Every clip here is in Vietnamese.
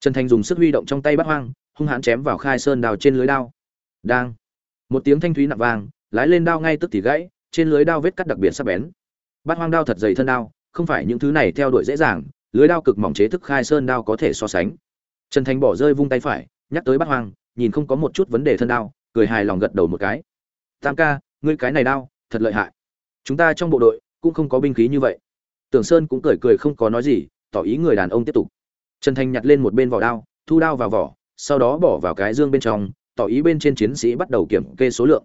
trần thành dùng sức huy động trong tay bắt hoang hung hãn chém vào khai sơn đao trên lưới đao. Đang. Một tiếng thanh thúy nặng vàng, lái lên đao ngay tức thì gãy trên lưới đao vết cắt đặc biệt sắc bén. Bát hoang đao thật dày thân đao không phải những thứ này theo đuổi dễ dàng lưới đao cực mỏng chế thức khai sơn đao có thể so sánh. Trần thành bỏ rơi vung tay phải nhắc tới Bát hoang nhìn không có một chút vấn đề thân đao cười hài lòng gật đầu một cái. Tam ca ngươi cái này đao thật lợi hại. Chúng ta trong bộ đội cũng không có binh khí như vậy. Tưởng sơn cũng cười cười không có nói gì tỏ ý người đàn ông tiếp tục trần thành nhặt lên một bên vỏ đao, thu đao vào vỏ, sau đó bỏ vào cái dương bên trong, tỏ ý bên trên chiến sĩ bắt đầu kiểm kê số lượng.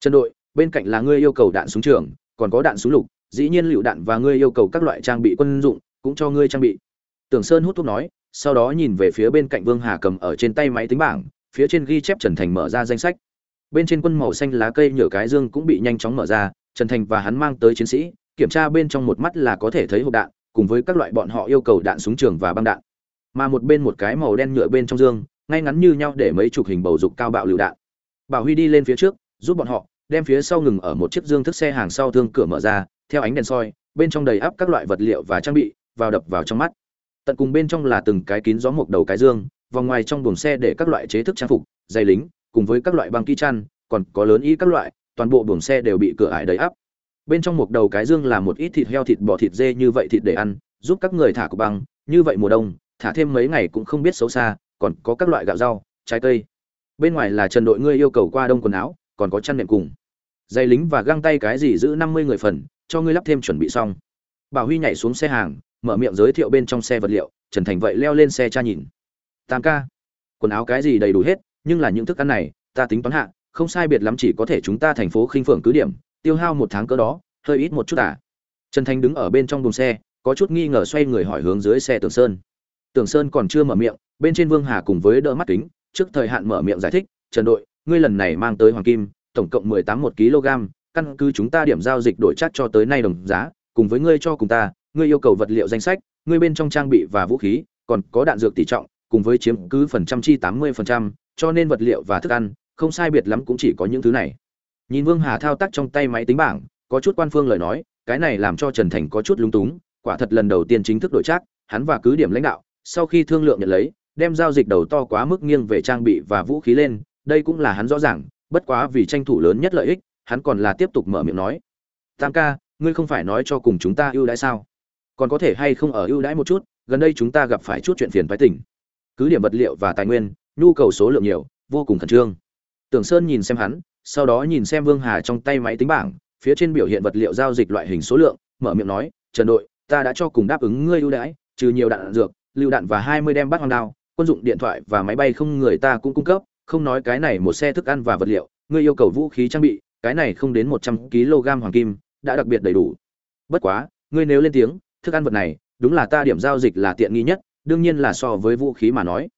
Trần đội, bên cạnh là ngươi yêu cầu đạn súng trường, còn có đạn súng lục, dĩ nhiên lựu đạn và ngươi yêu cầu các loại trang bị quân dụng, cũng cho ngươi trang bị. Tưởng sơn hút thuốc nói, sau đó nhìn về phía bên cạnh vương hà cầm ở trên tay máy tính bảng, phía trên ghi chép trần thành mở ra danh sách. Bên trên quân màu xanh lá cây nhựa cái dương cũng bị nhanh chóng mở ra, trần thành và hắn mang tới chiến sĩ, kiểm tra bên trong một mắt là có thể thấy hộp đạn, cùng với các loại bọn họ yêu cầu đạn súng trường và băng đạn mà một bên một cái màu đen nhựa bên trong dương, ngay ngắn như nhau để mấy chục hình bầu dục cao bạo lựu đạn. Bảo huy đi lên phía trước, giúp bọn họ, đem phía sau ngừng ở một chiếc dương thức xe hàng sau thương cửa mở ra, theo ánh đèn soi, bên trong đầy ắp các loại vật liệu và trang bị, vào đập vào trong mắt. Tận cùng bên trong là từng cái kín gió mộc đầu cái dương, vòng ngoài trong buồng xe để các loại chế thức trang phục dây lính, cùng với các loại băng kỹ chăn, còn có lớn y các loại, toàn bộ buồng xe đều bị cửa ải đầy ắp. Bên trong một đầu cái dương là một ít thịt heo thịt bò thịt dê như vậy thịt để ăn, giúp các người thả cục băng, như vậy mùa đông thả thêm mấy ngày cũng không biết xấu xa, còn có các loại gạo rau, trái cây. Bên ngoài là trần đội ngươi yêu cầu qua đông quần áo, còn có chăn nệm cùng. Dây lính và găng tay cái gì giữ năm mươi người phần, cho ngươi lắp thêm chuẩn bị xong. Bảo huy nhảy xuống xe hàng, mở miệng giới thiệu bên trong xe vật liệu, trần thành vậy leo lên xe cha nhìn. tam ca quần áo cái gì đầy đủ hết, nhưng là những thức ăn này, ta tính toán hạ, không sai biệt lắm chỉ có thể chúng ta thành phố khinh phượng cứ điểm, tiêu hao một tháng cỡ đó, hơi ít một chút à. Trần thành đứng ở bên trong đồn xe, có chút nghi ngờ xoay người hỏi hướng dưới xe tường sơn tường sơn còn chưa mở miệng, bên trên vương hà cùng với đỡ mắt kính, trước thời hạn mở miệng giải thích, trần đội, ngươi lần này mang tới hoàng kim, tổng cộng mười tám một kg, căn cứ chúng ta điểm giao dịch đổi chắc cho tới nay đồng giá, cùng với ngươi cho cùng ta, ngươi yêu cầu vật liệu danh sách, ngươi bên trong trang bị và vũ khí, còn có đạn dược tỷ trọng, cùng với chiếm cứ phần trăm chi tám mươi phần trăm, cho nên vật liệu và thức ăn, không sai biệt lắm cũng chỉ có những thứ này. Nhìn vương hà thao tác trong tay máy tính bảng, có chút quan phương lời nói, cái này làm cho trần thành có chút lúng túng, quả thật lần đầu tiên chính thức đổi chắc, hắn và cứ điểm lãnh đạo sau khi thương lượng nhận lấy, đem giao dịch đầu to quá mức nghiêng về trang bị và vũ khí lên, đây cũng là hắn rõ ràng, bất quá vì tranh thủ lớn nhất lợi ích, hắn còn là tiếp tục mở miệng nói. Tam ca, ngươi không phải nói cho cùng chúng ta ưu đãi sao? Còn có thể hay không ở ưu đãi một chút, gần đây chúng ta gặp phải chút chuyện phiền phái tỉnh cứ điểm vật liệu và tài nguyên, nhu cầu số lượng nhiều, vô cùng khẩn trương. Tưởng sơn nhìn xem hắn, sau đó nhìn xem vương hà trong tay máy tính bảng, phía trên biểu hiện vật liệu giao dịch loại hình số lượng, mở miệng nói, trần đội, ta đã cho cùng đáp ứng ngươi ưu đãi, trừ nhiều đạn dược lưu đạn và hai mươi đem bát hoang đao, quân dụng điện thoại và máy bay không người ta cũng cung cấp, không nói cái này một xe thức ăn và vật liệu ngươi yêu cầu vũ khí trang bị, cái này không đến một trăm kg hoàng kim, đã đặc biệt đầy đủ. Bất quá ngươi nếu lên tiếng, thức ăn vật này, đúng là ta điểm giao dịch là tiện nghi nhất, đương nhiên là so với vũ khí mà nói.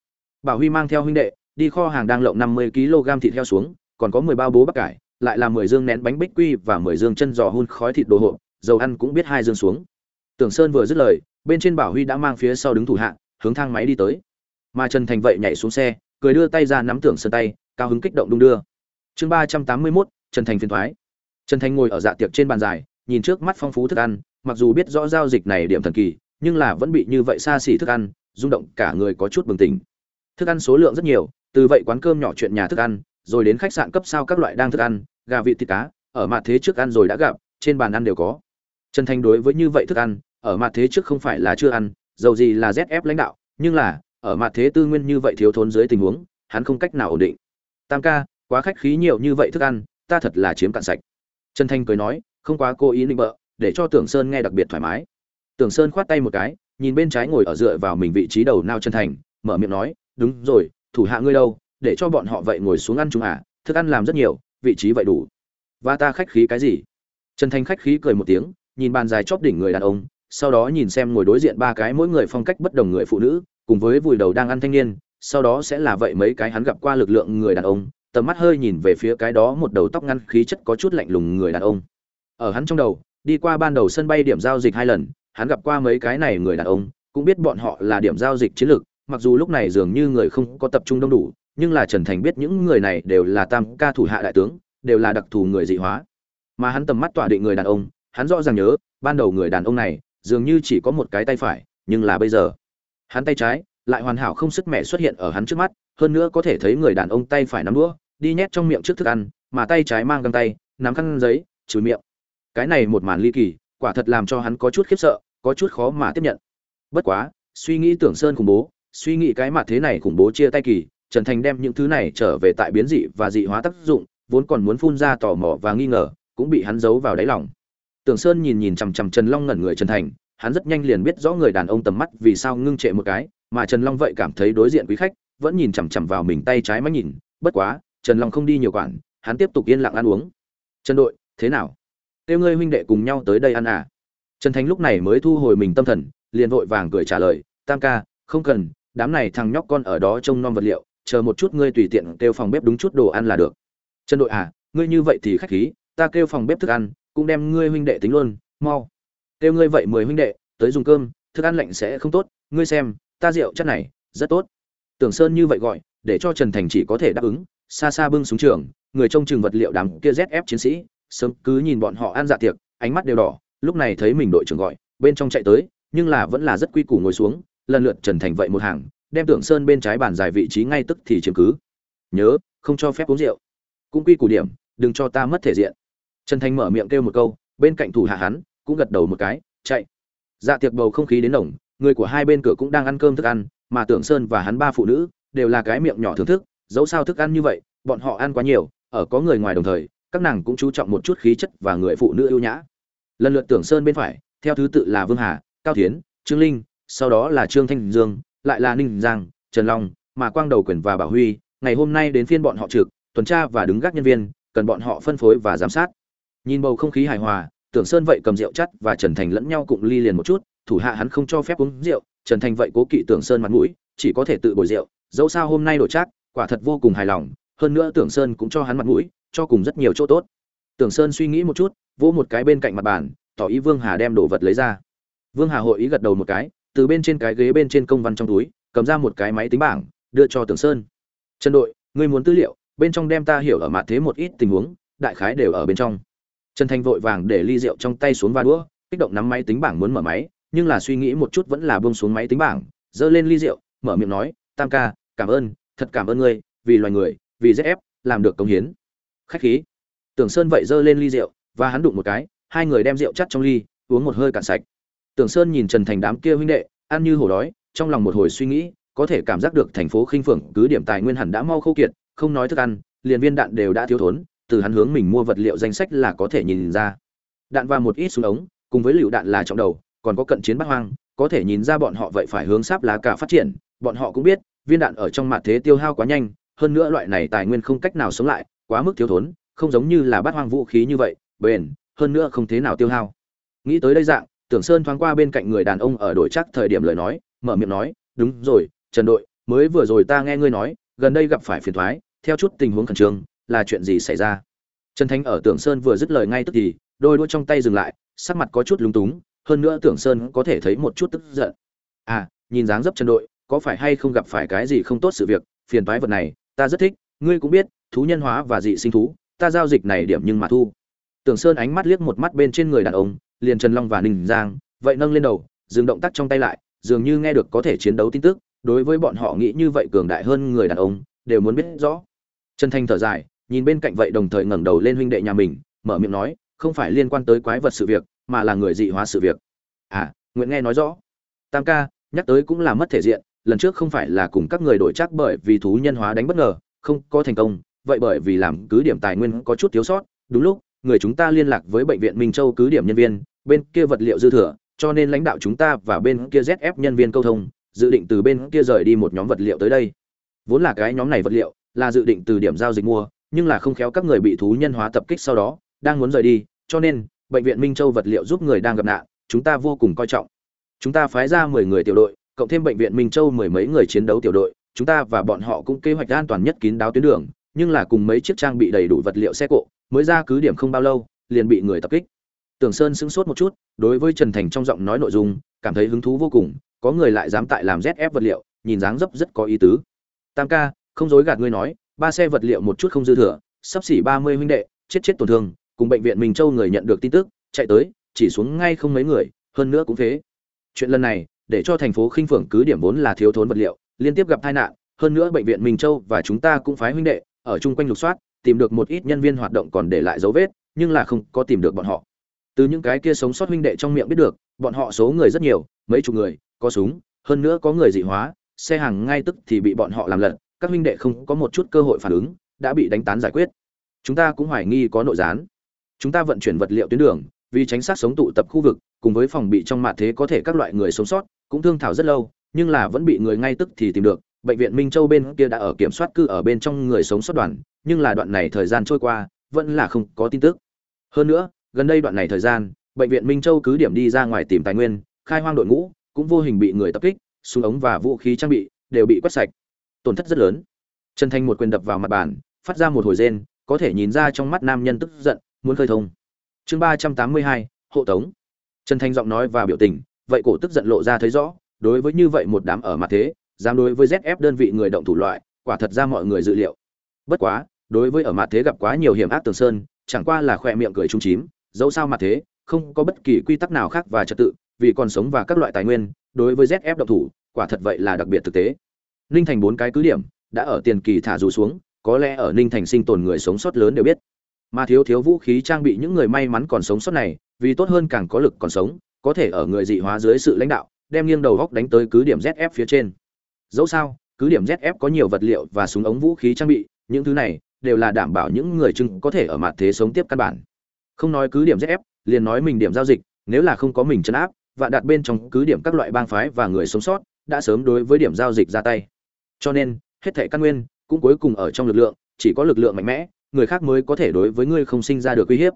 Bảo huy mang theo huynh đệ, đi kho hàng đang lộng năm mươi kg thịt heo xuống, còn có mười bao bố bắp cải, lại là mười dương nén bánh bích quy và mười dương chân giò hun khói thịt đồ hộp, dầu ăn cũng biết hai dương xuống tưởng sơn vừa dứt lời, bên trên bảo huy đã mang phía sau đứng thủ hạ, hướng thang máy đi tới. Mà trần thành vậy nhảy xuống xe, cười đưa tay ra nắm tưởng sơn tay, cao hứng kích động đung đưa. Chương ba trăm tám mươi mốt, trần thành phiền thoái. Trần thành ngồi ở dạ tiệc trên bàn dài, nhìn trước mắt phong phú thức ăn, mặc dù biết rõ giao dịch này điểm thần kỳ, nhưng là vẫn bị như vậy xa xỉ thức ăn, rung động cả người có chút bừng tỉnh. Thức ăn số lượng rất nhiều, từ vậy quán cơm nhỏ chuyện nhà thức ăn, rồi đến khách sạn cấp sao các loại đang thức ăn, gà vịt thịt cá, ở mặt thế trước ăn rồi đã gặp, trên bàn ăn đều có trần thành đối với như vậy thức ăn, ở mặt thế trước không phải là chưa ăn, dầu gì là zf lãnh đạo, nhưng là, ở mặt thế tư nguyên như vậy thiếu thốn dưới tình huống, hắn không cách nào ổn định. Tam ca, quá khách khí nhiều như vậy thức ăn, ta thật là chiếm cạn sạch. Trần thanh cười nói, không quá cố ý định bợ, để cho tưởng sơn nghe đặc biệt thoải mái. Tưởng sơn khoát tay một cái, nhìn bên trái ngồi ở dựa vào mình vị trí đầu nao Trần thành, mở miệng nói, đúng rồi, thủ hạ ngươi đâu, để cho bọn họ vậy ngồi xuống ăn chúng à thức ăn làm rất nhiều, vị trí vậy đủ. Và ta khách khí cái gì? Trần thanh khách khí cười một tiếng nhìn bàn dài chóp đỉnh người đàn ông, sau đó nhìn xem ngồi đối diện ba cái mỗi người phong cách bất đồng người phụ nữ, cùng với vùi đầu đang ăn thanh niên, sau đó sẽ là vậy mấy cái hắn gặp qua lực lượng người đàn ông, tầm mắt hơi nhìn về phía cái đó một đầu tóc ngăn khí chất có chút lạnh lùng người đàn ông. Ở hắn trong đầu, đi qua ban đầu sân bay điểm giao dịch hai lần, hắn gặp qua mấy cái này người đàn ông, cũng biết bọn họ là điểm giao dịch chiến lược, mặc dù lúc này dường như người không có tập trung đông đủ, nhưng là trần thành biết những người này đều là tam ca thủ hạ đại tướng, đều là đặc thù người dị hóa. Mà hắn tầm mắt tỏa định người đàn ông hắn rõ ràng nhớ, ban đầu người đàn ông này, dường như chỉ có một cái tay phải, nhưng là bây giờ. Hắn tay trái, lại hoàn hảo không sức mẻ xuất hiện ở hắn trước mắt, hơn nữa có thể thấy người đàn ông tay phải nắm đũa, đi nhét trong miệng trước thức ăn, mà tay trái mang găng tay, nắm khăn giấy trừ miệng. Cái này một màn ly kỳ, quả thật làm cho hắn có chút khiếp sợ, có chút khó mà tiếp nhận. Bất quá, suy nghĩ tưởng sơn khủng bố, suy nghĩ cái mặt thế này khủng bố chia tay kỳ, trần thành đem những thứ này trở về tại biến dị và dị hóa tác dụng, vốn còn muốn phun ra tò mò và nghi ngờ, cũng bị hắn giấu vào đáy lòng tưởng sơn nhìn nhìn chằm chằm trần long ngẩn người trần thành, hắn rất nhanh liền biết rõ người đàn ông tầm mắt vì sao ngưng trệ một cái, mà trần long vậy cảm thấy đối diện quý khách, vẫn nhìn chằm chằm vào mình tay trái mắt nhìn, bất quá, trần long không đi nhiều quản, hắn tiếp tục yên lặng ăn uống. Trần đội, thế nào? Têu ngươi huynh đệ cùng nhau tới đây ăn à? Trần thành lúc này mới thu hồi mình tâm thần, liền vội vàng cười trả lời, tam ca, không cần, đám này thằng nhóc con ở đó trông nom vật liệu, chờ một chút ngươi tùy tiện kêu phòng bếp đúng chút đồ ăn là được. Trần đội à ngươi như vậy thì khách khí, ta kêu phòng bếp thức ăn cũng đem ngươi huynh đệ tính luôn, mau. Kêu ngươi vậy mười huynh đệ, tới dùng cơm, thức ăn lạnh sẽ không tốt, ngươi xem, ta rượu chất này, rất tốt. Tưởng sơn như vậy gọi, để cho trần thành chỉ có thể đáp ứng, xa xa bưng xuống trường, người trông chừng vật liệu đám kia zf chiến sĩ, sớm cứ nhìn bọn họ ăn dạ tiệc, ánh mắt đều đỏ, lúc này thấy mình đội trưởng gọi, bên trong chạy tới, nhưng là vẫn là rất quy củ ngồi xuống, lần lượt trần thành vậy một hàng, đem tưởng sơn bên trái bàn dài vị trí ngay tức thì chiếm cứ. Nhớ, không cho phép uống rượu. Cũng quy củ điểm, đừng cho ta mất thể diện trần thành mở miệng kêu một câu, bên cạnh thủ hạ hắn cũng gật đầu một cái, chạy. Dạ tiệc bầu không khí đến nồng, người của hai bên cửa cũng đang ăn cơm thức ăn, mà tưởng sơn và hắn ba phụ nữ đều là cái miệng nhỏ thưởng thức, dẫu sao thức ăn như vậy, bọn họ ăn quá nhiều, ở có người ngoài đồng thời, các nàng cũng chú trọng một chút khí chất và người phụ nữ ưu nhã. Lần lượt tưởng sơn bên phải, theo thứ tự là vương hà, cao tiến trương linh, sau đó là trương thanh dương, lại là ninh giang, trần long, mà quang đầu quyền và bảo huy, ngày hôm nay đến phiên bọn họ trực, tuần tra và đứng gác nhân viên, cần bọn họ phân phối và giám sát nhìn bầu không khí hài hòa, tưởng sơn vậy cầm rượu chắt và trần thành lẫn nhau cụng ly liền một chút, thủ hạ hắn không cho phép uống rượu, trần thành vậy cố kỵ tưởng sơn mặt mũi, chỉ có thể tự bồi rượu, dẫu sao hôm nay đổi chát quả thật vô cùng hài lòng, hơn nữa tưởng sơn cũng cho hắn mặt mũi, cho cùng rất nhiều chỗ tốt. Tưởng sơn suy nghĩ một chút, vỗ một cái bên cạnh mặt bàn, tỏ ý vương hà đem đồ vật lấy ra. Vương hà hội ý gật đầu một cái, từ bên trên cái ghế bên trên công văn trong túi, cầm ra một cái máy tính bảng, đưa cho tưởng sơn. Trần đội, ngươi muốn tư liệu, bên trong đem ta hiểu ở mặt thế một ít tình huống, đại khái đều ở bên trong trần thành vội vàng để ly rượu trong tay xuống va đũa, kích động nắm máy tính bảng muốn mở máy, nhưng là suy nghĩ một chút vẫn là buông xuống máy tính bảng, giơ lên ly rượu, mở miệng nói, tam ca, cảm ơn, thật cảm ơn ngươi, vì loài người, vì zf làm được công hiến. Khách khí. Tưởng sơn vậy giơ lên ly rượu, và hắn đụng một cái, hai người đem rượu chắt trong ly, uống một hơi cạn sạch. Tưởng sơn nhìn trần thành đám kia huynh đệ, ăn như hổ đói, trong lòng một hồi suy nghĩ, có thể cảm giác được thành phố khinh phượng, cứ điểm tài nguyên hẳn đã mau khô kiệt, không nói thức ăn, liền viên đạn đều đã thiếu thốn từ hắn hướng mình mua vật liệu danh sách là có thể nhìn ra. Đạn và một ít súng ống, cùng với lựu đạn là trọng đầu, còn có cận chiến bắc hoang, có thể nhìn ra bọn họ vậy phải hướng sáp lá cả phát triển. Bọn họ cũng biết, viên đạn ở trong mặt thế tiêu hao quá nhanh, hơn nữa loại này tài nguyên không cách nào sống lại, quá mức thiếu thốn, không giống như là bát hoang vũ khí như vậy, bền, hơn nữa không thế nào tiêu hao. Nghĩ tới đây dạng, tưởng sơn thoáng qua bên cạnh người đàn ông ở đổi chắc thời điểm lời nói, mở miệng nói, đúng rồi, trần đội, mới vừa rồi ta nghe ngươi nói, gần đây gặp phải phiền thoái, theo chút tình huống khẩn trương là chuyện gì xảy ra? Trần thánh ở tưởng sơn vừa dứt lời ngay tức thì, đôi đũa trong tay dừng lại, sắc mặt có chút lúng túng, hơn nữa tưởng sơn có thể thấy một chút tức giận. À nhìn dáng dấp trần đội, có phải hay không gặp phải cái gì không tốt sự việc? Phiền toái vật này, ta rất thích, ngươi cũng biết, thú nhân hóa và dị sinh thú, ta giao dịch này điểm nhưng mà thu. Tưởng sơn ánh mắt liếc một mắt bên trên người đàn ông, liền trần long và ninh giang, vậy nâng lên đầu, dừng động tác trong tay lại, dường như nghe được có thể chiến đấu tin tức, đối với bọn họ nghĩ như vậy cường đại hơn người đàn ông, đều muốn biết rõ. Trần thanh thở dài nhìn bên cạnh vậy đồng thời ngẩng đầu lên huynh đệ nhà mình, mở miệng nói, không phải liên quan tới quái vật sự việc, mà là người dị hóa sự việc. À nguyễn nghe nói rõ. Tam ca, nhắc tới cũng là mất thể diện, lần trước không phải là cùng các người đổi chắc bởi vì thú nhân hóa đánh bất ngờ, không có thành công, vậy bởi vì làm cứ điểm tài nguyên có chút thiếu sót, đúng lúc, người chúng ta liên lạc với bệnh viện minh châu cứ điểm nhân viên, bên kia vật liệu dư thừa, cho nên lãnh đạo chúng ta và bên kia zf nhân viên câu thông, dự định từ bên kia rời đi một nhóm vật liệu tới đây. Vốn là cái nhóm này vật liệu là dự định từ điểm giao dịch mua nhưng là không khéo các người bị thú nhân hóa tập kích sau đó, đang muốn rời đi, cho nên, bệnh viện minh châu vật liệu giúp người đang gặp nạn, chúng ta vô cùng coi trọng. Chúng ta phái ra mười người tiểu đội, cộng thêm bệnh viện minh châu mười mấy người chiến đấu tiểu đội, chúng ta và bọn họ cũng kế hoạch an toàn nhất kín đáo tuyến đường, nhưng là cùng mấy chiếc trang bị đầy đủ vật liệu xe cộ, mới ra cứ điểm không bao lâu, liền bị người tập kích. Tưởng sơn sững sốt một chút, đối với trần thành trong giọng nói nội dung, cảm thấy hứng thú vô cùng, có người lại dám tại làm rét ép vật liệu, nhìn dáng dấp rất có ý tứ. Tam ca, không dối gạt ngươi nói ba xe vật liệu một chút không dư thừa sắp xỉ ba mươi huynh đệ chết chết tổn thương cùng bệnh viện Minh Châu người nhận được tin tức, chạy tới, chỉ xuống ngay không mấy người, hơn nữa cũng thế. Chuyện lần này, để cho thành phố khinh phượng cứ điểm vốn là thiếu thốn vật liệu liên tiếp gặp tai nạn hơn nữa bệnh viện Minh Châu và chúng ta cũng phái huynh đệ ở chung quanh lục soát, tìm được một ít nhân viên hoạt động còn để lại dấu vết, nhưng là không có tìm được bọn họ. Từ những cái kia sống sót huynh đệ trong miệng biết được, bọn họ số người rất nhiều, mấy chục người, có súng, hơn nữa có người dị hóa, xe hàng ngay tức thì bị bọn họ làm lật, các huynh đệ không có một chút cơ hội phản ứng, đã bị đánh tán giải quyết. Chúng ta cũng hoài nghi có nội gián. Chúng ta vận chuyển vật liệu tuyến đường, vì tránh sát sống tụ tập khu vực, cùng với phòng bị trong mạn thế có thể các loại người sống sót, cũng thương thảo rất lâu, nhưng là vẫn bị người ngay tức thì tìm được, bệnh viện Minh Châu bên kia đã ở kiểm soát cư ở bên trong người sống sót đoàn, nhưng là đoạn này thời gian trôi qua, vẫn là không có tin tức. Hơn nữa, gần đây đoạn này thời gian, bệnh viện Minh Châu cứ điểm đi ra ngoài tìm tài nguyên, khai hoang đội ngũ, cũng vô hình bị người tập kích, súng ống và vũ khí trang bị đều bị quét sạch. Tổn thất rất lớn. Trần Thanh một quyền đập vào mặt bàn, phát ra một hồi rên, có thể nhìn ra trong mắt nam nhân tức giận, muốn khơi thông. Chương ba trăm tám mươi hai, hộ tống. Trần Thanh giọng nói và biểu tình, vậy cổ tức giận lộ ra thấy rõ, đối với như vậy một đám ở mặt thế, dám đối với ZF đơn vị người động thủ loại, quả thật ra mọi người dự liệu. Bất quá, đối với ở mặt thế gặp quá nhiều hiểm ác tường sơn, chẳng qua là khoe miệng cười trung chím, dẫu sao mặt thế, không có bất kỳ quy tắc nào khác và trật tự, vì còn sống và các loại tài nguyên, đối với ZF động thủ, quả thật vậy là đặc biệt thực tế. Ninh Thành bốn cái cứ điểm, đã ở tiền kỳ thả dù xuống, có lẽ ở Ninh Thành sinh tồn người sống sót lớn đều biết. Mà thiếu thiếu vũ khí trang bị những người may mắn còn sống sót này, vì tốt hơn càng có lực còn sống, có thể ở người dị hóa dưới sự lãnh đạo, đem nghiêng đầu góc đánh tới cứ điểm ZF phía trên. Dẫu sao cứ điểm zf có nhiều vật liệu và súng ống vũ khí trang bị những thứ này đều là đảm bảo những người chưng có thể ở mặt thế sống tiếp căn bản. Không nói cứ điểm zf liền nói mình điểm giao dịch nếu là không có mình chấn áp và đặt bên trong cứ điểm các loại bang phái và người sống sót đã sớm đối với điểm giao dịch ra tay cho nên hết thảy căn nguyên cũng cuối cùng ở trong lực lượng chỉ có lực lượng mạnh mẽ người khác mới có thể đối với ngươi không sinh ra được uy hiếp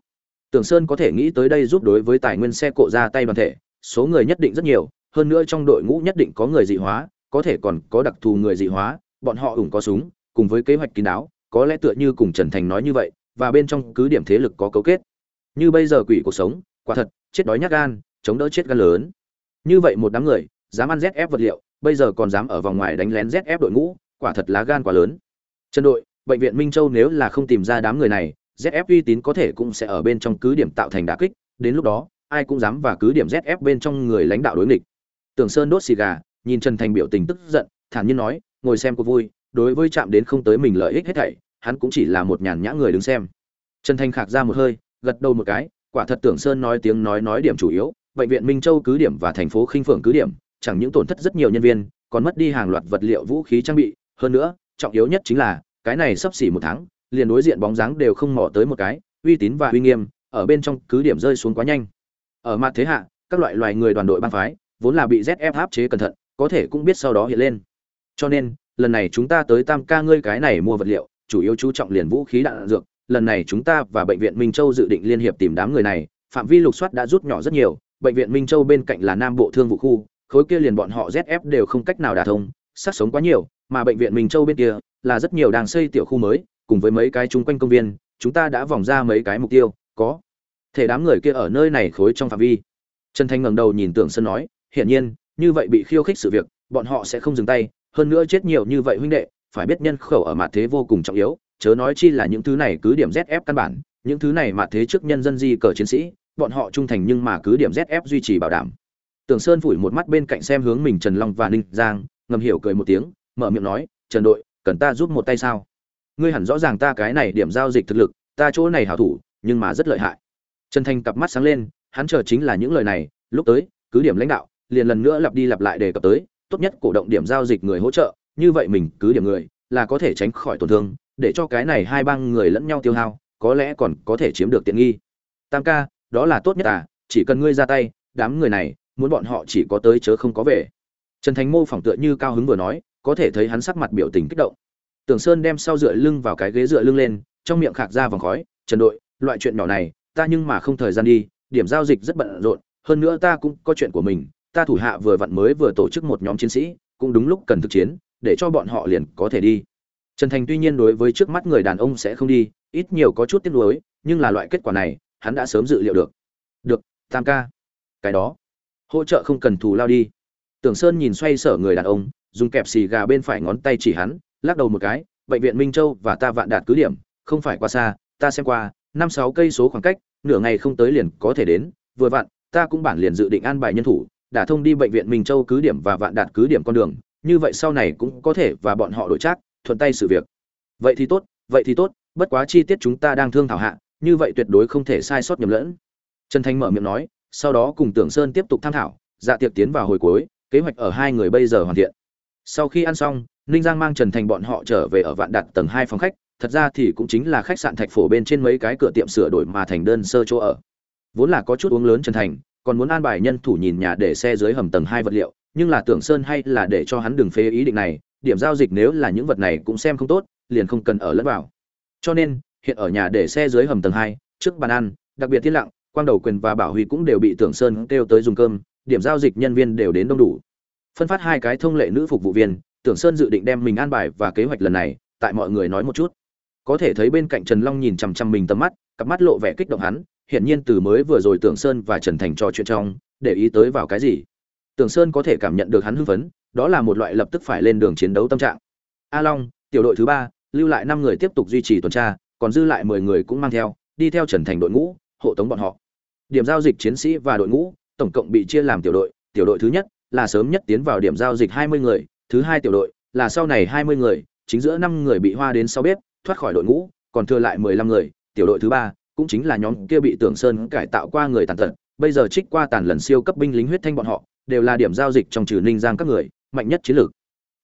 tưởng sơn có thể nghĩ tới đây giúp đối với tài nguyên xe cộ ra tay đoàn thể số người nhất định rất nhiều hơn nữa trong đội ngũ nhất định có người dị hóa có thể còn có đặc thù người dị hóa, bọn họ ủng có súng, cùng với kế hoạch kín đáo, có lẽ tựa như cùng Trần Thành nói như vậy, và bên trong cứ điểm thế lực có cấu kết. Như bây giờ quỷ cuộc sống, quả thật, chết đói nhát gan, chống đỡ chết gan lớn. Như vậy một đám người, dám ăn ZF vật liệu, bây giờ còn dám ở vòng ngoài đánh lén ZF đội ngũ, quả thật lá gan quá lớn. Trần đội, bệnh viện Minh Châu nếu là không tìm ra đám người này, ZF uy tín có thể cũng sẽ ở bên trong cứ điểm tạo thành đả kích, đến lúc đó, ai cũng dám vào cứ điểm ZF bên trong người lãnh đạo đối nghịch. Tưởng Sơn đốt xì gà, nhìn Trần Thành biểu tình tức giận, thản nhiên nói, ngồi xem có vui, đối với chạm đến không tới mình lợi ích hết thảy, hắn cũng chỉ là một nhàn nhã người đứng xem. Trần Thành khạc ra một hơi, gật đầu một cái, quả thật Tưởng Sơn nói tiếng nói nói điểm chủ yếu, bệnh viện Minh Châu cứ điểm và thành phố Khinh Phượng cứ điểm, chẳng những tổn thất rất nhiều nhân viên, còn mất đi hàng loạt vật liệu vũ khí trang bị, hơn nữa, trọng yếu nhất chính là, cái này sắp xỉ một tháng, liền đối diện bóng dáng đều không mò tới một cái, uy tín và uy nghiêm, ở bên trong cứ điểm rơi xuống quá nhanh. Ở mặt thế hạ, các loại loài người đoàn đội bang phái, vốn là bị ZF áp chế cẩn thận, có thể cũng biết sau đó hiện lên. Cho nên lần này chúng ta tới tam ca ngươi cái này mua vật liệu chủ yếu chú trọng liền vũ khí đạn dược. Lần này chúng ta và bệnh viện minh châu dự định liên hiệp tìm đám người này phạm vi lục soát đã rút nhỏ rất nhiều. Bệnh viện minh châu bên cạnh là nam bộ thương vụ khu khối kia liền bọn họ zf đều không cách nào đả thông sát sống quá nhiều, mà bệnh viện minh châu bên kia là rất nhiều đang xây tiểu khu mới, cùng với mấy cái chung quanh công viên, chúng ta đã vòng ra mấy cái mục tiêu, có thể đám người kia ở nơi này khối trong phạm vi. Trần thanh ngẩng đầu nhìn tưởng sơn nói, hiển nhiên, như vậy bị khiêu khích sự việc, bọn họ sẽ không dừng tay, hơn nữa chết nhiều như vậy huynh đệ, phải biết nhân khẩu ở mặt thế vô cùng trọng yếu, chớ nói chi là những thứ này cứ điểm zf căn bản, những thứ này mà thế trước nhân dân di cờ chiến sĩ, bọn họ trung thành nhưng mà cứ điểm zf duy trì bảo đảm tường sơn phủi một mắt bên cạnh xem hướng mình trần long và ninh giang, ngầm hiểu cười một tiếng, mở miệng nói, trần đội, cần ta giúp một tay sao? Ngươi hẳn rõ ràng ta cái này điểm giao dịch thực lực, ta chỗ này hảo thủ, nhưng mà rất lợi hại. Trần thanh cặp mắt sáng lên, hắn chờ chính là những lời này, lúc tới, cứ điểm lãnh đạo, liền lần nữa lặp đi lặp lại đề cập tới, tốt nhất cổ động điểm giao dịch người hỗ trợ, như vậy mình cứ điểm người, là có thể tránh khỏi tổn thương, để cho cái này hai bang người lẫn nhau tiêu hao, có lẽ còn có thể chiếm được tiện nghi. Tam ca, đó là tốt nhất à chỉ cần ngươi ra tay, đám người này muốn bọn họ chỉ có tới chớ không có về. Trần thành mô phỏng tựa như cao hứng vừa nói, có thể thấy hắn sắc mặt biểu tình kích động. Tưởng sơn đem sau dựa lưng vào cái ghế dựa lưng lên, trong miệng khạc ra vòng khói, trần đội, loại chuyện nhỏ này, ta nhưng mà không thời gian đi, điểm giao dịch rất bận rộn, hơn nữa ta cũng có chuyện của mình, ta thủ hạ vừa vặn mới vừa tổ chức một nhóm chiến sĩ, cũng đúng lúc cần thực chiến, để cho bọn họ liền có thể đi. Trần thành tuy nhiên đối với trước mắt người đàn ông sẽ không đi, ít nhiều có chút tiếc nuối, nhưng là loại kết quả này, hắn đã sớm dự liệu được. Được, tam ca. Cái đó hỗ trợ không cần thù lao đi tưởng sơn nhìn xoay sở người đàn ông dùng kẹp xì gà bên phải ngón tay chỉ hắn lắc đầu một cái bệnh viện minh châu và ta vạn đạt cứ điểm không phải quá xa ta xem qua năm sáu cây số khoảng cách nửa ngày không tới liền có thể đến vừa vặn ta cũng bản liền dự định an bài nhân thủ đã thông đi bệnh viện Minh Châu cứ điểm và vạn đạt cứ điểm con đường, như vậy sau này cũng có thể và bọn họ đổi trác thuận tay sự việc. Vậy thì tốt, vậy thì tốt, bất quá chi tiết chúng ta đang thương thảo hạ, như vậy tuyệt đối không thể sai sót nhầm lẫn. Trần Thanh mở miệng nói, sau đó cùng Tưởng Sơn tiếp tục tham thảo, dạ tiệc tiến vào hồi cuối, kế hoạch ở hai người bây giờ hoàn thiện. Sau khi ăn xong, Ninh Giang mang Trần Thành bọn họ trở về ở vạn đạt tầng hai phòng khách, thật ra thì cũng chính là khách sạn Thạch Phổ bên trên mấy cái cửa tiệm sửa đổi mà thành đơn sơ chỗ ở. Vốn là có chút uống lớn Trần Thành, còn muốn an bài nhân thủ nhìn nhà để xe dưới hầm tầng hai vật liệu, nhưng là Tưởng Sơn hay là để cho hắn đừng phế ý định này, điểm giao dịch nếu là những vật này cũng xem không tốt, liền không cần ở lẫn vào. Cho nên, hiện ở nhà để xe dưới hầm tầng hai, trước bàn ăn, đặc biệt thiên lặng, Quang Đầu Quyền và Bảo Huy cũng đều bị Tưởng Sơn kêu tới dùng cơm, điểm giao dịch nhân viên đều đến đông đủ. Phân phát hai cái thông lệ nữ phục vụ viên, Tưởng Sơn dự định đem mình an bài và kế hoạch lần này, tại mọi người nói một chút. Có thể thấy bên cạnh Trần Long nhìn chằm chằm mình tầm mắt, cặp mắt lộ vẻ kích động hắn, hiển nhiên từ mới vừa rồi Tưởng Sơn và Trần Thành trò chuyện trong, để ý tới vào cái gì. Tưởng Sơn có thể cảm nhận được hắn hưng phấn, đó là một loại lập tức phải lên đường chiến đấu tâm trạng. A Long, tiểu đội thứ ba, lưu lại năm người tiếp tục duy trì tuần tra, còn dư lại mười người cũng mang theo, đi theo Trần Thành đội ngũ, hộ tống bọn họ. Điểm giao dịch chiến sĩ và đội ngũ, tổng cộng bị chia làm tiểu đội, tiểu đội thứ nhất là sớm nhất tiến vào điểm giao dịch hai mươi người, thứ hai tiểu đội là sau này hai mươi người, chính giữa năm người bị hoa đến sau bếp, thoát khỏi đội ngũ, còn thừa lại mười lăm người, tiểu đội thứ ba cũng chính là nhóm kia bị Tưởng Sơn cải tạo qua người tàn tật, bây giờ trích qua tàn lần siêu cấp binh lính huyết thanh bọn họ, đều là điểm giao dịch trong trừ Ninh Giang các người, mạnh nhất chiến lược.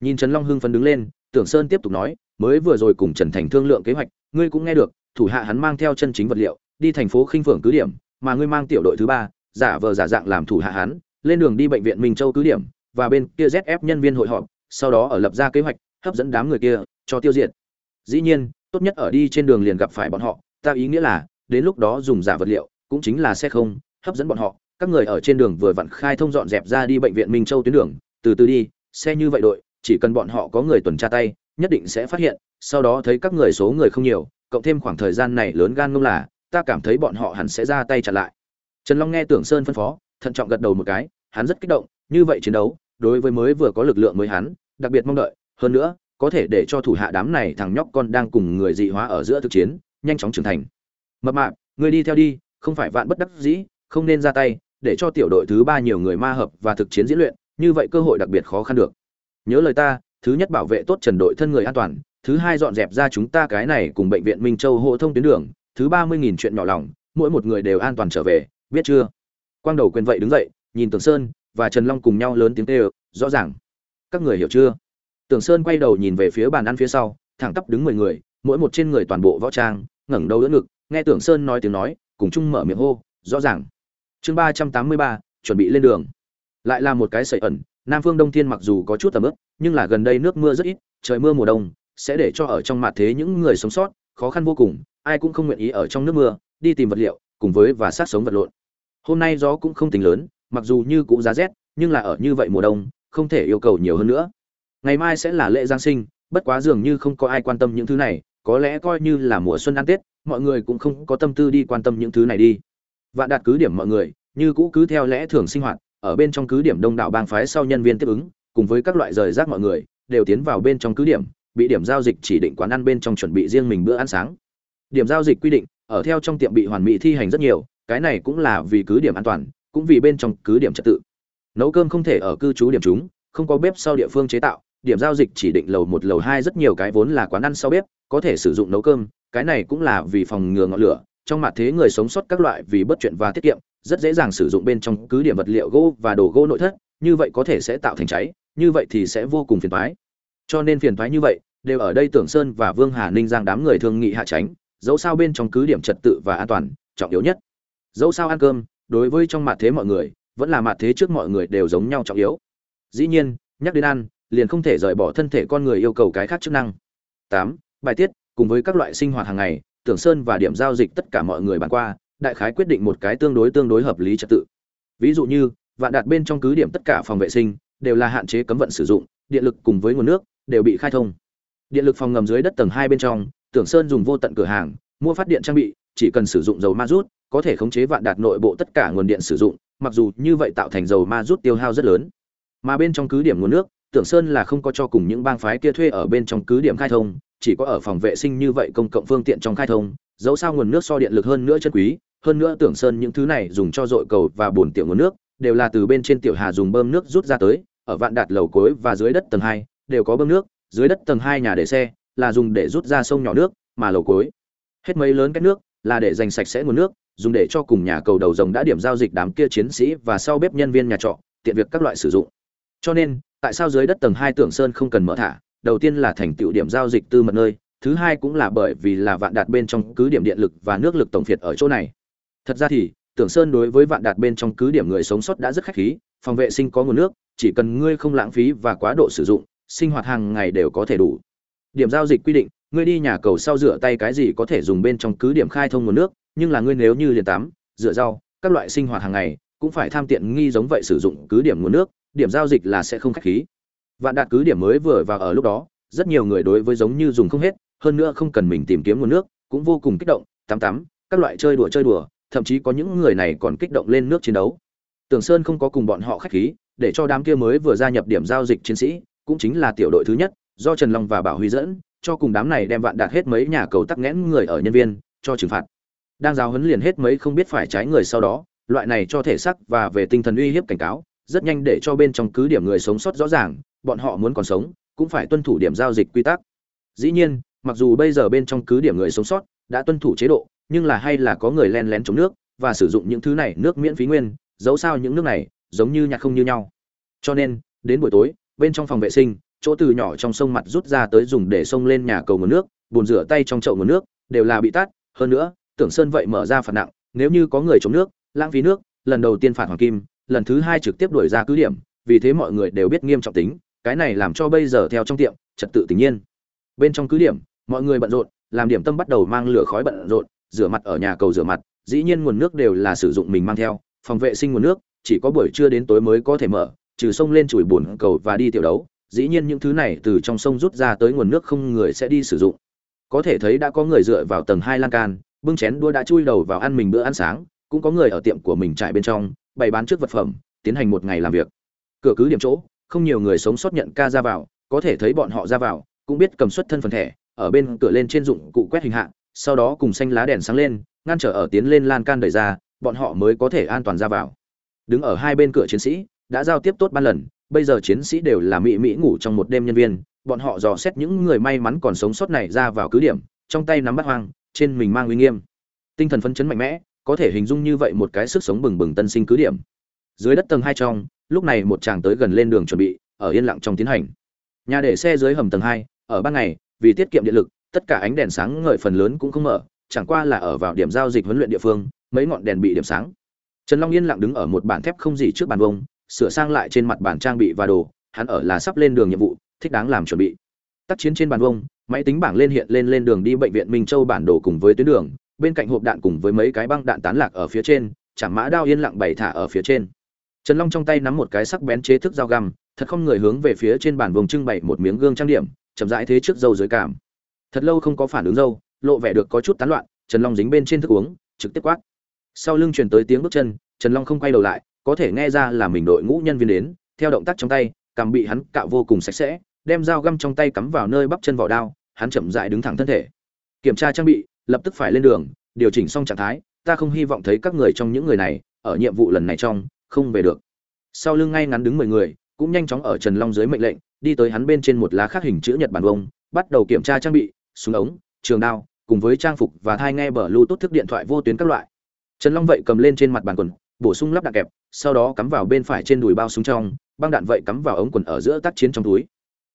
Nhìn Trần Long hưng phấn đứng lên, Tưởng Sơn tiếp tục nói, mới vừa rồi cùng Trần Thành thương lượng kế hoạch, ngươi cũng nghe được, thủ hạ hắn mang theo chân chính vật liệu, đi thành phố Khinh Phượng cứ điểm, mà ngươi mang tiểu đội thứ ba, giả vờ giả dạng làm thủ hạ hán lên đường đi bệnh viện Minh Châu cứ điểm, và bên kia ZF nhân viên hội họp, sau đó ở lập ra kế hoạch, hấp dẫn đám người kia, cho tiêu diệt. Dĩ nhiên, tốt nhất ở đi trên đường liền gặp phải bọn họ, ta ý nghĩa là, đến lúc đó dùng giả vật liệu, cũng chính là xe không, hấp dẫn bọn họ, các người ở trên đường vừa vặn khai thông dọn dẹp ra đi bệnh viện Minh Châu tuyến đường, từ từ đi, xe như vậy đội, chỉ cần bọn họ có người tuần tra tay, nhất định sẽ phát hiện, sau đó thấy các người số người không nhiều, cộng thêm khoảng thời gian này lớn gan ngông là, ta cảm thấy bọn họ hẳn sẽ ra tay trả lại. Trần Long nghe Tưởng Sơn phân phó, thận trọng gật đầu một cái, hắn rất kích động, như vậy chiến đấu, đối với mới vừa có lực lượng mới hắn, đặc biệt mong đợi, hơn nữa, có thể để cho thủ hạ đám này thằng nhóc con đang cùng người dị hóa ở giữa thực chiến, nhanh chóng trưởng thành. Mập mạp, người đi theo đi, không phải vạn bất đắc dĩ, không nên ra tay, để cho tiểu đội thứ ba nhiều người ma hợp và thực chiến diễn luyện, như vậy cơ hội đặc biệt khó khăn được. Nhớ lời ta, thứ nhất bảo vệ tốt Trần đội thân người an toàn, thứ hai dọn dẹp ra chúng ta cái này cùng bệnh viện Minh Châu hộ thông tuyến đường, thứ ba mươi nghìn chuyện nhỏ lòng, mỗi một người đều an toàn trở về, biết chưa? Quang đầu quyền vậy đứng dậy, nhìn Tường Sơn và Trần Long cùng nhau lớn tiếng kêu, rõ ràng. Các người hiểu chưa? Tường Sơn quay đầu nhìn về phía bàn ăn phía sau, thẳng tắp đứng mười người, mỗi một trên người toàn bộ võ trang, ngẩng đầu đỡ ngực, nghe Tưởng Sơn nói tiếng nói, cùng chung mở miệng hô, rõ ràng. Chương ba trăm tám mươi ba, chuẩn bị lên đường. Lại là một cái sợi ẩn, Nam Phương Đông Thiên mặc dù có chút tầm ướt, nhưng là gần đây nước mưa rất ít, trời mưa mùa đông sẽ để cho ở trong mặt thế những người sống sót khó khăn vô cùng, ai cũng không nguyện ý ở trong nước mưa đi tìm vật liệu, cùng với và sát sống vật lộn. Hôm nay gió cũng không tính lớn, mặc dù như cũng giá rét, nhưng là ở như vậy mùa đông, không thể yêu cầu nhiều hơn nữa. Ngày mai sẽ là lễ Giáng sinh, bất quá dường như không có ai quan tâm những thứ này, có lẽ coi như là mùa xuân ăn Tết, mọi người cũng không có tâm tư đi quan tâm những thứ này đi. Vạn đạt cứ điểm mọi người, như cũ cứ theo lẽ thường sinh hoạt, ở bên trong cứ điểm đông đảo bang phái sau nhân viên tiếp ứng, cùng với các loại rời rác mọi người, đều tiến vào bên trong cứ điểm, bị điểm giao dịch chỉ định quán ăn bên trong chuẩn bị riêng mình bữa ăn sáng. Điểm giao dịch quy định, ở theo trong tiệm bị hoàn mỹ thi hành rất nhiều, cái này cũng là vì cứ điểm an toàn, cũng vì bên trong cứ điểm trật tự. Nấu cơm không thể ở cư trú điểm chúng, không có bếp sau địa phương chế tạo, điểm giao dịch chỉ định lầu một lầu hai rất nhiều cái vốn là quán ăn sau bếp, có thể sử dụng nấu cơm, cái này cũng là vì phòng ngừa ngọn lửa, trong mặt thế người sống sót các loại vì bất chuyện và tiết kiệm, rất dễ dàng sử dụng bên trong cứ điểm vật liệu gỗ và đồ gỗ nội thất, như vậy có thể sẽ tạo thành cháy, như vậy thì sẽ vô cùng phiền toái. Cho nên phiền toái như vậy, đều ở đây Tưởng Sơn và Vương Hà Ninh giang đám người thương nghị hạ tránh, dẫu sao bên trong cứ điểm trật tự và an toàn, trọng yếu nhất. Dẫu sao ăn cơm, đối với trong mặt thế mọi người, vẫn là mặt thế trước mọi người đều giống nhau trọng yếu. Dĩ nhiên, nhắc đến ăn, liền không thể rời bỏ thân thể con người yêu cầu cái khác chức năng. Tám, Bài tiết, cùng với các loại sinh hoạt hàng ngày, Tưởng Sơn và điểm giao dịch tất cả mọi người bàn qua, đại khái quyết định một cái tương đối tương đối hợp lý trật tự. Ví dụ như, vạn đạt bên trong cứ điểm tất cả phòng vệ sinh đều là hạn chế cấm vận sử dụng, điện lực cùng với nguồn nước đều bị khai thông. Điện lực phòng ngầm dưới đất tầng hai bên trong, Tưởng Sơn dùng vô tận cửa hàng, mua phát điện trang bị, chỉ cần sử dụng dầu ma rút, có thể khống chế vạn đạt nội bộ tất cả nguồn điện sử dụng, mặc dù như vậy tạo thành dầu ma rút tiêu hao rất lớn. Mà bên trong cứ điểm nguồn nước, Tưởng Sơn là không có cho cùng những bang phái kia thuê ở bên trong cứ điểm khai thông, chỉ có ở phòng vệ sinh như vậy công cộng phương tiện trong khai thông, dẫu sao nguồn nước so điện lực hơn nữa chân quý, hơn nữa Tưởng Sơn những thứ này dùng cho dội cầu và bồn tiểu nguồn nước, đều là từ bên trên tiểu hà dùng bơm nước rút ra tới ở vạn đạt lầu cuối và dưới đất tầng hai đều có bơm nước dưới đất tầng hai nhà để xe là dùng để rút ra sông nhỏ nước, mà lầu cối hết mấy lớn cái nước, là để dành sạch sẽ nguồn nước, dùng để cho cùng nhà cầu đầu rồng đã điểm giao dịch đám kia chiến sĩ và sau bếp nhân viên nhà trọ, tiện việc các loại sử dụng. Cho nên, tại sao dưới đất tầng hai tưởng sơn không cần mở thả? Đầu tiên là thành tựu điểm giao dịch tư mật nơi, thứ hai cũng là bởi vì là vạn đạt bên trong cứ điểm điện lực và nước lực tổng phiệt ở chỗ này. Thật ra thì tưởng sơn đối với vạn đạt bên trong cứ điểm người sống sót đã rất khách khí, phòng vệ sinh có nguồn nước, chỉ cần ngươi không lãng phí và quá độ sử dụng, sinh hoạt hàng ngày đều có thể đủ điểm giao dịch quy định, ngươi đi nhà cầu sau rửa tay cái gì có thể dùng bên trong cứ điểm khai thông nguồn nước, nhưng là ngươi nếu như liền tắm, rửa rau, các loại sinh hoạt hàng ngày, cũng phải tham tiện nghi giống vậy sử dụng cứ điểm nguồn nước, điểm giao dịch là sẽ không khách khí. Vạn đạt cứ điểm mới vừa vào ở lúc đó, rất nhiều người đối với giống như dùng không hết, hơn nữa không cần mình tìm kiếm nguồn nước, cũng vô cùng kích động, tắm tắm, các loại chơi đùa chơi đùa, thậm chí có những người này còn kích động lên nước chiến đấu. Tưởng sơn không có cùng bọn họ khách khí, để cho đám kia mới vừa gia nhập điểm giao dịch chiến sĩ, cũng chính là tiểu đội thứ nhất do trần long và bảo huy dẫn, cho cùng đám này đem vạn đạt hết mấy nhà cầu tắc nghẽn người ở nhân viên, cho trừng phạt. Đang giáo huấn liền hết mấy không biết phải trái người sau đó, loại này cho thể xác và về tinh thần uy hiếp cảnh cáo, rất nhanh để cho bên trong cứ điểm người sống sót rõ ràng, bọn họ muốn còn sống, cũng phải tuân thủ điểm giao dịch quy tắc. Dĩ nhiên, mặc dù bây giờ bên trong cứ điểm người sống sót đã tuân thủ chế độ, nhưng là hay là có người len lén chống nước và sử dụng những thứ này nước miễn phí nguyên, dẫu sao những nước này giống như nhạc không như nhau. Cho nên, đến buổi tối, bên trong phòng vệ sinh chỗ từ nhỏ trong sông mặt rút ra tới dùng để xông lên nhà cầu nguồn nước, bồn rửa tay trong chậu nguồn nước, đều là bị tắt. Hơn nữa, tưởng sơn vậy mở ra phạt nặng, nếu như có người chống nước, lãng phí nước, lần đầu tiên phạt hoàng kim, lần thứ hai trực tiếp đuổi ra cứ điểm, vì thế mọi người đều biết nghiêm trọng tính, cái này làm cho bây giờ theo trong tiệm, trật tự tình nhiên. Bên trong cứ điểm, mọi người bận rộn, làm điểm tâm bắt đầu mang lửa khói bận rộn, rửa mặt ở nhà cầu rửa mặt, dĩ nhiên nguồn nước đều là sử dụng mình mang theo, phòng vệ sinh nguồn nước, chỉ có buổi trưa đến tối mới có thể mở, trừ sông lên chùi bùn cầu và đi tiểu đấu dĩ nhiên những thứ này từ trong sông rút ra tới nguồn nước không người sẽ đi sử dụng. Có thể thấy đã có người dựa vào tầng hai lan can, bưng chén đua đã chui đầu vào ăn mình bữa ăn sáng, cũng có người ở tiệm của mình trại bên trong, bày bán trước vật phẩm, tiến hành một ngày làm việc. Cửa cứ điểm chỗ, không nhiều người sống sót nhận ca ra vào, có thể thấy bọn họ ra vào, cũng biết cầm xuất thân phần thẻ, ở bên cửa lên trên dụng cụ quét hình hạng sau đó cùng xanh lá đèn sáng lên, ngăn trở ở tiến lên lan can đẩy ra, bọn họ mới có thể an toàn ra vào. Đứng ở hai bên cửa chiến sĩ, đã giao tiếp tốt ban lần bây giờ chiến sĩ đều là mỹ mỹ ngủ trong một đêm nhân viên, bọn họ dò xét những người may mắn còn sống sót này ra vào cứ điểm, trong tay nắm bắt hoang, trên mình mang uy nghiêm. Tinh thần phấn chấn mạnh mẽ, có thể hình dung như vậy một cái sức sống bừng bừng tân sinh cứ điểm. Dưới đất tầng hai trong, lúc này một chàng tới gần lên đường chuẩn bị, ở yên lặng trong tiến hành. Nhà để xe dưới hầm tầng hai, ở ban ngày, vì tiết kiệm điện lực, tất cả ánh đèn sáng ngời phần lớn cũng không mở, chẳng qua là ở vào điểm giao dịch huấn luyện địa phương, mấy ngọn đèn bị điểm sáng. Trần long yên lặng đứng ở một bản thép không gì trước bàn vông sửa sang lại trên mặt bản trang bị và đồ, hắn ở là sắp lên đường nhiệm vụ, thích đáng làm chuẩn bị. Tác chiến trên bàn vông máy tính bảng lên hiện lên lên đường đi bệnh viện minh châu bản đồ cùng với tuyến đường, bên cạnh hộp đạn cùng với mấy cái băng đạn tán lạc ở phía trên chẳng mã đao yên lặng bày thả ở phía trên. Trần long trong tay nắm một cái sắc bén chế thức dao găm, thật không người hướng về phía trên bàn vùng trưng bày một miếng gương trang điểm, chậm rãi thế trước dâu dưới cảm. Thật lâu không có phản ứng dâu, lộ vẻ được có chút tán loạn, trần long dính bên trên thức uống, trực tiếp quát. Sau lưng truyền tới tiếng bước chân, trần long không quay đầu lại có thể nghe ra là mình đội ngũ nhân viên đến, theo động tác trong tay cằm bị hắn cạo vô cùng sạch sẽ, đem dao găm trong tay cắm vào nơi bắp chân vỏ đao, hắn chậm rãi đứng thẳng thân thể. Kiểm tra trang bị, lập tức phải lên đường, điều chỉnh xong trạng thái, ta không hy vọng thấy các người trong những người này, ở nhiệm vụ lần này trong, không về được. Sau lưng ngay ngắn đứng mười người, cũng nhanh chóng ở trần long dưới mệnh lệnh, đi tới hắn bên trên một lá khắc hình chữ nhật bản vông bắt đầu kiểm tra trang bị, súng ống, trường đao, cùng với trang phục và thai nghe bờ lưu tốt thức điện thoại vô tuyến các loại. Trần long vậy cầm lên trên mặt bàn quần bổ sung lắp đạn kẹp, sau đó cắm vào bên phải trên đùi bao súng trong, băng đạn vậy cắm vào ống quần ở giữa tác chiến trong túi.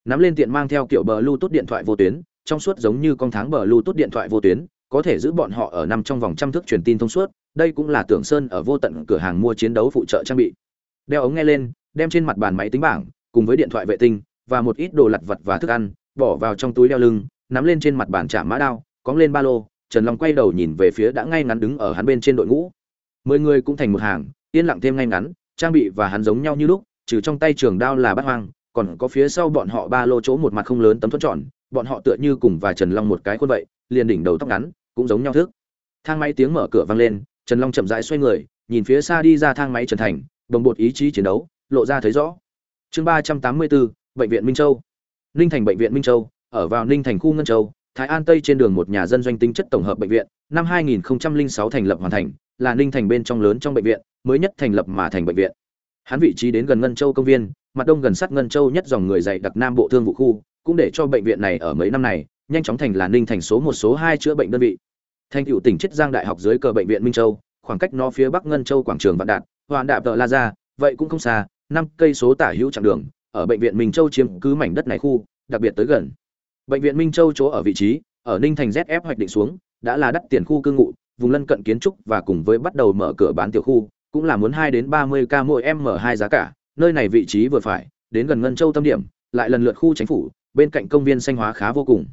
Nắm lên tiện mang theo kiểu bờ lưu tốt điện thoại vô tuyến, trong suốt giống như con tháng bờ lưu tốt điện thoại vô tuyến, có thể giữ bọn họ ở nằm trong vòng trăm thước truyền tin thông suốt, đây cũng là tưởng sơn ở vô tận cửa hàng mua chiến đấu phụ trợ trang bị. Đeo ống nghe lên, đem trên mặt bàn máy tính bảng, cùng với điện thoại vệ tinh, và một ít đồ lặt vặt và thức ăn, bỏ vào trong túi đeo lưng, nắm lên trên mặt bàn trả mã đao, cóng lên ba lô, trần long quay đầu nhìn về phía đã ngay ngắn đứng ở hắn bên trên đội ngũ mười người cũng thành một hàng, yên lặng thêm ngay ngắn, trang bị và hắn giống nhau như lúc, trừ trong tay trường đao là bát hoang, còn có phía sau bọn họ ba lô chỗ một mặt không lớn tấm thuẫn tròn, bọn họ tựa như cùng và trần long một cái khuôn vậy, liền đỉnh đầu tóc ngắn, cũng giống nhau thức. Thang máy tiếng mở cửa vang lên, trần long chậm rãi xoay người, nhìn phía xa đi ra thang máy trần thành bồng bột ý chí chiến đấu, lộ ra thấy rõ. Chương ba trăm tám mươi bốn, bệnh viện minh châu. Ninh thành bệnh viện minh châu, ở vào ninh thành khu ngân châu, thái an tây trên đường một nhà dân doanh tính chất tổng hợp bệnh viện, năm 2006 thành lập hoàn thành là ninh thành bên trong lớn trong bệnh viện, mới nhất thành lập mà thành bệnh viện. Hắn vị trí đến gần ngân châu công viên, mặt đông gần sát ngân châu nhất dòng người dạy đặc nam bộ thương vụ khu, cũng để cho bệnh viện này ở mấy năm này, nhanh chóng thành là ninh thành số một, số hai chữa bệnh đơn vị. Thành cựu tỉnh chiết giang đại học dưới cờ bệnh viện minh châu, khoảng cách nó phía bắc ngân châu quảng trường vạn đạt hoàn đạp tợ la ra vậy cũng không xa, năm cây số tả hữu chặng đường, ở bệnh viện minh châu chiếm cứ mảnh đất này khu, đặc biệt tới gần. Bệnh viện minh châu chỗ ở vị trí, ở ninh thành zf hoạch định xuống, đã là đắt tiền khu cư ngụ vùng lân cận kiến trúc và cùng với bắt đầu mở cửa bán tiểu khu, cũng là muốn hai đến ba mươi k mỗi m hai giá cả. Nơi này vị trí vừa phải, đến gần ngân châu tâm điểm, lại lần lượt khu chính phủ, bên cạnh công viên xanh hóa khá vô cùng.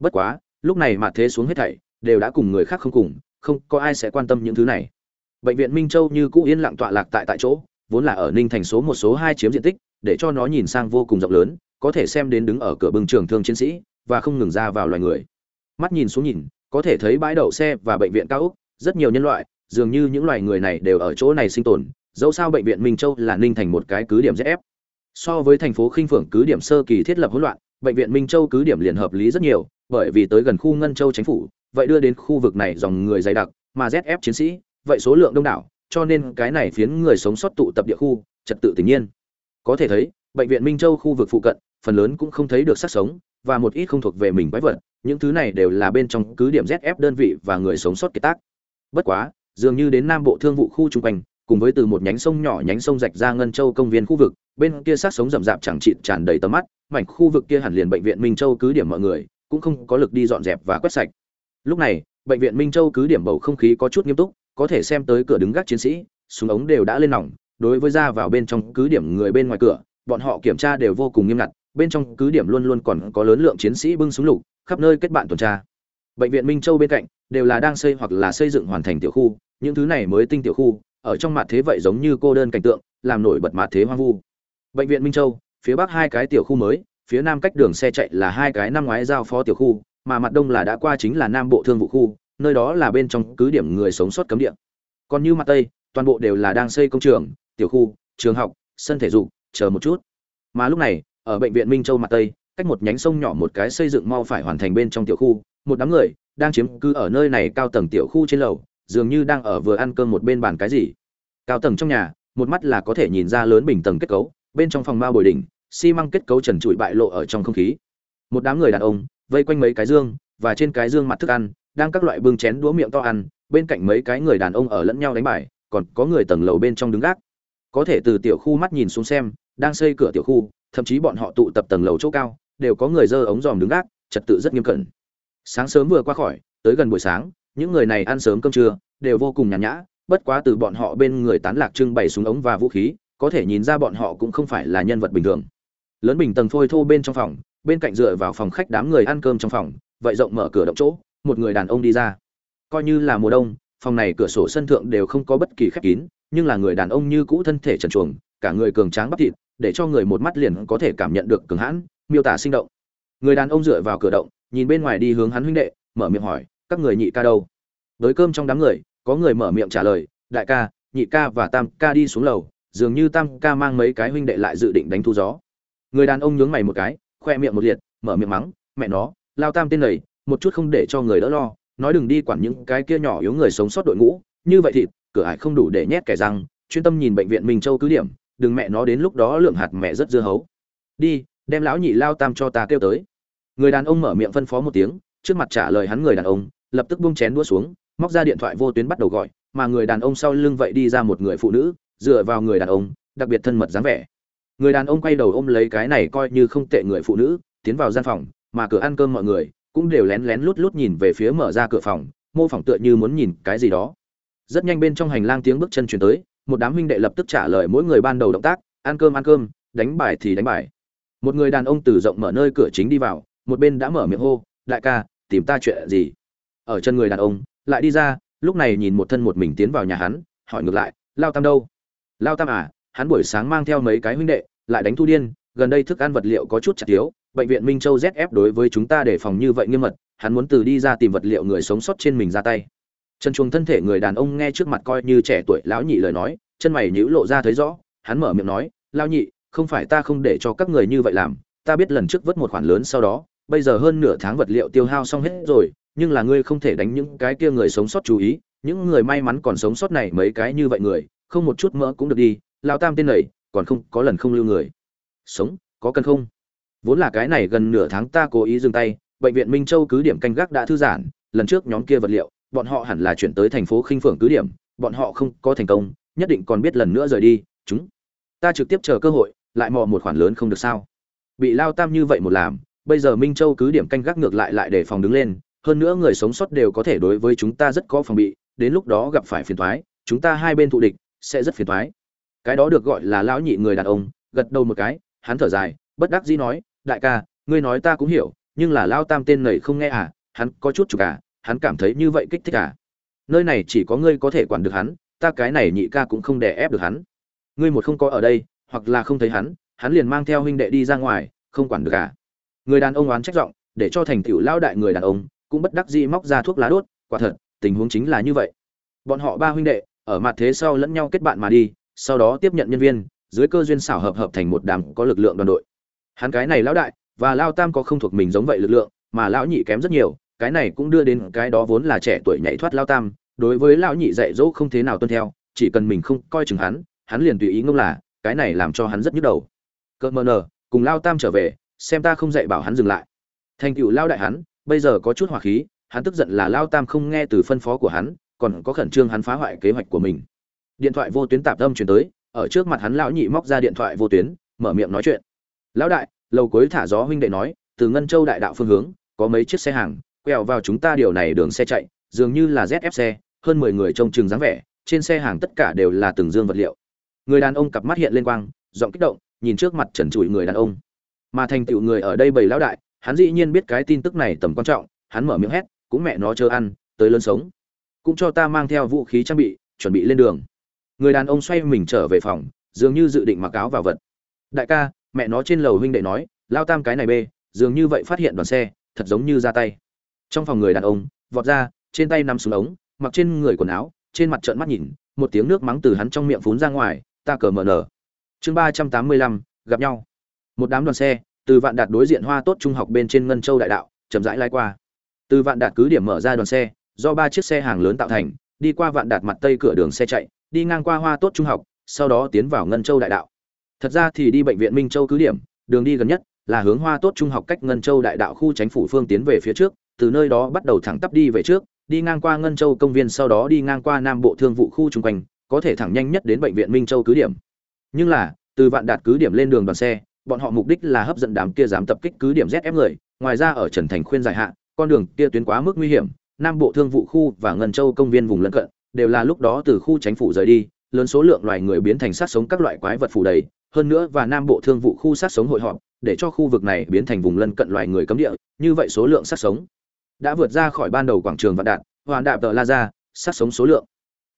Bất quá, lúc này mà thế xuống hết thảy, đều đã cùng người khác không cùng, không có ai sẽ quan tâm những thứ này. Bệnh viện minh châu như cũ yên lặng tọa lạc tại tại chỗ, vốn là ở ninh thành số một số hai chiếm diện tích, để cho nó nhìn sang vô cùng rộng lớn, có thể xem đến đứng ở cửa bừng trường thương chiến sĩ, và không ngừng ra vào loài người. Mắt nhìn xuống nhìn có thể thấy bãi đậu xe và bệnh viện cao úc, rất nhiều nhân loại, dường như những loài người này đều ở chỗ này sinh tồn, dẫu sao bệnh viện minh châu là ninh thành một cái cứ điểm ép. So với thành phố khinh phượng cứ điểm sơ kỳ thiết lập hỗn loạn, bệnh viện minh châu cứ điểm liền hợp lý rất nhiều, bởi vì tới gần khu ngân châu chính phủ, vậy đưa đến khu vực này dòng người dày đặc mà zf chiến sĩ, vậy số lượng đông đảo, cho nên cái này phiến người sống sót tụ tập địa khu, trật tự tự nhiên. Có thể thấy, bệnh viện minh châu khu vực phụ cận phần lớn cũng không thấy được sát sống, và một ít không thuộc về mình quái vật, những thứ này đều là bên trong cứ điểm zf đơn vị và người sống sót kiệt tác. Bất quá, dường như đến nam bộ thương vụ khu trung quanh, cùng với từ một nhánh sông nhỏ nhánh sông rạch ra ngân châu công viên khu vực, bên kia sát sống rậm rạp chẳng chịt tràn đầy tầm mắt, mảnh khu vực kia hẳn liền bệnh viện minh châu cứ điểm mọi người, cũng không có lực đi dọn dẹp và quét sạch. Lúc này, bệnh viện minh châu cứ điểm bầu không khí có chút nghiêm túc, có thể xem tới cửa đứng gác chiến sĩ, súng ống đều đã lên nòng, đối với ra vào bên trong cứ điểm người bên ngoài cửa, bọn họ kiểm tra đều vô cùng nghiêm ngặt bên trong cứ điểm luôn luôn còn có lớn lượng chiến sĩ bưng súng lục, khắp nơi kết bạn tuần tra. Bệnh viện minh châu bên cạnh, đều là đang xây hoặc là xây dựng hoàn thành tiểu khu, những thứ này mới tinh tiểu khu, ở trong mặt thế vậy giống như cô đơn cảnh tượng, làm nổi bật mặt thế hoang vu. Bệnh viện minh châu, phía bắc hai cái tiểu khu mới, phía nam cách đường xe chạy là hai cái năm ngoái giao phó tiểu khu, mà mặt đông là đã qua chính là nam bộ thương vụ khu, nơi đó là bên trong cứ điểm người sống sót cấm địa. Còn như mặt tây, toàn bộ đều là đang xây công trường, tiểu khu, trường học, sân thể dục, chờ một chút. Mà lúc này ở bệnh viện minh châu mặt tây, cách một nhánh sông nhỏ một cái xây dựng mau phải hoàn thành bên trong tiểu khu, một đám người đang chiếm cứ ở nơi này cao tầng tiểu khu trên lầu, dường như đang ở vừa ăn cơm một bên bàn cái gì. Cao tầng trong nhà, một mắt là có thể nhìn ra lớn bình tầng kết cấu, bên trong phòng mao bồi đỉnh, xi măng kết cấu trần trụi bại lộ ở trong không khí. Một đám người đàn ông, vây quanh mấy cái dương, và trên cái dương mặt thức ăn, đang các loại bưng chén đũa miệng to ăn, bên cạnh mấy cái người đàn ông ở lẫn nhau đánh bài, còn có người tầng lầu bên trong đứng gác. Có thể từ tiểu khu mắt nhìn xuống xem, đang xây cửa tiểu khu thậm chí bọn họ tụ tập tầng lầu chỗ cao, đều có người dơ ống dòm đứng gác, trật tự rất nghiêm cẩn. Sáng sớm vừa qua khỏi, tới gần buổi sáng, những người này ăn sớm cơm trưa, đều vô cùng nhàn nhã, bất quá từ bọn họ bên người tán lạc trưng bày súng ống và vũ khí, có thể nhìn ra bọn họ cũng không phải là nhân vật bình thường. Lớn bình tầng phôi thô bên trong phòng, bên cạnh dựa vào phòng khách đám người ăn cơm trong phòng, vậy rộng mở cửa động chỗ, một người đàn ông đi ra. Coi như là mùa đông, phòng này cửa sổ sân thượng đều không có bất kỳ khép kín nhưng là người đàn ông như cũ thân thể trần truồng cả người cường tráng bắp thịt, để cho người một mắt liền có thể cảm nhận được cường hãn, miêu tả sinh động. Người đàn ông dựa vào cửa động, nhìn bên ngoài đi hướng hắn huynh đệ, mở miệng hỏi, các người nhị ca đâu? Với cơm trong đám người, có người mở miệng trả lời, đại ca, nhị ca và tam ca đi xuống lầu, dường như tam ca mang mấy cái huynh đệ lại dự định đánh thu gió. Người đàn ông nhướng mày một cái, khoe miệng một liệt, mở miệng mắng, mẹ nó, lao tam tên này, một chút không để cho người đỡ lo, nói đừng đi quản những cái kia nhỏ yếu người sống sót đội ngũ, như vậy thịt cửa ải không đủ để nhét kẻ răng, chuyên tâm nhìn bệnh viện minh châu cứ điểm, đừng mẹ nó đến lúc đó lượng hạt mẹ rất dưa hấu. Đi, đem lão nhị lao tam cho ta kêu tới. Người đàn ông mở miệng phân phó một tiếng, trước mặt trả lời hắn người đàn ông, lập tức buông chén đũa xuống, móc ra điện thoại vô tuyến bắt đầu gọi, mà người đàn ông sau lưng vậy đi ra một người phụ nữ, dựa vào người đàn ông, đặc biệt thân mật dáng vẻ. Người đàn ông quay đầu ôm lấy cái này coi như không tệ người phụ nữ, tiến vào gian phòng, mà cửa ăn cơm mọi người cũng đều lén lén lút lút nhìn về phía mở ra cửa phòng, mô phỏng tựa như muốn nhìn cái gì đó rất nhanh bên trong hành lang tiếng bước chân chuyển tới, một đám huynh đệ lập tức trả lời mỗi người ban đầu động tác, ăn cơm ăn cơm, đánh bài thì đánh bài. Một người đàn ông từ rộng mở nơi cửa chính đi vào, một bên đã mở miệng hô, đại ca, tìm ta chuyện gì? Ở chân người đàn ông, lại đi ra, lúc này nhìn một thân một mình tiến vào nhà hắn, hỏi ngược lại, lao tam đâu? Lao tam à hắn buổi sáng mang theo mấy cái huynh đệ, lại đánh thu điên, gần đây thức ăn vật liệu có chút chặt thiếu, bệnh viện minh châu zf đối với chúng ta để phòng như vậy nghiêm mật, hắn muốn từ đi ra tìm vật liệu người sống sót trên mình ra tay chân chuồng thân thể người đàn ông nghe trước mặt coi như trẻ tuổi lão nhị lời nói, chân mày nhíu lộ ra thấy rõ, hắn mở miệng nói lao nhị, không phải ta không để cho các người như vậy làm, ta biết lần trước vớt một khoản lớn sau đó, bây giờ hơn nửa tháng vật liệu tiêu hao xong hết rồi, nhưng là ngươi không thể đánh những cái kia người sống sót chú ý, những người may mắn còn sống sót này mấy cái như vậy người, không một chút mỡ cũng được đi lao tam tên này, còn không, có lần không lưu người. Sống, có cần không? Vốn là cái này gần nửa tháng ta cố ý dừng tay, bệnh viện minh châu cứ điểm canh gác đã thư giãn, lần trước nhóm kia vật liệu bọn họ hẳn là chuyển tới thành phố khinh phượng cứ điểm bọn họ không có thành công nhất định còn biết lần nữa rời đi chúng. Ta trực tiếp chờ cơ hội lại mò một khoản lớn không được sao. Bị lao tam như vậy một làm bây giờ minh châu cứ điểm canh gác ngược lại lại để phòng đứng lên hơn nữa người sống sót đều có thể đối với chúng ta rất có phòng bị đến lúc đó gặp phải phiền thoái chúng ta hai bên thù địch sẽ rất phiền thoái cái đó được gọi là lão nhị người đàn ông gật đầu một cái hắn thở dài bất đắc dĩ nói đại ca ngươi nói ta cũng hiểu nhưng là lao tam tên này không nghe à hắn có chút chủ cả à, hắn cảm thấy như vậy kích thích à? Nơi này chỉ có ngươi có thể quản được hắn, ta cái này nhị ca cũng không đè ép được hắn. Ngươi một không có ở đây, hoặc là không thấy hắn hắn liền mang theo huynh đệ đi ra ngoài, không quản được cả à. người đàn ông oán trách giọng, để cho thành tiểu lao đại người đàn ông, cũng bất đắc dĩ móc ra thuốc lá đốt, quả thật, tình huống chính là như vậy. Bọn họ ba huynh đệ, ở mặt thế sau lẫn nhau kết bạn mà đi, sau đó tiếp nhận nhân viên, dưới cơ duyên xảo hợp hợp thành một đám có lực lượng đoàn đội. Hắn cái này lão đại, và lao tam có không thuộc mình giống vậy lực lượng, mà lão nhị kém rất nhiều cái này cũng đưa đến cái đó vốn là trẻ tuổi nhảy thoát lao tam, đối với lão nhị dạy dỗ không thế nào tuân theo, chỉ cần mình không coi chừng hắn hắn liền tùy ý ngông là, cái này làm cho hắn rất nhức đầu. Cợt mờ nờ, cùng lao tam trở về, xem ta không dạy bảo hắn dừng lại. Thành cựu lao đại hắn, bây giờ có chút hỏa khí, hắn tức giận là lao tam không nghe từ phân phó của hắn, còn có khẩn trương hắn phá hoại kế hoạch của mình. Điện thoại vô tuyến tạp âm truyền tới, ở trước mặt hắn lão nhị móc ra điện thoại vô tuyến, mở miệng nói chuyện. Lão đại, lầu cuối thả gió huynh đệ nói, từ ngân châu đại đạo phương hướng, có mấy chiếc xe hàng quẹo vào chúng ta điều này đường xe chạy, dường như là zf xe, hơn mười người trông chừng dáng vẻ, trên xe hàng tất cả đều là từng dương vật liệu. Người đàn ông cặp mắt hiện lên quang, giọng kích động, nhìn trước mặt trần trụi người đàn ông. Mà thành tựu người ở đây bầy lão đại, hắn dĩ nhiên biết cái tin tức này tầm quan trọng, hắn mở miệng hét, cũng mẹ nó chờ ăn, tới lớn sống. Cũng cho ta mang theo vũ khí trang bị, chuẩn bị lên đường. Người đàn ông xoay mình trở về phòng, dường như dự định mặc áo vào vật. Đại ca, mẹ nó trên lầu huynh đệ nói, lao tam cái này bê, dường như vậy phát hiện đoàn xe, thật giống như ra tay trong phòng người đàn ông, vọt ra, trên tay nằm xuống ống, mặc trên người quần áo, trên mặt trợn mắt nhìn, một tiếng nước mắng từ hắn trong miệng phún ra ngoài, ta cờ mở nở. Chương ba trăm tám mươi lăm, gặp nhau. Một đám đoàn xe, từ vạn đạt đối diện hoa tốt trung học bên trên ngân châu đại đạo, chậm rãi lai qua. Từ vạn đạt cứ điểm mở ra đoàn xe, do ba chiếc xe hàng lớn tạo thành, đi qua vạn đạt mặt tây cửa đường xe chạy, đi ngang qua hoa tốt trung học, sau đó tiến vào ngân châu đại đạo. Thật ra thì đi bệnh viện minh châu cứ điểm, đường đi gần nhất, là hướng hoa tốt trung học cách ngân châu đại đạo khu chính phủ phương tiến về phía trước từ nơi đó bắt đầu thẳng tắp đi về trước, đi ngang qua ngân châu công viên sau đó đi ngang qua nam bộ thương vụ khu Trung quanh, có thể thẳng nhanh nhất đến bệnh viện minh châu cứ điểm. Nhưng là, từ vạn đạt cứ điểm lên đường đoàn xe, bọn họ mục đích là hấp dẫn đám kia dám tập kích cứ điểm zf người, ngoài ra ở trần thành khuyên giải hạn con đường kia tuyến quá mức nguy hiểm, nam bộ thương vụ khu và ngân châu công viên vùng lân cận, đều là lúc đó từ khu chính phủ rời đi, lớn số lượng loài người biến thành sát sống các loại quái vật phủ đầy, hơn nữa và nam bộ thương vụ khu sát sống hội họp, để cho khu vực này biến thành vùng lân cận loài người cấm địa, như vậy số lượng sát sống đã vượt ra khỏi ban đầu quảng trường vạn đạt hoàn đạp tờ la ra sát sống số lượng.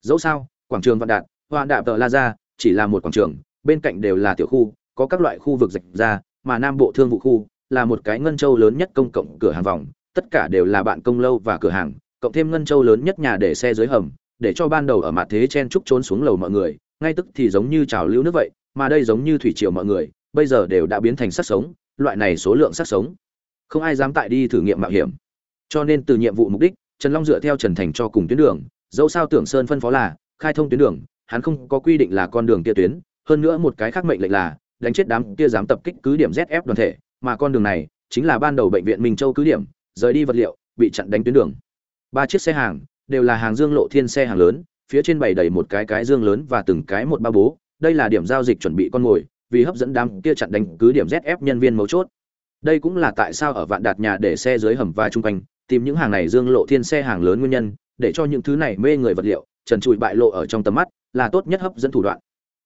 Dẫu sao, quảng trường vạn đạt hoàn đạp tờ la ra chỉ là một quảng trường, bên cạnh đều là tiểu khu, có các loại khu vực rạch ra mà nam bộ thương vụ khu là một cái ngân châu lớn nhất công cộng cửa hàng vòng, tất cả đều là bạn công lâu và cửa hàng, cộng thêm ngân châu lớn nhất nhà để xe dưới hầm, để cho ban đầu ở mặt thế chen trúc trốn xuống lầu mọi người, ngay tức thì giống như trào lưu nước vậy, mà đây giống như thủy triều mọi người, bây giờ đều đã biến thành sắc sống, loại này số lượng sắc sống. Không ai dám tại đi thử nghiệm mạo hiểm cho nên từ nhiệm vụ mục đích, trần long dựa theo trần thành cho cùng tuyến đường, dẫu sao tưởng sơn phân phó là, khai thông tuyến đường, hắn không có quy định là con đường kia tuyến, hơn nữa một cái khác mệnh lệnh là, đánh chết đám kia dám tập kích cứ điểm zf đoàn thể, mà con đường này chính là ban đầu bệnh viện minh châu cứ điểm, rời đi vật liệu, bị chặn đánh tuyến đường. Ba chiếc xe hàng, đều là hàng dương lộ thiên xe hàng lớn, phía trên bày đầy một cái cái dương lớn và từng cái một ba bố, đây là điểm giao dịch chuẩn bị con mồi, vì hấp dẫn đám kia chặn đánh cứ điểm zf nhân viên mấu chốt. Đây cũng là tại sao ở vạn đạt nhà để xe dưới hầm và chung quanh tìm những hàng này dương lộ thiên xe hàng lớn nguyên nhân, để cho những thứ này mê người vật liệu, trần trụi bại lộ ở trong tầm mắt, là tốt nhất hấp dẫn thủ đoạn.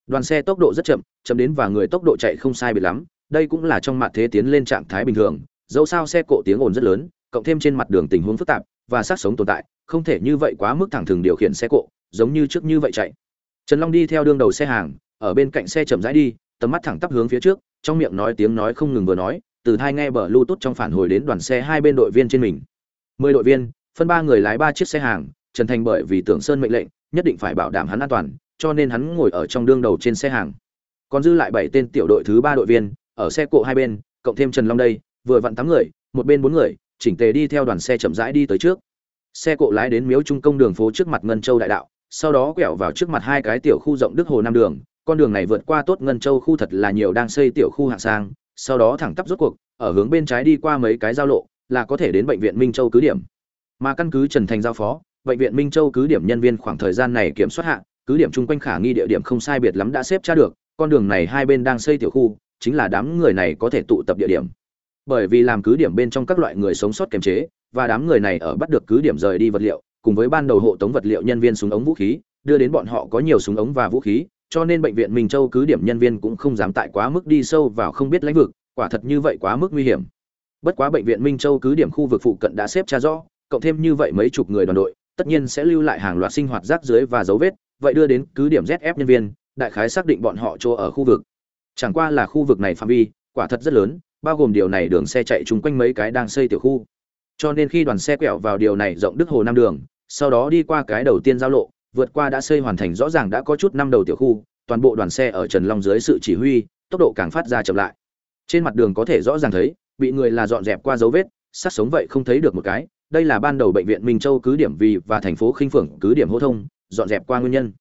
Đoàn xe tốc độ rất chậm chậm đến và người tốc độ chạy không sai biệt lắm, đây cũng là trong mặt thế tiến lên trạng thái bình thường. Dẫu sao xe cộ tiếng ồn rất lớn, cộng thêm trên mặt đường tình huống phức tạp và sát sống tồn tại, không thể như vậy quá mức thẳng thừng điều khiển xe cộ, giống như trước như vậy chạy. Trần long đi theo đương đầu xe hàng, ở bên cạnh xe chậm rãi đi, tầm mắt thẳng tắp hướng phía trước, trong miệng nói tiếng nói không ngừng vừa nói, từ thai nghe bờ bluetooth trong phản hồi đến đoàn xe hai bên đội viên trên mình mười đội viên, phân ba người lái ba chiếc xe hàng, trần thành bởi vì tưởng sơn mệnh lệnh, nhất định phải bảo đảm hắn an toàn, cho nên hắn ngồi ở trong đương đầu trên xe hàng. Còn dư lại bảy tên tiểu đội thứ ba đội viên, ở xe cộ hai bên, cộng thêm trần long đây, vừa vặn tám người, một bên bốn người, chỉnh tề đi theo đoàn xe chậm rãi đi tới trước. Xe cộ lái đến miếu trung công đường phố trước mặt ngân châu đại đạo, sau đó quẹo vào trước mặt hai cái tiểu khu rộng đức hồ nam đường. Con đường này vượt qua tốt ngân châu khu thật là nhiều đang xây tiểu khu hạng sang, sau đó thẳng tắp rốt cuộc, ở hướng bên trái đi qua mấy cái giao lộ là có thể đến bệnh viện minh châu cứ điểm mà căn cứ trần thành giao phó bệnh viện minh châu cứ điểm nhân viên khoảng thời gian này kiểm soát hạ cứ điểm chung quanh khả nghi địa điểm không sai biệt lắm đã xếp tra được con đường này hai bên đang xây tiểu khu chính là đám người này có thể tụ tập địa điểm bởi vì làm cứ điểm bên trong các loại người sống sót kiềm chế và đám người này ở bắt được cứ điểm rời đi vật liệu cùng với ban đầu hộ tống vật liệu nhân viên súng ống vũ khí đưa đến bọn họ có nhiều súng ống và vũ khí cho nên bệnh viện Minh Châu cứ điểm nhân viên cũng không dám tại quá mức đi sâu vào không biết lãnh vực, quả thật như vậy quá mức nguy hiểm. Bất quá bệnh viện Minh Châu cứ điểm khu vực phụ cận đã xếp tra rõ, cộng thêm như vậy mấy chục người đoàn đội, tất nhiên sẽ lưu lại hàng loạt sinh hoạt rác dưới và dấu vết, vậy đưa đến cứ điểm ZF nhân viên, đại khái xác định bọn họ chỗ ở khu vực. Chẳng qua là khu vực này phạm vi, quả thật rất lớn, bao gồm điều này đường xe chạy chung quanh mấy cái đang xây tiểu khu. Cho nên khi đoàn xe quẹo vào điều này rộng Đức Hồ Nam đường, sau đó đi qua cái đầu tiên giao lộ, vượt qua đã xây hoàn thành rõ ràng đã có chút năm đầu tiểu khu, toàn bộ đoàn xe ở Trần Long dưới sự chỉ huy, tốc độ càng phát ra chậm lại. Trên mặt đường có thể rõ ràng thấy, bị người là dọn dẹp qua dấu vết, sát sống vậy không thấy được một cái. Đây là ban đầu bệnh viện Minh Châu cứ điểm vì và thành phố Khinh Phượng cứ điểm hô thông, dọn dẹp qua nguyên nhân.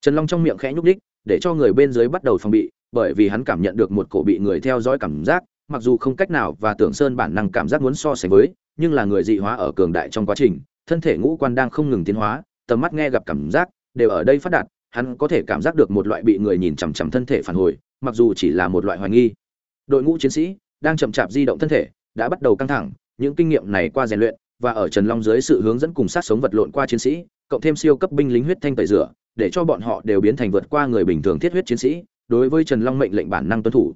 Trần Long trong miệng khẽ nhúc đích, để cho người bên dưới bắt đầu phòng bị, bởi vì hắn cảm nhận được một cổ bị người theo dõi cảm giác, mặc dù không cách nào và tưởng sơn bản năng cảm giác muốn so sánh với, nhưng là người dị hóa ở cường đại trong quá trình, thân thể ngũ quan đang không ngừng tiến hóa, tầm mắt nghe gặp cảm giác đều ở đây phát đạt, hắn có thể cảm giác được một loại bị người nhìn chằm chằm thân thể phản hồi, mặc dù chỉ là một loại hoài nghi. Đội ngũ chiến sĩ đang chậm chạp di động thân thể, đã bắt đầu căng thẳng, những kinh nghiệm này qua rèn luyện và ở Trần Long dưới sự hướng dẫn cùng sát sống vật lộn qua chiến sĩ, cộng thêm siêu cấp binh lính huyết thanh tẩy rửa, để cho bọn họ đều biến thành vượt qua người bình thường thiết huyết chiến sĩ, đối với Trần Long mệnh lệnh bản năng tuân thủ.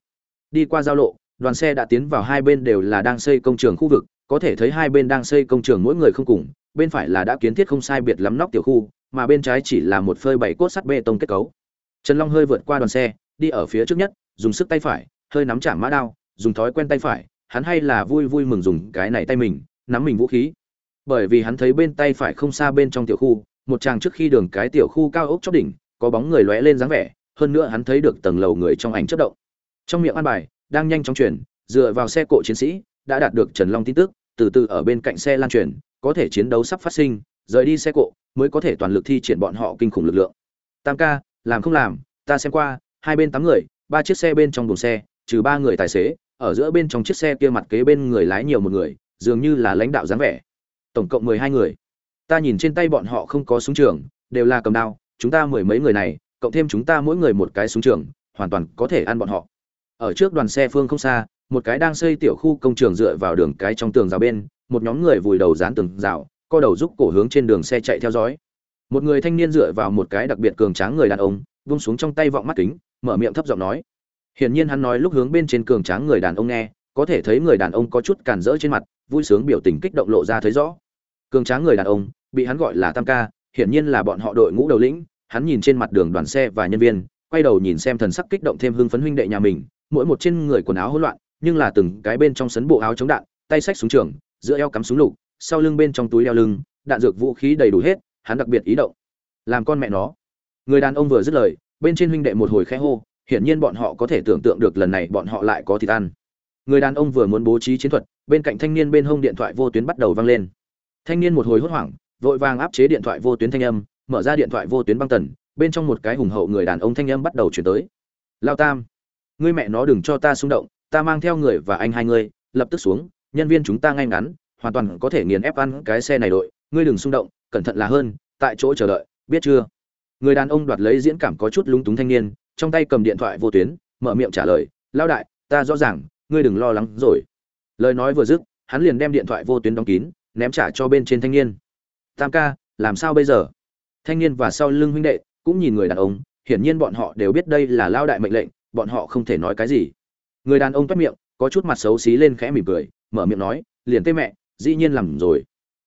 Đi qua giao lộ, đoàn xe đã tiến vào hai bên đều là đang xây công trường khu vực, có thể thấy hai bên đang xây công trường mỗi người không cùng, bên phải là đã kiến thiết không sai biệt lắm nóc tiểu khu, mà bên trái chỉ là một phơi bảy cốt sắt bê tông kết cấu. Trần Long hơi vượt qua đoàn xe, đi ở phía trước nhất, dùng sức tay phải, hơi nắm chạm mã đao, dùng thói quen tay phải, hắn hay là vui vui mừng dùng cái này tay mình, nắm mình vũ khí. Bởi vì hắn thấy bên tay phải không xa bên trong tiểu khu, một chàng trước khi đường cái tiểu khu cao ốc chóp đỉnh, có bóng người lóe lên dáng vẻ, hơn nữa hắn thấy được tầng lầu người trong ảnh chớp động. Trong miệng an bài, đang nhanh chóng chuyển, dựa vào xe cộ chiến sĩ, đã đạt được Trần Long tin tức, từ từ ở bên cạnh xe lan truyền, có thể chiến đấu sắp phát sinh, rời đi xe cộ, mới có thể toàn lực thi triển bọn họ kinh khủng lực lượng. Tam ca, làm không làm, ta xem qua, hai bên tám người, ba chiếc xe bên trong buồng xe, trừ ba người tài xế, ở giữa bên trong chiếc xe kia mặt kế bên người lái nhiều một người, dường như là lãnh đạo dáng vẻ. Tổng cộng mười hai người. Ta nhìn trên tay bọn họ không có súng trường, đều là cầm đao, chúng ta mười mấy người này, cộng thêm chúng ta mỗi người một cái súng trường, hoàn toàn có thể ăn bọn họ. Ở trước đoàn xe phương không xa, một cái đang xây tiểu khu công trường dựa vào đường cái trong tường rào bên, một nhóm người vùi đầu dán tường rào, co đầu giúp cổ hướng trên đường xe chạy theo dõi một người thanh niên dựa vào một cái đặc biệt cường tráng người đàn ông vung xuống trong tay vọng mắt kính mở miệng thấp giọng nói hiển nhiên hắn nói lúc hướng bên trên cường tráng người đàn ông nghe, có thể thấy người đàn ông có chút cản rỡ trên mặt, vui sướng biểu tình kích động lộ ra thấy rõ. Cường tráng người đàn ông, bị hắn gọi là tam ca, hiển nhiên là bọn họ đội ngũ đầu lĩnh, hắn nhìn trên mặt đường đoàn xe và nhân viên, quay đầu nhìn xem thần sắc kích động thêm hưng phấn huynh đệ nhà mình, mỗi một trên người quần áo hỗn loạn, nhưng là từng cái bên trong sấn bộ áo chống đạn, tay sách súng trường, giữa eo cắm súng lục, sau lưng bên trong túi đeo lưng, đạn dược vũ khí đầy đủ hết, hắn đặc biệt ý động. Làm con mẹ nó. Người đàn ông vừa dứt lời, bên trên huynh đệ một hồi khẽ hô hiển nhiên bọn họ có thể tưởng tượng được lần này bọn họ lại có thịt ăn. Người đàn ông vừa muốn bố trí chiến thuật, bên cạnh thanh niên bên hông điện thoại vô tuyến bắt đầu vang lên. Thanh niên một hồi hốt hoảng, vội vàng áp chế điện thoại vô tuyến thanh âm, mở ra điện thoại vô tuyến băng tần, bên trong một cái hùng hậu người đàn ông thanh âm bắt đầu chuyển tới. Lão tam, ngươi mẹ nó đừng cho ta xung động, ta mang theo người và anh hai người lập tức xuống, nhân viên chúng ta ngay ngắn, hoàn toàn có thể nghiền ép ăn cái xe này đội, ngươi đừng xung động, cẩn thận là hơn, tại chỗ chờ đợi, biết chưa? Người đàn ông đoạt lấy diễn cảm có chút lúng túng thanh niên trong tay cầm điện thoại vô tuyến, mở miệng trả lời lao đại, ta rõ ràng, ngươi đừng lo lắng rồi. Lời nói vừa dứt, hắn liền đem điện thoại vô tuyến đóng kín, ném trả cho bên trên thanh niên. Tam ca, làm sao bây giờ? Thanh niên và sau lưng huynh đệ cũng nhìn người đàn ông, hiển nhiên bọn họ đều biết đây là lao đại mệnh lệnh, bọn họ không thể nói cái gì. Người đàn ông toát miệng, có chút mặt xấu xí lên khẽ mỉm cười, mở miệng nói, liền tê mẹ, dĩ nhiên làm rồi.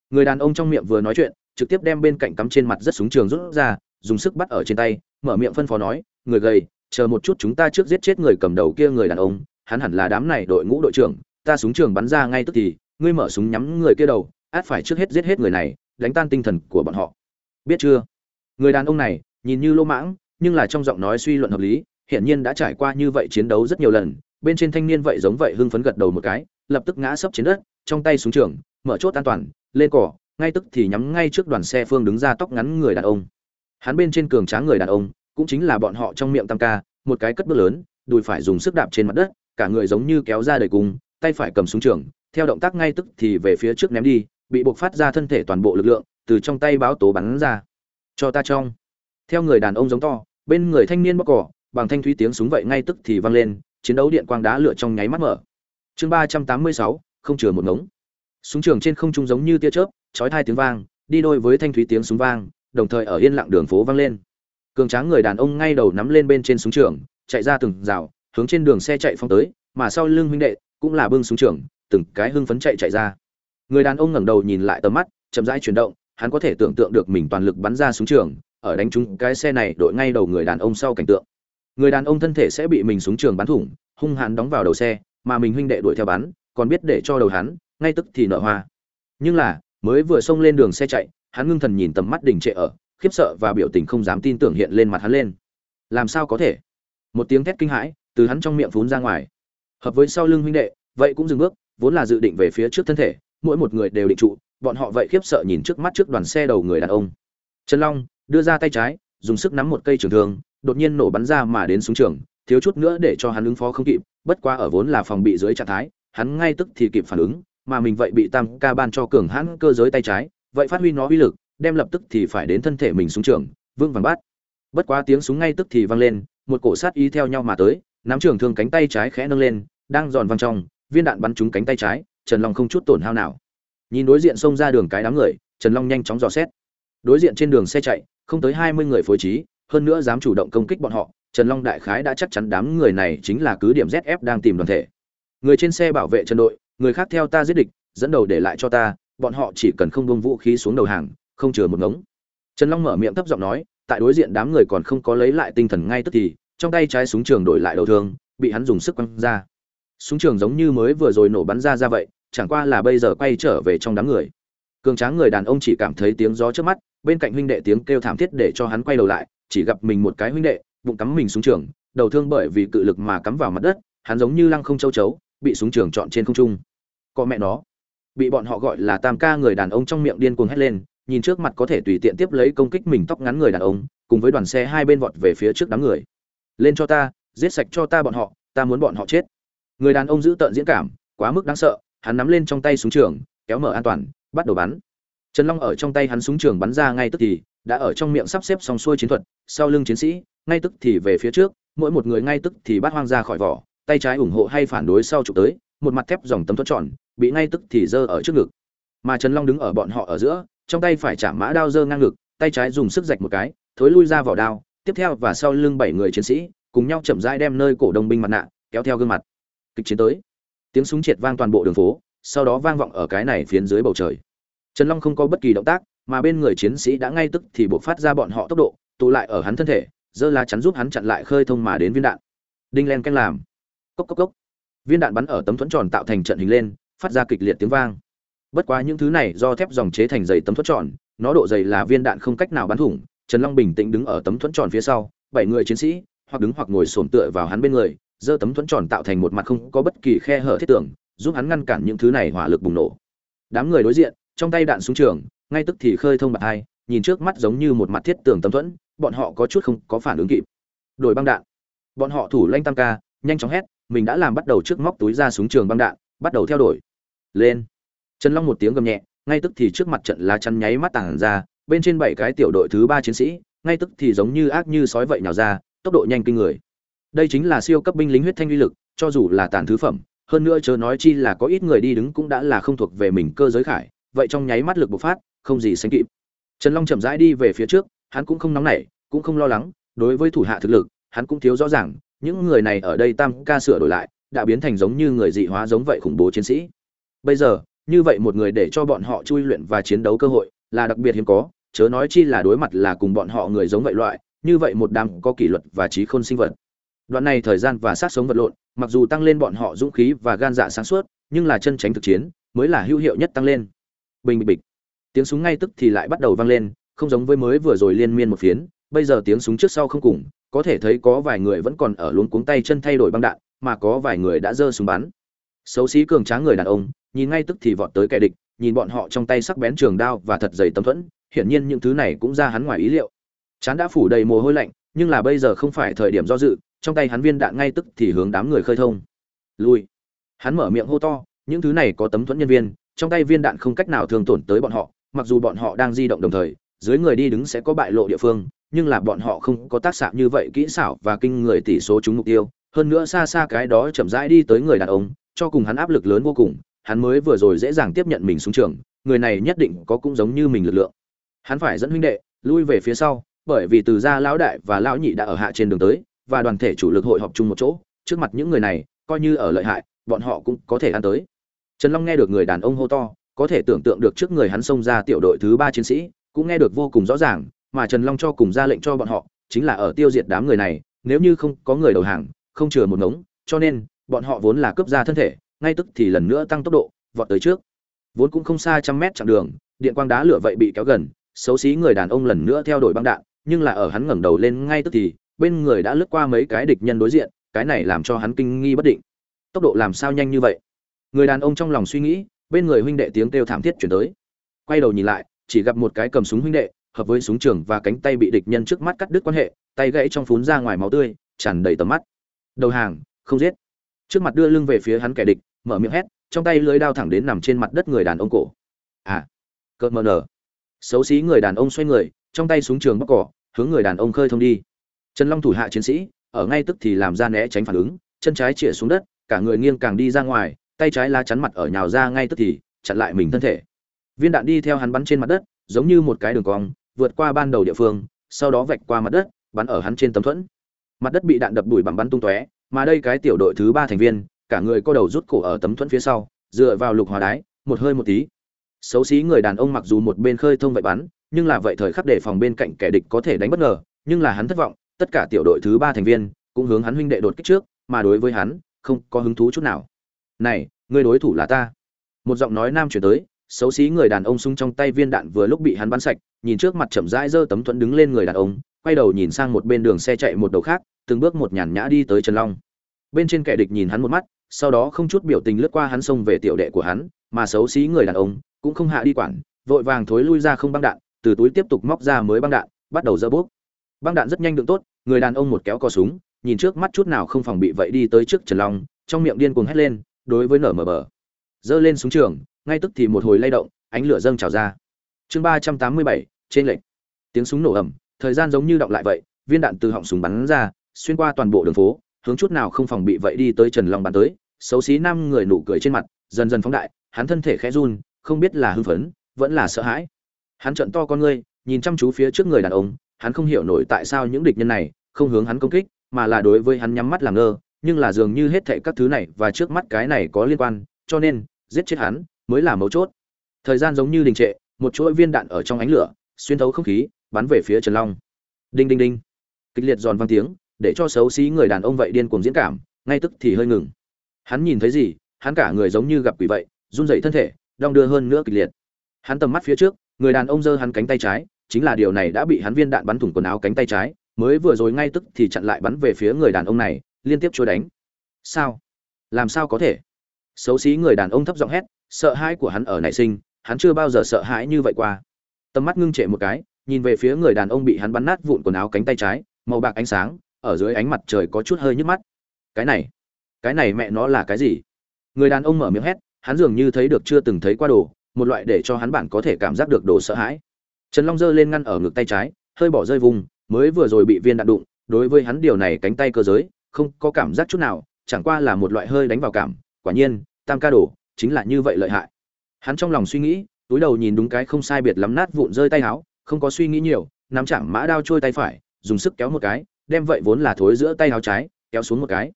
Người đàn ông trong miệng vừa nói chuyện, trực tiếp đem bên cạnh cắm trên mặt rất súng trường rút ra, dùng sức bắt ở trên tay, mở miệng phân phó nói người gầy, chờ một chút chúng ta trước giết chết người cầm đầu kia người đàn ông, hắn hẳn là đám này đội ngũ đội trưởng, ta súng trường bắn ra ngay tức thì, ngươi mở súng nhắm người kia đầu, át phải trước hết giết hết người này, đánh tan tinh thần của bọn họ. Biết chưa? Người đàn ông này, nhìn như lô mãng, nhưng là trong giọng nói suy luận hợp lý, hiển nhiên đã trải qua như vậy chiến đấu rất nhiều lần, bên trên thanh niên vậy giống vậy hưng phấn gật đầu một cái, lập tức ngã sấp trên đất, trong tay súng trường, mở chốt an toàn, lên cỏ, ngay tức thì nhắm ngay trước đoàn xe phương đứng ra tóc ngắn người đàn ông. Hắn bên trên cường tráng người đàn ông cũng chính là bọn họ trong miệng tam ca, một cái cất bước lớn, đùi phải dùng sức đạp trên mặt đất, cả người giống như kéo ra đầy cùng, tay phải cầm súng trường, theo động tác ngay tức thì về phía trước ném đi, bị buộc phát ra thân thể toàn bộ lực lượng, từ trong tay báo tố bắn ra. Cho ta trong. Theo người đàn ông giống to, bên người thanh niên bóc cỏ, bằng thanh thúy tiếng súng vậy ngay tức thì vang lên, chiến đấu điện quang đá lửa trong nháy mắt mở. Chương ba trăm tám mươi sáu, không chừa một ngống. Súng trường trên không trung giống như tia chớp, chói tai tiếng vang, đi đôi với thanh thúy tiếng súng vang, đồng thời ở yên lặng đường phố vang lên cường tráng người đàn ông ngay đầu nắm lên bên trên súng trường, chạy ra từng rào, hướng trên đường xe chạy phong tới, mà sau lưng huynh đệ cũng là bưng súng trường, từng cái hưng phấn chạy chạy ra. Người đàn ông ngẩng đầu nhìn lại tầm mắt, chậm rãi chuyển động, hắn có thể tưởng tượng được mình toàn lực bắn ra súng trường, ở đánh trúng cái xe này đội ngay đầu người đàn ông sau cảnh tượng. Người đàn ông thân thể sẽ bị mình súng trường bắn thủng, hung hãn đóng vào đầu xe, mà mình huynh đệ đuổi theo bắn, còn biết để cho đầu hắn, ngay tức thì nở hoa. Nhưng là, mới vừa xông lên đường xe chạy, hắn ngưng thần nhìn tầm mắt đình trệ ở khiếp sợ và biểu tình không dám tin tưởng hiện lên mặt hắn lên. Làm sao có thể? Một tiếng thét kinh hãi từ hắn trong miệng phún ra ngoài. Hợp với sau lưng huynh đệ, vậy cũng dừng bước, vốn là dự định về phía trước thân thể, mỗi một người đều định trụ, bọn họ vậy khiếp sợ nhìn trước mắt trước đoàn xe đầu người đàn ông. Trần long đưa ra tay trái, dùng sức nắm một cây trường thương, đột nhiên nổ bắn ra mà đến súng trường, thiếu chút nữa để cho hắn ứng phó không kịp, bất quá ở vốn là phòng bị dưới trạng thái, hắn ngay tức thì kịp phản ứng, mà mình vậy bị tam ca ban cho cường hãn cơ giới tay trái, vậy phát huy nó uy lực đem lập tức thì phải đến thân thể mình súng trường vương vàng bát. bất quá tiếng súng ngay tức thì vang lên, một cổ sát ý theo nhau mà tới, nắm trường thương cánh tay trái khẽ nâng lên, đang giòn văng trong, viên đạn bắn trúng cánh tay trái, trần long không chút tổn hao nào. Nhìn đối diện xông ra đường cái đám người, trần long nhanh chóng dò xét. Đối diện trên đường xe chạy, không tới hai mươi người phối trí, hơn nữa dám chủ động công kích bọn họ, trần long đại khái đã chắc chắn đám người này chính là cứ điểm zf đang tìm đoàn thể. Người trên xe bảo vệ trần đội, người khác theo ta giết địch, dẫn đầu để lại cho ta, bọn họ chỉ cần không bông vũ khí xuống đầu hàng không chừa một ngống. Trần long mở miệng thấp giọng nói, tại đối diện đám người còn không có lấy lại tinh thần ngay tức thì, trong tay trái súng trường đổi lại đầu thương, bị hắn dùng sức quăng ra. Súng trường giống như mới vừa rồi nổ bắn ra ra vậy, chẳng qua là bây giờ quay trở về trong đám người. Cường tráng người đàn ông chỉ cảm thấy tiếng gió trước mắt, bên cạnh huynh đệ tiếng kêu thảm thiết để cho hắn quay đầu lại, chỉ gặp mình một cái huynh đệ, bụng cắm mình xuống trường, đầu thương bởi vì cự lực mà cắm vào mặt đất, hắn giống như lăng không châu chấu, bị súng trường chọn trên không trung. Có mẹ nó. Bị bọn họ gọi là tam ca người đàn ông trong miệng điên cuồng hét lên nhìn trước mặt có thể tùy tiện tiếp lấy công kích mình tóc ngắn người đàn ông, cùng với đoàn xe hai bên vọt về phía trước đám người. Lên cho ta, giết sạch cho ta bọn họ, ta muốn bọn họ chết. Người đàn ông giữ tợn diễn cảm, quá mức đáng sợ, hắn nắm lên trong tay súng trường, kéo mở an toàn, bắt đầu bắn. Trần long ở trong tay hắn súng trường bắn ra ngay tức thì, đã ở trong miệng sắp xếp xong xuôi chiến thuật, sau lưng chiến sĩ, ngay tức thì về phía trước, mỗi một người ngay tức thì bắt hoang ra khỏi vỏ, tay trái ủng hộ hay phản đối sau chụp tới, một mặt thép dòng tấm thoát tròn, bị ngay tức thì giơ ở trước ngực. Mà trần long đứng ở bọn họ ở giữa trong tay phải chạm mã đao giơ ngang ngực, tay trái dùng sức rạch một cái, thối lui ra vỏ đao, tiếp theo và sau lưng bảy người chiến sĩ, cùng nhau chậm rãi đem nơi cổ đồng binh mặt nạ kéo theo gương mặt. Kịch chiến tới. Tiếng súng triệt vang toàn bộ đường phố, sau đó vang vọng ở cái này phiến dưới bầu trời. Trần long không có bất kỳ động tác, mà bên người chiến sĩ đã ngay tức thì buộc phát ra bọn họ tốc độ, tụ lại ở hắn thân thể, giơ lá chắn giúp hắn chặn lại khơi thông mà đến viên đạn. Đinh len canh làm. Cốc cốc cốc. Viên đạn bắn ở tấm thuẫn tròn tạo thành trận hình lên, phát ra kịch liệt tiếng vang bất quá những thứ này do thép dòng chế thành dày tấm thuẫn tròn, nó độ dày là viên đạn không cách nào bắn thủng. Trần long bình tĩnh đứng ở tấm thuẫn tròn phía sau, bảy người chiến sĩ, hoặc đứng hoặc ngồi xổm tựa vào hắn bên người, giơ tấm thuẫn tròn tạo thành một mặt không có bất kỳ khe hở thiết tưởng, giúp hắn ngăn cản những thứ này hỏa lực bùng nổ. Đám người đối diện, trong tay đạn súng trường, ngay tức thì khơi thông bạc hai, nhìn trước mắt giống như một mặt thiết tường tấm thuẫn, bọn họ có chút không có phản ứng kịp. Đổi băng đạn. Bọn họ thủ lanh tam ca, nhanh chóng hét, mình đã làm bắt đầu trước móc túi ra súng trường băng đạn, bắt đầu theo đuổi. Lên trần long một tiếng gầm nhẹ, ngay tức thì trước mặt trận lá chắn nháy mắt tàng ra, bên trên bảy cái tiểu đội thứ ba chiến sĩ, ngay tức thì giống như ác như sói vậy nhào ra, tốc độ nhanh kinh người. Đây chính là siêu cấp binh lính huyết thanh uy lực, cho dù là tàn thứ phẩm, hơn nữa chớ nói chi là có ít người đi đứng cũng đã là không thuộc về mình cơ giới khải, vậy trong nháy mắt lực bộc phát, không gì sánh kịp. Trần long chậm rãi đi về phía trước, hắn cũng không nóng nảy, cũng không lo lắng, đối với thủ hạ thực lực, hắn cũng thiếu rõ ràng, những người này ở đây tam ca sửa đổi lại, đã biến thành giống như người dị hóa giống vậy khủng bố chiến sĩ. Bây giờ như vậy một người để cho bọn họ chui luyện và chiến đấu cơ hội là đặc biệt hiếm có, chớ nói chi là đối mặt là cùng bọn họ người giống vậy loại, như vậy một đám có kỷ luật và trí khôn sinh vật. Đoạn này thời gian và sát sống vật lộn, mặc dù tăng lên bọn họ dũng khí và gan dạ sáng suốt, nhưng là chân tránh thực chiến mới là hữu hiệu nhất tăng lên. Bình bịch bịch tiếng súng ngay tức thì lại bắt đầu vang lên, không giống với mới vừa rồi liên miên một phiến, bây giờ tiếng súng trước sau không cùng, có thể thấy có vài người vẫn còn ở luống cuống tay chân thay đổi băng đạn, mà có vài người đã giơ súng bắn xấu xí cường tráng người đàn ông, nhìn ngay tức thì vọt tới kẻ địch, nhìn bọn họ trong tay sắc bén trường đao và thật dày tấm thuẫn, hiển nhiên những thứ này cũng ra hắn ngoài ý liệu. Chán đã phủ đầy mồ hôi lạnh, nhưng là bây giờ không phải thời điểm do dự, trong tay hắn viên đạn ngay tức thì hướng đám người khơi thông. Lui hắn mở miệng hô to, những thứ này có tấm thuẫn nhân viên, trong tay viên đạn không cách nào thường tổn tới bọn họ, mặc dù bọn họ đang di động đồng thời, dưới người đi đứng sẽ có bại lộ địa phương, nhưng là bọn họ không có tác xạ như vậy kỹ xảo và kinh người tỷ số trúng mục tiêu, hơn nữa xa xa cái đó chậm rãi đi tới người đàn ông cho cùng hắn áp lực lớn vô cùng, hắn mới vừa rồi dễ dàng tiếp nhận mình xuống trường, người này nhất định có cũng giống như mình lực lượng. Hắn phải dẫn huynh đệ, lui về phía sau, bởi vì từ gia lão đại và lão nhị đã ở hạ trên đường tới, và đoàn thể chủ lực hội họp chung một chỗ, trước mặt những người này, coi như ở lợi hại, bọn họ cũng có thể ăn tới. Trần long nghe được người đàn ông hô to, có thể tưởng tượng được trước người hắn xông ra tiểu đội thứ ba chiến sĩ, cũng nghe được vô cùng rõ ràng, mà trần long cho cùng ra lệnh cho bọn họ, chính là ở tiêu diệt đám người này, nếu như không có người đầu hàng, không chừa một ngống, cho nên bọn họ vốn là cướp ra thân thể, ngay tức thì lần nữa tăng tốc độ, vọt tới trước. Vốn cũng không xa trăm mét chặng đường, điện quang đá lửa vậy bị kéo gần, xấu xí người đàn ông lần nữa theo đuổi băng đạn, nhưng là ở hắn ngẩng đầu lên ngay tức thì, bên người đã lướt qua mấy cái địch nhân đối diện, cái này làm cho hắn kinh nghi bất định. Tốc độ làm sao nhanh như vậy? Người đàn ông trong lòng suy nghĩ, bên người huynh đệ tiếng kêu thảm thiết chuyển tới. Quay đầu nhìn lại, chỉ gặp một cái cầm súng huynh đệ, hợp với súng trường và cánh tay bị địch nhân trước mắt cắt đứt quan hệ, tay gãy trong phún ra ngoài máu tươi, tràn đầy tầm mắt. Đầu hàng, không giết trước mặt đưa lưng về phía hắn kẻ địch, mở miệng hét, trong tay lưới đao thẳng đến nằm trên mặt đất người đàn ông cổ. À cợt mờ nở. Xấu xí người đàn ông xoay người, trong tay súng trường bóc cỏ, hướng người đàn ông khơi thông đi. Trần long thủ hạ chiến sĩ, ở ngay tức thì làm ra né tránh phản ứng, chân trái chĩa xuống đất, cả người nghiêng càng đi ra ngoài, tay trái lá chắn mặt ở nhào ra ngay tức thì, chặn lại mình thân thể. Viên đạn đi theo hắn bắn trên mặt đất, giống như một cái đường cong, vượt qua ban đầu địa phương, sau đó vạch qua mặt đất, bắn ở hắn trên tấm thuẫn. Mặt đất bị đạn đập đuổi bằng bắn tung tóe mà đây cái tiểu đội thứ ba thành viên, cả người co đầu rút cổ ở tấm thuẫn phía sau, dựa vào lục hòa đái, một hơi một tí. Xấu xí người đàn ông mặc dù một bên khơi thông vậy bắn, nhưng là vậy thời khắc để phòng bên cạnh kẻ địch có thể đánh bất ngờ, nhưng là hắn thất vọng, tất cả tiểu đội thứ ba thành viên cũng hướng hắn huynh đệ đột kích trước, mà đối với hắn, không có hứng thú chút nào. Này người đối thủ là ta. Một giọng nói nam chuyển tới, xấu xí người đàn ông sung trong tay viên đạn vừa lúc bị hắn bắn sạch, nhìn trước mặt chậm rãi giơ tấm thuẫn đứng lên người đàn ông, quay đầu nhìn sang một bên đường xe chạy một đầu khác từng bước một nhàn nhã đi tới trần long. Bên trên kẻ địch nhìn hắn một mắt, sau đó không chút biểu tình lướt qua hắn xông về tiểu đệ của hắn, mà xấu xí người đàn ông cũng không hạ đi quản, vội vàng thối lui ra không băng đạn, từ túi tiếp tục móc ra mới băng đạn, bắt đầu giơ bút băng đạn rất nhanh đựng tốt, người đàn ông một kéo cò súng, nhìn trước mắt chút nào không phòng bị vậy đi tới trước trần long, trong miệng điên cuồng hét lên, đối với nở mở bờ. Giơ lên súng trường, ngay tức thì một hồi lay động, ánh lửa dâng trào ra. Chương ba trăm tám mươi bảy, trên lệnh tiếng súng nổ ầm, thời gian giống như động lại vậy, viên đạn từ họng súng bắn ra xuyên qua toàn bộ đường phố, hướng chút nào không phòng bị vậy đi tới trần long bắn tới, xấu xí năm người nụ cười trên mặt, dần dần phóng đại, hắn thân thể khẽ run, không biết là hưng phấn, vẫn là sợ hãi. Hắn trợn to con ngươi, nhìn chăm chú phía trước người đàn ông, hắn không hiểu nổi tại sao những địch nhân này, không hướng hắn công kích, mà là đối với hắn nhắm mắt làm ngơ, nhưng là dường như hết thệ các thứ này và trước mắt cái này có liên quan, cho nên, giết chết hắn mới là mấu chốt. Thời gian giống như đình trệ, một chuỗi viên đạn ở trong ánh lửa, xuyên thấu không khí, bắn về phía trần long. Đinh đinh đinh. Kịch liệt giòn vang tiếng để cho xấu xí người đàn ông vậy điên cuồng diễn cảm, ngay tức thì hơi ngừng. Hắn nhìn thấy gì, hắn cả người giống như gặp quỷ vậy, run rẩy thân thể, đong đưa hơn nữa kịch liệt. Hắn tầm mắt phía trước, người đàn ông giơ hắn cánh tay trái, chính là điều này đã bị hắn viên đạn bắn thủng quần áo cánh tay trái, mới vừa rồi ngay tức thì chặn lại bắn về phía người đàn ông này, liên tiếp trôi đánh. Sao? Làm sao có thể? Xấu xí người đàn ông thấp giọng hét, sợ hãi của hắn ở nảy sinh, hắn chưa bao giờ sợ hãi như vậy qua. Tầm mắt ngưng trệ một cái, nhìn về phía người đàn ông bị hắn bắn nát vụn quần áo cánh tay trái, màu bạc ánh sáng ở dưới ánh mặt trời có chút hơi nhức mắt. Cái này cái này mẹ nó là cái gì? Người đàn ông mở miệng hét, hắn dường như thấy được chưa từng thấy qua đồ, một loại để cho hắn bản có thể cảm giác được đồ sợ hãi. Trần long giơ lên ngăn ở ngực tay trái, hơi bỏ rơi vùng, mới vừa rồi bị viên đạn đụng, đối với hắn điều này cánh tay cơ giới, không có cảm giác chút nào, chẳng qua là một loại hơi đánh vào cảm, quả nhiên, tam ca đồ, chính là như vậy lợi hại. Hắn trong lòng suy nghĩ, túi đầu nhìn đúng cái không sai biệt lắm nát vụn rơi tay áo, không có suy nghĩ nhiều, nắm chặt mã đao trôi tay phải, dùng sức kéo một cái đem vậy vốn là thối giữa tay áo trái, kéo xuống một cái.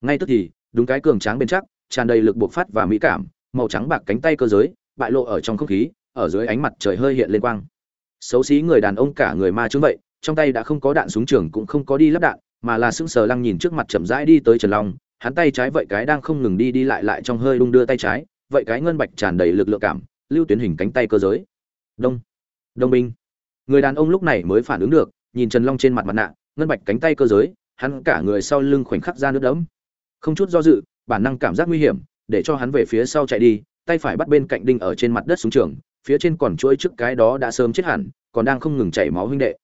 Ngay tức thì, đúng cái cường tráng bên chắc, tràn đầy lực buộc phát và mỹ cảm, màu trắng bạc cánh tay cơ giới, bại lộ ở trong không khí, ở dưới ánh mặt trời hơi hiện lên quang. Xấu xí người đàn ông cả người ma chứng vậy, trong tay đã không có đạn súng trường cũng không có đi lắp đạn, mà là sững sờ lăng nhìn trước mặt chậm rãi đi tới trần long, hắn tay trái vậy cái đang không ngừng đi đi lại lại trong hơi đung đưa tay trái, vậy cái ngân bạch tràn đầy lực lượng cảm, lưu tuyến hình cánh tay cơ giới. Đông. Đông binh. Người đàn ông lúc này mới phản ứng được, nhìn trần long trên mặt mặt nạ ngân bạch cánh tay cơ giới, hắn cả người sau lưng khoảnh khắc ra nước đẫm. Không chút do dự, bản năng cảm giác nguy hiểm, để cho hắn về phía sau chạy đi, tay phải bắt bên cạnh đinh ở trên mặt đất xuống trường, phía trên còn chuỗi trước cái đó đã sớm chết hẳn, còn đang không ngừng chảy máu huynh đệ.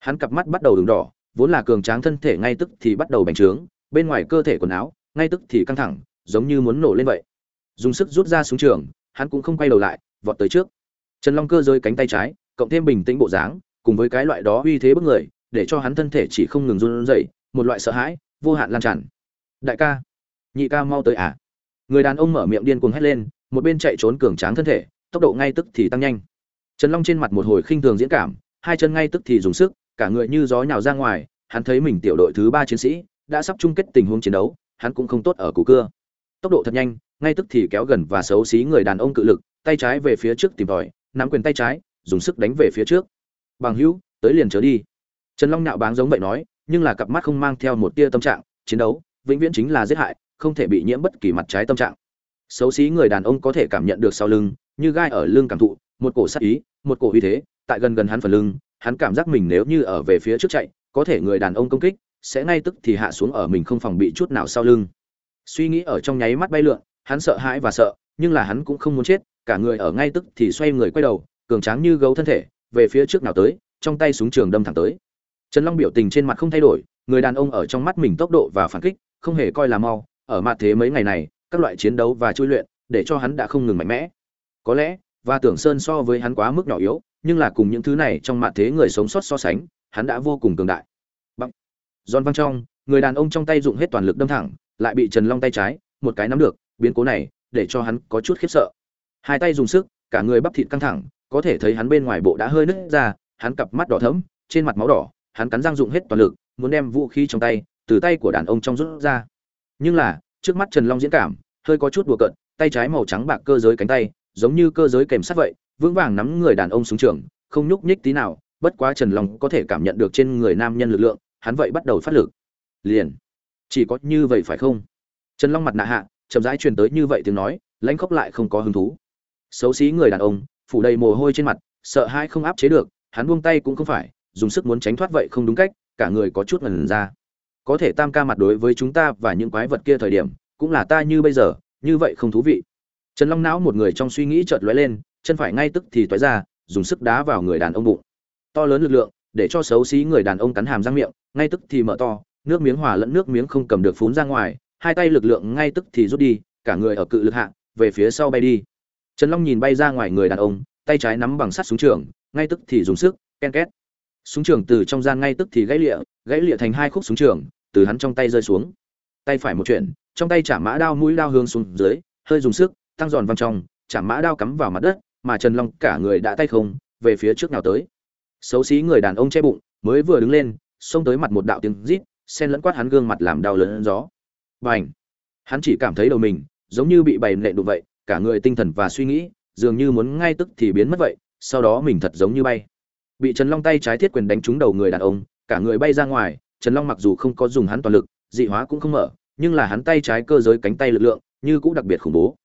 Hắn cặp mắt bắt đầu đường đỏ, vốn là cường tráng thân thể ngay tức thì bắt đầu bành trướng, bên ngoài cơ thể quần áo, ngay tức thì căng thẳng, giống như muốn nổ lên vậy. Dùng sức rút ra xuống trường, hắn cũng không quay đầu lại, vọt tới trước. Trần long cơ rơi cánh tay trái, cộng thêm bình tĩnh bộ dáng, cùng với cái loại đó uy thế bức người để cho hắn thân thể chỉ không ngừng run rẩy, một loại sợ hãi, vô hạn lan tràn. Đại ca, nhị ca mau tới à? Người đàn ông mở miệng điên cuồng hét lên, một bên chạy trốn cường tráng thân thể, tốc độ ngay tức thì tăng nhanh. Trần long trên mặt một hồi khinh thường diễn cảm, hai chân ngay tức thì dùng sức, cả người như gió nhào ra ngoài, hắn thấy mình tiểu đội thứ ba chiến sĩ, đã sắp chung kết tình huống chiến đấu, hắn cũng không tốt ở củ cưa. Tốc độ thật nhanh, ngay tức thì kéo gần và xấu xí người đàn ông cự lực, tay trái về phía trước tìm tòi, nắm quyền tay trái, dùng sức đánh về phía trước. Bằng hữu, tới liền chớ đi trần long nạo báng giống vậy nói, nhưng là cặp mắt không mang theo một tia tâm trạng, chiến đấu, vĩnh viễn chính là giết hại, không thể bị nhiễm bất kỳ mặt trái tâm trạng. Xấu xí người đàn ông có thể cảm nhận được sau lưng, như gai ở lưng cảm thụ, một cổ sát ý, một cổ uy thế, tại gần gần hắn phần lưng, hắn cảm giác mình nếu như ở về phía trước chạy, có thể người đàn ông công kích, sẽ ngay tức thì hạ xuống ở mình không phòng bị chút nào sau lưng. Suy nghĩ ở trong nháy mắt bay lượn, hắn sợ hãi và sợ, nhưng là hắn cũng không muốn chết, cả người ở ngay tức thì xoay người quay đầu, cường tráng như gấu thân thể, về phía trước nào tới, trong tay súng trường đâm thẳng tới trần long biểu tình trên mặt không thay đổi, người đàn ông ở trong mắt mình tốc độ và phản kích, không hề coi là mau, ở mặt thế mấy ngày này, các loại chiến đấu và chui luyện, để cho hắn đã không ngừng mạnh mẽ. Có lẽ, và tưởng sơn so với hắn quá mức nhỏ yếu, nhưng là cùng những thứ này trong mặt thế người sống sót so sánh, hắn đã vô cùng cường đại. Bằng giòn văng trong, người đàn ông trong tay dụng hết toàn lực đâm thẳng, lại bị trần long tay trái, một cái nắm được, biến cố này, để cho hắn có chút khiếp sợ. Hai tay dùng sức, cả người bắp thịt căng thẳng, có thể thấy hắn bên ngoài bộ đã hơi nứt ra, hắn cặp mắt đỏ thẫm, trên mặt máu đỏ hắn cắn răng dụng hết toàn lực, muốn đem vũ khí trong tay, từ tay của đàn ông trong rút ra. Nhưng là, trước mắt trần long diễn cảm, hơi có chút đùa cợt, tay trái màu trắng bạc cơ giới cánh tay, giống như cơ giới kèm sát vậy, vững vàng nắm người đàn ông xuống trường, không nhúc nhích tí nào, bất quá trần long có thể cảm nhận được trên người nam nhân lực lượng, hắn vậy bắt đầu phát lực. Liền, chỉ có như vậy phải không? Trần long mặt nạ hạ, chậm rãi truyền tới như vậy tiếng nói, lãnh khóc lại không có hứng thú. Xấu xí người đàn ông, phủ đầy mồ hôi trên mặt, sợ hai không áp chế được, hắn buông tay cũng không phải dùng sức muốn tránh thoát vậy không đúng cách, cả người có chút ngần ra. Có thể tam ca mặt đối với chúng ta và những quái vật kia thời điểm, cũng là ta như bây giờ, như vậy không thú vị. Trần long não một người trong suy nghĩ chợt lóe lên, chân phải ngay tức thì toái ra, dùng sức đá vào người đàn ông bụng. To lớn lực lượng, để cho xấu xí người đàn ông cắn hàm răng miệng, ngay tức thì mở to, nước miếng hòa lẫn nước miếng không cầm được phún ra ngoài, hai tay lực lượng ngay tức thì rút đi, cả người ở cự lực hạ, về phía sau bay đi. Trần long nhìn bay ra ngoài người đàn ông, tay trái nắm bằng sắt súng trường, ngay tức thì dùng sức, ken két súng trường từ trong gian ngay tức thì gãy lịa gãy lịa thành hai khúc súng trường, từ hắn trong tay rơi xuống. Tay phải một chuyện, trong tay chả mã đao mũi đao hướng xuống dưới, hơi dùng sức, tăng giòn văng trong chả mã đao cắm vào mặt đất, mà trần long cả người đã tay không, về phía trước nào tới. Xấu xí người đàn ông che bụng, mới vừa đứng lên, xông tới mặt một đạo tiếng rít sen lẫn quát hắn gương mặt làm đau lớn gió. Bành! Hắn chỉ cảm thấy đầu mình, giống như bị bày nện đụng vậy, cả người tinh thần và suy nghĩ, dường như muốn ngay tức thì biến mất vậy, sau đó mình thật giống như bay bị trần long tay trái thiết quyền đánh trúng đầu người đàn ông, cả người bay ra ngoài, trần long mặc dù không có dùng hắn toàn lực, dị hóa cũng không mở, nhưng là hắn tay trái cơ giới cánh tay lực lượng, như cũng đặc biệt khủng bố.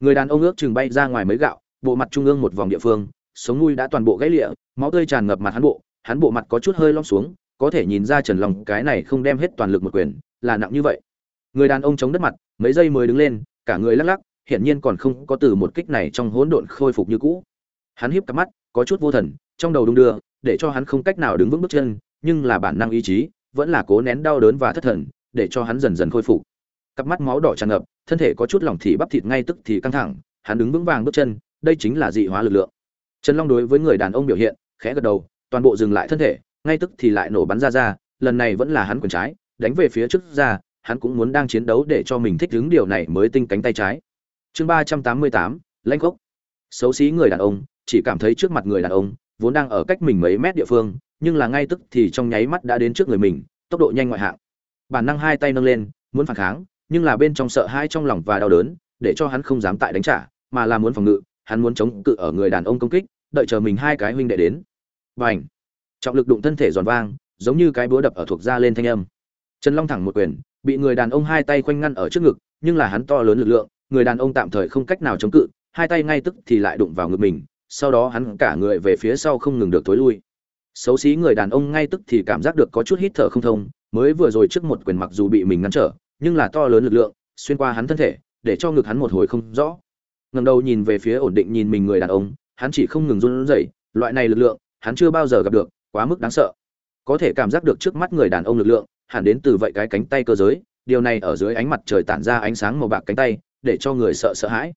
Người đàn ông ước chừng bay ra ngoài mấy gạo, bộ mặt trung ương một vòng địa phương, sống nuôi đã toàn bộ gãy lịa, máu tươi tràn ngập mặt hắn bộ hắn bộ mặt có chút hơi lom xuống, có thể nhìn ra trần long cái này không đem hết toàn lực một quyền, là nặng như vậy. Người đàn ông chống đất mặt, mấy giây mới đứng lên, cả người lắc lắc, hiển nhiên còn không có từ một kích này trong hỗn độn khôi phục như cũ. Hắn híp cặp mắt, có chút vô thần trong đầu đung đưa, để cho hắn không cách nào đứng vững bước chân, nhưng là bản năng ý chí vẫn là cố nén đau đớn và thất thần, để cho hắn dần dần khôi phục. Cặp mắt máu đỏ tràn ngập, thân thể có chút lỏng thì bắp thịt ngay tức thì căng thẳng, hắn đứng vững vàng bước chân, đây chính là dị hóa lực lượng. Trần long đối với người đàn ông biểu hiện, khẽ gật đầu, toàn bộ dừng lại thân thể, ngay tức thì lại nổ bắn ra ra, lần này vẫn là hắn quyền trái, đánh về phía trước ra, hắn cũng muốn đang chiến đấu để cho mình thích ứng điều này mới tinh cánh tay trái. Chương ba trăm tám mươi tám, lãnh gốc xấu xí người đàn ông, chỉ cảm thấy trước mặt người đàn ông vốn đang ở cách mình mấy mét địa phương, nhưng là ngay tức thì trong nháy mắt đã đến trước người mình, tốc độ nhanh ngoại hạng. Bản năng hai tay nâng lên, muốn phản kháng, nhưng là bên trong sợ hai trong lòng và đau đớn, để cho hắn không dám tại đánh trả, mà là muốn phòng ngự, hắn muốn chống cự ở người đàn ông công kích, đợi chờ mình hai cái huynh đệ đến. Và ảnh trọng lực đụng thân thể giòn vang, giống như cái búa đập ở thuộc da lên thanh âm. Trần long thẳng một quyền, bị người đàn ông hai tay khoanh ngăn ở trước ngực, nhưng là hắn to lớn lực lượng, người đàn ông tạm thời không cách nào chống cự, hai tay ngay tức thì lại đụng vào ngực mình sau đó hắn cả người về phía sau không ngừng được tối lui. Xấu xí người đàn ông ngay tức thì cảm giác được có chút hít thở không thông, mới vừa rồi trước một quyền mặc dù bị mình ngăn trở, nhưng là to lớn lực lượng, xuyên qua hắn thân thể, để cho ngực hắn một hồi không rõ. Ngẩng đầu nhìn về phía ổn định nhìn mình người đàn ông, hắn chỉ không ngừng run rẩy, loại này lực lượng, hắn chưa bao giờ gặp được, quá mức đáng sợ. Có thể cảm giác được trước mắt người đàn ông lực lượng, hẳn đến từ vậy cái cánh tay cơ giới, điều này ở dưới ánh mặt trời tản ra ánh sáng màu bạc cánh tay, để cho người sợ sợ hãi.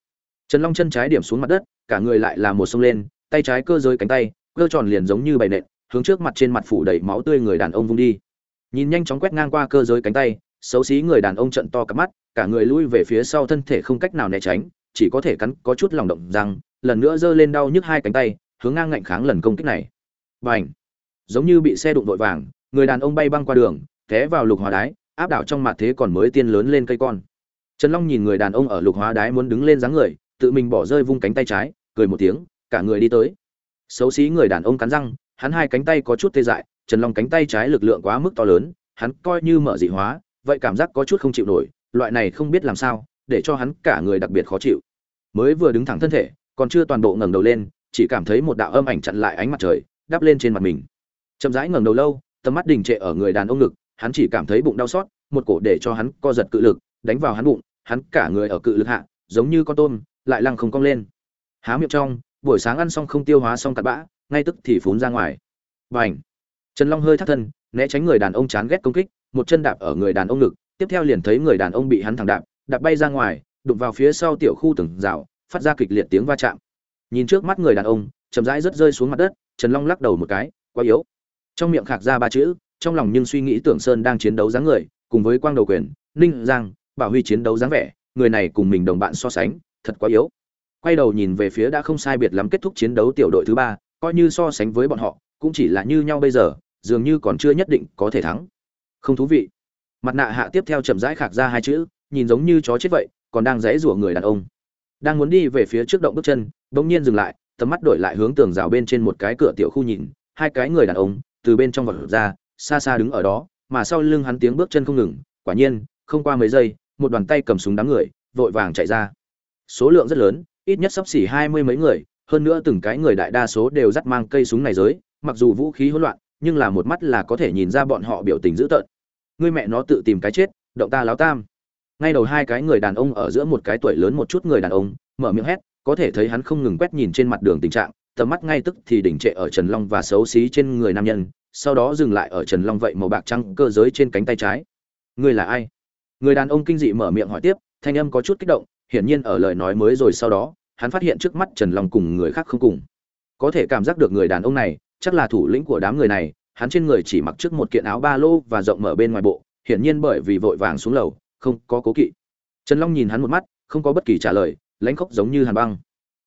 Trần long chân trái điểm xuống mặt đất cả người lại là một sông lên, tay trái cơ giới cánh tay, cơ tròn liền giống như bày nện, hướng trước mặt trên mặt phủ đầy máu tươi người đàn ông vung đi. Nhìn nhanh chóng quét ngang qua cơ giới cánh tay, xấu xí người đàn ông trận to cặp mắt, cả người lui về phía sau thân thể không cách nào né tránh, chỉ có thể cắn, có chút lòng động rằng, lần nữa giơ lên đau nhức hai cánh tay, hướng ngang ngạnh kháng lần công kích này. Bành! Giống như bị xe đụng vội vàng, người đàn ông bay băng qua đường, té vào lục hóa đái, áp đảo trong mặt thế còn mới tiên lớn lên cây con. Trần long nhìn người đàn ông ở lục hóa đái muốn đứng lên dáng người, tự mình bỏ rơi vung cánh tay trái cười một tiếng, cả người đi tới. Xấu xí người đàn ông cắn răng, hắn hai cánh tay có chút tê dại, trần long cánh tay trái lực lượng quá mức to lớn, hắn coi như mở dị hóa, vậy cảm giác có chút không chịu nổi, loại này không biết làm sao, để cho hắn cả người đặc biệt khó chịu. Mới vừa đứng thẳng thân thể, còn chưa toàn bộ ngẩng đầu lên, chỉ cảm thấy một đạo âm ảnh chặn lại ánh mặt trời, đắp lên trên mặt mình. Chậm rãi ngẩng đầu lâu, tầm mắt đình trệ ở người đàn ông ngực, hắn chỉ cảm thấy bụng đau xót, một cổ để cho hắn co giật cự lực, đánh vào hắn bụng, hắn cả người ở cự lực hạ, giống như con tôm, lại lăng không cong lên há miệng trong, buổi sáng ăn xong không tiêu hóa xong cặn bã, ngay tức thì phún ra ngoài. Và ảnh trần long hơi thắt thân, né tránh người đàn ông chán ghét công kích, một chân đạp ở người đàn ông ngực, tiếp theo liền thấy người đàn ông bị hắn thẳng đạp đạp bay ra ngoài, đụng vào phía sau tiểu khu từng rào, phát ra kịch liệt tiếng va chạm. Nhìn trước mắt người đàn ông, chậm rãi rất rơi xuống mặt đất, trần long lắc đầu một cái, quá yếu. Trong miệng khạc ra ba chữ, trong lòng nhưng suy nghĩ tưởng sơn đang chiến đấu dáng người, cùng với quang đầu quyền, ninh giang, bảo huy chiến đấu dáng vẻ, người này cùng mình đồng bạn so sánh, thật quá yếu quay đầu nhìn về phía đã không sai biệt lắm kết thúc chiến đấu tiểu đội thứ ba, coi như so sánh với bọn họ, cũng chỉ là như nhau bây giờ, dường như còn chưa nhất định có thể thắng. Không thú vị. Mặt nạ hạ tiếp theo chậm rãi khạc ra hai chữ, nhìn giống như chó chết vậy, còn đang dãy rủa người đàn ông. Đang muốn đi về phía trước động bước chân, bỗng nhiên dừng lại, tầm mắt đổi lại hướng tường rào bên trên một cái cửa tiểu khu nhìn, hai cái người đàn ông, từ bên trong vật ra, xa xa đứng ở đó, mà sau lưng hắn tiếng bước chân không ngừng, quả nhiên, không qua mấy giây, một đoàn tay cầm súng đám người, vội vàng chạy ra. Số lượng rất lớn ít nhất sắp xỉ hai mươi mấy người, hơn nữa từng cái người đại đa số đều dắt mang cây súng này giới, mặc dù vũ khí hỗn loạn, nhưng là một mắt là có thể nhìn ra bọn họ biểu tình dữ tợn. Người mẹ nó tự tìm cái chết, động ta láo tam. Ngay đầu hai cái người đàn ông ở giữa một cái tuổi lớn một chút người đàn ông, mở miệng hét, có thể thấy hắn không ngừng quét nhìn trên mặt đường tình trạng, tầm mắt ngay tức thì đỉnh trệ ở trần long và xấu xí trên người nam nhân, sau đó dừng lại ở trần long vậy màu bạc trắng cơ giới trên cánh tay trái. Người là ai? Người đàn ông kinh dị mở miệng hỏi tiếp, thanh âm có chút kích động hiển nhiên ở lời nói mới rồi sau đó, hắn phát hiện trước mắt trần long cùng người khác không cùng. Có thể cảm giác được người đàn ông này, chắc là thủ lĩnh của đám người này, hắn trên người chỉ mặc trước một kiện áo ba lô và rộng mở bên ngoài bộ, hiển nhiên bởi vì vội vàng xuống lầu, không có cố kỵ. Trần long nhìn hắn một mắt, không có bất kỳ trả lời, lãnh khốc giống như hàn băng.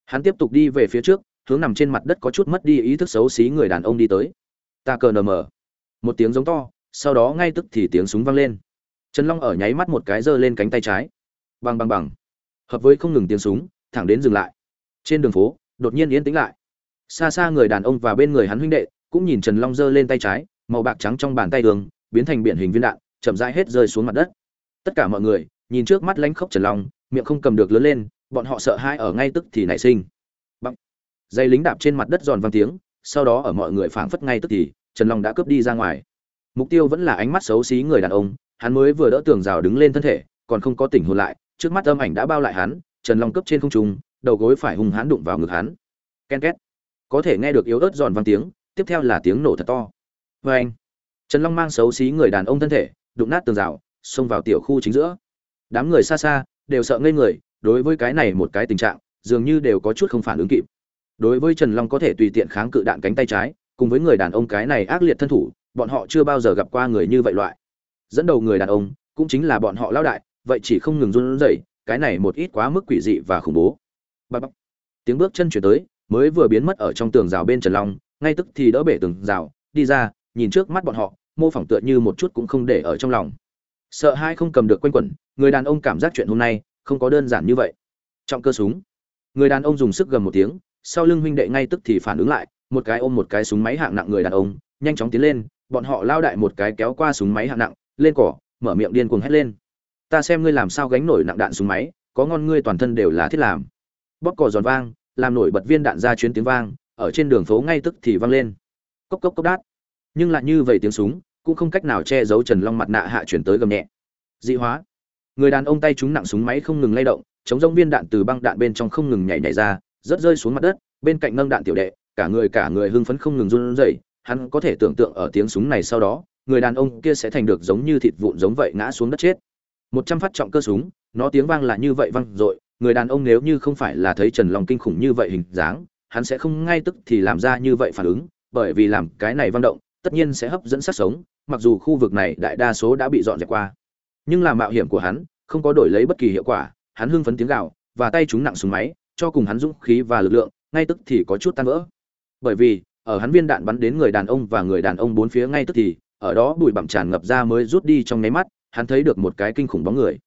Hắn tiếp tục đi về phía trước, hướng nằm trên mặt đất có chút mất đi ý thức xấu xí người đàn ông đi tới. Ta cờ nờ mờ. Một tiếng giống to, sau đó ngay tức thì tiếng súng vang lên. Trần long ở nháy mắt một cái giơ lên cánh tay trái. Bằng bằng bằng hợp với không ngừng tiếng súng, thẳng đến dừng lại. Trên đường phố, đột nhiên yên tĩnh lại. Xa xa người đàn ông và bên người hắn huynh đệ cũng nhìn trần long giơ lên tay trái, màu bạc trắng trong bàn tay đường, biến thành biển hình viên đạn, chậm rãi hết rơi xuống mặt đất. Tất cả mọi người nhìn trước mắt lánh khốc trần long, miệng không cầm được lớn lên, bọn họ sợ hãi ở ngay tức thì nảy sinh. Bằng dây lính đạp trên mặt đất giòn vang tiếng, sau đó ở mọi người phảng phất ngay tức thì, trần long đã cướp đi ra ngoài. Mục tiêu vẫn là ánh mắt xấu xí người đàn ông, hắn mới vừa đỡ tường rào đứng lên thân thể, còn không có tỉnh hồn lại trước mắt âm ảnh đã bao lại hắn, trần long cướp trên không trung, đầu gối phải hung hãn đụng vào ngực hắn. Ken két. Có thể nghe được yếu ớt giòn vang tiếng, tiếp theo là tiếng nổ thật to. Vê anh, trần long mang xấu xí người đàn ông thân thể, đụng nát tường rào, xông vào tiểu khu chính giữa. Đám người xa xa, đều sợ ngây người, đối với cái này một cái tình trạng, dường như đều có chút không phản ứng kịp. Đối với trần long có thể tùy tiện kháng cự đạn cánh tay trái, cùng với người đàn ông cái này ác liệt thân thủ, bọn họ chưa bao giờ gặp qua người như vậy loại. Dẫn đầu người đàn ông, cũng chính là bọn họ lao đại vậy chỉ không ngừng run rẩy, cái này một ít quá mức quỷ dị và khủng bố. Bập bập. tiếng bước chân chuyển tới, mới vừa biến mất ở trong tường rào bên trần long, ngay tức thì đỡ bể tường rào, đi ra, nhìn trước mắt bọn họ, mô phỏng tựa như một chút cũng không để ở trong lòng. Sợ hai không cầm được quanh quẩn, người đàn ông cảm giác chuyện hôm nay không có đơn giản như vậy. Trọng cơ súng. Người đàn ông dùng sức gầm một tiếng, sau lưng huynh đệ ngay tức thì phản ứng lại, một cái ôm một cái súng máy hạng nặng người đàn ông, nhanh chóng tiến lên, bọn họ lao đại một cái kéo qua súng máy hạng nặng, lên cỏ, mở miệng điên cuồng hét lên ta xem ngươi làm sao gánh nổi nặng đạn súng máy, có ngon ngươi toàn thân đều là thiết làm. Bóp cỏ giòn vang, làm nổi bật viên đạn ra chuyến tiếng vang, ở trên đường phố ngay tức thì vang lên. Cốc cốc cốc đát. Nhưng lại như vậy tiếng súng, cũng không cách nào che giấu trần long mặt nạ hạ chuyển tới gầm nhẹ. Dị hóa. Người đàn ông tay trúng nặng súng máy không ngừng lay động, chống rông viên đạn từ băng đạn bên trong không ngừng nhảy nhảy ra, rớt rơi xuống mặt đất, bên cạnh nâng đạn tiểu đệ, cả người cả người hưng phấn không ngừng run rẩy, hắn có thể tưởng tượng ở tiếng súng này sau đó, người đàn ông kia sẽ thành được giống như thịt vụn giống vậy ngã xuống đất chết một trăm phát trọng cơ súng, nó tiếng vang là như vậy vang dội, người đàn ông nếu như không phải là thấy trần long kinh khủng như vậy hình dáng, hắn sẽ không ngay tức thì làm ra như vậy phản ứng, bởi vì làm cái này vang động, tất nhiên sẽ hấp dẫn sát sống, mặc dù khu vực này đại đa số đã bị dọn dẹp qua. Nhưng là mạo hiểm của hắn, không có đổi lấy bất kỳ hiệu quả, hắn hưng phấn tiếng gạo và tay chúng nặng súng máy, cho cùng hắn dũng khí và lực lượng, ngay tức thì có chút tan vỡ. Bởi vì, ở hắn viên đạn bắn đến người đàn ông và người đàn ông bốn phía ngay tức thì, ở đó bụi bặm tràn ngập ra mới rút đi trong nháy mắt hắn thấy được một cái kinh khủng bóng người.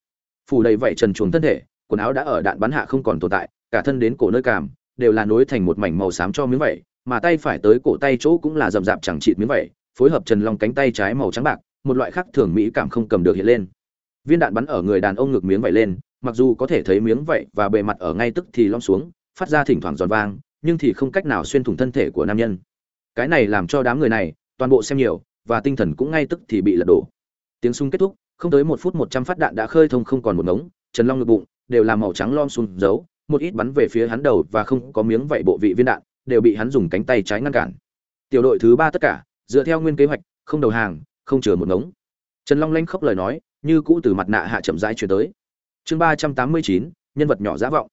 Phủ đầy vảy trần chuồng thân thể, quần áo đã ở đạn bắn hạ không còn tồn tại, cả thân đến cổ nơi cảm đều là nối thành một mảnh màu xám cho miếng vảy, mà tay phải tới cổ tay chỗ cũng là rậm rạp chẳng chịt miếng vảy, phối hợp trần long cánh tay trái màu trắng bạc, một loại khác thường mỹ cảm không cầm được hiện lên. Viên đạn bắn ở người đàn ông ngực miếng vảy lên, mặc dù có thể thấy miếng vảy và bề mặt ở ngay tức thì lom xuống, phát ra thỉnh thoảng giòn vang, nhưng thì không cách nào xuyên thủng thân thể của nam nhân. Cái này làm cho đám người này toàn bộ xem nhiều, và tinh thần cũng ngay tức thì bị lật đổ. Tiếng súng kết thúc không tới một phút một trăm phát đạn đã khơi thông không còn một ngống, trần long ngực bụng, đều là màu trắng lom xuống giấu một ít bắn về phía hắn đầu và không có miếng vảy bộ vị viên đạn, đều bị hắn dùng cánh tay trái ngăn cản. Tiểu đội thứ ba tất cả, dựa theo nguyên kế hoạch, không đầu hàng, không chừa một ngống. Trần long lanh khóc lời nói, như cũ từ mặt nạ hạ chậm rãi chuyển tới. Chương ba trăm tám mươi chín, nhân vật nhỏ giả vọng.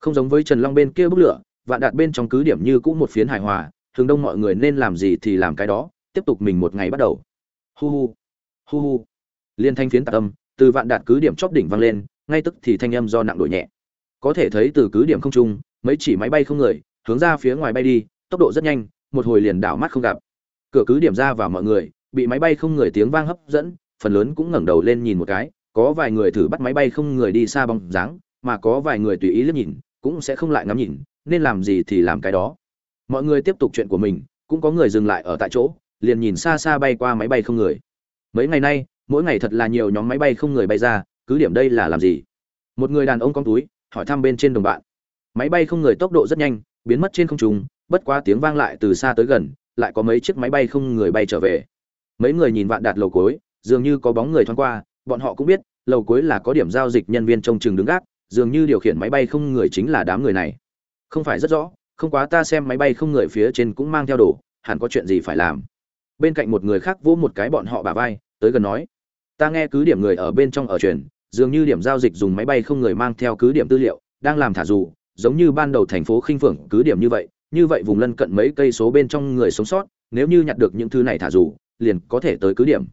Không giống với trần long bên kia bức lửa, vạn đạt bên trong cứ điểm như cũ một phiến hài hòa thường đông mọi người nên làm gì thì làm cái đó, tiếp tục mình một ngày bắt đầu. Hu hu hu hu liên thanh phiến tạc âm, từ vạn đạt cứ điểm chóp đỉnh vang lên, ngay tức thì thanh âm do nặng đổi nhẹ. Có thể thấy từ cứ điểm không trung, mấy chỉ máy bay không người, hướng ra phía ngoài bay đi, tốc độ rất nhanh, một hồi liền đảo mắt không gặp. Cửa cứ điểm ra vào mọi người, bị máy bay không người tiếng vang hấp dẫn, phần lớn cũng ngẩng đầu lên nhìn một cái, có vài người thử bắt máy bay không người đi xa bóng dáng, mà có vài người tùy ý liếc nhìn, cũng sẽ không lại ngắm nhìn, nên làm gì thì làm cái đó. Mọi người tiếp tục chuyện của mình, cũng có người dừng lại ở tại chỗ, liền nhìn xa xa bay qua máy bay không người. Mấy ngày nay mỗi ngày thật là nhiều nhóm máy bay không người bay ra, cứ điểm đây là làm gì? Một người đàn ông con túi, hỏi thăm bên trên đồng bạn. Máy bay không người tốc độ rất nhanh, biến mất trên không trung, bất quá tiếng vang lại từ xa tới gần, lại có mấy chiếc máy bay không người bay trở về. Mấy người nhìn vạn đạt lầu cối dường như có bóng người thoáng qua, bọn họ cũng biết, lầu cuối là có điểm giao dịch nhân viên trông chừng đứng gác, dường như điều khiển máy bay không người chính là đám người này. Không phải rất rõ, không quá ta xem máy bay không người phía trên cũng mang theo đồ, hẳn có chuyện gì phải làm. Bên cạnh một người khác vỗ một cái bọn họ bả vai, tới gần nói ta nghe cứ điểm người ở bên trong ở truyền, dường như điểm giao dịch dùng máy bay không người mang theo cứ điểm tư liệu, đang làm thả dù, giống như ban đầu thành phố khinh phượng cứ điểm như vậy như vậy vùng lân cận mấy cây số bên trong người sống sót, nếu như nhặt được những thứ này thả dù, liền có thể tới cứ điểm.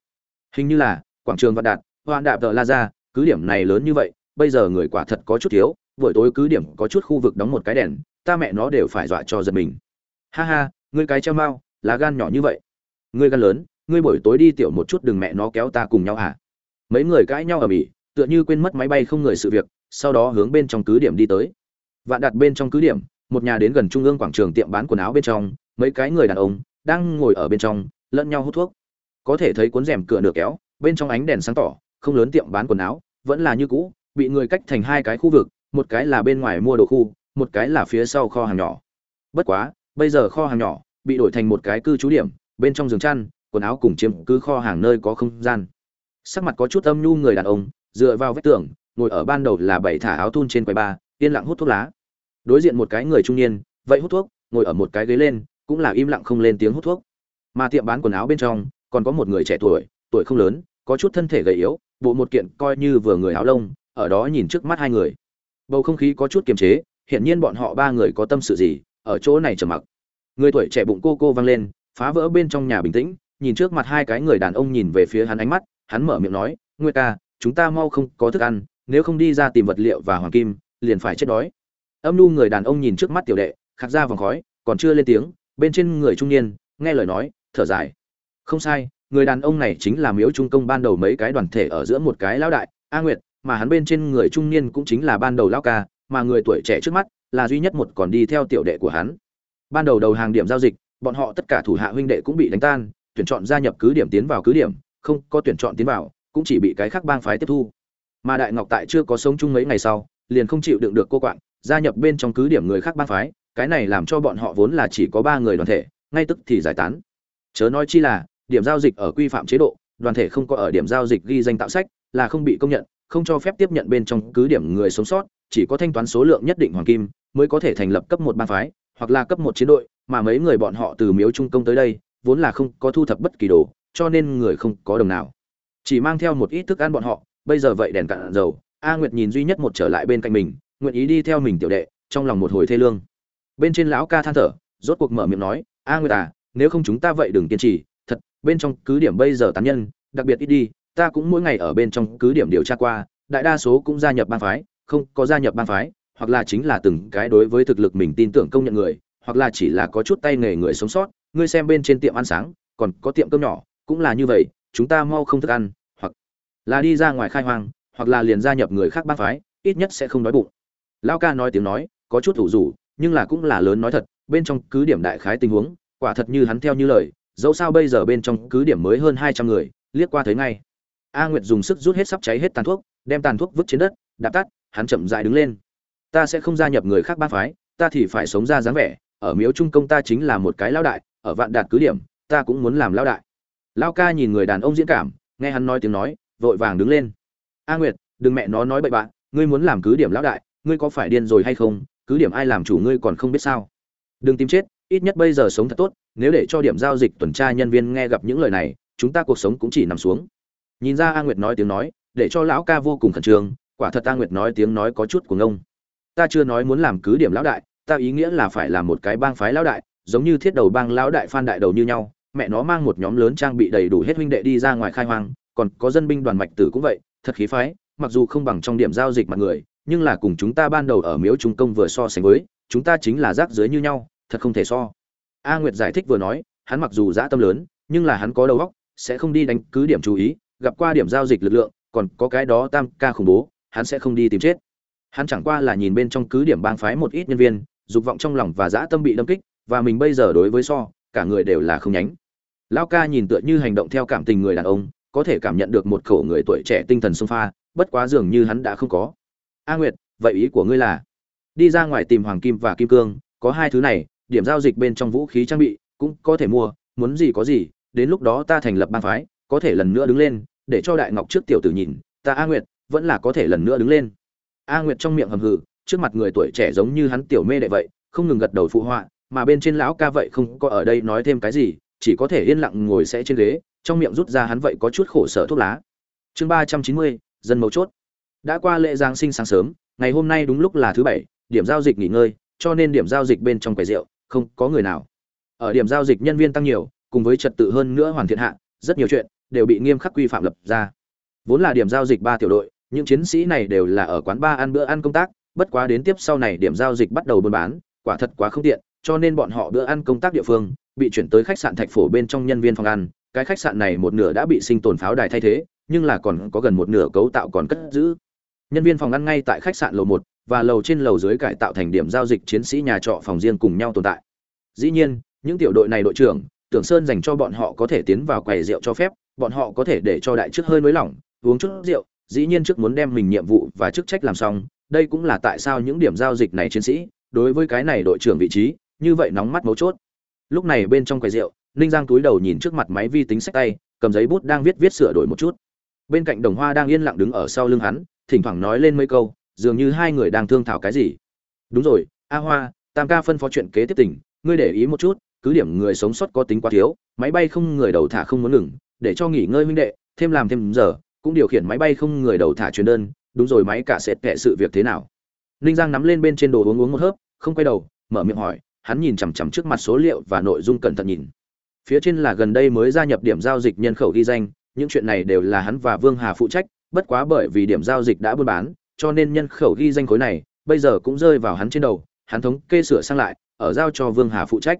Hình như là, quảng trường vạn đạt, hoạn đạp tờ la ra cứ điểm này lớn như vậy, bây giờ người quả thật có chút thiếu, buổi tối cứ điểm có chút khu vực đóng một cái đèn, ta mẹ nó đều phải dọa cho giật mình. Ha ha, ngươi cái treo mau lá gan nhỏ như vậy. Ngươi gan lớn ngươi buổi tối đi tiểu một chút đừng mẹ nó kéo ta cùng nhau à? mấy người cãi nhau ở mỹ, tựa như quên mất máy bay không người sự việc sau đó hướng bên trong cứ điểm đi tới. Vạn đặt bên trong cứ điểm một nhà đến gần trung ương quảng trường tiệm bán quần áo bên trong mấy cái người đàn ông đang ngồi ở bên trong lẫn nhau hút thuốc. Có thể thấy cuốn rèm cửa được kéo bên trong ánh đèn sáng tỏ không lớn tiệm bán quần áo vẫn là như cũ bị người cách thành hai cái khu vực một cái là bên ngoài mua đồ khu một cái là phía sau kho hàng nhỏ. Bất quá bây giờ kho hàng nhỏ bị đổi thành một cái cư trú điểm bên trong giường chăn quần áo cùng chiếm cứ kho hàng nơi có không gian. Sắc mặt có chút âm nhu người đàn ông, dựa vào vách tường, ngồi ở ban đầu là bảy thả áo thun trên quầy ba yên lặng hút thuốc lá. Đối diện một cái người trung niên, vậy hút thuốc, ngồi ở một cái ghế lên, cũng là im lặng không lên tiếng hút thuốc. Mà tiệm bán quần áo bên trong, còn có một người trẻ tuổi tuổi không lớn, có chút thân thể gầy yếu, bộ một kiện coi như vừa người áo lông, ở đó nhìn trước mắt hai người. Bầu không khí có chút kiềm chế, hiển nhiên bọn họ ba người có tâm sự gì, ở chỗ này trầm mặc. Người tuổi trẻ bụng cô cô vang lên, phá vỡ bên trong nhà bình tĩnh nhìn trước mặt hai cái người đàn ông nhìn về phía hắn ánh mắt, hắn mở miệng nói, Nguyệt ca, chúng ta mau không có thức ăn, nếu không đi ra tìm vật liệu và hoàng kim, liền phải chết đói. Âm nu người đàn ông nhìn trước mắt tiểu đệ, khạc ra vòng khói, còn chưa lên tiếng, bên trên người trung niên, nghe lời nói, thở dài. Không sai, người đàn ông này chính là miếu trung công ban đầu mấy cái đoàn thể ở giữa một cái lão đại, a nguyệt, mà hắn bên trên người trung niên cũng chính là ban đầu lão ca, mà người tuổi trẻ trước mắt là duy nhất một còn đi theo tiểu đệ của hắn. Ban đầu đầu hàng điểm giao dịch, bọn họ tất cả thủ hạ huynh đệ cũng bị đánh tan tuyển chọn gia nhập cứ điểm tiến vào cứ điểm, không có tuyển chọn tiến vào, cũng chỉ bị cái khác bang phái tiếp thu. Mà đại ngọc tại chưa có sống chung mấy ngày sau, liền không chịu đựng được cô quạng, gia nhập bên trong cứ điểm người khác bang phái, cái này làm cho bọn họ vốn là chỉ có ba người đoàn thể, ngay tức thì giải tán. Chớ nói chi là, điểm giao dịch ở quy phạm chế độ, đoàn thể không có ở điểm giao dịch ghi danh tạo sách, là không bị công nhận, không cho phép tiếp nhận bên trong cứ điểm người sống sót, chỉ có thanh toán số lượng nhất định hoàng kim, mới có thể thành lập cấp một bang phái, hoặc là cấp một chiến đội, mà mấy người bọn họ từ miếu trung công tới đây vốn là không có thu thập bất kỳ đồ, cho nên người không có đồng nào. Chỉ mang theo một ít thức ăn bọn họ, bây giờ vậy đèn cạn dầu, a nguyệt nhìn duy nhất một trở lại bên cạnh mình, nguyện ý đi theo mình tiểu đệ, trong lòng một hồi thê lương. Bên trên lão ca than thở, rốt cuộc mở miệng nói, a nguyệt à nếu không chúng ta vậy đừng kiên trì, thật, bên trong cứ điểm bây giờ tán nhân, đặc biệt ít đi, ta cũng mỗi ngày ở bên trong cứ điểm điều tra qua, đại đa số cũng gia nhập bang phái, không có gia nhập bang phái, hoặc là chính là từng cái đối với thực lực mình tin tưởng công nhận người, hoặc là chỉ là có chút tay nghề người sống sót ngươi xem bên trên tiệm ăn sáng, còn có tiệm cơm nhỏ, cũng là như vậy, chúng ta mau không thức ăn, hoặc là đi ra ngoài khai hoang, hoặc là liền gia nhập người khác bác phái, ít nhất sẽ không đói bụng. Lao ca nói tiếng nói, có chút thủ rủ nhưng là cũng là lớn nói thật, bên trong cứ điểm đại khái tình huống, quả thật như hắn theo như lời, dẫu sao bây giờ bên trong cứ điểm mới hơn hai trăm người, liếc qua thấy ngay. A nguyệt dùng sức rút hết sắp cháy hết tàn thuốc, đem tàn thuốc vứt trên đất, đạp tắt, hắn chậm dại đứng lên. Ta sẽ không gia nhập người khác bác phái, ta thì phải sống ra dáng vẻ, ở miếu trung công ta chính là một cái lão đại ở vạn đạt cứ điểm, ta cũng muốn làm lão đại. Lão ca nhìn người đàn ông diễn cảm, nghe hắn nói tiếng nói, vội vàng đứng lên. A nguyệt, đừng mẹ nó nói bậy bạn ngươi muốn làm cứ điểm lão đại, ngươi có phải điên rồi hay không? Cứ điểm ai làm chủ ngươi còn không biết sao? Đừng tìm chết, ít nhất bây giờ sống thật tốt, nếu để cho điểm giao dịch tuần tra nhân viên nghe gặp những lời này, chúng ta cuộc sống cũng chỉ nằm xuống. Nhìn ra a nguyệt nói tiếng nói, để cho lão ca vô cùng khẩn trương, quả thật a nguyệt nói tiếng nói có chút của ngông. Ta chưa nói muốn làm cứ điểm lão đại, ta ý nghĩa là phải làm một cái bang phái lão đại giống như thiết đầu bang lão đại phan đại đầu như nhau, mẹ nó mang một nhóm lớn trang bị đầy đủ hết huynh đệ đi ra ngoài khai hoang, còn có dân binh đoàn mạch tử cũng vậy, thật khí phái, mặc dù không bằng trong điểm giao dịch mặt người, nhưng là cùng chúng ta ban đầu ở miếu trung công vừa so sánh với, chúng ta chính là rác dưới như nhau, thật không thể so. A nguyệt giải thích vừa nói, hắn mặc dù dã tâm lớn, nhưng là hắn có đầu óc, sẽ không đi đánh cứ điểm chú ý, gặp qua điểm giao dịch lực lượng, còn có cái đó tam ca khủng bố, hắn sẽ không đi tìm chết. Hắn chẳng qua là nhìn bên trong cứ điểm bang phái một ít nhân viên, dục vọng trong lòng và dã tâm bị đâm kích và mình bây giờ đối với so, cả người đều là không nhánh. Lao ca nhìn tựa như hành động theo cảm tình người đàn ông, có thể cảm nhận được một khẩu người tuổi trẻ tinh thần sông pha, bất quá dường như hắn đã không có. A nguyệt, vậy ý của ngươi là? Đi ra ngoài tìm hoàng kim và kim cương, có hai thứ này, điểm giao dịch bên trong vũ khí trang bị, cũng có thể mua, muốn gì có gì, đến lúc đó ta thành lập bang phái, có thể lần nữa đứng lên, để cho đại ngọc trước tiểu tử nhìn, ta a nguyệt, vẫn là có thể lần nữa đứng lên. A nguyệt trong miệng hầm hừ, trước mặt người tuổi trẻ giống như hắn tiểu mê đệ vậy, không ngừng gật đầu phụ họa mà bên trên lão ca vậy không có ở đây nói thêm cái gì, chỉ có thể yên lặng ngồi sẽ trên ghế, trong miệng rút ra hắn vậy có chút khổ sở thuốc lá. Chương ba trăm chín mươi, dân mấu chốt. Đã qua lễ giáng sinh sáng sớm, ngày hôm nay đúng lúc là thứ bảy, điểm giao dịch nghỉ ngơi, cho nên điểm giao dịch bên trong quầy rượu, không có người nào. Ở điểm giao dịch nhân viên tăng nhiều, cùng với trật tự hơn nữa hoàn thiện hạ, rất nhiều chuyện đều bị nghiêm khắc quy phạm lập ra. Vốn là điểm giao dịch ba tiểu đội, những chiến sĩ này đều là ở quán ba ăn bữa ăn công tác, bất quá đến tiếp sau này điểm giao dịch bắt đầu buôn bán, quả thật quá không tiện cho nên bọn họ bữa ăn công tác địa phương, bị chuyển tới khách sạn thạch phổ bên trong nhân viên phòng ăn. Cái khách sạn này một nửa đã bị sinh tồn pháo đài thay thế, nhưng là còn có gần một nửa cấu tạo còn cất giữ. Nhân viên phòng ăn ngay tại khách sạn lầu một và lầu trên lầu dưới cải tạo thành điểm giao dịch chiến sĩ nhà trọ phòng riêng cùng nhau tồn tại. Dĩ nhiên, những tiểu đội này đội trưởng, tưởng sơn dành cho bọn họ có thể tiến vào quầy rượu cho phép, bọn họ có thể để cho đại chức hơi nới lỏng, uống chút rượu, dĩ nhiên trước muốn đem mình nhiệm vụ và chức trách làm xong, đây cũng là tại sao những điểm giao dịch này chiến sĩ, đối với cái này đội trưởng vị trí như vậy nóng mắt mấu chốt. Lúc này bên trong quầy rượu, ninh giang túi đầu nhìn trước mặt máy vi tính sách tay, cầm giấy bút đang viết viết sửa đổi một chút. Bên cạnh đồng hoa đang yên lặng đứng ở sau lưng hắn, thỉnh thoảng nói lên mấy câu, dường như hai người đang thương thảo cái gì. Đúng rồi, a hoa, tam ca phân phó chuyện kế tiếp tỉnh, ngươi để ý một chút, cứ điểm người sống sót có tính quá thiếu, máy bay không người đầu thả không muốn ngừng, để cho nghỉ ngơi huynh đệ, thêm làm thêm giờ, cũng điều khiển máy bay không người đầu thả chuyến đơn, đúng rồi máy cả sẽ kệ sự việc thế nào. Ninh giang nắm lên bên trên đồ uống uống một hớp, không quay đầu, mở miệng hỏi hắn nhìn chằm chằm trước mặt số liệu và nội dung cẩn thận nhìn. Phía trên là gần đây mới gia nhập điểm giao dịch nhân khẩu ghi danh, những chuyện này đều là hắn và vương hà phụ trách, bất quá bởi vì điểm giao dịch đã buôn bán, cho nên nhân khẩu ghi danh khối này bây giờ cũng rơi vào hắn trên đầu, hắn thống kê sửa sang lại, ở giao cho vương hà phụ trách.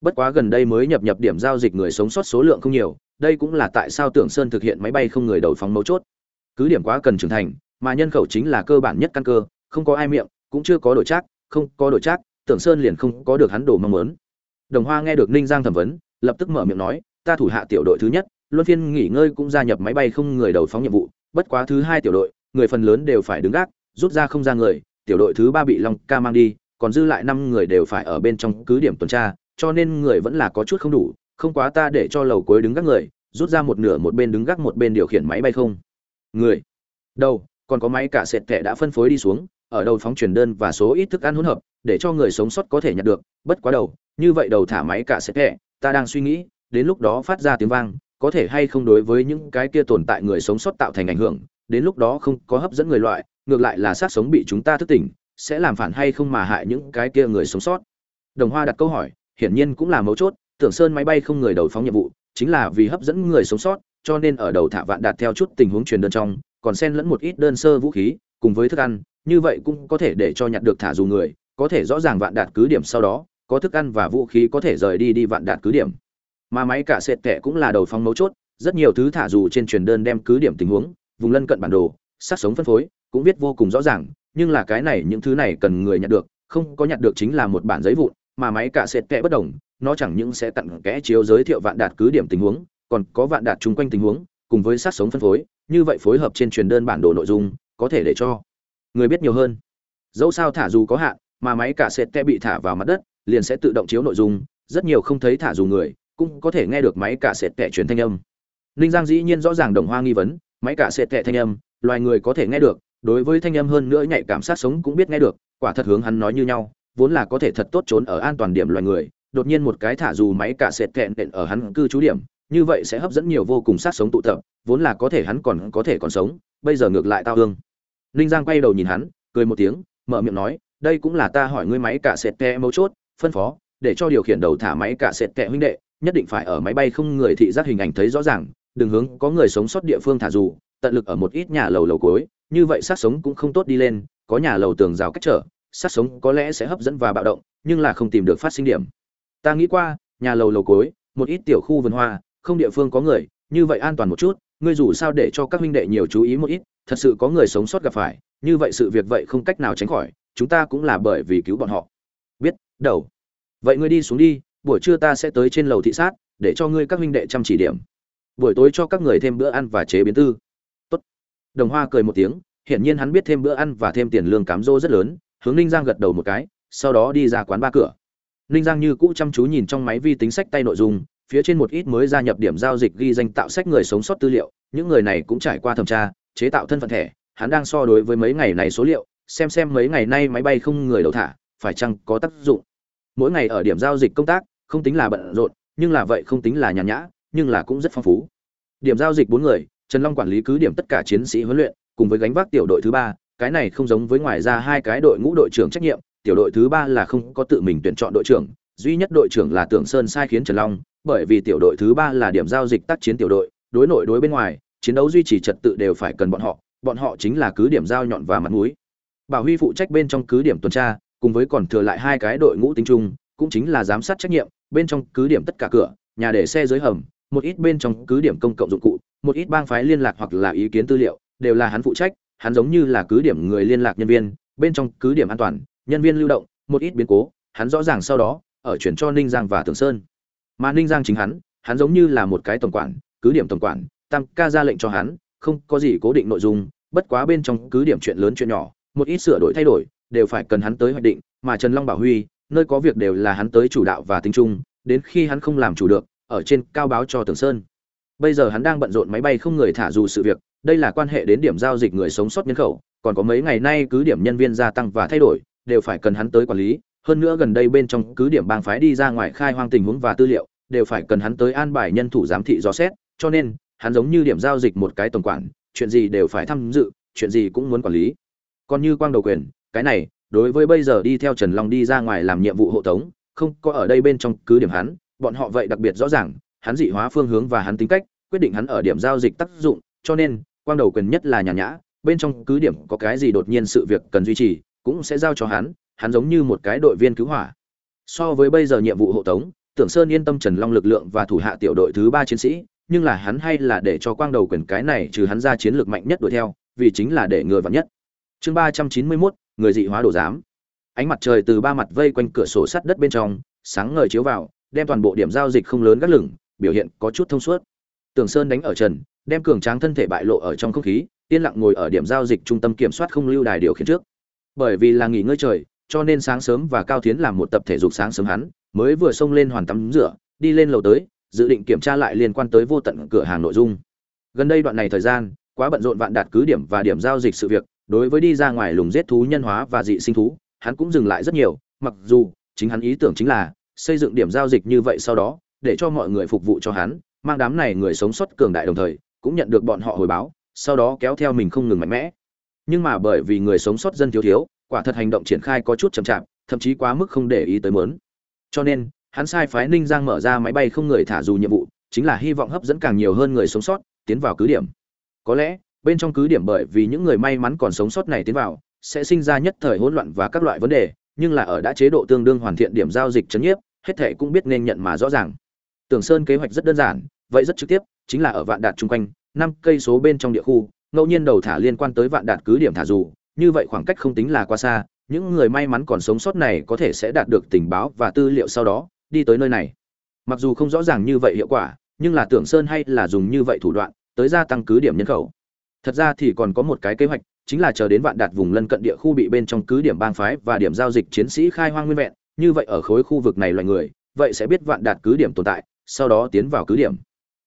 Bất quá gần đây mới nhập nhập điểm giao dịch người sống sót số lượng không nhiều, đây cũng là tại sao tưởng sơn thực hiện máy bay không người đầu phóng mấu chốt. Cứ điểm quá cần trưởng thành, mà nhân khẩu chính là cơ bản nhất căn cơ, không có ai miệng, cũng chưa có đổi trác không có đổi trác tưởng sơn liền không có được hắn đồ mong muốn. Đồng hoa nghe được ninh giang thẩm vấn, lập tức mở miệng nói, ta thủ hạ tiểu đội thứ nhất, luân phiên nghỉ ngơi cũng gia nhập máy bay không người đầu phóng nhiệm vụ, bất quá thứ hai tiểu đội, người phần lớn đều phải đứng gác, rút ra không ra người, tiểu đội thứ ba bị long ca mang đi, còn dư lại năm người đều phải ở bên trong cứ điểm tuần tra, cho nên người vẫn là có chút không đủ, không quá ta để cho lầu cuối đứng gác người, rút ra một nửa một bên đứng gác một bên điều khiển máy bay không. Người? Đâu, còn có máy cả sệt kẻ đã phân phối đi xuống, ở đầu phóng truyền đơn và số ít thức ăn hỗn hợp để cho người sống sót có thể nhận được, bất quá đầu, như vậy đầu thả máy cả sẽ kẻ ta đang suy nghĩ, đến lúc đó phát ra tiếng vang, có thể hay không đối với những cái kia tồn tại người sống sót tạo thành ảnh hưởng, đến lúc đó không có hấp dẫn người loại, ngược lại là sát sống bị chúng ta thức tỉnh, sẽ làm phản hay không mà hại những cái kia người sống sót. Đồng hoa đặt câu hỏi, hiển nhiên cũng là mấu chốt, tưởng sơn máy bay không người đầu phóng nhiệm vụ, chính là vì hấp dẫn người sống sót, cho nên ở đầu thả vạn đạt theo chút tình huống truyền đơn trong, còn xen lẫn một ít đơn sơ vũ khí, cùng với thức ăn, như vậy cũng có thể để cho nhặt được thả dù người có thể rõ ràng vạn đạt cứ điểm sau đó, có thức ăn và vũ khí có thể rời đi đi vạn đạt cứ điểm. Mà máy cả sệt tệ cũng là đầu phong mấu chốt, rất nhiều thứ thả dù trên truyền đơn đem cứ điểm tình huống, vùng lân cận bản đồ sát sống phân phối, cũng viết vô cùng rõ ràng, nhưng là cái này những thứ này cần người nhặt được, không có nhặt được chính là một bản giấy vụn, mà máy cả sệt kẽ bất đồng, nó chẳng những sẽ tặng kẽ chiếu giới thiệu vạn đạt cứ điểm tình huống, còn có vạn đạt chung quanh tình huống, cùng với sát sống phân phối, như vậy phối hợp trên truyền đơn bản đồ nội dung, có thể để cho người biết nhiều hơn. Dẫu sao thả dù có hạn mà máy cả sệt kẽ bị thả vào mặt đất, liền sẽ tự động chiếu nội dung, rất nhiều không thấy thả dù người, cũng có thể nghe được máy cả sệt tệ truyền thanh âm. Ninh giang dĩ nhiên rõ ràng đồng hoa nghi vấn, máy cả sệt tệ thanh âm, loài người có thể nghe được, đối với thanh âm hơn nữa nhạy cảm sát sống cũng biết nghe được, quả thật hướng hắn nói như nhau, vốn là có thể thật tốt trốn ở an toàn điểm loài người, đột nhiên một cái thả dù máy cả sệt tệ nện ở hắn cư trú điểm, như vậy sẽ hấp dẫn nhiều vô cùng sát sống tụ tập, vốn là có thể hắn còn có thể còn sống, bây giờ ngược lại tao hương. Ninh giang quay đầu nhìn hắn, cười một tiếng, mở miệng nói đây cũng là ta hỏi ngươi máy cả sệt kẹ mấu chốt, phân phó, để cho điều khiển đầu thả máy cả sệt kẹ huynh đệ, nhất định phải ở máy bay không người thị giác hình ảnh thấy rõ ràng, đừng hướng có người sống sót địa phương thả dù, tận lực ở một ít nhà lầu lầu cối như vậy sát sống cũng không tốt đi lên, có nhà lầu tường rào cách trở, sát sống có lẽ sẽ hấp dẫn và bạo động, nhưng là không tìm được phát sinh điểm. Ta nghĩ qua, nhà lầu lầu cối một ít tiểu khu vườn hoa, không địa phương có người, như vậy an toàn một chút, ngươi dù sao để cho các huynh đệ nhiều chú ý một ít, thật sự có người sống sót gặp phải, như vậy sự việc vậy không cách nào tránh khỏi chúng ta cũng là bởi vì cứu bọn họ. Biết, đầu. Vậy ngươi đi xuống đi, buổi trưa ta sẽ tới trên lầu thị sát, để cho ngươi các huynh đệ chăm chỉ điểm. Buổi tối cho các người thêm bữa ăn và chế biến tư. Tốt. đồng hoa cười một tiếng, hiển nhiên hắn biết thêm bữa ăn và thêm tiền lương cám dỗ rất lớn, hướng ninh giang gật đầu một cái, sau đó đi ra quán ba cửa. Ninh giang như cũ chăm chú nhìn trong máy vi tính sách tay nội dung, phía trên một ít mới gia nhập điểm giao dịch ghi danh tạo sách người sống sót tư liệu, những người này cũng trải qua thẩm tra, chế tạo thân phận thẻ, hắn đang so đối với mấy ngày này số liệu xem xem mấy ngày nay máy bay không người đầu thả, phải chăng có tác dụng. Mỗi ngày ở điểm giao dịch công tác, không tính là bận rộn, nhưng là vậy không tính là nhàn nhã, nhưng là cũng rất phong phú. Điểm giao dịch bốn người, trần long quản lý cứ điểm tất cả chiến sĩ huấn luyện, cùng với gánh vác tiểu đội thứ ba, cái này không giống với ngoài ra hai cái đội ngũ đội trưởng trách nhiệm, tiểu đội thứ ba là không có tự mình tuyển chọn đội trưởng, duy nhất đội trưởng là tưởng sơn sai khiến trần long, bởi vì tiểu đội thứ ba là điểm giao dịch tác chiến tiểu đội, đối nội đối bên ngoài, chiến đấu duy trì trật tự đều phải cần bọn họ bọn họ chính là cứ điểm giao nhọn và mặt mũi bảo huy phụ trách bên trong cứ điểm tuần tra, cùng với còn thừa lại hai cái đội ngũ tính chung, cũng chính là giám sát trách nhiệm, bên trong cứ điểm tất cả cửa, nhà để xe dưới hầm, một ít bên trong cứ điểm công cộng dụng cụ, một ít bang phái liên lạc hoặc là ý kiến tư liệu, đều là hắn phụ trách, hắn giống như là cứ điểm người liên lạc nhân viên, bên trong cứ điểm an toàn, nhân viên lưu động, một ít biến cố, hắn rõ ràng sau đó, ở chuyển cho ninh giang và tường sơn. Mà ninh giang chính hắn hắn giống như là một cái tổng quản, cứ điểm tổng quản, tam ca ra lệnh cho hắn, không có gì cố định nội dung, bất quá bên trong cứ điểm chuyện lớn chuyện nhỏ một ít sửa đổi thay đổi, đều phải cần hắn tới hoạch định, mà trần long bảo huy, nơi có việc đều là hắn tới chủ đạo và tính chung, đến khi hắn không làm chủ được, ở trên cao báo cho tường sơn. Bây giờ hắn đang bận rộn máy bay không người thả dù sự việc, đây là quan hệ đến điểm giao dịch người sống sót nhân khẩu, còn có mấy ngày nay cứ điểm nhân viên gia tăng và thay đổi, đều phải cần hắn tới quản lý. Hơn nữa gần đây bên trong cứ điểm bang phái đi ra ngoài khai hoang tình huống và tư liệu, đều phải cần hắn tới an bài nhân thủ giám thị dò xét, cho nên, hắn giống như điểm giao dịch một cái tổng quản, chuyện gì đều phải tham dự, chuyện gì cũng muốn quản lý còn như quang đầu quyền, cái này, đối với bây giờ đi theo trần long đi ra ngoài làm nhiệm vụ hộ tống, không có ở đây bên trong cứ điểm hắn, bọn họ vậy đặc biệt rõ ràng, hắn dị hóa phương hướng và hắn tính cách, quyết định hắn ở điểm giao dịch tác dụng, cho nên, quang đầu quyền nhất là nhàn nhã, bên trong cứ điểm có cái gì đột nhiên sự việc cần duy trì, cũng sẽ giao cho hắn hắn giống như một cái đội viên cứu hỏa. So với bây giờ nhiệm vụ hộ tống, tưởng sơn yên tâm trần long lực lượng và thủ hạ tiểu đội thứ ba chiến sĩ, nhưng là hắn hay là để cho quang đầu quyền cái này trừ hắn ra chiến lược mạnh nhất đuổi theo, vì chính là để ngừa vặn nhất chương ba trăm chín mươi mốt, người dị hóa đồ giám. Ánh mặt trời từ ba mặt vây quanh cửa sổ sắt đất bên trong, sáng ngời chiếu vào, đem toàn bộ điểm giao dịch không lớn gắt lửng, biểu hiện có chút thông suốt. Tường sơn đánh ở trần, đem cường tráng thân thể bại lộ ở trong không khí, yên lặng ngồi ở điểm giao dịch trung tâm kiểm soát không lưu đài điều khiển trước. Bởi vì là nghỉ ngơi trời, cho nên sáng sớm và cao tiến làm một tập thể dục sáng sớm hắn, mới vừa xông lên hoàn tắm rửa, đi lên lầu tới, dự định kiểm tra lại liên quan tới vô tận cửa hàng nội dung. Gần đây đoạn này thời gian, quá bận rộn vạn đạt cứ điểm và điểm giao dịch sự việc đối với đi ra ngoài lùng giết thú nhân hóa và dị sinh thú, hắn cũng dừng lại rất nhiều, mặc dù chính hắn ý tưởng chính là xây dựng điểm giao dịch như vậy sau đó, để cho mọi người phục vụ cho hắn, mang đám này người sống sót cường đại đồng thời, cũng nhận được bọn họ hồi báo, sau đó kéo theo mình không ngừng mạnh mẽ. Nhưng mà bởi vì người sống sót dân thiếu thiếu, quả thật hành động triển khai có chút chậm chạp, thậm chí quá mức không để ý tới mớn. Cho nên, hắn sai phái ninh giang mở ra máy bay không người thả dù nhiệm vụ, chính là hy vọng hấp dẫn càng nhiều hơn người sống sót, tiến vào cứ điểm. Có lẽ bên trong cứ điểm bởi vì những người may mắn còn sống sót này tiến vào, sẽ sinh ra nhất thời hỗn loạn và các loại vấn đề, nhưng là ở đã chế độ tương đương hoàn thiện điểm giao dịch chấn nhiếp, hết thệ cũng biết nên nhận mà rõ ràng. Tưởng sơn kế hoạch rất đơn giản, vậy rất trực tiếp, chính là ở vạn đạt chung quanh, năm cây số bên trong địa khu, ngẫu nhiên đầu thả liên quan tới vạn đạt cứ điểm thả dù, như vậy khoảng cách không tính là quá xa, những người may mắn còn sống sót này có thể sẽ đạt được tình báo và tư liệu sau đó, đi tới nơi này. Mặc dù không rõ ràng như vậy hiệu quả, nhưng là tưởng sơn hay là dùng như vậy thủ đoạn, tới gia tăng cứ điểm nhân khẩu thật ra thì còn có một cái kế hoạch, chính là chờ đến vạn đạt vùng lân cận địa khu bị bên trong cứ điểm bang phái và điểm giao dịch chiến sĩ khai hoang nguyên vẹn, như vậy ở khối khu vực này loài người, vậy sẽ biết vạn đạt cứ điểm tồn tại, sau đó tiến vào cứ điểm.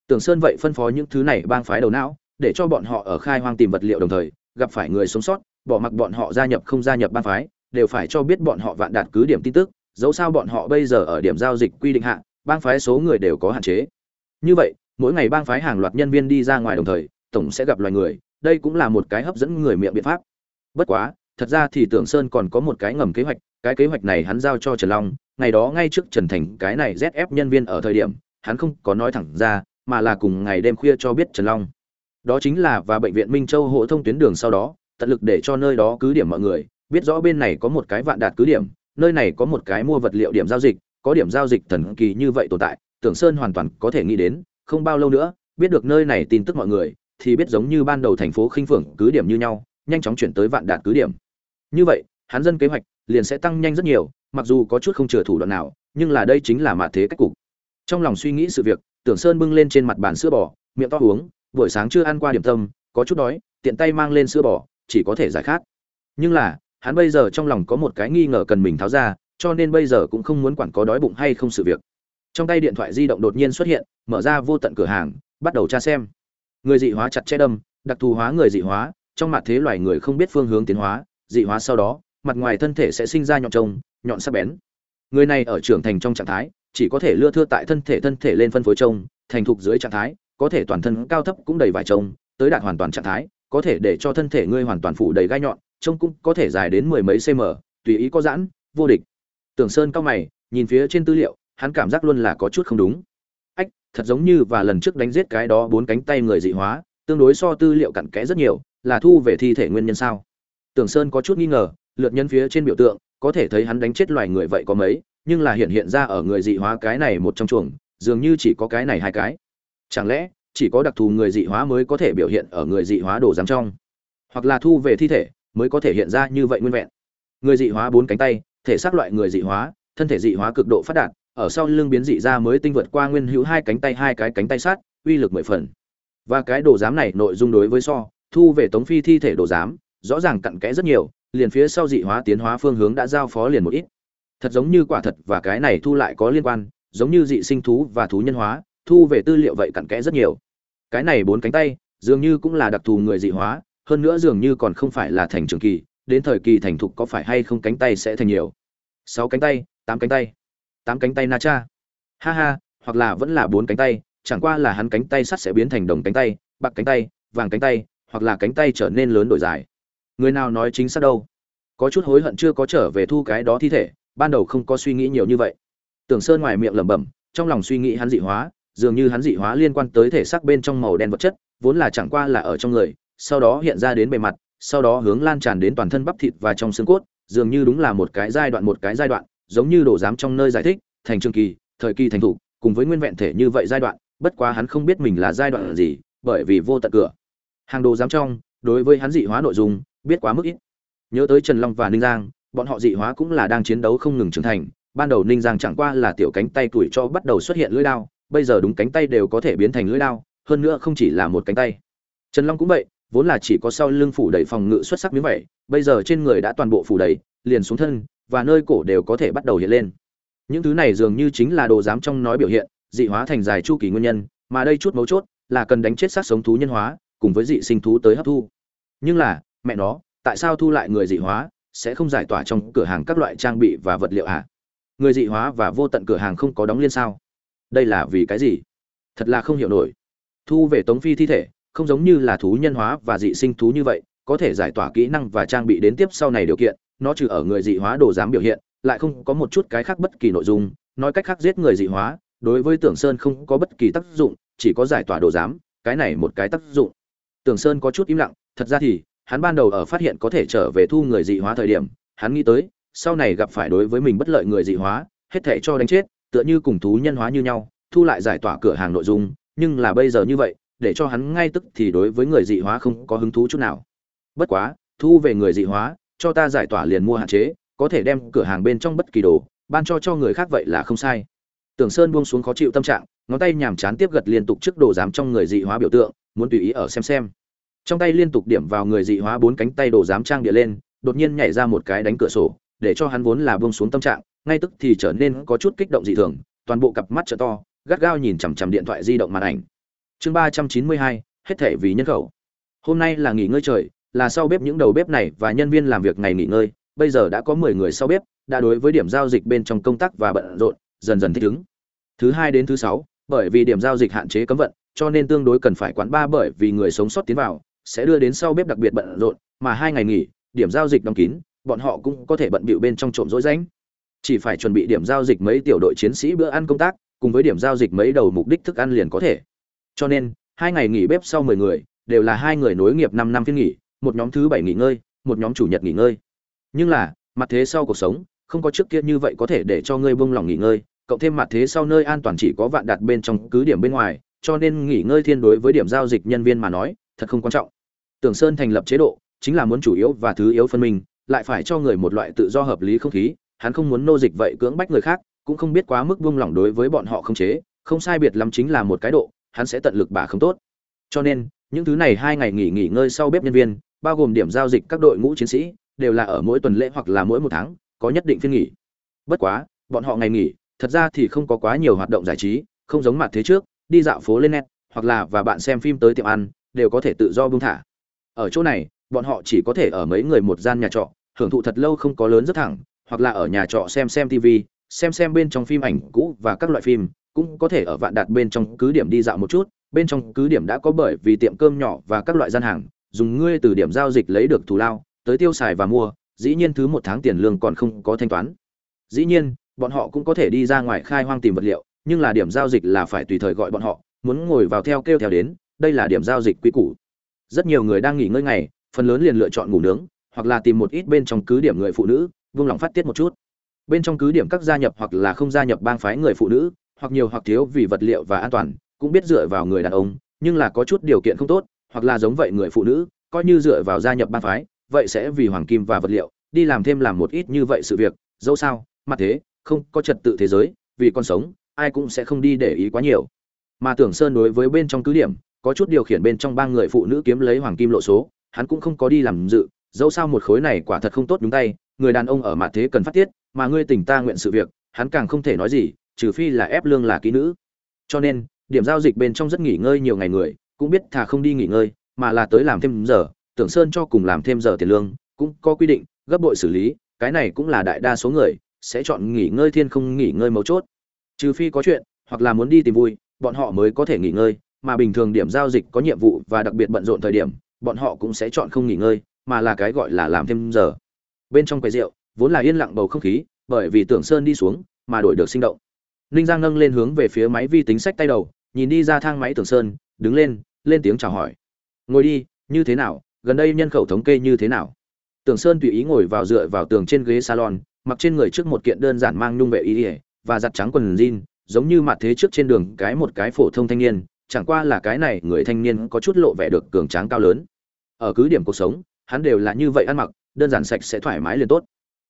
Tưởng sơn vậy phân phó những thứ này bang phái đầu não, để cho bọn họ ở khai hoang tìm vật liệu đồng thời, gặp phải người sống sót, bỏ mặc bọn họ gia nhập không gia nhập bang phái, đều phải cho biết bọn họ vạn đạt cứ điểm tin tức, dẫu sao bọn họ bây giờ ở điểm giao dịch quy định hạ, bang phái số người đều có hạn chế. Như vậy, mỗi ngày bang phái hàng loạt nhân viên đi ra ngoài đồng thời, tổng sẽ gặp loài người đây cũng là một cái hấp dẫn người miệng biện pháp. Bất quá, thật ra thì tưởng sơn còn có một cái ngầm kế hoạch, cái kế hoạch này hắn giao cho trần long, ngày đó ngay trước trần thành cái này zf nhân viên ở thời điểm, hắn không có nói thẳng ra, mà là cùng ngày đêm khuya cho biết trần long. Đó chính là và bệnh viện minh châu hộ thông tuyến đường sau đó, tận lực để cho nơi đó cứ điểm mọi người, biết rõ bên này có một cái vạn đạt cứ điểm, nơi này có một cái mua vật liệu điểm giao dịch, có điểm giao dịch thần kỳ như vậy tồn tại, tưởng sơn hoàn toàn có thể nghĩ đến, không bao lâu nữa, biết được nơi này tin tức mọi người thì biết giống như ban đầu thành phố khinh phượng cứ điểm như nhau, nhanh chóng chuyển tới vạn đạt cứ điểm. Như vậy, hắn dân kế hoạch liền sẽ tăng nhanh rất nhiều, mặc dù có chút không chừa thủ đoạn nào, nhưng là đây chính là mạ thế cách cục. Trong lòng suy nghĩ sự việc, tưởng sơn bưng lên trên mặt bàn sữa bò, miệng to uống, buổi sáng chưa ăn qua điểm tâm, có chút đói, tiện tay mang lên sữa bò, chỉ có thể giải khát. Nhưng là, hắn bây giờ trong lòng có một cái nghi ngờ cần mình tháo ra, cho nên bây giờ cũng không muốn quản có đói bụng hay không sự việc. Trong tay điện thoại di động đột nhiên xuất hiện, mở ra vô tận cửa hàng, bắt đầu tra xem người dị hóa chặt che đâm, đặc thù hóa người dị hóa, trong mặt thế loài người không biết phương hướng tiến hóa, dị hóa sau đó, mặt ngoài thân thể sẽ sinh ra nhọn trông, nhọn sắc bén. Người này ở trưởng thành trong trạng thái, chỉ có thể lưa thưa tại thân thể thân thể lên phân phối trông, thành thục dưới trạng thái, có thể toàn thân cao thấp cũng đầy vải trông, tới đạt hoàn toàn trạng thái, có thể để cho thân thể ngươi hoàn toàn phủ đầy gai nhọn, trông cũng có thể dài đến mười mấy cm tùy ý có giãn, vô địch. Tưởng sơn cao mày, nhìn phía trên tư liệu, hắn cảm giác luôn là có chút không đúng thật giống như và lần trước đánh giết cái đó bốn cánh tay người dị hóa, tương đối so tư liệu cặn kẽ rất nhiều, là thu về thi thể nguyên nhân sao? Tưởng sơn có chút nghi ngờ, lượt nhân phía trên biểu tượng, có thể thấy hắn đánh chết loài người vậy có mấy, nhưng là hiện hiện ra ở người dị hóa cái này một trong chuồng, dường như chỉ có cái này hai cái. Chẳng lẽ, chỉ có đặc thù người dị hóa mới có thể biểu hiện ở người dị hóa đồ giám trong? Hoặc là thu về thi thể mới có thể hiện ra như vậy nguyên vẹn? Người dị hóa bốn cánh tay, thể xác loại người dị hóa, thân thể dị hóa cực độ phát đạt ở sau lưng biến dị ra mới tinh vượt qua nguyên hữu hai cánh tay, hai cái cánh tay sát, uy lực mười phần. Và cái đồ giám này nội dung đối với so, thu về tống phi thi thể đồ giám, rõ ràng cặn kẽ rất nhiều, liền phía sau dị hóa tiến hóa phương hướng đã giao phó liền một ít. Thật giống như quả thật và cái này thu lại có liên quan, giống như dị sinh thú và thú nhân hóa, thu về tư liệu vậy cặn kẽ rất nhiều. Cái này bốn cánh tay, dường như cũng là đặc thù người dị hóa, hơn nữa dường như còn không phải là thành trường kỳ, đến thời kỳ thành thục có phải hay không cánh tay sẽ thành nhiều. Sáu cánh tay, tám cánh tay tám cánh tay na cha ha ha, hoặc là vẫn là bốn cánh tay, chẳng qua là hắn cánh tay sắt sẽ biến thành đồng cánh tay, bạc cánh tay, vàng cánh tay, hoặc là cánh tay trở nên lớn đổi dài. Người nào nói chính xác đâu? Có chút hối hận chưa có trở về thu cái đó thi thể, ban đầu không có suy nghĩ nhiều như vậy. Tưởng sơn ngoài miệng lẩm bẩm, trong lòng suy nghĩ hắn dị hóa, dường như hắn dị hóa liên quan tới thể xác bên trong màu đen vật chất, vốn là chẳng qua là ở trong người, sau đó hiện ra đến bề mặt, sau đó hướng lan tràn đến toàn thân bắp thịt và trong xương cốt, dường như đúng là một cái giai đoạn, một cái giai đoạn giống như đồ giám trong nơi giải thích, thành trường kỳ, thời kỳ thành thủ, cùng với nguyên vẹn thể như vậy giai đoạn, bất quá hắn không biết mình là giai đoạn gì, bởi vì vô tận cửa. Hàng đồ giám trong, đối với hắn dị hóa nội dung, biết quá mức ít. Nhớ tới trần long và ninh giang, bọn họ dị hóa cũng là đang chiến đấu không ngừng trưởng thành, ban đầu ninh giang chẳng qua là tiểu cánh tay tuổi cho bắt đầu xuất hiện lưỡi đao, bây giờ đúng cánh tay đều có thể biến thành lưỡi đao, hơn nữa không chỉ là một cánh tay. Trần long cũng vậy, vốn là chỉ có sau lưng phủ đầy phòng ngự xuất sắc miếng vậy, bây giờ trên người đã toàn bộ phủ đầy liền xuống thân, và nơi cổ đều có thể bắt đầu hiện lên. Những thứ này dường như chính là đồ giám trong nói biểu hiện, dị hóa thành dài chu kỳ nguyên nhân, mà đây chút mấu chốt là cần đánh chết sát sống thú nhân hóa, cùng với dị sinh thú tới hấp thu. Nhưng là, mẹ nó, tại sao thu lại người dị hóa sẽ không giải tỏa trong cửa hàng các loại trang bị và vật liệu ạ à? người dị hóa và vô tận cửa hàng không có đóng liên sao? Đây là vì cái gì? Thật là không hiểu nổi. Thu về tống phi thi thể, không giống như là thú nhân hóa và dị sinh thú như vậy có thể giải tỏa kỹ năng và trang bị đến tiếp sau này điều kiện, nó trừ ở người dị hóa đồ dám biểu hiện, lại không có một chút cái khác bất kỳ nội dung. Nói cách khác giết người dị hóa, đối với tưởng sơn không có bất kỳ tác dụng, chỉ có giải tỏa đồ giám, cái này một cái tác dụng. Tưởng sơn có chút im lặng, thật ra thì, hắn ban đầu ở phát hiện có thể trở về thu người dị hóa thời điểm, hắn nghĩ tới, sau này gặp phải đối với mình bất lợi người dị hóa, hết thể cho đánh chết, tựa như cùng thú nhân hóa như nhau, thu lại giải tỏa cửa hàng nội dung, nhưng là bây giờ như vậy, để cho hắn ngay tức thì đối với người dị hóa không có hứng thú chút nào bất quá, thu về người dị hóa, cho ta giải tỏa liền mua hạn chế, có thể đem cửa hàng bên trong bất kỳ đồ, ban cho cho người khác vậy là không sai. Tưởng sơn buông xuống khó chịu tâm trạng, ngón tay nhàm chán tiếp gật liên tục trước đồ giám trong người dị hóa biểu tượng, muốn tùy ý ở xem xem. Trong tay liên tục điểm vào người dị hóa bốn cánh tay đồ giám trang địa lên, đột nhiên nhảy ra một cái đánh cửa sổ, để cho hắn vốn là buông xuống tâm trạng, ngay tức thì trở nên có chút kích động dị thường, toàn bộ cặp mắt trợ to, gắt gao nhìn chằm chằm điện thoại di động màn ảnh. Chương ba trăm chín mươi hai, hết thể vì nhân khẩu. Hôm nay là nghỉ ngơi trời là sau bếp những đầu bếp này và nhân viên làm việc ngày nghỉ ngơi, bây giờ đã có mười người sau bếp, đã đối với điểm giao dịch bên trong công tác và bận rộn, dần dần thích ứng. Thứ hai đến thứ sáu, bởi vì điểm giao dịch hạn chế cấm vận, cho nên tương đối cần phải quán ba bởi vì người sống sót tiến vào, sẽ đưa đến sau bếp đặc biệt bận rộn, mà hai ngày nghỉ, điểm giao dịch đóng kín, bọn họ cũng có thể bận bịu bên trong trộm rỗi rãnh. Chỉ phải chuẩn bị điểm giao dịch mấy tiểu đội chiến sĩ bữa ăn công tác, cùng với điểm giao dịch mấy đầu mục đích thức ăn liền có thể. Cho nên, hai ngày nghỉ bếp sau mười người, đều là hai người nối nghiệp năm năm phiên nghỉ một nhóm thứ bảy nghỉ ngơi, một nhóm chủ nhật nghỉ ngơi. Nhưng là, mặt thế sau cuộc sống, không có trước kia như vậy có thể để cho ngươi buông lòng nghỉ ngơi, cộng thêm mặt thế sau nơi an toàn chỉ có vạn đạt bên trong cứ điểm bên ngoài, cho nên nghỉ ngơi thiên đối với điểm giao dịch nhân viên mà nói, thật không quan trọng. Tưởng sơn thành lập chế độ, chính là muốn chủ yếu và thứ yếu phân minh, lại phải cho người một loại tự do hợp lý không khí, hắn không muốn nô dịch vậy cưỡng bách người khác, cũng không biết quá mức buông lỏng đối với bọn họ không chế, không sai biệt lắm chính là một cái độ, hắn sẽ tận lực bà không tốt. Cho nên, những thứ này hai ngày nghỉ nghỉ ngơi sau bếp nhân viên bao gồm điểm giao dịch các đội ngũ chiến sĩ, đều là ở mỗi tuần lễ hoặc là mỗi một tháng, có nhất định phiên nghỉ. Bất quá, bọn họ ngày nghỉ, thật ra thì không có quá nhiều hoạt động giải trí, không giống mặt thế trước, đi dạo phố lên net, hoặc là và bạn xem phim tới tiệm ăn, đều có thể tự do buông thả. Ở chỗ này, bọn họ chỉ có thể ở mấy người một gian nhà trọ, hưởng thụ thật lâu không có lớn rất thẳng, hoặc là ở nhà trọ xem xem tv xem xem bên trong phim ảnh cũ và các loại phim, cũng có thể ở vạn đạt bên trong cứ điểm đi dạo một chút, bên trong cứ điểm đã có bởi vì tiệm cơm nhỏ và các loại gian hàng dùng ngươi từ điểm giao dịch lấy được thù lao, tới tiêu xài và mua, dĩ nhiên thứ một tháng tiền lương còn không có thanh toán dĩ nhiên, bọn họ cũng có thể đi ra ngoài khai hoang tìm vật liệu, nhưng là điểm giao dịch là phải tùy thời gọi bọn họ, muốn ngồi vào theo kêu theo đến, đây là điểm giao dịch quý củ. rất nhiều người đang nghỉ ngơi ngày, phần lớn liền lựa chọn ngủ nướng, hoặc là tìm một ít bên trong cứ điểm người phụ nữ, vung lòng phát tiết một chút bên trong cứ điểm các gia nhập hoặc là không gia nhập bang phái người phụ nữ, hoặc nhiều hoặc thiếu vì vật liệu và an toàn, cũng biết dựa vào người đàn ông, nhưng là có chút điều kiện không tốt hoặc là giống vậy người phụ nữ, coi như dựa vào gia nhập bang phái, vậy sẽ vì hoàng kim và vật liệu, đi làm thêm làm một ít như vậy sự việc. Dẫu sao mặt thế, không có trật tự thế giới, vì con sống, ai cũng sẽ không đi để ý quá nhiều. Mà tưởng sơn đối với bên trong cứ điểm, có chút điều khiển bên trong ba người phụ nữ kiếm lấy hoàng kim lộ số, hắn cũng không có đi làm dự. Dẫu sao một khối này quả thật không tốt đúng tay, người đàn ông ở mặt thế cần phát tiết, mà ngươi tỉnh ta nguyện sự việc, hắn càng không thể nói gì, trừ phi là ép lương là kỹ nữ. Cho nên, điểm giao dịch bên trong rất nghỉ ngơi nhiều ngày người cũng biết thà không đi nghỉ ngơi, mà là tới làm thêm giờ, tưởng sơn cho cùng làm thêm giờ tiền lương, cũng có quy định, gấp bội xử lý, cái này cũng là đại đa số người, sẽ chọn nghỉ ngơi thiên không nghỉ ngơi mấu chốt. Trừ phi có chuyện, hoặc là muốn đi tìm vui, bọn họ mới có thể nghỉ ngơi, mà bình thường điểm giao dịch có nhiệm vụ và đặc biệt bận rộn thời điểm, bọn họ cũng sẽ chọn không nghỉ ngơi, mà là cái gọi là làm thêm giờ. Bên trong quầy rượu, vốn là yên lặng bầu không khí, bởi vì tưởng sơn đi xuống, mà đổi được sinh động. Ninh giang nâng lên hướng về phía máy vi tính sách tay đầu, nhìn đi ra thang máy tưởng sơn, đứng lên lên tiếng chào hỏi. Ngồi đi, như thế nào, gần đây nhân khẩu thống kê như thế nào? Tưởng sơn tùy ý ngồi vào dựa vào tường trên ghế salon, mặc trên người trước một kiện đơn giản mang nhung vệ y ỉa và giặt trắng quần jean, giống như mặt thế trước trên đường cái một cái phổ thông thanh niên, chẳng qua là cái này người thanh niên có chút lộ vẻ được cường tráng cao lớn. Ở cứ điểm cuộc sống, hắn đều là như vậy ăn mặc, đơn giản sạch sẽ thoải mái liền tốt.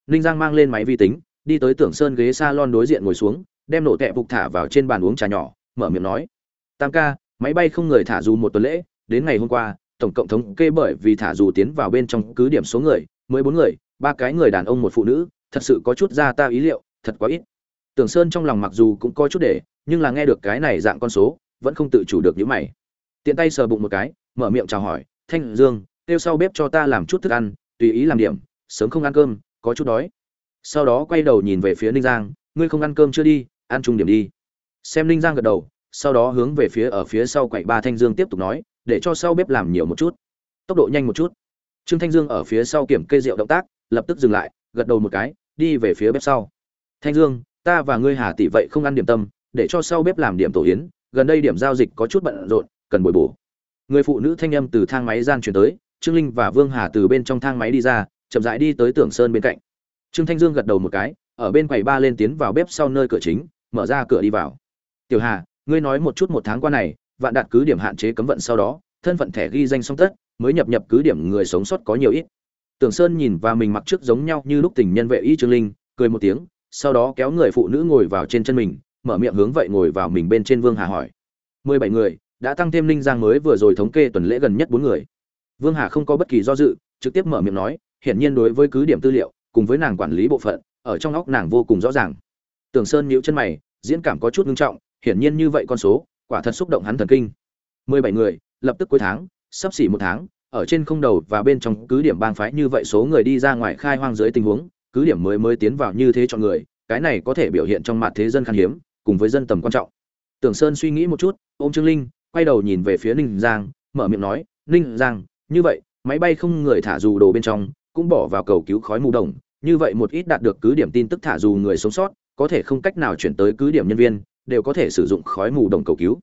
Ninh giang mang lên máy vi tính, đi tới tưởng sơn ghế salon đối diện ngồi xuống, đem nổ tẹp phục thả vào trên bàn uống trà nhỏ, mở miệng nói, tam ca máy bay không người thả dù một tuần lễ, đến ngày hôm qua, tổng cộng thống kê bởi vì thả dù tiến vào bên trong cứ điểm số người mới bốn người, ba cái người đàn ông một phụ nữ, thật sự có chút ra ta ý liệu, thật quá ít. Tưởng sơn trong lòng mặc dù cũng có chút để, nhưng là nghe được cái này dạng con số, vẫn không tự chủ được những mày. Tiện tay sờ bụng một cái, mở miệng chào hỏi, thanh dương, kêu sau bếp cho ta làm chút thức ăn, tùy ý làm điểm, sớm không ăn cơm, có chút đói. Sau đó quay đầu nhìn về phía ninh giang, ngươi không ăn cơm chưa đi, ăn chung điểm đi. Xem Ninh giang gật đầu sau đó hướng về phía ở phía sau quậy ba thanh dương tiếp tục nói, để cho sau bếp làm nhiều một chút, tốc độ nhanh một chút. Trương thanh dương ở phía sau kiểm kê rượu động tác, lập tức dừng lại, gật đầu một cái, đi về phía bếp sau. Thanh dương, ta và ngươi hà tỷ vậy không ăn điểm tâm, để cho sau bếp làm điểm tổ yến, gần đây điểm giao dịch có chút bận rộn, cần bồi bổ. Người phụ nữ thanh âm từ thang máy gian chuyển tới, trương linh và vương hà từ bên trong thang máy đi ra, chậm rãi đi tới tưởng sơn bên cạnh. Trương thanh dương gật đầu một cái, ở bên quầy ba lên tiến vào bếp sau nơi cửa chính, mở ra cửa đi vào. Tiểu hà ngươi nói một chút một tháng qua này, vạn đạt cứ điểm hạn chế cấm vận sau đó, thân phận thẻ ghi danh song tất, mới nhập nhập cứ điểm người sống sót có nhiều ít. Tưởng sơn nhìn và mình mặc trước giống nhau như lúc tình nhân vệ y trương linh, cười một tiếng, sau đó kéo người phụ nữ ngồi vào trên chân mình, mở miệng hướng vậy ngồi vào mình bên trên vương hà hỏi. Mười bảy người, đã tăng thêm linh giang mới vừa rồi thống kê tuần lễ gần nhất bốn người. Vương hà không có bất kỳ do dự, trực tiếp mở miệng nói, hiển nhiên đối với cứ điểm tư liệu, cùng với nàng quản lý bộ phận, ở trong óc nàng vô cùng rõ ràng. Tưởng sơn nhíu chân mày, diễn cảm có chút nghiêm trọng hiển nhiên như vậy con số, quả thật xúc động hắn thần kinh. Mười bảy người, lập tức cuối tháng, sắp xỉ một tháng, ở trên không đầu và bên trong cứ điểm bang phái như vậy số người đi ra ngoài khai hoang dưới tình huống, cứ điểm mới mới tiến vào như thế chọn người, cái này có thể biểu hiện trong mặt thế dân khan hiếm, cùng với dân tầm quan trọng. Tưởng sơn suy nghĩ một chút, ôm trương linh, quay đầu nhìn về phía ninh giang, mở miệng nói, ninh giang, như vậy, máy bay không người thả dù đồ bên trong, cũng bỏ vào cầu cứu khói mù đồng, như vậy một ít đạt được cứ điểm tin tức thả dù người sống sót, có thể không cách nào chuyển tới cứ điểm nhân viên đều có thể sử dụng khói mù đồng cầu cứu.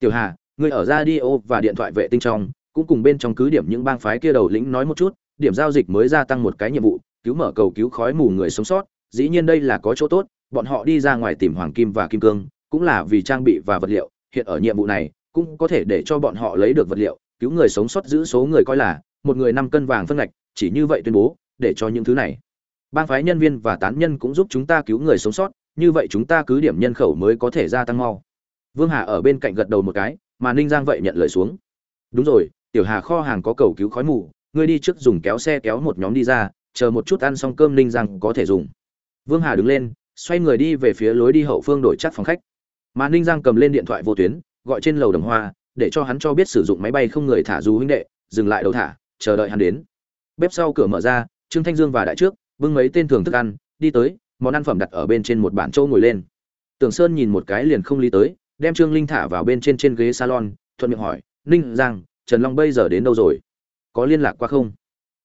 Tiểu hà người ở radio và điện thoại vệ tinh trong, cũng cùng bên trong cứ điểm những bang phái kia đầu lĩnh nói một chút, điểm giao dịch mới gia tăng một cái nhiệm vụ, cứu mở cầu cứu khói mù người sống sót. Dĩ nhiên đây là có chỗ tốt, bọn họ đi ra ngoài tìm hoàng kim và kim cương, cũng là vì trang bị và vật liệu. Hiện ở nhiệm vụ này, cũng có thể để cho bọn họ lấy được vật liệu, cứu người sống sót giữ số người coi là một người năm cân vàng phân ngạch, chỉ như vậy tuyên bố, để cho những thứ này. Bang phái nhân viên và tán nhân cũng giúp chúng ta cứu người sống sót như vậy chúng ta cứ điểm nhân khẩu mới có thể gia tăng mau. Vương hà ở bên cạnh gật đầu một cái, mà ninh giang vậy nhận lời xuống. Đúng rồi, tiểu hà kho hàng có cầu cứu khói mù, ngươi đi trước dùng kéo xe kéo một nhóm đi ra, chờ một chút ăn xong cơm ninh giang có thể dùng. Vương hà đứng lên, xoay người đi về phía lối đi hậu phương đổi chắc phòng khách. Mà ninh giang cầm lên điện thoại vô tuyến, gọi trên lầu đồng hoa, để cho hắn cho biết sử dụng máy bay không người thả du huynh đệ, dừng lại đầu thả, chờ đợi hắn đến. Bếp sau cửa mở ra, trương thanh dương và đại trước, bưng mấy tên thường thức ăn, đi tới món ăn phẩm đặt ở bên trên một bản châu ngồi lên. Tưởng sơn nhìn một cái liền không lý tới, đem trương linh thả vào bên trên trên ghế salon, thuận miệng hỏi, ninh giang, trần long bây giờ đến đâu rồi? Có liên lạc qua không?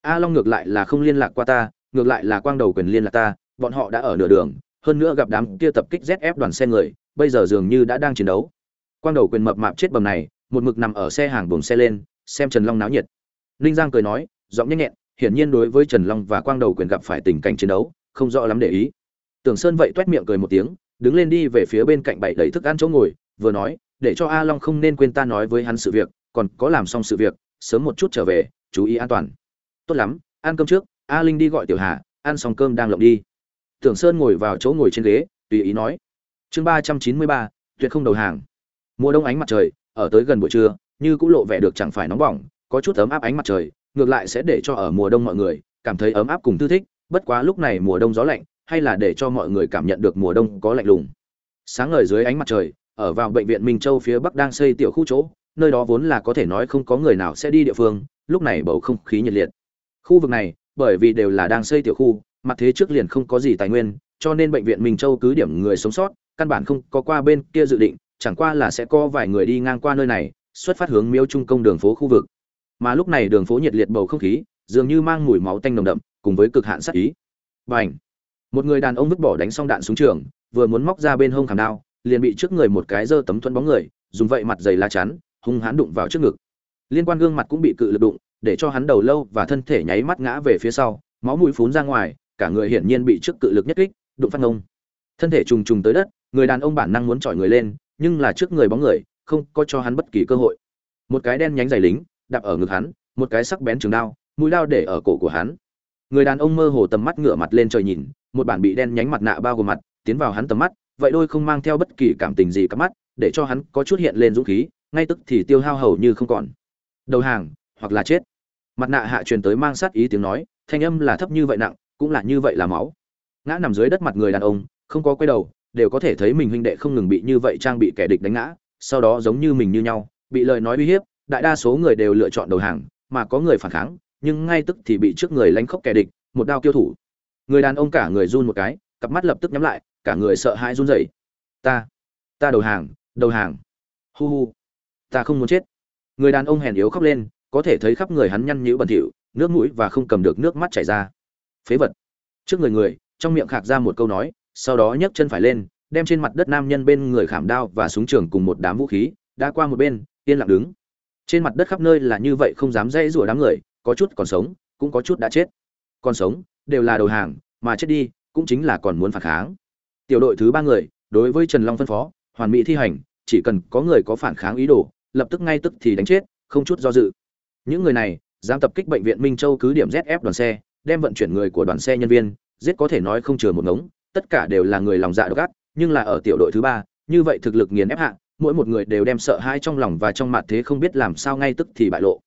A long ngược lại là không liên lạc qua ta, ngược lại là quang đầu quyền liên lạc ta, bọn họ đã ở nửa đường, hơn nữa gặp đám kia tập kích zf đoàn xe người, bây giờ dường như đã đang chiến đấu. Quang đầu quyền mập mạp chết bầm này, một mực nằm ở xe hàng buồng xe lên, xem trần long náo nhiệt. Ninh giang cười nói, giọng nhanh nhẹn, hiển nhiên đối với trần long và quang đầu quyền gặp phải tình cảnh chiến đấu, không rõ lắm để ý tưởng sơn vậy toét miệng cười một tiếng, đứng lên đi về phía bên cạnh bảy đầy thức ăn chỗ ngồi, vừa nói, để cho a long không nên quên ta nói với hắn sự việc, còn có làm xong sự việc, sớm một chút trở về, chú ý an toàn. Tốt lắm, ăn cơm trước, a linh đi gọi tiểu hà, ăn xong cơm đang lộng đi. Tưởng sơn ngồi vào chỗ ngồi trên ghế, tùy ý nói, chương ba trăm chín mươi ba, tuyệt không đầu hàng. Mùa đông ánh mặt trời, ở tới gần buổi trưa, như cũng lộ vẻ được chẳng phải nóng bỏng, có chút ấm áp ánh mặt trời, ngược lại sẽ để cho ở mùa đông mọi người cảm thấy ấm áp cùng thư thích, bất quá lúc này mùa đông gió lạnh hay là để cho mọi người cảm nhận được mùa đông có lạnh lùng. Sáng ngời dưới ánh mặt trời, ở vào bệnh viện minh châu phía bắc đang xây tiểu khu chỗ, nơi đó vốn là có thể nói không có người nào sẽ đi địa phương, lúc này bầu không khí nhiệt liệt. Khu vực này, bởi vì đều là đang xây tiểu khu, mặt thế trước liền không có gì tài nguyên, cho nên bệnh viện minh châu cứ điểm người sống sót, căn bản không có qua bên kia dự định, chẳng qua là sẽ có vài người đi ngang qua nơi này, xuất phát hướng miêu trung công đường phố khu vực. Mà lúc này đường phố nhiệt liệt bầu không khí, dường như mang mùi máu tanh nồng đậm, cùng với cực hạn sát ý. B một người đàn ông vứt bỏ đánh xong đạn xuống trường, vừa muốn móc ra bên hông khảm đao, liền bị trước người một cái dơ tấm thuẫn bóng người, dùng vậy mặt dày la chắn, hung hãn đụng vào trước ngực. Liên quan gương mặt cũng bị cự lực đụng, để cho hắn đầu lâu và thân thể nháy mắt ngã về phía sau, máu mũi phún ra ngoài, cả người hiển nhiên bị trước cự lực nhất kích, đụng phát ngông. Thân thể trùng trùng tới đất, người đàn ông bản năng muốn chọi người lên, nhưng là trước người bóng người, không có cho hắn bất kỳ cơ hội. Một cái đen nhánh dày lính, đạp ở ngực hắn, một cái sắc bén trường đao, mũi đao để ở cổ của hắn. Người đàn ông mơ hồ tầm mắt ngửa mặt lên trời nhìn một bản bị đen nhánh mặt nạ bao gồm mặt, tiến vào hắn tầm mắt, vậy đôi không mang theo bất kỳ cảm tình gì cắp mắt, để cho hắn có chút hiện lên dũng khí, ngay tức thì tiêu hao hầu như không còn. Đầu hàng, hoặc là chết. Mặt nạ hạ truyền tới mang sát ý tiếng nói, thanh âm là thấp như vậy nặng, cũng là như vậy là máu. Ngã nằm dưới đất mặt người đàn ông, không có quay đầu, đều có thể thấy mình huynh đệ không ngừng bị như vậy trang bị kẻ địch đánh ngã, sau đó giống như mình như nhau, bị lời nói uy hiếp, đại đa số người đều lựa chọn đầu hàng, mà có người phản kháng, nhưng ngay tức thì bị trước người lánh khóc kẻ địch, một đao tiêu thủ người đàn ông cả người run một cái, cặp mắt lập tức nhắm lại, cả người sợ hãi run rẩy. Ta ta đầu hàng đầu hàng. Hu hu, ta không muốn chết. Người đàn ông hèn yếu khóc lên, có thể thấy khắp người hắn nhăn nhữ bẩn thỉu, nước mũi và không cầm được nước mắt chảy ra. Phế vật. Trước người người, trong miệng khạc ra một câu nói, sau đó nhấc chân phải lên, đem trên mặt đất nam nhân bên người khảm đao và súng trường cùng một đám vũ khí, đã qua một bên, yên lặng đứng. Trên mặt đất khắp nơi là như vậy không dám dãy rủa đám người, có chút còn sống, cũng có chút đã chết. Còn sống đều là đầu hàng, mà chết đi cũng chính là còn muốn phản kháng. Tiểu đội thứ ba người, đối với trần long phân phó, hoàn mỹ thi hành, chỉ cần có người có phản kháng ý đồ, lập tức ngay tức thì đánh chết, không chút do dự. Những người này, dám tập kích bệnh viện minh châu cứ điểm zf đoàn xe, đem vận chuyển người của đoàn xe nhân viên, giết có thể nói không chừa một ngống, tất cả đều là người lòng dạ độc ác, nhưng là ở tiểu đội thứ ba, như vậy thực lực nghiền ép hạ, mỗi một người đều đem sợ hãi trong lòng và trong mặt thế không biết làm sao ngay tức thì bại lộ.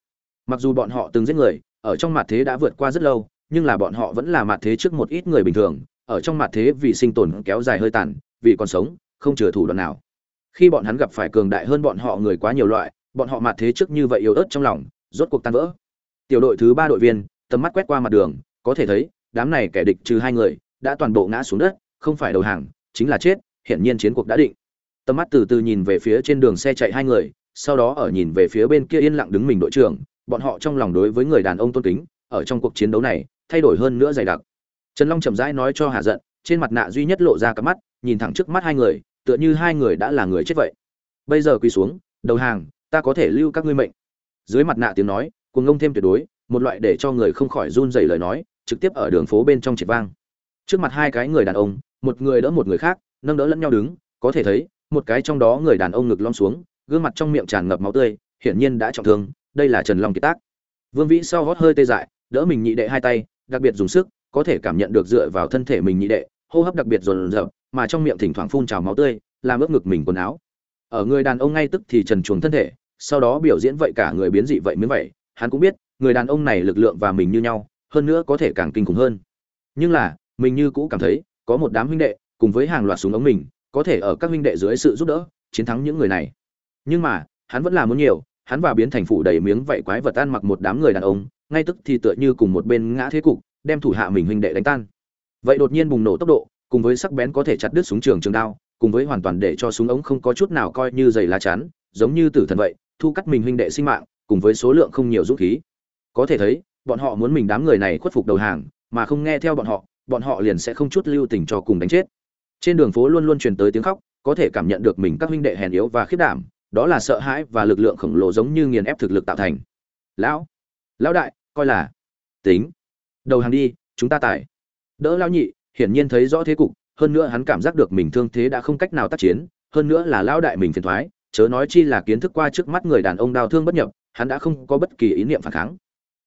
Mặc dù bọn họ từng giết người, ở trong mặt thế đã vượt qua rất lâu nhưng là bọn họ vẫn là mặt thế trước một ít người bình thường, ở trong mặt thế vì sinh tồn kéo dài hơi tàn, vì còn sống, không chừa thủ đoạn nào. Khi bọn hắn gặp phải cường đại hơn bọn họ người quá nhiều loại, bọn họ mặt thế trước như vậy yếu ớt trong lòng, rốt cuộc tan vỡ. Tiểu đội thứ ba đội viên, tầm mắt quét qua mặt đường, có thể thấy, đám này kẻ địch trừ hai người, đã toàn bộ ngã xuống đất, không phải đầu hàng, chính là chết, hiển nhiên chiến cuộc đã định. Tầm mắt từ từ nhìn về phía trên đường xe chạy hai người, sau đó ở nhìn về phía bên kia yên lặng đứng mình đội trưởng, bọn họ trong lòng đối với người đàn ông tôn kính, ở trong cuộc chiến đấu này thay đổi hơn nữa dày đặc. Trần long chậm rãi nói cho hà giận, trên mặt nạ duy nhất lộ ra cặp mắt, nhìn thẳng trước mắt hai người, tựa như hai người đã là người chết vậy. Bây giờ quỳ xuống, đầu hàng, ta có thể lưu các ngươi mệnh. Dưới mặt nạ tiếng nói, cuồng ngông thêm tuyệt đối, một loại để cho người không khỏi run rẩy lời nói, trực tiếp ở đường phố bên trong triệt vang. Trước mặt hai cái người đàn ông, một người đỡ một người khác, nâng đỡ lẫn nhau đứng, có thể thấy, một cái trong đó người đàn ông ngực lom xuống, gương mặt trong miệng tràn ngập máu tươi, hiển nhiên đã trọng thương, đây là trần long kiệt tác. Vương vĩ sau hót hơi tê dại, đỡ mình nhị đệ hai tay đặc biệt dùng sức, có thể cảm nhận được dựa vào thân thể mình nhị đệ, hô hấp đặc biệt dồn dập, mà trong miệng thỉnh thoảng phun trào máu tươi, làm ướt ngực mình quần áo. Ở người đàn ông ngay tức thì trần chuồng thân thể, sau đó biểu diễn vậy cả người biến dị vậy mới vậy, hắn cũng biết, người đàn ông này lực lượng và mình như nhau, hơn nữa có thể càng kinh khủng hơn. Nhưng là, mình như cũ cảm thấy, có một đám huynh đệ, cùng với hàng loạt súng ống mình, có thể ở các huynh đệ dưới sự giúp đỡ, chiến thắng những người này. Nhưng mà, hắn vẫn là muốn nhiều hắn và biến thành phủ đầy miếng vảy quái vật ăn mặc một đám người đàn ông, ngay tức thì tựa như cùng một bên ngã thế cục, đem thủ hạ mình huynh đệ đánh tan. Vậy đột nhiên bùng nổ tốc độ, cùng với sắc bén có thể chặt đứt súng trường trường đao, cùng với hoàn toàn để cho súng ống không có chút nào coi như giày lá chắn, giống như tử thần vậy, thu cắt mình huynh đệ sinh mạng, cùng với số lượng không nhiều dũng khí. Có thể thấy, bọn họ muốn mình đám người này khuất phục đầu hàng, mà không nghe theo bọn họ bọn họ liền sẽ không chút lưu tình cho cùng đánh chết. Trên đường phố luôn luôn truyền tới tiếng khóc, có thể cảm nhận được mình các huynh đệ hèn yếu và khiếp đảm đó là sợ hãi và lực lượng khổng lồ giống như nghiền ép thực lực tạo thành. Lão lão đại, coi là, tính, đầu hàng đi, chúng ta tải. Đỡ lão nhị, hiển nhiên thấy rõ thế cục, hơn nữa hắn cảm giác được mình thương thế đã không cách nào tác chiến, hơn nữa là lão đại mình phiền thoái, chớ nói chi là kiến thức qua trước mắt người đàn ông đau thương bất nhập, hắn đã không có bất kỳ ý niệm phản kháng.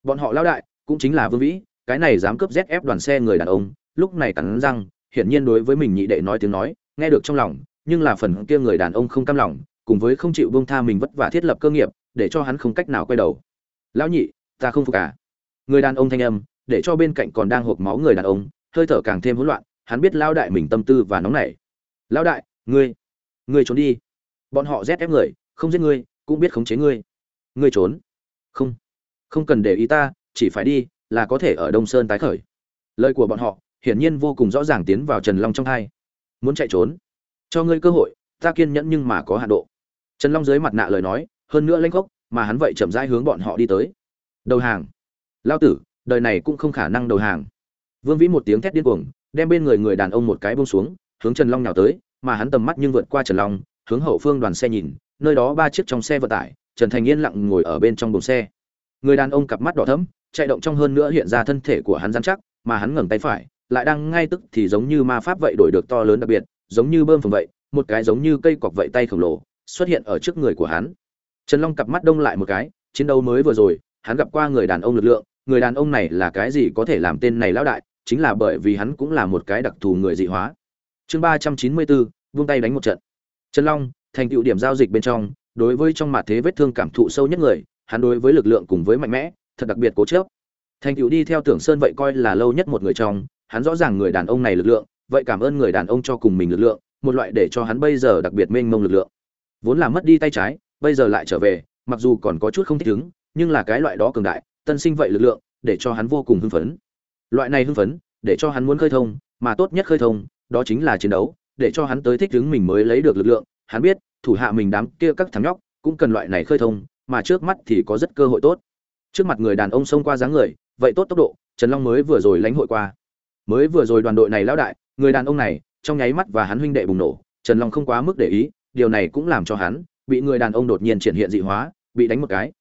Bọn họ lão đại, cũng chính là vương vĩ, cái này dám cướp zf đoàn xe người đàn ông, lúc này cắn răng, hiển nhiên đối với mình nhị đệ nói tiếng nói, nghe được trong lòng, nhưng là phần kia người đàn ông không cam lòng cùng với không chịu buông tha mình vất vả thiết lập cơ nghiệp, để cho hắn không cách nào quay đầu. Lão nhị, ta không phục cả người đàn ông thanh âm, để cho bên cạnh còn đang hộp máu người đàn ông, hơi thở càng thêm hỗn loạn, hắn biết lao đại mình tâm tư và nóng nảy. Lao đại, ngươi ngươi trốn đi. Bọn họ rét ép người, không giết ngươi, cũng biết khống chế ngươi. Ngươi trốn. Không không cần để ý ta, chỉ phải đi, là có thể ở đông sơn tái khởi. Lời của bọn họ, hiển nhiên vô cùng rõ ràng tiến vào trần long trong thai muốn chạy trốn? Cho ngươi cơ hội, ta kiên nhẫn nhưng mà có hạ độ trần long dưới mặt nạ lời nói, hơn nữa lanh khốc, mà hắn vậy chậm rãi hướng bọn họ đi tới. Đầu hàng. Lao tử, đời này cũng không khả năng đầu hàng. Vương vĩ một tiếng thét điên cuồng, đem bên người người đàn ông một cái bông xuống, hướng trần long nào tới, mà hắn tầm mắt nhưng vượt qua trần long, hướng hậu phương đoàn xe nhìn, nơi đó ba chiếc trong xe vận tải, trần thành yên lặng ngồi ở bên trong buồng xe. Người đàn ông cặp mắt đỏ thẫm, chạy động trong hơn nữa hiện ra thân thể của hắn dán chắc, mà hắn ngẩng tay phải, lại đang ngay tức thì giống như ma pháp vậy đổi được to lớn đặc biệt, giống như bơm phồng vậy, một cái giống như cây cọc vậy tay khổng lồ xuất hiện ở trước người của hắn. Trần long cặp mắt đông lại một cái, chiến đấu mới vừa rồi, hắn gặp qua người đàn ông lực lượng, người đàn ông này là cái gì có thể làm tên này lão đại, chính là bởi vì hắn cũng là một cái đặc thù người dị hóa. Chương ba trăm chín mươi bốn, vung tay đánh một trận. Trần long, thành tựu điểm giao dịch bên trong, đối với trong mặt thế vết thương cảm thụ sâu nhất người, hắn đối với lực lượng cùng với mạnh mẽ, thật đặc biệt cố chớp thành tựu đi theo tưởng sơn vậy coi là lâu nhất một người trong, hắn rõ ràng người đàn ông này lực lượng, vậy cảm ơn người đàn ông cho cùng mình lực lượng, một loại để cho hắn bây giờ đặc biệt mênh mông lực lượng vốn là mất đi tay trái, bây giờ lại trở về, mặc dù còn có chút không thích ứng, nhưng là cái loại đó cường đại, tân sinh vậy lực lượng, để cho hắn vô cùng hưng phấn. Loại này hưng phấn, để cho hắn muốn khơi thông, mà tốt nhất khơi thông, đó chính là chiến đấu, để cho hắn tới thích ứng mình mới lấy được lực lượng. Hắn biết, thủ hạ mình đám kia các thằng nhóc, cũng cần loại này khơi thông, mà trước mắt thì có rất cơ hội tốt. Trước mặt người đàn ông xông qua dáng người, vậy tốt tốc độ, trần long mới vừa rồi lãnh hội qua. Mới vừa rồi đoàn đội này lão đại, người đàn ông này, trong nháy mắt và hắn huynh đệ bùng nổ, trần long không quá mức để ý điều này cũng làm cho hắn bị người đàn ông đột nhiên triển hiện dị hóa, bị đánh một cái.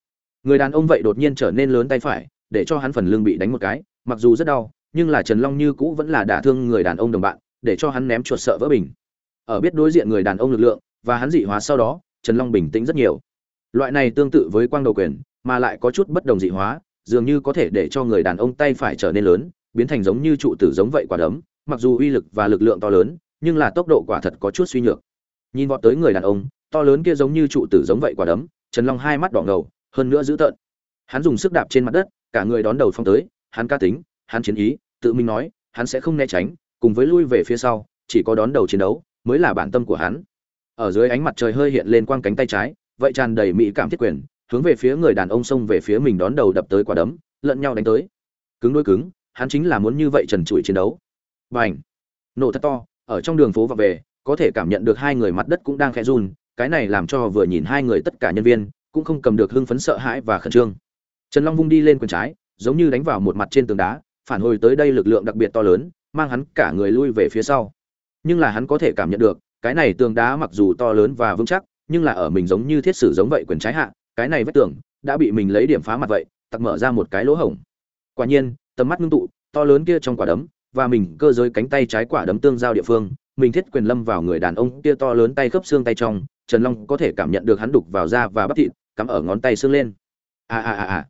Người đàn ông vậy đột nhiên trở nên lớn tay phải, để cho hắn phần lưng bị đánh một cái, mặc dù rất đau, nhưng là trần long như cũ vẫn là đả thương người đàn ông đồng bạn, để cho hắn ném chuột sợ vỡ bình. Ở biết đối diện người đàn ông lực lượng và hắn dị hóa sau đó, trần long bình tĩnh rất nhiều. Loại này tương tự với quang đầu quyền, mà lại có chút bất đồng dị hóa, dường như có thể để cho người đàn ông tay phải trở nên lớn, biến thành giống như trụ tử giống vậy quả đấm, mặc dù uy lực và lực lượng to lớn, nhưng là tốc độ quả thật có chút suy nhược nhìn vọt tới người đàn ông, to lớn kia giống như trụ tử giống vậy quả đấm, trần long hai mắt đỏ ngầu, hơn nữa dữ tợn. Hắn dùng sức đạp trên mặt đất, cả người đón đầu phong tới, hắn ca tính, hắn chiến ý, tự mình nói, hắn sẽ không né tránh, cùng với lui về phía sau, chỉ có đón đầu chiến đấu, mới là bản tâm của hắn. Ở dưới ánh mặt trời hơi hiện lên quang cánh tay trái, vậy tràn đầy mỹ cảm thiết quyền, hướng về phía người đàn ông xông về phía mình đón đầu đập tới quả đấm, lẫn nhau đánh tới. Cứng đôi cứng, hắn chính là muốn như vậy trần trụi chiến đấu. B à n h nổ thật to, ở trong đường phố và về có thể cảm nhận được hai người mặt đất cũng đang khẽ run, cái này làm cho vừa nhìn hai người tất cả nhân viên, cũng không cầm được hưng phấn sợ hãi và khẩn trương. Trần long vung đi lên quần trái, giống như đánh vào một mặt trên tường đá, phản hồi tới đây lực lượng đặc biệt to lớn, mang hắn cả người lui về phía sau. Nhưng là hắn có thể cảm nhận được, cái này tường đá mặc dù to lớn và vững chắc, nhưng là ở mình giống như thiết sử giống vậy quyền trái hạ, cái này vết tường đã bị mình lấy điểm phá mặt vậy, tặc mở ra một cái lỗ hổng. Quả nhiên, tầm mắt ngưng tụ, to lớn kia trong quả đấm, và mình cơ giới cánh tay trái quả đấm tương giao địa phương mình thiết quyền lâm vào người đàn ông kia to lớn tay khớp xương tay trong, trần long có thể cảm nhận được hắn đục vào da và bắp thịt, cắm ở ngón tay xương lên. A a a a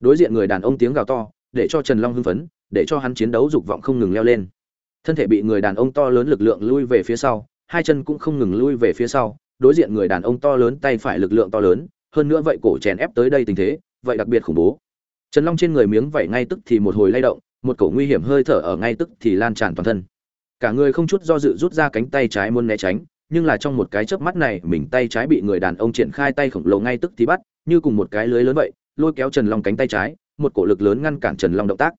đối diện người đàn ông tiếng gào to, để cho trần long hưng phấn, để cho hắn chiến đấu dục vọng không ngừng leo lên. Thân thể bị người đàn ông to lớn lực lượng lui về phía sau, hai chân cũng không ngừng lui về phía sau, đối diện người đàn ông to lớn tay phải lực lượng to lớn, hơn nữa vậy cổ chèn ép tới đây tình thế, vậy đặc biệt khủng bố. Trần long trên người miếng vảy ngay tức thì một hồi lay động, một cổ nguy hiểm hơi thở ở ngay tức thì lan tràn toàn thân cả người không chút do dự rút ra cánh tay trái muốn né tránh, nhưng là trong một cái chớp mắt này, mình tay trái bị người đàn ông triển khai tay khổng lồ ngay tức thì bắt, như cùng một cái lưới lớn vậy, lôi kéo trần long cánh tay trái, một cổ lực lớn ngăn cản trần long động tác.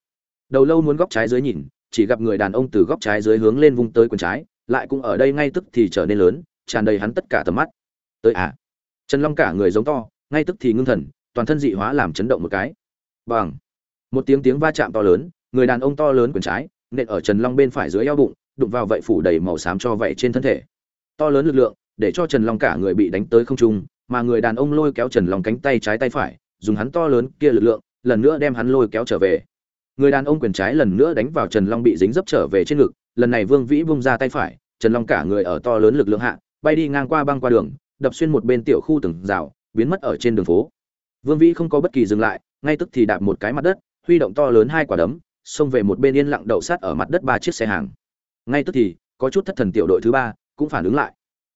Đầu lâu muốn góc trái dưới nhìn, chỉ gặp người đàn ông từ góc trái dưới hướng lên vung tới quần trái, lại cũng ở đây ngay tức thì trở nên lớn, tràn đầy hắn tất cả tầm mắt. Tới à? Trần long cả người giống to, ngay tức thì ngưng thần, toàn thân dị hóa làm chấn động một cái. Bằng. Một tiếng tiếng va chạm to lớn, người đàn ông to lớn quần trái, nện ở trần long bên phải dưới eo bụng đụng vào vậy phủ đầy màu xám cho vậy trên thân thể. To lớn lực lượng, để cho trần long cả người bị đánh tới không trung, mà người đàn ông lôi kéo trần long cánh tay trái tay phải, dùng hắn to lớn kia lực lượng, lần nữa đem hắn lôi kéo trở về. Người đàn ông quyền trái lần nữa đánh vào trần long bị dính dấp trở về trên ngực, lần này vương vĩ bung ra tay phải, trần long cả người ở to lớn lực lượng hạ, bay đi ngang qua băng qua đường, đập xuyên một bên tiểu khu từng rào, biến mất ở trên đường phố. Vương vĩ không có bất kỳ dừng lại, ngay tức thì đạp một cái mặt đất, huy động to lớn hai quả đấm, xông về một bên yên lặng đậu sát ở mặt đất ba chiếc xe hàng ngay tức thì, có chút thất thần tiểu đội thứ ba cũng phản ứng lại.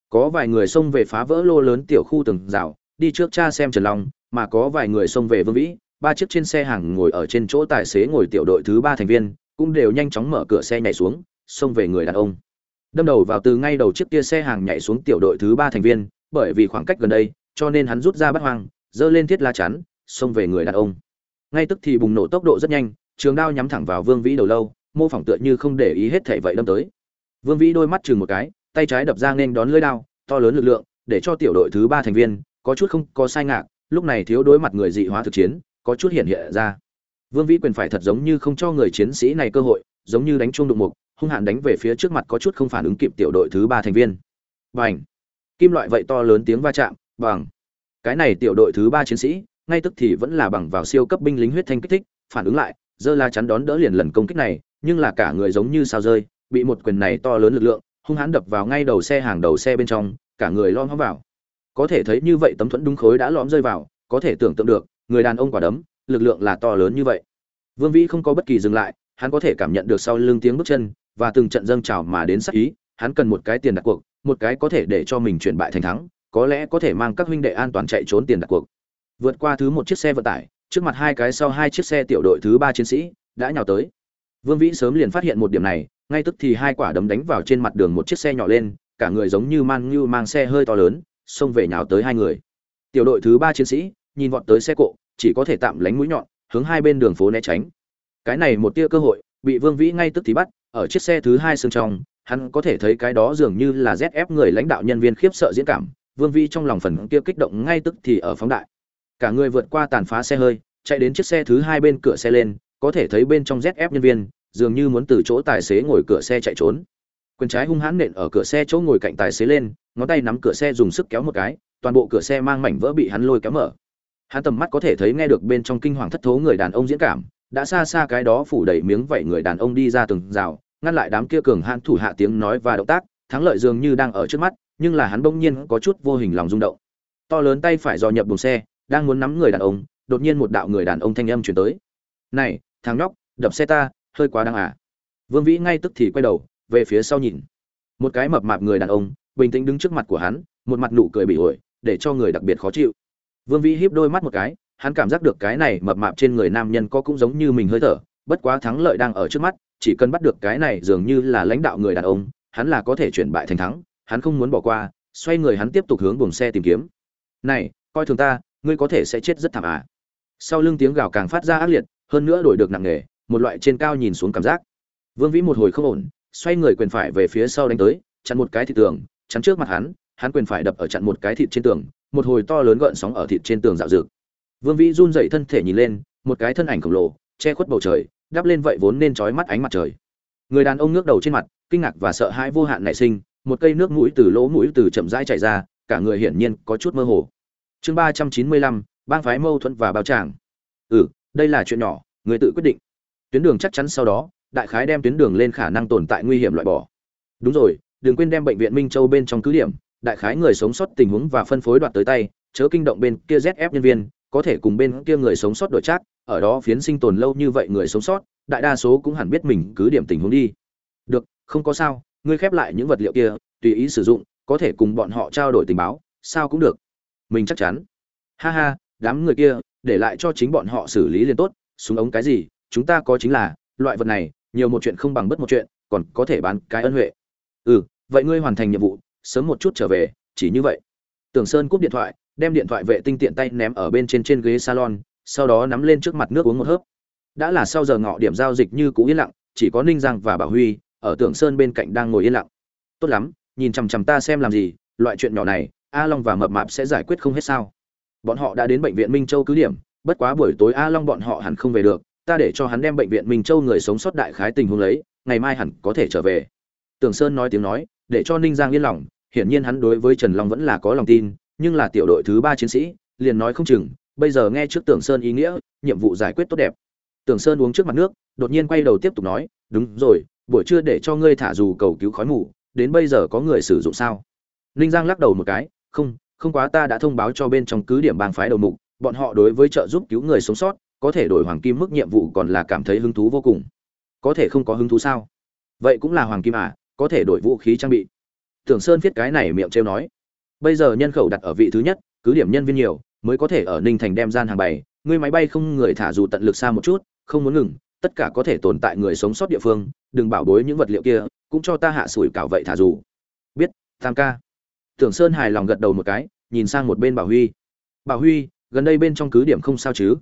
Có vài người xông về phá vỡ lô lớn tiểu khu từng rào, đi trước cha xem trần long, mà có vài người xông về vương vĩ, ba chiếc trên xe hàng ngồi ở trên chỗ tài xế ngồi tiểu đội thứ ba thành viên, cũng đều nhanh chóng mở cửa xe nhảy xuống, xông về người đàn ông. Đâm đầu vào từ ngay đầu chiếc kia xe hàng nhảy xuống tiểu đội thứ ba thành viên, bởi vì khoảng cách gần đây, cho nên hắn rút ra bắt hoang, giơ lên thiết la chắn, xông về người đàn ông. Ngay tức thì bùng nổ tốc độ rất nhanh, trường đao nhắm thẳng vào vương vĩ đầu lâu mô phỏng tựa như không để ý hết thảy vậy đâm tới. Vương vĩ đôi mắt chừng một cái, tay trái đập ra nên đón lưỡi đao, to lớn lực lượng, để cho tiểu đội thứ ba thành viên, có chút không có sai ngạc, lúc này thiếu đối mặt người dị hóa thực chiến, có chút hiện hiện ra. Vương vĩ quyền phải thật giống như không cho người chiến sĩ này cơ hội, giống như đánh chuông đụng mục, hung hãn đánh về phía trước mặt có chút không phản ứng kịp tiểu đội thứ ba thành viên. Bành! Kim loại vậy to lớn tiếng va chạm, bằng. Cái này tiểu đội thứ ba chiến sĩ, ngay tức thì vẫn là bằng vào siêu cấp binh lính huyết thanh kích thích, phản ứng lại, giơ la chắn đón đỡ liền lần công kích này nhưng là cả người giống như sao rơi, bị một quyền này to lớn lực lượng, hung hãn đập vào ngay đầu xe hàng đầu xe bên trong, cả người lom hóng vào. Có thể thấy như vậy tấm thuẫn đúng khối đã lõm rơi vào, có thể tưởng tượng được, người đàn ông quả đấm, lực lượng là to lớn như vậy. Vương vĩ không có bất kỳ dừng lại, hắn có thể cảm nhận được sau lưng tiếng bước chân, và từng trận dâng trào mà đến sắc ý, hắn cần một cái tiền đặt cuộc, một cái có thể để cho mình chuyển bại thành thắng, có lẽ có thể mang các huynh đệ an toàn chạy trốn tiền đặt cuộc. Vượt qua thứ một chiếc xe vận tải, trước mặt hai cái sau hai chiếc xe tiểu đội thứ ba chiến sĩ, đã nhào tới vương vĩ sớm liền phát hiện một điểm này ngay tức thì hai quả đấm đánh vào trên mặt đường một chiếc xe nhỏ lên cả người giống như man như mang xe hơi to lớn xông về nhào tới hai người tiểu đội thứ ba chiến sĩ nhìn vọt tới xe cộ chỉ có thể tạm lánh mũi nhọn hướng hai bên đường phố né tránh cái này một tia cơ hội bị vương vĩ ngay tức thì bắt ở chiếc xe thứ hai xương trong hắn có thể thấy cái đó dường như là ZF người lãnh đạo nhân viên khiếp sợ diễn cảm, Vương Vĩ trong lòng phần kia kích động ngay tức thì ở phóng đại. Cả người vượt qua tàn phá xe hơi, chạy đến chiếc xe thứ hai bên cửa xe lên, có thể thấy bên trong ZF nhân viên, dường như muốn từ chỗ tài xế ngồi cửa xe chạy trốn. Quyền trái hung hãn nện ở cửa xe chỗ ngồi cạnh tài xế lên, ngón tay nắm cửa xe dùng sức kéo một cái, toàn bộ cửa xe mang mảnh vỡ bị hắn lôi kéo mở. Hắn tầm mắt có thể thấy nghe được bên trong kinh hoàng thất thố người đàn ông diễn cảm, đã xa xa cái đó phủ đầy miếng vảy người đàn ông đi ra từng rào, ngăn lại đám kia cường hãn thủ hạ tiếng nói và động tác, thắng lợi dường như đang ở trước mắt, nhưng là hắn bỗng nhiên có chút vô hình lòng rung động. To lớn tay phải dò nhập buồng xe, đang muốn nắm người đàn ông, đột nhiên một đạo người đàn ông thanh âm truyền tới. "Này, thằng nhóc, đập xe ta, hơi quá đáng à?" Vương Vĩ ngay tức thì quay đầu, về phía sau nhìn. Một cái mập mạp người đàn ông, bình tĩnh đứng trước mặt của hắn, một mặt nụ cười bị ổi, để cho người đặc biệt khó chịu. Vương Vĩ híp đôi mắt một cái, hắn cảm giác được cái này mập mạp trên người nam nhân có cũng giống như mình hơi thở, bất quá thắng lợi đang ở trước mắt, chỉ cần bắt được cái này dường như là lãnh đạo người đàn ông, hắn là có thể chuyển bại thành thắng, hắn không muốn bỏ qua, xoay người hắn tiếp tục hướng buồng xe tìm kiếm. "Này, coi thường ta, ngươi có thể sẽ chết rất thảm à?" Sau lưng tiếng gào càng phát ra ác liệt, hơn nữa đổi được nặng nghề một loại trên cao nhìn xuống cảm giác. Vương Vĩ một hồi không ổn, xoay người quyền phải về phía sau đánh tới, chặn một cái thị tường, chắn trước mặt hắn, hắn quyền phải đập ở chặn một cái thịt trên tường, một hồi to lớn gợn sóng ở thịt trên tường dạo dực. Vương Vĩ run rẩy thân thể nhìn lên, một cái thân ảnh khổng lồ, che khuất bầu trời, đắp lên vậy vốn nên chói mắt ánh mặt trời. Người đàn ông ngước đầu trên mặt, kinh ngạc và sợ hãi vô hạn nảy sinh, một cây nước mũi từ lỗ mũi từ chậm rãi chảy ra, cả người hiển nhiên có chút mơ hồ. Chương ba trăm chín mươi lăm, bang phái mâu thuẫn và bao tràng. Ừ, đây là chuyện nhỏ, người tự quyết định. Tuyến đường chắc chắn sau đó, đại khái đem tuyến đường lên khả năng tồn tại nguy hiểm loại bỏ. Đúng rồi, đừng quên đem bệnh viện Minh Châu bên trong cứ điểm, đại khái người sống sót tình huống và phân phối đoạt tới tay, chớ kinh động bên kia ZF nhân viên, có thể cùng bên kia người sống sót đổi chắc, ở đó phiến sinh tồn lâu như vậy người sống sót, đại đa số cũng hẳn biết mình cứ điểm tình huống đi. Được, không có sao, ngươi khép lại những vật liệu kia, tùy ý sử dụng, có thể cùng bọn họ trao đổi tình báo, sao cũng được. Mình chắc chắn. Ha ha, đám người kia, để lại cho chính bọn họ xử lý liền tốt, súng ống cái gì, chúng ta có chính là, loại vật này, nhiều một chuyện không bằng bất một chuyện, còn có thể bán cái ân huệ. Ừ, vậy ngươi hoàn thành nhiệm vụ, sớm một chút trở về, chỉ như vậy. Tưởng Sơn cúp điện thoại, đem điện thoại vệ tinh tiện tay ném ở bên trên trên ghế salon, sau đó nắm lên trước mặt nước uống một hớp. Đã là sau giờ ngọ điểm giao dịch như cũ yên lặng, chỉ có Ninh Giang và Bảo Huy ở Tưởng Sơn bên cạnh đang ngồi yên lặng. Tốt lắm, nhìn chằm chằm ta xem làm gì, loại chuyện nhỏ này, A Long và Mập Mạp sẽ giải quyết không hết sao? Bọn họ đã đến bệnh viện Minh Châu cứ điểm, bất quá buổi tối A Long bọn họ hẳn không về được, ta để cho hắn đem bệnh viện Minh Châu người sống sót đại khái tình huống lấy, ngày mai hẳn có thể trở về. Tưởng Sơn nói tiếng nói, để cho Ninh Giang yên lòng, hiển nhiên hắn đối với Trần Long vẫn là có lòng tin, nhưng là tiểu đội thứ ba chiến sĩ, liền nói không chừng, bây giờ nghe trước Tưởng Sơn ý nghĩa, nhiệm vụ giải quyết tốt đẹp. Tưởng Sơn uống trước mặt nước, đột nhiên quay đầu tiếp tục nói, "Đúng rồi, buổi trưa để cho ngươi thả dù cầu cứu khói mù, đến bây giờ có người sử dụng sao?" Ninh Giang lắc đầu một cái, "Không, không quá ta đã thông báo cho bên trong cứ điểm bang phái đầu mục, bọn họ đối với trợ giúp cứu người sống sót, có thể đổi hoàng kim mức nhiệm vụ còn là cảm thấy hứng thú vô cùng. Có thể không có hứng thú sao? Vậy cũng là hoàng kim à, có thể đổi vũ khí trang bị." Tưởng Sơn viết cái này miệng trêu nói bây giờ nhân khẩu đặt ở vị thứ nhất cứ điểm nhân viên nhiều mới có thể ở ninh thành đem gian hàng bày ngươi máy bay không người thả dù tận lực xa một chút không muốn ngừng tất cả có thể tồn tại người sống sót địa phương đừng bảo bối những vật liệu kia cũng cho ta hạ sủi cảo vậy thả dù biết tam ca tưởng sơn hài lòng gật đầu một cái, nhìn sang một bên bảo huy. Bảo huy, gần đây bên trong cứ điểm không sao chứ?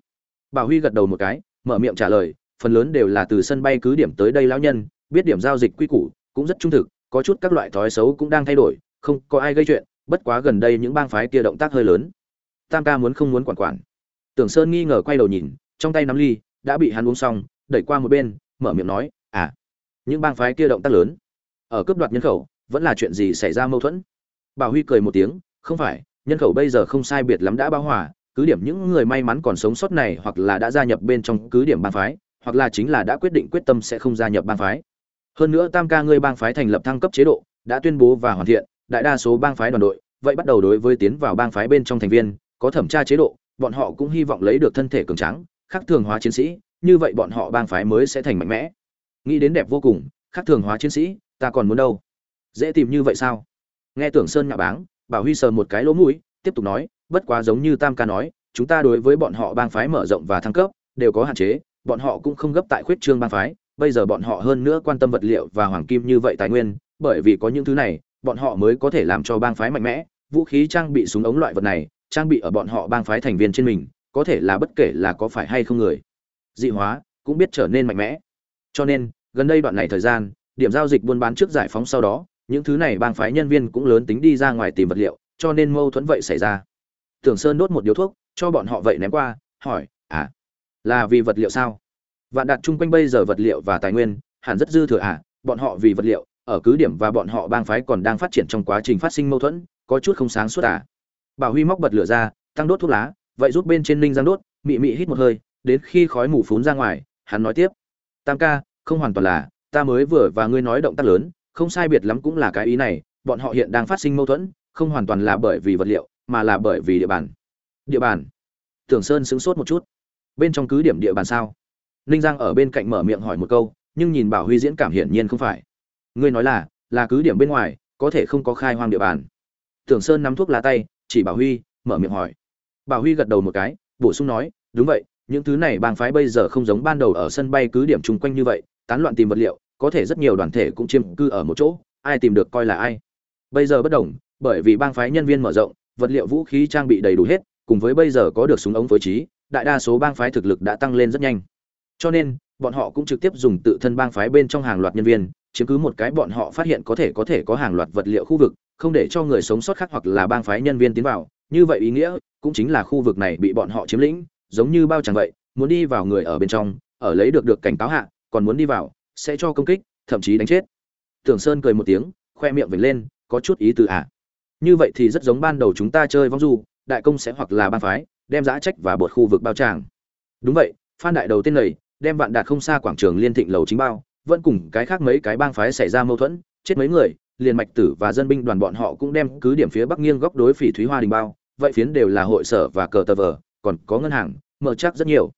Bảo huy gật đầu một cái, mở miệng trả lời, phần lớn đều là từ sân bay cứ điểm tới đây lão nhân, biết điểm giao dịch quy củ, cũng rất trung thực, có chút các loại thói xấu cũng đang thay đổi, không có ai gây chuyện, bất quá gần đây những bang phái kia động tác hơi lớn. Tam ca muốn không muốn quản quản. Tưởng sơn nghi ngờ quay đầu nhìn, trong tay nắm ly, đã bị hắn uống xong, đẩy qua một bên, mở miệng nói à những bang phái kia động tác lớn, ở cướp đoạt nhân khẩu, vẫn là chuyện gì xảy ra mâu thuẫn? Bảo huy cười một tiếng, không phải, nhân khẩu bây giờ không sai biệt lắm đã bao hòa, cứ điểm những người may mắn còn sống sót này hoặc là đã gia nhập bên trong cứ điểm bang phái, hoặc là chính là đã quyết định quyết tâm sẽ không gia nhập bang phái. Hơn nữa tam ca ngươi bang phái thành lập thăng cấp chế độ, đã tuyên bố và hoàn thiện, đại đa số bang phái đoàn đội, vậy bắt đầu đối với tiến vào bang phái bên trong thành viên, có thẩm tra chế độ, bọn họ cũng hy vọng lấy được thân thể cường tráng khắc thường hóa chiến sĩ, như vậy bọn họ bang phái mới sẽ thành mạnh mẽ. Nghĩ đến đẹp vô cùng khắc thường hóa chiến sĩ, ta còn muốn đâu? Dễ tìm như vậy sao? Nghe tưởng sơn nhạo báng, bảo huy sờ một cái lỗ mũi, tiếp tục nói, bất quá giống như tam ca nói, chúng ta đối với bọn họ bang phái mở rộng và thăng cấp, đều có hạn chế, bọn họ cũng không gấp tại khuyết trương bang phái, bây giờ bọn họ hơn nữa quan tâm vật liệu và hoàng kim như vậy tài nguyên, bởi vì có những thứ này, bọn họ mới có thể làm cho bang phái mạnh mẽ, vũ khí trang bị súng ống loại vật này, trang bị ở bọn họ bang phái thành viên trên mình, có thể là bất kể là có phải hay không người. Dị hóa cũng biết trở nên mạnh mẽ. Cho nên, gần đây đoạn này thời gian, điểm giao dịch buôn bán trước giải phóng sau đó những thứ này bang phái nhân viên cũng lớn tính đi ra ngoài tìm vật liệu, cho nên mâu thuẫn vậy xảy ra. Tưởng sơn đốt một điếu thuốc, cho bọn họ vậy ném qua, hỏi à là vì vật liệu sao? Vạn đạt chung quanh bây giờ vật liệu và tài nguyên, hẳn rất dư thừa à bọn họ vì vật liệu, ở cứ điểm và bọn họ bang phái còn đang phát triển trong quá trình phát sinh mâu thuẫn, có chút không sáng suốt à. Bảo huy móc bật lửa ra, tăng đốt thuốc lá, vậy rút bên trên linh giang đốt, mị mị hít một hơi, đến khi khói mù phún ra ngoài, hắn nói tiếp, tam ca, không hoàn toàn là, ta mới vừa và ngươi nói động tác lớn không sai biệt lắm cũng là cái ý này, bọn họ hiện đang phát sinh mâu thuẫn, không hoàn toàn là bởi vì vật liệu, mà là bởi vì địa bàn. Địa bàn. Tưởng sơn sững sốt một chút. Bên trong cứ điểm địa bàn sao? Ninh giang ở bên cạnh mở miệng hỏi một câu, nhưng nhìn bảo huy diễn cảm hiển nhiên không phải. Ngươi nói là là cứ điểm bên ngoài, có thể không có khai hoang địa bàn. Tưởng sơn nắm thuốc lá tay, chỉ bảo huy, mở miệng hỏi. Bảo huy gật đầu một cái, bổ sung nói, đúng vậy, những thứ này bang phái bây giờ không giống ban đầu ở sân bay cứ điểm chung quanh như vậy, tán loạn tìm vật liệu có thể rất nhiều đoàn thể cũng chiếm cư ở một chỗ, ai tìm được coi là ai. Bây giờ bất đồng, bởi vì bang phái nhân viên mở rộng, vật liệu vũ khí trang bị đầy đủ hết, cùng với bây giờ có được súng ống phối trí, đại đa số bang phái thực lực đã tăng lên rất nhanh. Cho nên, bọn họ cũng trực tiếp dùng tự thân bang phái bên trong hàng loạt nhân viên, chiếm cứ một cái bọn họ phát hiện có thể có thể có hàng loạt vật liệu khu vực, không để cho người sống sót khác hoặc là bang phái nhân viên tiến vào. Như vậy ý nghĩa, cũng chính là khu vực này bị bọn họ chiếm lĩnh, giống như bao chẳng vậy, muốn đi vào người ở bên trong, ở lấy được được cảnh cáo hạ, còn muốn đi vào sẽ cho công kích, thậm chí đánh chết. Tưởng sơn cười một tiếng, khoe miệng vểnh lên, có chút ý từ ạ à. như vậy thì rất giống ban đầu chúng ta chơi vong du, đại công sẽ hoặc là ban phái, đem giã trách và bột khu vực bao tràng. Đúng vậy, phan đại đầu tên này, đem vạn đạt không xa quảng trường liên thịnh lầu chính bao, vẫn cùng cái khác mấy cái bang phái xảy ra mâu thuẫn, chết mấy người, liền mạch tử và dân binh đoàn bọn họ cũng đem cứ điểm phía bắc nghiêng góc đối phỉ thúy hoa đình bao, vậy phiến đều là hội sở và cờ tờ vờ, còn có ngân hàng, mở chắc rất nhiều.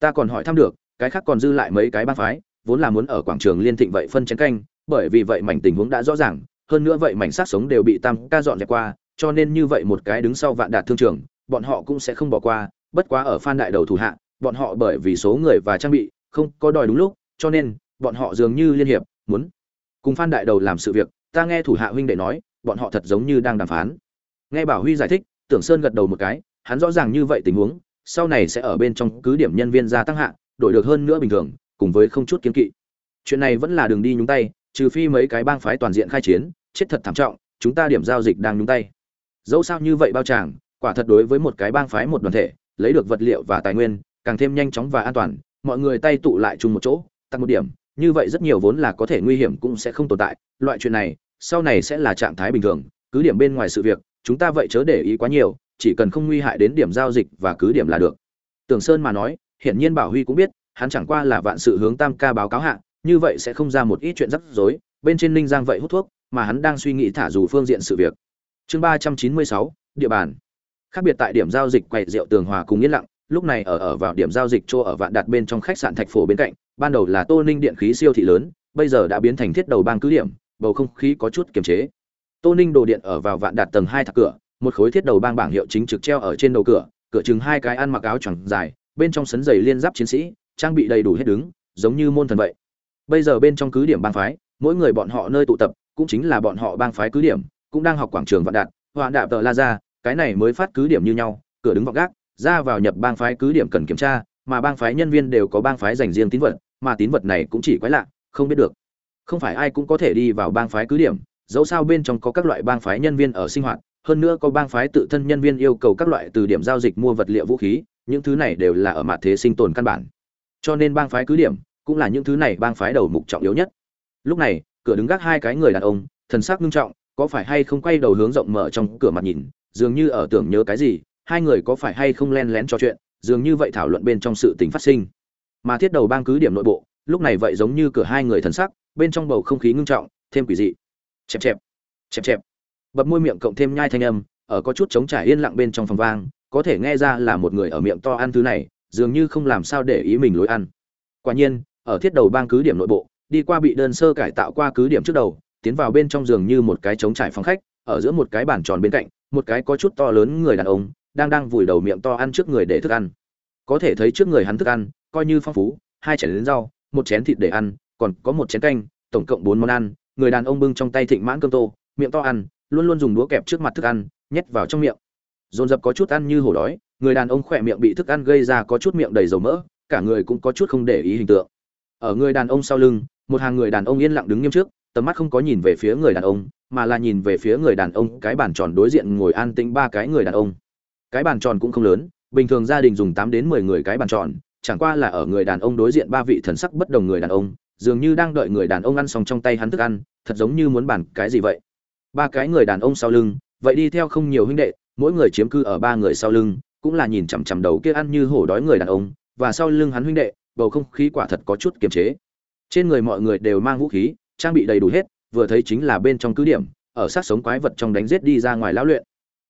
Ta còn hỏi thăm được, cái khác còn dư lại mấy cái bang phái vốn là muốn ở quảng trường liên thịnh vậy phân chén canh, bởi vì vậy mảnh tình huống đã rõ ràng, hơn nữa vậy mảnh sát sống đều bị tam ca dọn dẹp qua, cho nên như vậy một cái đứng sau vạn đạt thương trường, bọn họ cũng sẽ không bỏ qua, bất quá ở phan đại đầu thủ hạ, bọn họ bởi vì số người và trang bị không có đòi đúng lúc, cho nên bọn họ dường như liên hiệp, muốn cùng phan đại đầu làm sự việc, ta nghe thủ hạ huynh đệ nói, bọn họ thật giống như đang đàm phán. Nghe bảo huy giải thích, tưởng sơn gật đầu một cái, hắn rõ ràng như vậy tình huống, sau này sẽ ở bên trong cứ điểm nhân viên gia tăng hạ, đổi được hơn nữa bình thường cùng với không chút kiên kỵ. Chuyện này vẫn là đường đi nhúng tay, trừ phi mấy cái bang phái toàn diện khai chiến, chết thật thảm trọng, chúng ta điểm giao dịch đang nhúng tay. Dẫu sao như vậy bao tràng, quả thật đối với một cái bang phái một đoàn thể, lấy được vật liệu và tài nguyên, càng thêm nhanh chóng và an toàn, mọi người tay tụ lại chung một chỗ, tăng một điểm, như vậy rất nhiều vốn là có thể nguy hiểm cũng sẽ không tồn tại. Loại chuyện này, sau này sẽ là trạng thái bình thường, cứ điểm bên ngoài sự việc, chúng ta vậy chớ để ý quá nhiều, chỉ cần không nguy hại đến điểm giao dịch và cứ điểm là được. Tưởng sơn mà nói, hiển nhiên bảo huy cũng biết hắn chẳng qua là vạn sự hướng tam ca báo cáo hạ, như vậy sẽ không ra một ít chuyện rắc rối, bên trên ninh giang vậy hút thuốc, mà hắn đang suy nghĩ thả dù phương diện sự việc. Chương ba trăm chín mươi sáu, địa bàn. Khác biệt tại điểm giao dịch quầy rượu tường hòa cùng yên lặng, lúc này ở ở vào điểm giao dịch chỗ ở vạn đạt bên trong khách sạn thạch phổ bên cạnh, ban đầu là tô ninh điện khí siêu thị lớn, bây giờ đã biến thành thiết đầu bang cứ điểm, bầu không khí có chút kiềm chế. Tô ninh đồ điện ở vào vạn đạt tầng hai thạc cửa, một khối thiết đầu bang bảng hiệu chính trực treo ở trên đầu cửa cửa chừng hai cái ăn mặc áo choàng dài, bên trong sấn giày liên giáp chiến sĩ trang bị đầy đủ hết đứng, giống như môn thần vậy. Bây giờ bên trong cứ điểm bang phái, mỗi người bọn họ nơi tụ tập, cũng chính là bọn họ bang phái cứ điểm, cũng đang học quảng trường vạn đạt, hoạn đạp tờ la ra, cái này mới phát cứ điểm như nhau, cửa đứng vọng gác, ra vào nhập bang phái cứ điểm cần kiểm tra, mà bang phái nhân viên đều có bang phái dành riêng tín vật, mà tín vật này cũng chỉ quái lạ, không biết được. Không phải ai cũng có thể đi vào bang phái cứ điểm, dẫu sao bên trong có các loại bang phái nhân viên ở sinh hoạt, hơn nữa có bang phái tự thân nhân viên yêu cầu các loại từ điểm giao dịch mua vật liệu vũ khí, những thứ này đều là ở mặt thế sinh tồn căn bản cho nên bang phái cứ điểm cũng là những thứ này bang phái đầu mục trọng yếu nhất. Lúc này, cửa đứng gác hai cái người đàn ông, thần sắc nghiêm trọng, có phải hay không quay đầu hướng rộng mở trong cửa mặt nhìn, dường như ở tưởng nhớ cái gì, hai người có phải hay không len lén trò chuyện, dường như vậy thảo luận bên trong sự tình phát sinh. Mà thiết đầu bang cứ điểm nội bộ, lúc này vậy giống như cửa hai người thần sắc, bên trong bầu không khí ngưng trọng, thêm quỷ dị. Chẹp chẹp chẹp chẹp. Bập môi miệng cộng thêm nhai thanh âm, ở có chút chống trải yên lặng bên trong phòng vang, có thể nghe ra là một người ở miệng to ăn thứ này dường như không làm sao để ý mình lối ăn. Quả nhiên, ở thiết đầu bang cứ điểm nội bộ, đi qua bị đơn sơ cải tạo qua cứ điểm trước đầu, tiến vào bên trong giường như một cái chống trải phòng khách, ở giữa một cái bàn tròn bên cạnh, một cái có chút to lớn người đàn ông, đang đang vùi đầu miệng to ăn trước người để thức ăn. Có thể thấy trước người hắn thức ăn, coi như phong phú, hai chén lớn rau, một chén thịt để ăn, còn có một chén canh, tổng cộng bốn món ăn, người đàn ông bưng trong tay thịnh mãn cơm tô, miệng to ăn, luôn luôn dùng đũa kẹp trước mặt thức ăn, nhét vào trong miệng. Dồn dập có chút ăn như hổ đói người đàn ông khỏe miệng bị thức ăn gây ra có chút miệng đầy dầu mỡ cả người cũng có chút không để ý hình tượng ở người đàn ông sau lưng một hàng người đàn ông yên lặng đứng nghiêm trước tầm mắt không có nhìn về phía người đàn ông mà là nhìn về phía người đàn ông cái bàn tròn đối diện ngồi an tĩnh ba cái người đàn ông cái bàn tròn cũng không lớn bình thường gia đình dùng tám đến mười người cái bàn tròn chẳng qua là ở người đàn ông đối diện ba vị thần sắc bất đồng người đàn ông dường như đang đợi người đàn ông ăn xong trong tay hắn thức ăn thật giống như muốn bàn cái gì vậy ba cái người đàn ông sau lưng vậy đi theo không nhiều huynh đệ mỗi người chiếm cư ở ba người sau lưng cũng là nhìn chằm chằm đầu kia ăn như hổ đói người đàn ông, và sau lưng hắn huynh đệ, bầu không khí quả thật có chút kiềm chế. Trên người mọi người đều mang vũ khí, trang bị đầy đủ hết, vừa thấy chính là bên trong cứ điểm, ở sát sống quái vật trong đánh giết đi ra ngoài lão luyện.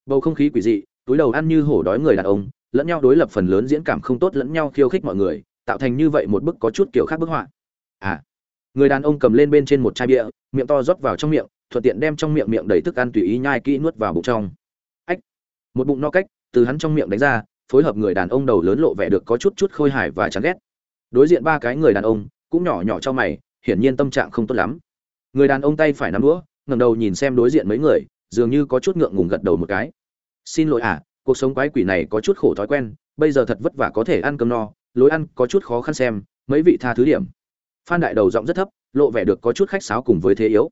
Bầu không khí quỷ dị, túi đầu ăn như hổ đói người đàn ông, lẫn nhau đối lập phần lớn diễn cảm không tốt lẫn nhau khiêu khích mọi người, tạo thành như vậy một bức có chút kiểu khác bức họa. À người đàn ông cầm lên bên trên một chai bia, miệng to rót vào trong miệng, thuận tiện đem trong miệng miệng đầy thức ăn tùy ý nhai kỹ nuốt vào bụng trong. Ách, một bụng no cách từ hắn trong miệng đánh ra, phối hợp người đàn ông đầu lớn lộ vẻ được có chút chút khôi hài và chán ghét. Đối diện ba cái người đàn ông, cũng nhỏ nhỏ cho mày, hiển nhiên tâm trạng không tốt lắm. Người đàn ông tay phải nắm đũa, ngẩng đầu nhìn xem đối diện mấy người, dường như có chút ngượng ngùng gật đầu một cái. Xin lỗi à cuộc sống quái quỷ này có chút khổ thói quen, bây giờ thật vất vả có thể ăn cơm no, lối ăn có chút khó khăn xem, mấy vị tha thứ điểm. Phan đại đầu giọng rất thấp, lộ vẻ được có chút khách sáo cùng với thế yếu.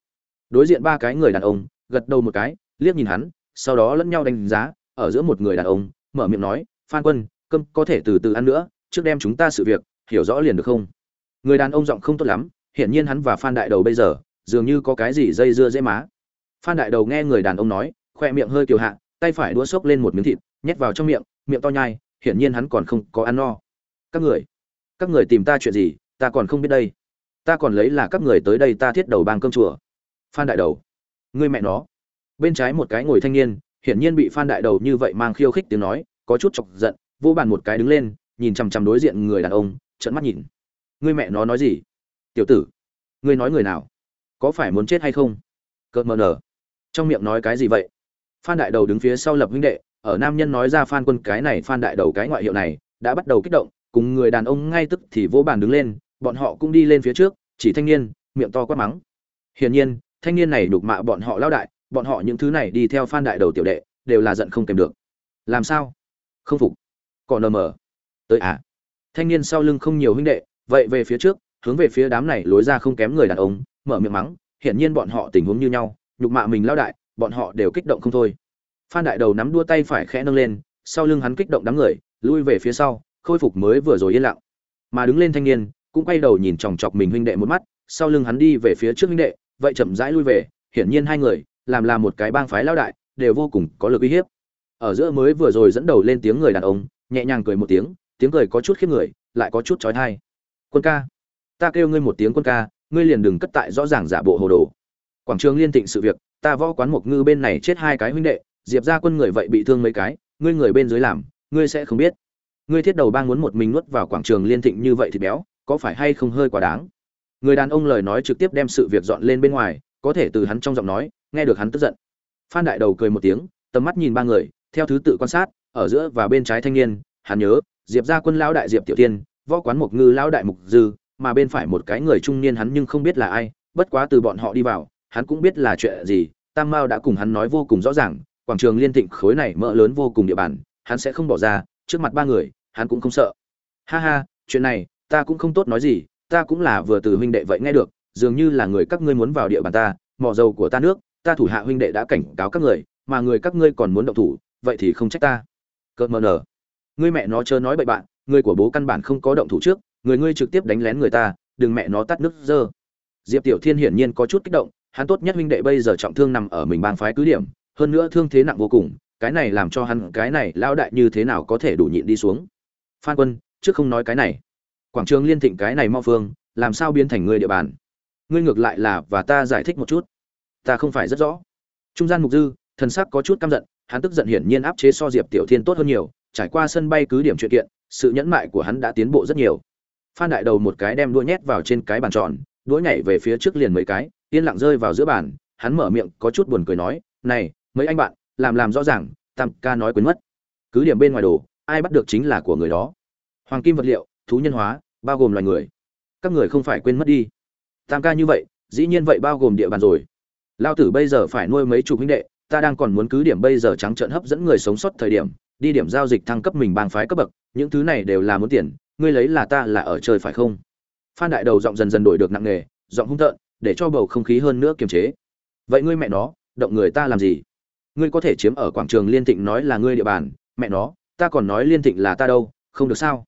Đối diện ba cái người đàn ông, gật đầu một cái, liếc nhìn hắn, sau đó lẫn nhau đánh giá ở giữa một người đàn ông, mở miệng nói, phan quân, cơm có thể từ từ ăn nữa, trước đem chúng ta sự việc, hiểu rõ liền được không? Người đàn ông giọng không tốt lắm, hiển nhiên hắn và phan đại đầu bây giờ, dường như có cái gì dây dưa dễ má. Phan đại đầu nghe người đàn ông nói, khoe miệng hơi kiều hạ, tay phải đũa xốc lên một miếng thịt, nhét vào trong miệng miệng to nhai, hiển nhiên hắn còn không có ăn no. Các người các người tìm ta chuyện gì, ta còn không biết đây. Ta còn lấy là các người tới đây ta thiết đầu bang cơm chùa. Phan đại đầu, ngươi mẹ nó. Bên trái một cái ngồi thanh niên hiển nhiên bị phan đại đầu như vậy mang khiêu khích tiếng nói, có chút chọc giận, vô bàn một cái đứng lên, nhìn chằm chằm đối diện người đàn ông, trợn mắt nhìn. Ngươi mẹ nó nói gì? Tiểu tử, ngươi nói người nào? Có phải muốn chết hay không? Cợt mờ nở. Trong miệng nói cái gì vậy? Phan đại đầu đứng phía sau lập huynh đệ, ở nam nhân nói ra phan quân cái này, phan đại đầu cái ngoại hiệu này, đã bắt đầu kích động, cùng người đàn ông ngay tức thì vô bàn đứng lên, bọn họ cũng đi lên phía trước, chỉ thanh niên, miệng to quát mắng. Hiển nhiên, thanh niên này đục mạ bọn họ lao đại bọn họ những thứ này đi theo phan đại đầu tiểu đệ, đều là giận không kèm được. Làm sao? Không phục. Còn nờ mờ. Tới à? Thanh niên sau lưng không nhiều huynh đệ, vậy về phía trước, hướng về phía đám này lối ra không kém người đàn ông, mở miệng mắng, hiển nhiên bọn họ tình huống như nhau, nhục mạ mình lao đại, bọn họ đều kích động không thôi. Phan đại đầu nắm đua tay phải khẽ nâng lên, sau lưng hắn kích động đám người, lui về phía sau, khôi phục mới vừa rồi yên lặng. Mà đứng lên thanh niên, cũng quay đầu nhìn chòng chọc mình huynh đệ một mắt, sau lưng hắn đi về phía trước huynh đệ, vậy chậm rãi lui về, hiển nhiên hai người làm là một cái bang phái lão đại, đều vô cùng có lực uy hiếp. Ở giữa mới vừa rồi dẫn đầu lên tiếng người đàn ông, nhẹ nhàng cười một tiếng tiếng cười có chút khiếp người, lại có chút chói tai. Quân ca, ta kêu ngươi một tiếng quân ca, ngươi liền đừng cất tại rõ ràng giả bộ hồ đồ. Quảng trường liên tịnh sự việc, ta võ quán một ngư bên này chết hai cái huynh đệ, diệp ra quân người vậy bị thương mấy cái, ngươi người bên dưới làm, ngươi sẽ không biết. Ngươi thiết đầu bang muốn một mình nuốt vào quảng trường liên thịnh như vậy thì béo, có phải hay không hơi quá đáng? Người đàn ông lời nói trực tiếp đem sự việc dọn lên bên ngoài, có thể từ hắn trong giọng nói nghe được hắn tức giận. Phan đại đầu cười một tiếng, tầm mắt nhìn ba người, theo thứ tự quan sát, ở giữa và bên trái thanh niên, hắn nhớ, diệp ra quân lão đại diệp tiểu tiên võ quán mục ngư lão đại mục dư, mà bên phải một cái người trung niên hắn nhưng không biết là ai, bất quá từ bọn họ đi vào, hắn cũng biết là chuyện gì, tam mao đã cùng hắn nói vô cùng rõ ràng, quảng trường liên thịnh khối này mỡ lớn vô cùng địa bàn, hắn sẽ không bỏ ra, trước mặt ba người, hắn cũng không sợ. Ha ha, chuyện này, ta cũng không tốt nói gì, ta cũng là vừa từ huynh đệ vậy nghe được, dường như là người các ngươi muốn vào địa bàn ta, mỏ dầu của ta nước ta thủ hạ huynh đệ đã cảnh cáo các người, mà người các ngươi còn muốn động thủ, vậy thì không trách ta. Cợt mờ nở. Ngươi mẹ nó chớ nói bậy bạn, người của bố căn bản không có động thủ trước, người ngươi trực tiếp đánh lén người ta, đừng mẹ nó tắt nước dơ. Diệp tiểu thiên hiển nhiên có chút kích động, hắn tốt nhất huynh đệ bây giờ trọng thương nằm ở mình bang phái cứ điểm, hơn nữa thương thế nặng vô cùng, cái này làm cho hắn, cái này lao đại như thế nào có thể đủ nhịn đi xuống. Phan quân, trước không nói cái này. Quảng trường liên thịnh cái này mau phương, làm sao biến thành người địa bàn? Ngươi ngược lại là và ta giải thích một chút ta không phải rất rõ. Trung gian mục dư, thần sắc có chút căm giận, hắn tức giận hiển nhiên áp chế so diệp tiểu thiên tốt hơn nhiều, trải qua sân bay cứ điểm chuyện kiện, sự nhẫn mại của hắn đã tiến bộ rất nhiều. Phan đại đầu một cái đem đũa nhét vào trên cái bàn tròn, đũa nhảy về phía trước liền mấy cái, yên lặng rơi vào giữa bàn, hắn mở miệng, có chút buồn cười nói, này, mấy anh bạn, làm làm rõ ràng, tam ca nói quên mất. Cứ điểm bên ngoài đồ, ai bắt được chính là của người đó. Hoàng kim vật liệu, thú nhân hóa, bao gồm loài người. Các người không phải quên mất đi. Tam ca như vậy, dĩ nhiên vậy bao gồm địa bàn rồi lao tử bây giờ phải nuôi mấy chục huynh đệ, ta đang còn muốn cứ điểm bây giờ trắng trợn hấp dẫn người sống sót thời điểm, đi điểm giao dịch thăng cấp mình bang phái cấp bậc, những thứ này đều là muốn tiền, ngươi lấy là ta là ở chơi phải không? Phan đại đầu giọng dần dần đổi được nặng nề, giọng hung tợn, để cho bầu không khí hơn nữa kiềm chế. Vậy ngươi mẹ nó, động người ta làm gì? Ngươi có thể chiếm ở quảng trường liên thịnh nói là ngươi địa bàn, mẹ nó, ta còn nói liên thịnh là ta đâu, không được sao?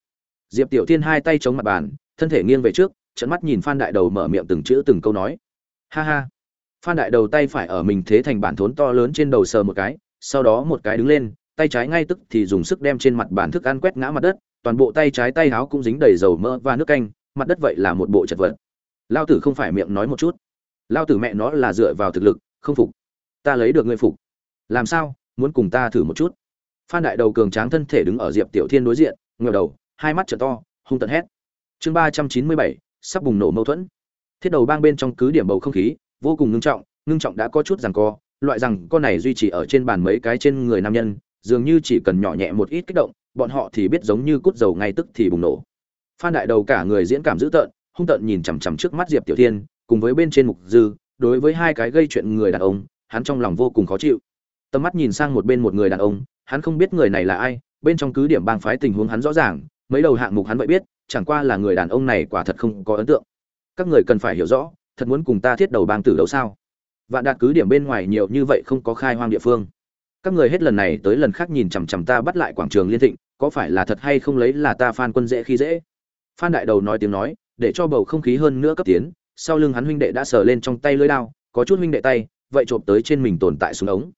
Diệp tiểu thiên hai tay chống mặt bàn, thân thể nghiêng về trước trận mắt nhìn phan đại đầu mở miệng từng chữ từng câu nói. Ha ha phan đại đầu tay phải ở mình thế thành bản thốn to lớn trên đầu sờ một cái, sau đó một cái đứng lên, tay trái ngay tức thì dùng sức đem trên mặt bàn thức ăn quét ngã mặt đất, toàn bộ tay trái tay áo cũng dính đầy dầu mỡ và nước canh, mặt đất vậy là một bộ chật vật. Lao tử không phải miệng nói một chút. Lao tử mẹ nó là dựa vào thực lực, không phục. Ta lấy được ngươi phục. Làm sao, muốn cùng ta thử một chút? Phan đại đầu cường tráng thân thể đứng ở diệp tiểu thiên đối diện ngờ đầu, hai mắt trợ to, hung tận hét. Chương ba trăm chín mươi bảy, sắp bùng nổ mâu thuẫn. Thiết đầu bang bên trong cứ điểm bầu không khí vô cùng ngưng trọng ngưng trọng đã có chút rằng co, loại rằng con này duy trì ở trên bàn mấy cái trên người nam nhân, dường như chỉ cần nhỏ nhẹ một ít kích động, bọn họ thì biết giống như cút dầu ngay tức thì bùng nổ. Phan đại đầu cả người diễn cảm dữ tợn, hung tợn nhìn chằm chằm trước mắt diệp tiểu thiên, cùng với bên trên mục dư, đối với hai cái gây chuyện người đàn ông, hắn trong lòng vô cùng khó chịu. Tầm mắt nhìn sang một bên một người đàn ông, hắn không biết người này là ai, bên trong cứ điểm bang phái tình huống hắn rõ ràng, mấy đầu hạng mục hắn vậy biết, chẳng qua là người đàn ông này quả thật không có ấn tượng. Các người cần phải hiểu rõ thật muốn cùng ta thiết đầu bang tử đấu sao? Vạn đạt cứ điểm bên ngoài nhiều như vậy không có khai hoang địa phương. Các người hết lần này tới lần khác nhìn chằm chằm ta bắt lại quảng trường liên thịnh, có phải là thật hay không lấy là ta phan quân dễ khi dễ? Phan đại đầu nói tiếng nói, để cho bầu không khí hơn nữa cấp tiến, sau lưng hắn huynh đệ đã sờ lên trong tay lưỡi đao, có chút huynh đệ tay, vậy trộm tới trên mình tồn tại xuống ống.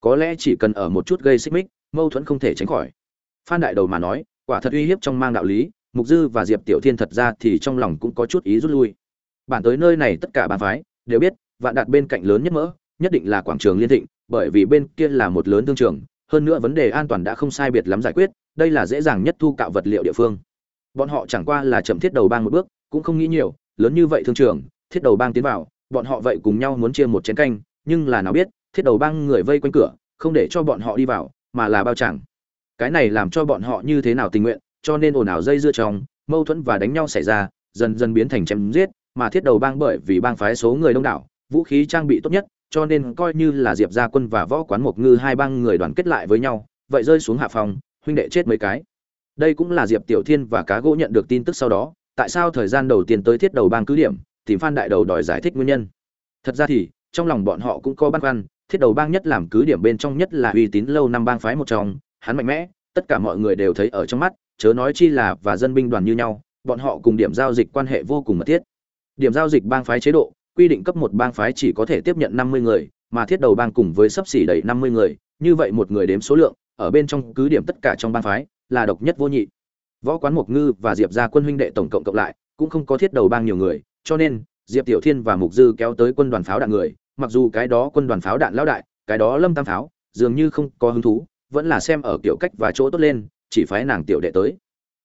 Có lẽ chỉ cần ở một chút gây xích mích, mâu thuẫn không thể tránh khỏi. Phan đại đầu mà nói, quả thật uy hiếp trong mang đạo lý, mục dư và diệp tiểu thiên thật ra thì trong lòng cũng có chút ý rút lui bản tới nơi này tất cả bàn phái đều biết, vạn đạt bên cạnh lớn nhất mỡ, nhất định là quảng trường liên thịnh, bởi vì bên kia là một lớn thương trường, hơn nữa vấn đề an toàn đã không sai biệt lắm giải quyết, đây là dễ dàng nhất thu cạo vật liệu địa phương. Bọn họ chẳng qua là chậm thiết đầu bang một bước, cũng không nghĩ nhiều, lớn như vậy thương trường, thiết đầu bang tiến vào, bọn họ vậy cùng nhau muốn chia một chén canh, nhưng là nào biết, thiết đầu bang người vây quanh cửa, không để cho bọn họ đi vào, mà là bao chẳng cái này làm cho bọn họ như thế nào tình nguyện, cho nên ồn ào dây dưa trong, mâu thuẫn và đánh nhau xảy ra, dần dần biến thành chém giết mà thiết đầu bang bởi vì bang phái số người đông đảo, vũ khí trang bị tốt nhất, cho nên coi như là diệp gia quân và võ quán mộc ngư hai bang người đoàn kết lại với nhau, vậy rơi xuống hạ phòng, huynh đệ chết mấy cái. Đây cũng là diệp tiểu thiên và cá gỗ nhận được tin tức sau đó, tại sao thời gian đầu tiên tới thiết đầu bang cứ điểm, tìm phan đại đầu đòi giải thích nguyên nhân? Thật ra thì, trong lòng bọn họ cũng có băn khoăn, thiết đầu bang nhất làm cứ điểm bên trong nhất là uy tín lâu năm bang phái một trong, hắn mạnh mẽ, tất cả mọi người đều thấy ở trong mắt, chớ nói chi là và dân binh đoàn như nhau, bọn họ cùng điểm giao dịch quan hệ vô cùng mật thiết điểm giao dịch bang phái chế độ, quy định cấp một bang phái chỉ có thể tiếp nhận năm mươi người, mà thiết đầu bang cùng với sấp xỉ đầy năm mươi người, như vậy một người đếm số lượng, ở bên trong cứ điểm tất cả trong bang phái, là độc nhất vô nhị. Võ quán mục ngư và diệp gia quân huynh đệ tổng cộng cộng lại, cũng không có thiết đầu bang nhiều người, cho nên, diệp tiểu thiên và mục dư kéo tới quân đoàn pháo đạn người, mặc dù cái đó quân đoàn pháo đạn lão đại, cái đó lâm tam pháo, dường như không có hứng thú, vẫn là xem ở kiểu cách và chỗ tốt lên, chỉ phái nàng tiểu đệ tới.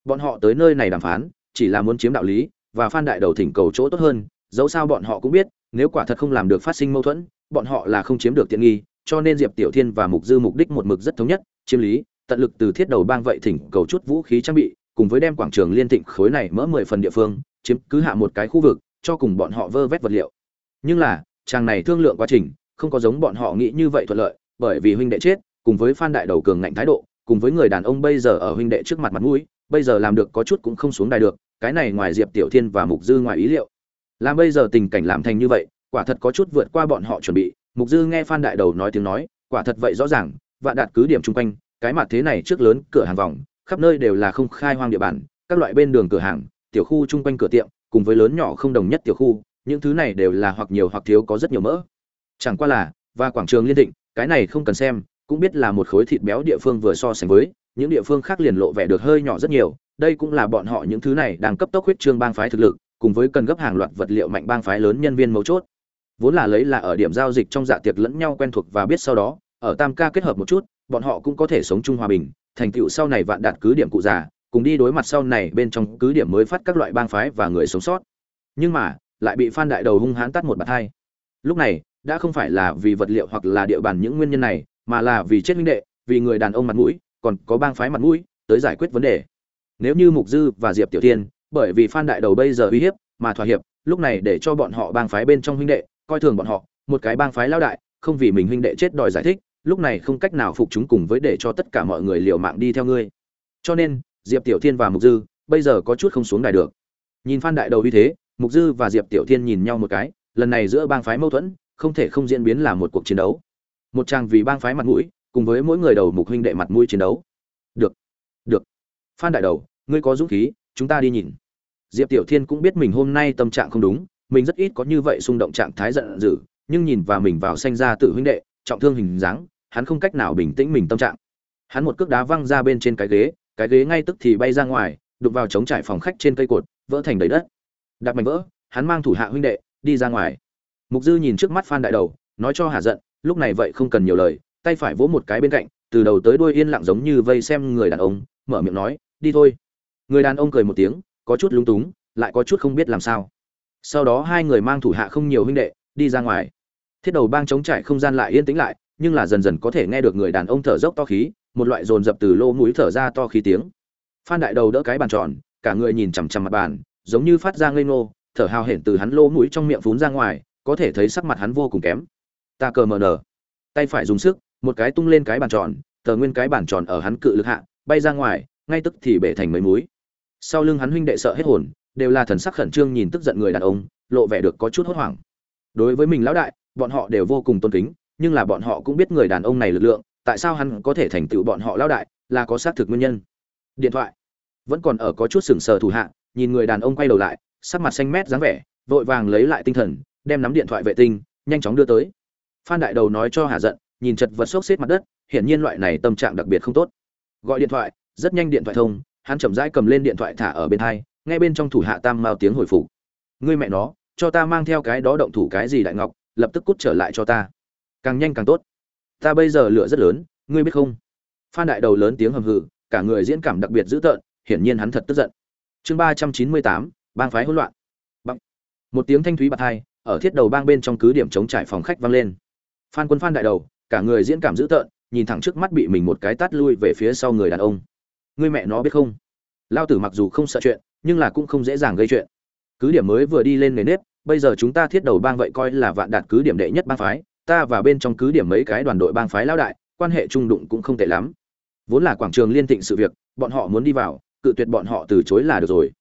Bọn họ tới nơi này đàm phán, chỉ là muốn chiếm đạo lý và phan đại đầu thỉnh cầu chỗ tốt hơn, dẫu sao bọn họ cũng biết, nếu quả thật không làm được phát sinh mâu thuẫn, bọn họ là không chiếm được tiện nghi, cho nên diệp tiểu thiên và mục dư mục đích một mực rất thống nhất chiếm lý, tận lực từ thiết đầu bang vậy thỉnh cầu chút vũ khí trang bị, cùng với đem quảng trường liên thịnh khối này mỡ mười phần địa phương, chiếm cứ hạ một cái khu vực, cho cùng bọn họ vơ vét vật liệu. Nhưng là, chàng này thương lượng quá trình, không có giống bọn họ nghĩ như vậy thuận lợi, bởi vì huynh đệ chết, cùng với phan đại đầu cường ngạnh thái độ cùng với người đàn ông bây giờ ở huynh đệ trước mặt mặt mũi, bây giờ làm được có chút cũng không xuống đài được, cái này ngoài diệp tiểu thiên và mục dư ngoài ý liệu. Làm bây giờ tình cảnh làm thành như vậy, quả thật có chút vượt qua bọn họ chuẩn bị. Mục dư nghe phan đại đầu nói tiếng nói, quả thật vậy rõ ràng, vạn đạt cứ điểm chung quanh, cái mặt thế này trước lớn, cửa hàng vòng, khắp nơi đều là không khai hoang địa bàn, các loại bên đường cửa hàng, tiểu khu chung quanh cửa tiệm, cùng với lớn nhỏ không đồng nhất tiểu khu, những thứ này đều là hoặc nhiều hoặc thiếu có rất nhiều mỡ. Chẳng qua là, và quảng trường liên thịnh, cái này không cần xem cũng biết là một khối thịt béo địa phương vừa so sánh với, những địa phương khác liền lộ vẻ được hơi nhỏ rất nhiều. Đây cũng là bọn họ những thứ này đang cấp tốc huyết trương bang phái thực lực, cùng với cần gấp hàng loạt vật liệu mạnh bang phái lớn nhân viên mấu chốt. Vốn là lấy là ở điểm giao dịch trong dạ tiệc lẫn nhau quen thuộc và biết sau đó, ở tam ca kết hợp một chút, bọn họ cũng có thể sống chung hòa bình, thành tựu sau này vạn đạt cứ điểm cụ già, cùng đi đối mặt sau này bên trong cứ điểm mới phát các loại bang phái và người sống sót. Nhưng mà, lại bị phan đại đầu hung hãn tắt một bạt hai. Lúc này, đã không phải là vì vật liệu hoặc là địa bàn những nguyên nhân này mà là vì chết huynh đệ, vì người đàn ông mặt mũi, còn có bang phái mặt mũi, tới giải quyết vấn đề. Nếu như mục dư và diệp tiểu thiên, bởi vì phan đại đầu bây giờ uy hiếp, mà thỏa hiệp, lúc này để cho bọn họ bang phái bên trong huynh đệ, coi thường bọn họ, một cái bang phái lao đại, không vì mình huynh đệ chết đòi giải thích, lúc này không cách nào phục chúng cùng với để cho tất cả mọi người liều mạng đi theo ngươi. Cho nên, diệp tiểu thiên và mục dư, bây giờ có chút không xuống đài được. Nhìn phan đại đầu như thế, mục dư và diệp tiểu thiên nhìn nhau một cái, lần này giữa bang phái mâu thuẫn, không thể không diễn biến là một cuộc chiến đấu một trang vì bang phái mặt mũi, cùng với mỗi người đầu mục huynh đệ mặt mũi chiến đấu. Được được. Phan đại đầu, ngươi có dũng khí, chúng ta đi nhìn. Diệp tiểu thiên cũng biết mình hôm nay tâm trạng không đúng, mình rất ít có như vậy xung động trạng thái giận dữ, nhưng nhìn và mình vào sanh ra tự huynh đệ, trọng thương hình dáng, hắn không cách nào bình tĩnh mình tâm trạng. Hắn một cước đá văng ra bên trên cái ghế cái ghế ngay tức thì bay ra ngoài, đụng vào chống trải phòng khách trên cây cột, vỡ thành đầy đất. Đạp mạnh vỡ, hắn mang thủ hạ huynh đệ, đi ra ngoài. Mục dư nhìn trước mắt phan đại đầu, nói cho hà giận lúc này vậy không cần nhiều lời, tay phải vỗ một cái bên cạnh, từ đầu tới đuôi yên lặng giống như vây xem người đàn ông, mở miệng nói, đi thôi. Người đàn ông cười một tiếng, có chút lúng túng, lại có chút không biết làm sao. Sau đó hai người mang thủ hạ không nhiều huynh đệ, đi ra ngoài. Thiết đầu bang chống trải không gian lại yên tĩnh lại, nhưng là dần dần có thể nghe được người đàn ông thở dốc to khí, một loại dồn dập từ lỗ mũi thở ra to khí tiếng. Phan đại đầu đỡ cái bàn tròn, cả người nhìn chằm chằm mặt bàn, giống như phát ra ngây ngô, thở hào hển từ hắn lỗ mũi trong miệng phún ra ngoài, có thể thấy sắc mặt hắn vô cùng kém ta cờ mờ nở tay phải dùng sức, một cái tung lên cái bàn tròn, tờ nguyên cái bàn tròn ở hắn cự lực hạ, bay ra ngoài, ngay tức thì bể thành mấy múi. Sau lưng hắn huynh đệ sợ hết hồn, đều là thần sắc khẩn trương nhìn tức giận người đàn ông, lộ vẻ được có chút hốt hoảng. Đối với mình lão đại, bọn họ đều vô cùng tôn kính, nhưng là bọn họ cũng biết người đàn ông này lực lượng, tại sao hắn có thể thành tựu bọn họ lão đại, là có xác thực nguyên nhân. Điện thoại. Vẫn còn ở có chút sừng sờ thủ hạ, nhìn người đàn ông quay đầu lại, sắc mặt xanh mét dáng vẻ, vội vàng lấy lại tinh thần, đem nắm điện thoại vệ tinh, nhanh chóng đưa tới phan đại đầu nói cho hà giận, nhìn chật vật sốc xếp mặt đất, hiển nhiên loại này tâm trạng đặc biệt không tốt. Gọi điện thoại, rất nhanh điện thoại thông, hắn chậm rãi cầm lên điện thoại thả ở bên hai nghe bên trong thủ hạ tam mao tiếng hồi phục. Ngươi mẹ nó, cho ta mang theo cái đó động thủ cái gì đại ngọc, lập tức cút trở lại cho ta. Càng nhanh càng tốt. Ta bây giờ lửa rất lớn, ngươi biết không? Phan đại đầu lớn tiếng hầm hừ, cả người diễn cảm đặc biệt dữ tợn, hiển nhiên hắn thật tức giận. Chương ba trăm chín mươi tám, bang phái hỗn loạn. Bằng. một tiếng thanh thúy bật hai, ở thiết đầu bang bên trong cứ điểm chống trải phòng khách vang lên phan quân phan đại đầu, cả người diễn cảm dữ tợn, nhìn thẳng trước mắt bị mình một cái tát lui về phía sau người đàn ông. Ngươi mẹ nó biết không? Lao tử mặc dù không sợ chuyện, nhưng là cũng không dễ dàng gây chuyện. Cứ điểm mới vừa đi lên nề nếp, bây giờ chúng ta thiết đầu bang vậy coi là vạn đạt cứ điểm đệ nhất bang phái, ta và bên trong cứ điểm mấy cái đoàn đội bang phái lao đại, quan hệ trung đụng cũng không tệ lắm. Vốn là quảng trường liên thịnh sự việc, bọn họ muốn đi vào, cự tuyệt bọn họ từ chối là được rồi.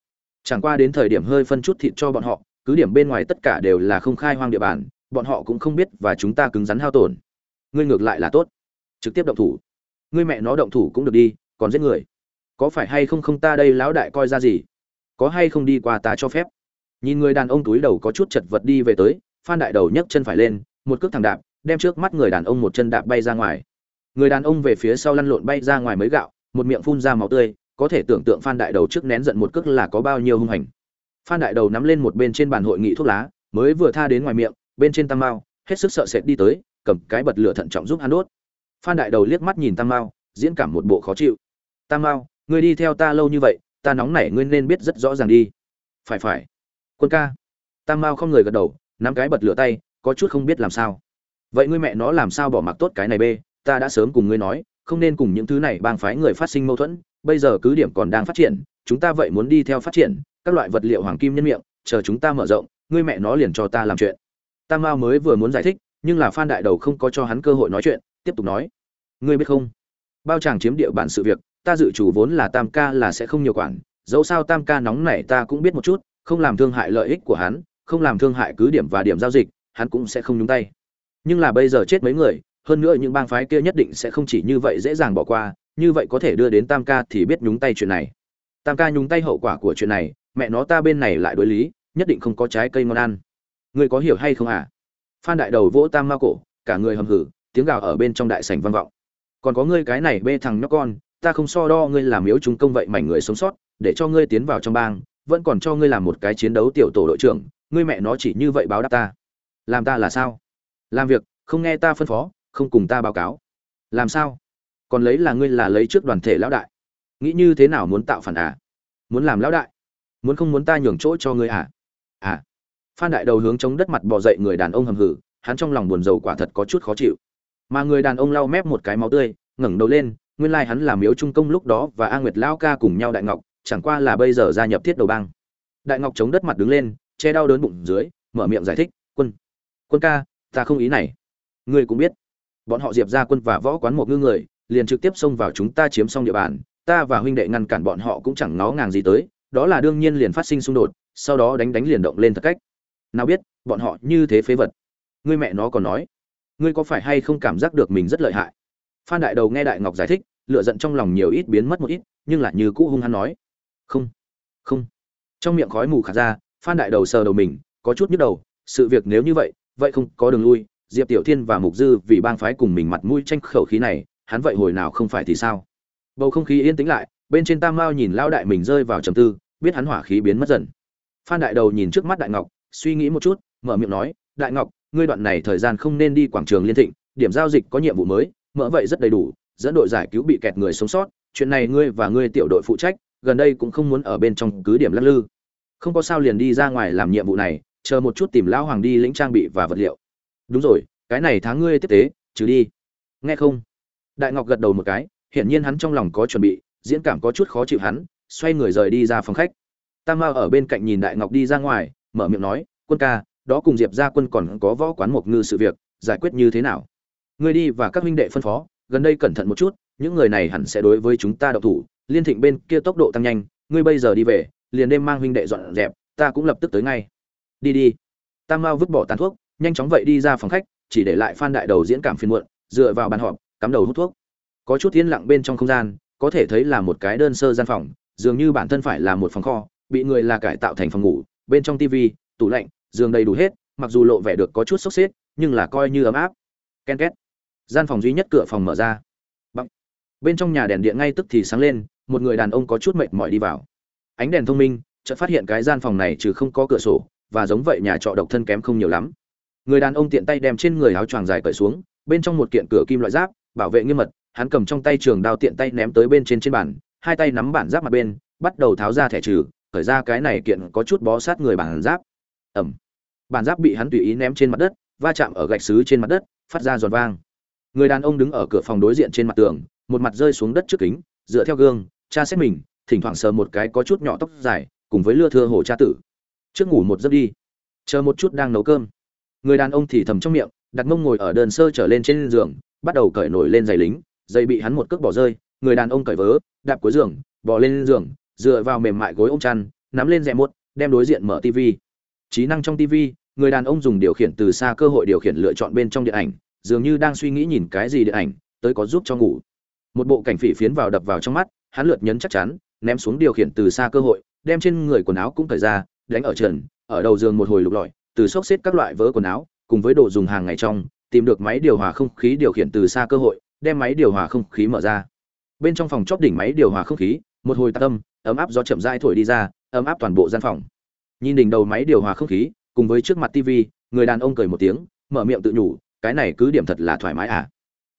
Chẳng qua đến thời điểm hơi phân chút thịt cho bọn họ, cứ điểm bên ngoài tất cả đều là không khai hoang địa bàn bọn họ cũng không biết và chúng ta cứng rắn hao tổn. Ngươi ngược lại là tốt. Trực tiếp động thủ. Ngươi mẹ nó động thủ cũng được đi, còn giết người. Có phải hay không không ta đây lão đại coi ra gì? Có hay không đi qua ta cho phép? Nhìn người đàn ông túi đầu có chút chật vật đi về tới, phan đại đầu nhấc chân phải lên, một cước thẳng đạp, đem trước mắt người đàn ông một chân đạp bay ra ngoài. Người đàn ông về phía sau lăn lộn bay ra ngoài mới gạo, một miệng phun ra máu tươi, có thể tưởng tượng phan đại đầu trước nén giận một cước là có bao nhiêu hung hành. Phan đại đầu nắm lên một bên trên bàn hội nghị thuốc lá, mới vừa tha đến ngoài miệng bên trên tam mao, hết sức sợ sệt đi tới, cầm cái bật lửa thận trọng giúp hắn đốt. Phan đại đầu liếc mắt nhìn tam mao, diễn cảm một bộ khó chịu. Tam mao, ngươi đi theo ta lâu như vậy, ta nóng nảy ngươi nên biết rất rõ ràng đi. Phải phải. Quân ca. Tam mao không người gật đầu, nắm cái bật lửa tay, có chút không biết làm sao. Vậy ngươi mẹ nó làm sao bỏ mặc tốt cái này bê, ta đã sớm cùng ngươi nói, không nên cùng những thứ này bang phái người phát sinh mâu thuẫn, bây giờ cứ điểm còn đang phát triển, chúng ta vậy muốn đi theo phát triển, các loại vật liệu hoàng kim nhân miệng, chờ chúng ta mở rộng, ngươi mẹ nó liền cho ta làm chuyện tam mao mới vừa muốn giải thích nhưng là phan đại đầu không có cho hắn cơ hội nói chuyện tiếp tục nói. Ngươi biết không? Bao chàng chiếm địa bàn sự việc ta dự chủ vốn là tam ca là sẽ không nhiều quản dẫu sao tam ca nóng nảy, ta cũng biết một chút không làm thương hại lợi ích của hắn không làm thương hại cứ điểm và điểm giao dịch hắn cũng sẽ không nhúng tay. Nhưng là bây giờ chết mấy người hơn nữa những bang phái kia nhất định sẽ không chỉ như vậy dễ dàng bỏ qua như vậy có thể đưa đến tam ca thì biết nhúng tay chuyện này. Tam ca nhúng tay hậu quả của chuyện này mẹ nó ta bên này lại đối lý nhất định không có trái cây ngon ăn ngươi có hiểu hay không à? Phan đại đầu vỗ tam ma cổ, cả người hầm hử tiếng gào ở bên trong đại sảnh vang vọng. Còn có ngươi cái này bê thằng nhóc con, ta không so đo ngươi làm yếu chúng công vậy mảnh người sống sót, để cho ngươi tiến vào trong bang, vẫn còn cho ngươi làm một cái chiến đấu tiểu tổ đội trưởng, ngươi mẹ nó chỉ như vậy báo đáp ta. Làm ta là sao? Làm việc, không nghe ta phân phó, không cùng ta báo cáo. Làm sao? Còn lấy là ngươi là lấy trước đoàn thể lão đại. Nghĩ như thế nào muốn tạo phản à? Muốn làm lão đại? Muốn không muốn ta nhường chỗ cho ngươi à? À phan đại đầu hướng chống đất mặt bò dậy người đàn ông hầm hử, hắn trong lòng buồn rầu quả thật có chút khó chịu. Mà người đàn ông lau mép một cái máu tươi, ngẩng đầu lên, nguyên lai hắn là miếu trung công lúc đó và a nguyệt lão ca cùng nhau đại ngọc, chẳng qua là bây giờ gia nhập thiết đầu bang. Đại ngọc chống đất mặt đứng lên, che đau đớn bụng dưới, mở miệng giải thích, quân quân ca, ta không ý này. Ngươi cũng biết, bọn họ diệp ra quân và võ quán một ngư người, liền trực tiếp xông vào chúng ta chiếm xong địa bàn, ta và huynh đệ ngăn cản bọn họ cũng chẳng ngó ngàng gì tới, đó là đương nhiên liền phát sinh xung đột, sau đó đánh đánh liền động lên thật cách nào biết, bọn họ như thế phế vật. Ngươi mẹ nó còn nói. Ngươi có phải hay không cảm giác được mình rất lợi hại? Phan đại đầu nghe đại ngọc giải thích lựa giận trong lòng nhiều ít biến mất một ít, nhưng lại như cũ hung hăng nói. Không không. Trong miệng khói mù khả ra, phan đại đầu sờ đầu mình, có chút nhức đầu, sự việc nếu như vậy vậy không có đường lui, diệp tiểu thiên và mục dư vì bang phái cùng mình mặt mũi tranh khẩu khí này, hắn vậy hồi nào không phải thì sao? Bầu không khí yên tĩnh lại, bên trên tam mao nhìn lao đại mình rơi vào trầm tư, biết hắn hỏa khí biến mất dần. Phan đại đầu nhìn trước mắt đại ngọc suy nghĩ một chút, mở miệng nói, đại ngọc, ngươi đoạn này thời gian không nên đi quảng trường liên thịnh, điểm giao dịch có nhiệm vụ mới mỡ vậy rất đầy đủ, dẫn đội giải cứu bị kẹt người sống sót, chuyện này ngươi và ngươi tiểu đội phụ trách, gần đây cũng không muốn ở bên trong cứ điểm lắc lư. Không có sao liền đi ra ngoài làm nhiệm vụ này, chờ một chút tìm lão hoàng đi lĩnh trang bị và vật liệu. Đúng rồi, cái này tháng ngươi tiếp tế, trừ đi. Nghe không? Đại ngọc gật đầu một cái, hiển nhiên hắn trong lòng có chuẩn bị, diễn cảm có chút khó chịu hắn, xoay người rời đi ra phòng khách. Tam mao ở bên cạnh nhìn đại ngọc đi ra ngoài mở miệng nói, quân ca, đó cùng diệp gia quân còn có võ quán một ngư sự việc, giải quyết như thế nào? Ngươi đi và các huynh đệ phân phó, gần đây cẩn thận một chút, những người này hẳn sẽ đối với chúng ta độc thủ, liên thịnh bên kia tốc độ tăng nhanh, ngươi bây giờ đi về, liền đêm mang huynh đệ dọn dẹp, ta cũng lập tức tới ngay. Đi đi. Tam mao vứt bỏ tàn thuốc, nhanh chóng vậy đi ra phòng khách, chỉ để lại phan đại đầu diễn cảm phiền muộn, dựa vào bàn họp, cắm đầu hút thuốc. Có chút yên lặng bên trong không gian, có thể thấy là một cái đơn sơ gian phòng, dường như bản thân phải là một phòng kho, bị người là cải tạo thành phòng ngủ bên trong tivi tủ lạnh, giường đầy đủ hết, mặc dù lộ vẻ được có chút sốc xếp, nhưng là coi như ấm áp. Ken két. Gian phòng duy nhất cửa phòng mở ra. Bằng. bên trong nhà đèn điện ngay tức thì sáng lên, một người đàn ông có chút mệt mỏi đi vào. Ánh đèn thông minh, chợt phát hiện cái gian phòng này trừ không có cửa sổ, và giống vậy nhà trọ độc thân kém không nhiều lắm. Người đàn ông tiện tay đem trên người áo choàng dài cởi xuống, bên trong một kiện cửa kim loại giáp, bảo vệ nghiêm mật, hắn cầm trong tay trường đao tiện tay ném tới bên trên trên bàn, hai tay nắm bản giáp mặt bên, bắt đầu tháo ra thẻ trừ khởi ra cái này kiện có chút bó sát người bản giáp. Ẩm. Bản giáp bị hắn tùy ý ném trên mặt đất, va chạm ở gạch xứ trên mặt đất, phát ra giòn vang. Người đàn ông đứng ở cửa phòng đối diện trên mặt tường, một mặt rơi xuống đất trước kính, dựa theo gương cha xét mình, thỉnh thoảng sờ một cái có chút nhỏ tóc dài, cùng với lưa thưa hồ cha tử. Trước ngủ một giấc đi. Chờ một chút đang nấu cơm. Người đàn ông thì thầm trong miệng, đặt mông ngồi ở đơn sơ trở lên trên giường, bắt đầu cởi nổi lên giày lính, giày bị hắn một cước bỏ rơi, người đàn ông cởi vớ, đạp cuối giường, bò lên giường dựa vào mềm mại gối ôm chăn, nắm lên rẽ muốt đem đối diện mở tv trí năng trong tv người đàn ông dùng điều khiển từ xa cơ hội điều khiển lựa chọn bên trong điện ảnh, dường như đang suy nghĩ nhìn cái gì điện ảnh, tới có giúp cho ngủ. Một bộ cảnh phỉ phiến vào đập vào trong mắt, hắn lượt nhấn chắc chắn, ném xuống điều khiển từ xa cơ hội, đem trên người quần áo cũng thời ra, đánh ở trần, ở đầu giường một hồi lục lọi, từ xốc xếp các loại vỡ quần áo, cùng với đồ dùng hàng ngày trong, tìm được máy điều hòa không khí điều khiển từ xa cơ hội, đem máy điều hòa không khí mở ra. Bên trong phòng chóp đỉnh máy điều hòa không khí một hồi tạc tâm, ấm áp gió chậm rãi thổi đi ra, ấm áp toàn bộ gian phòng. Nhìn đỉnh đầu máy điều hòa không khí, cùng với trước mặt tivi người đàn ông cười một tiếng, mở miệng tự nhủ, cái này cứ điểm thật là thoải mái à.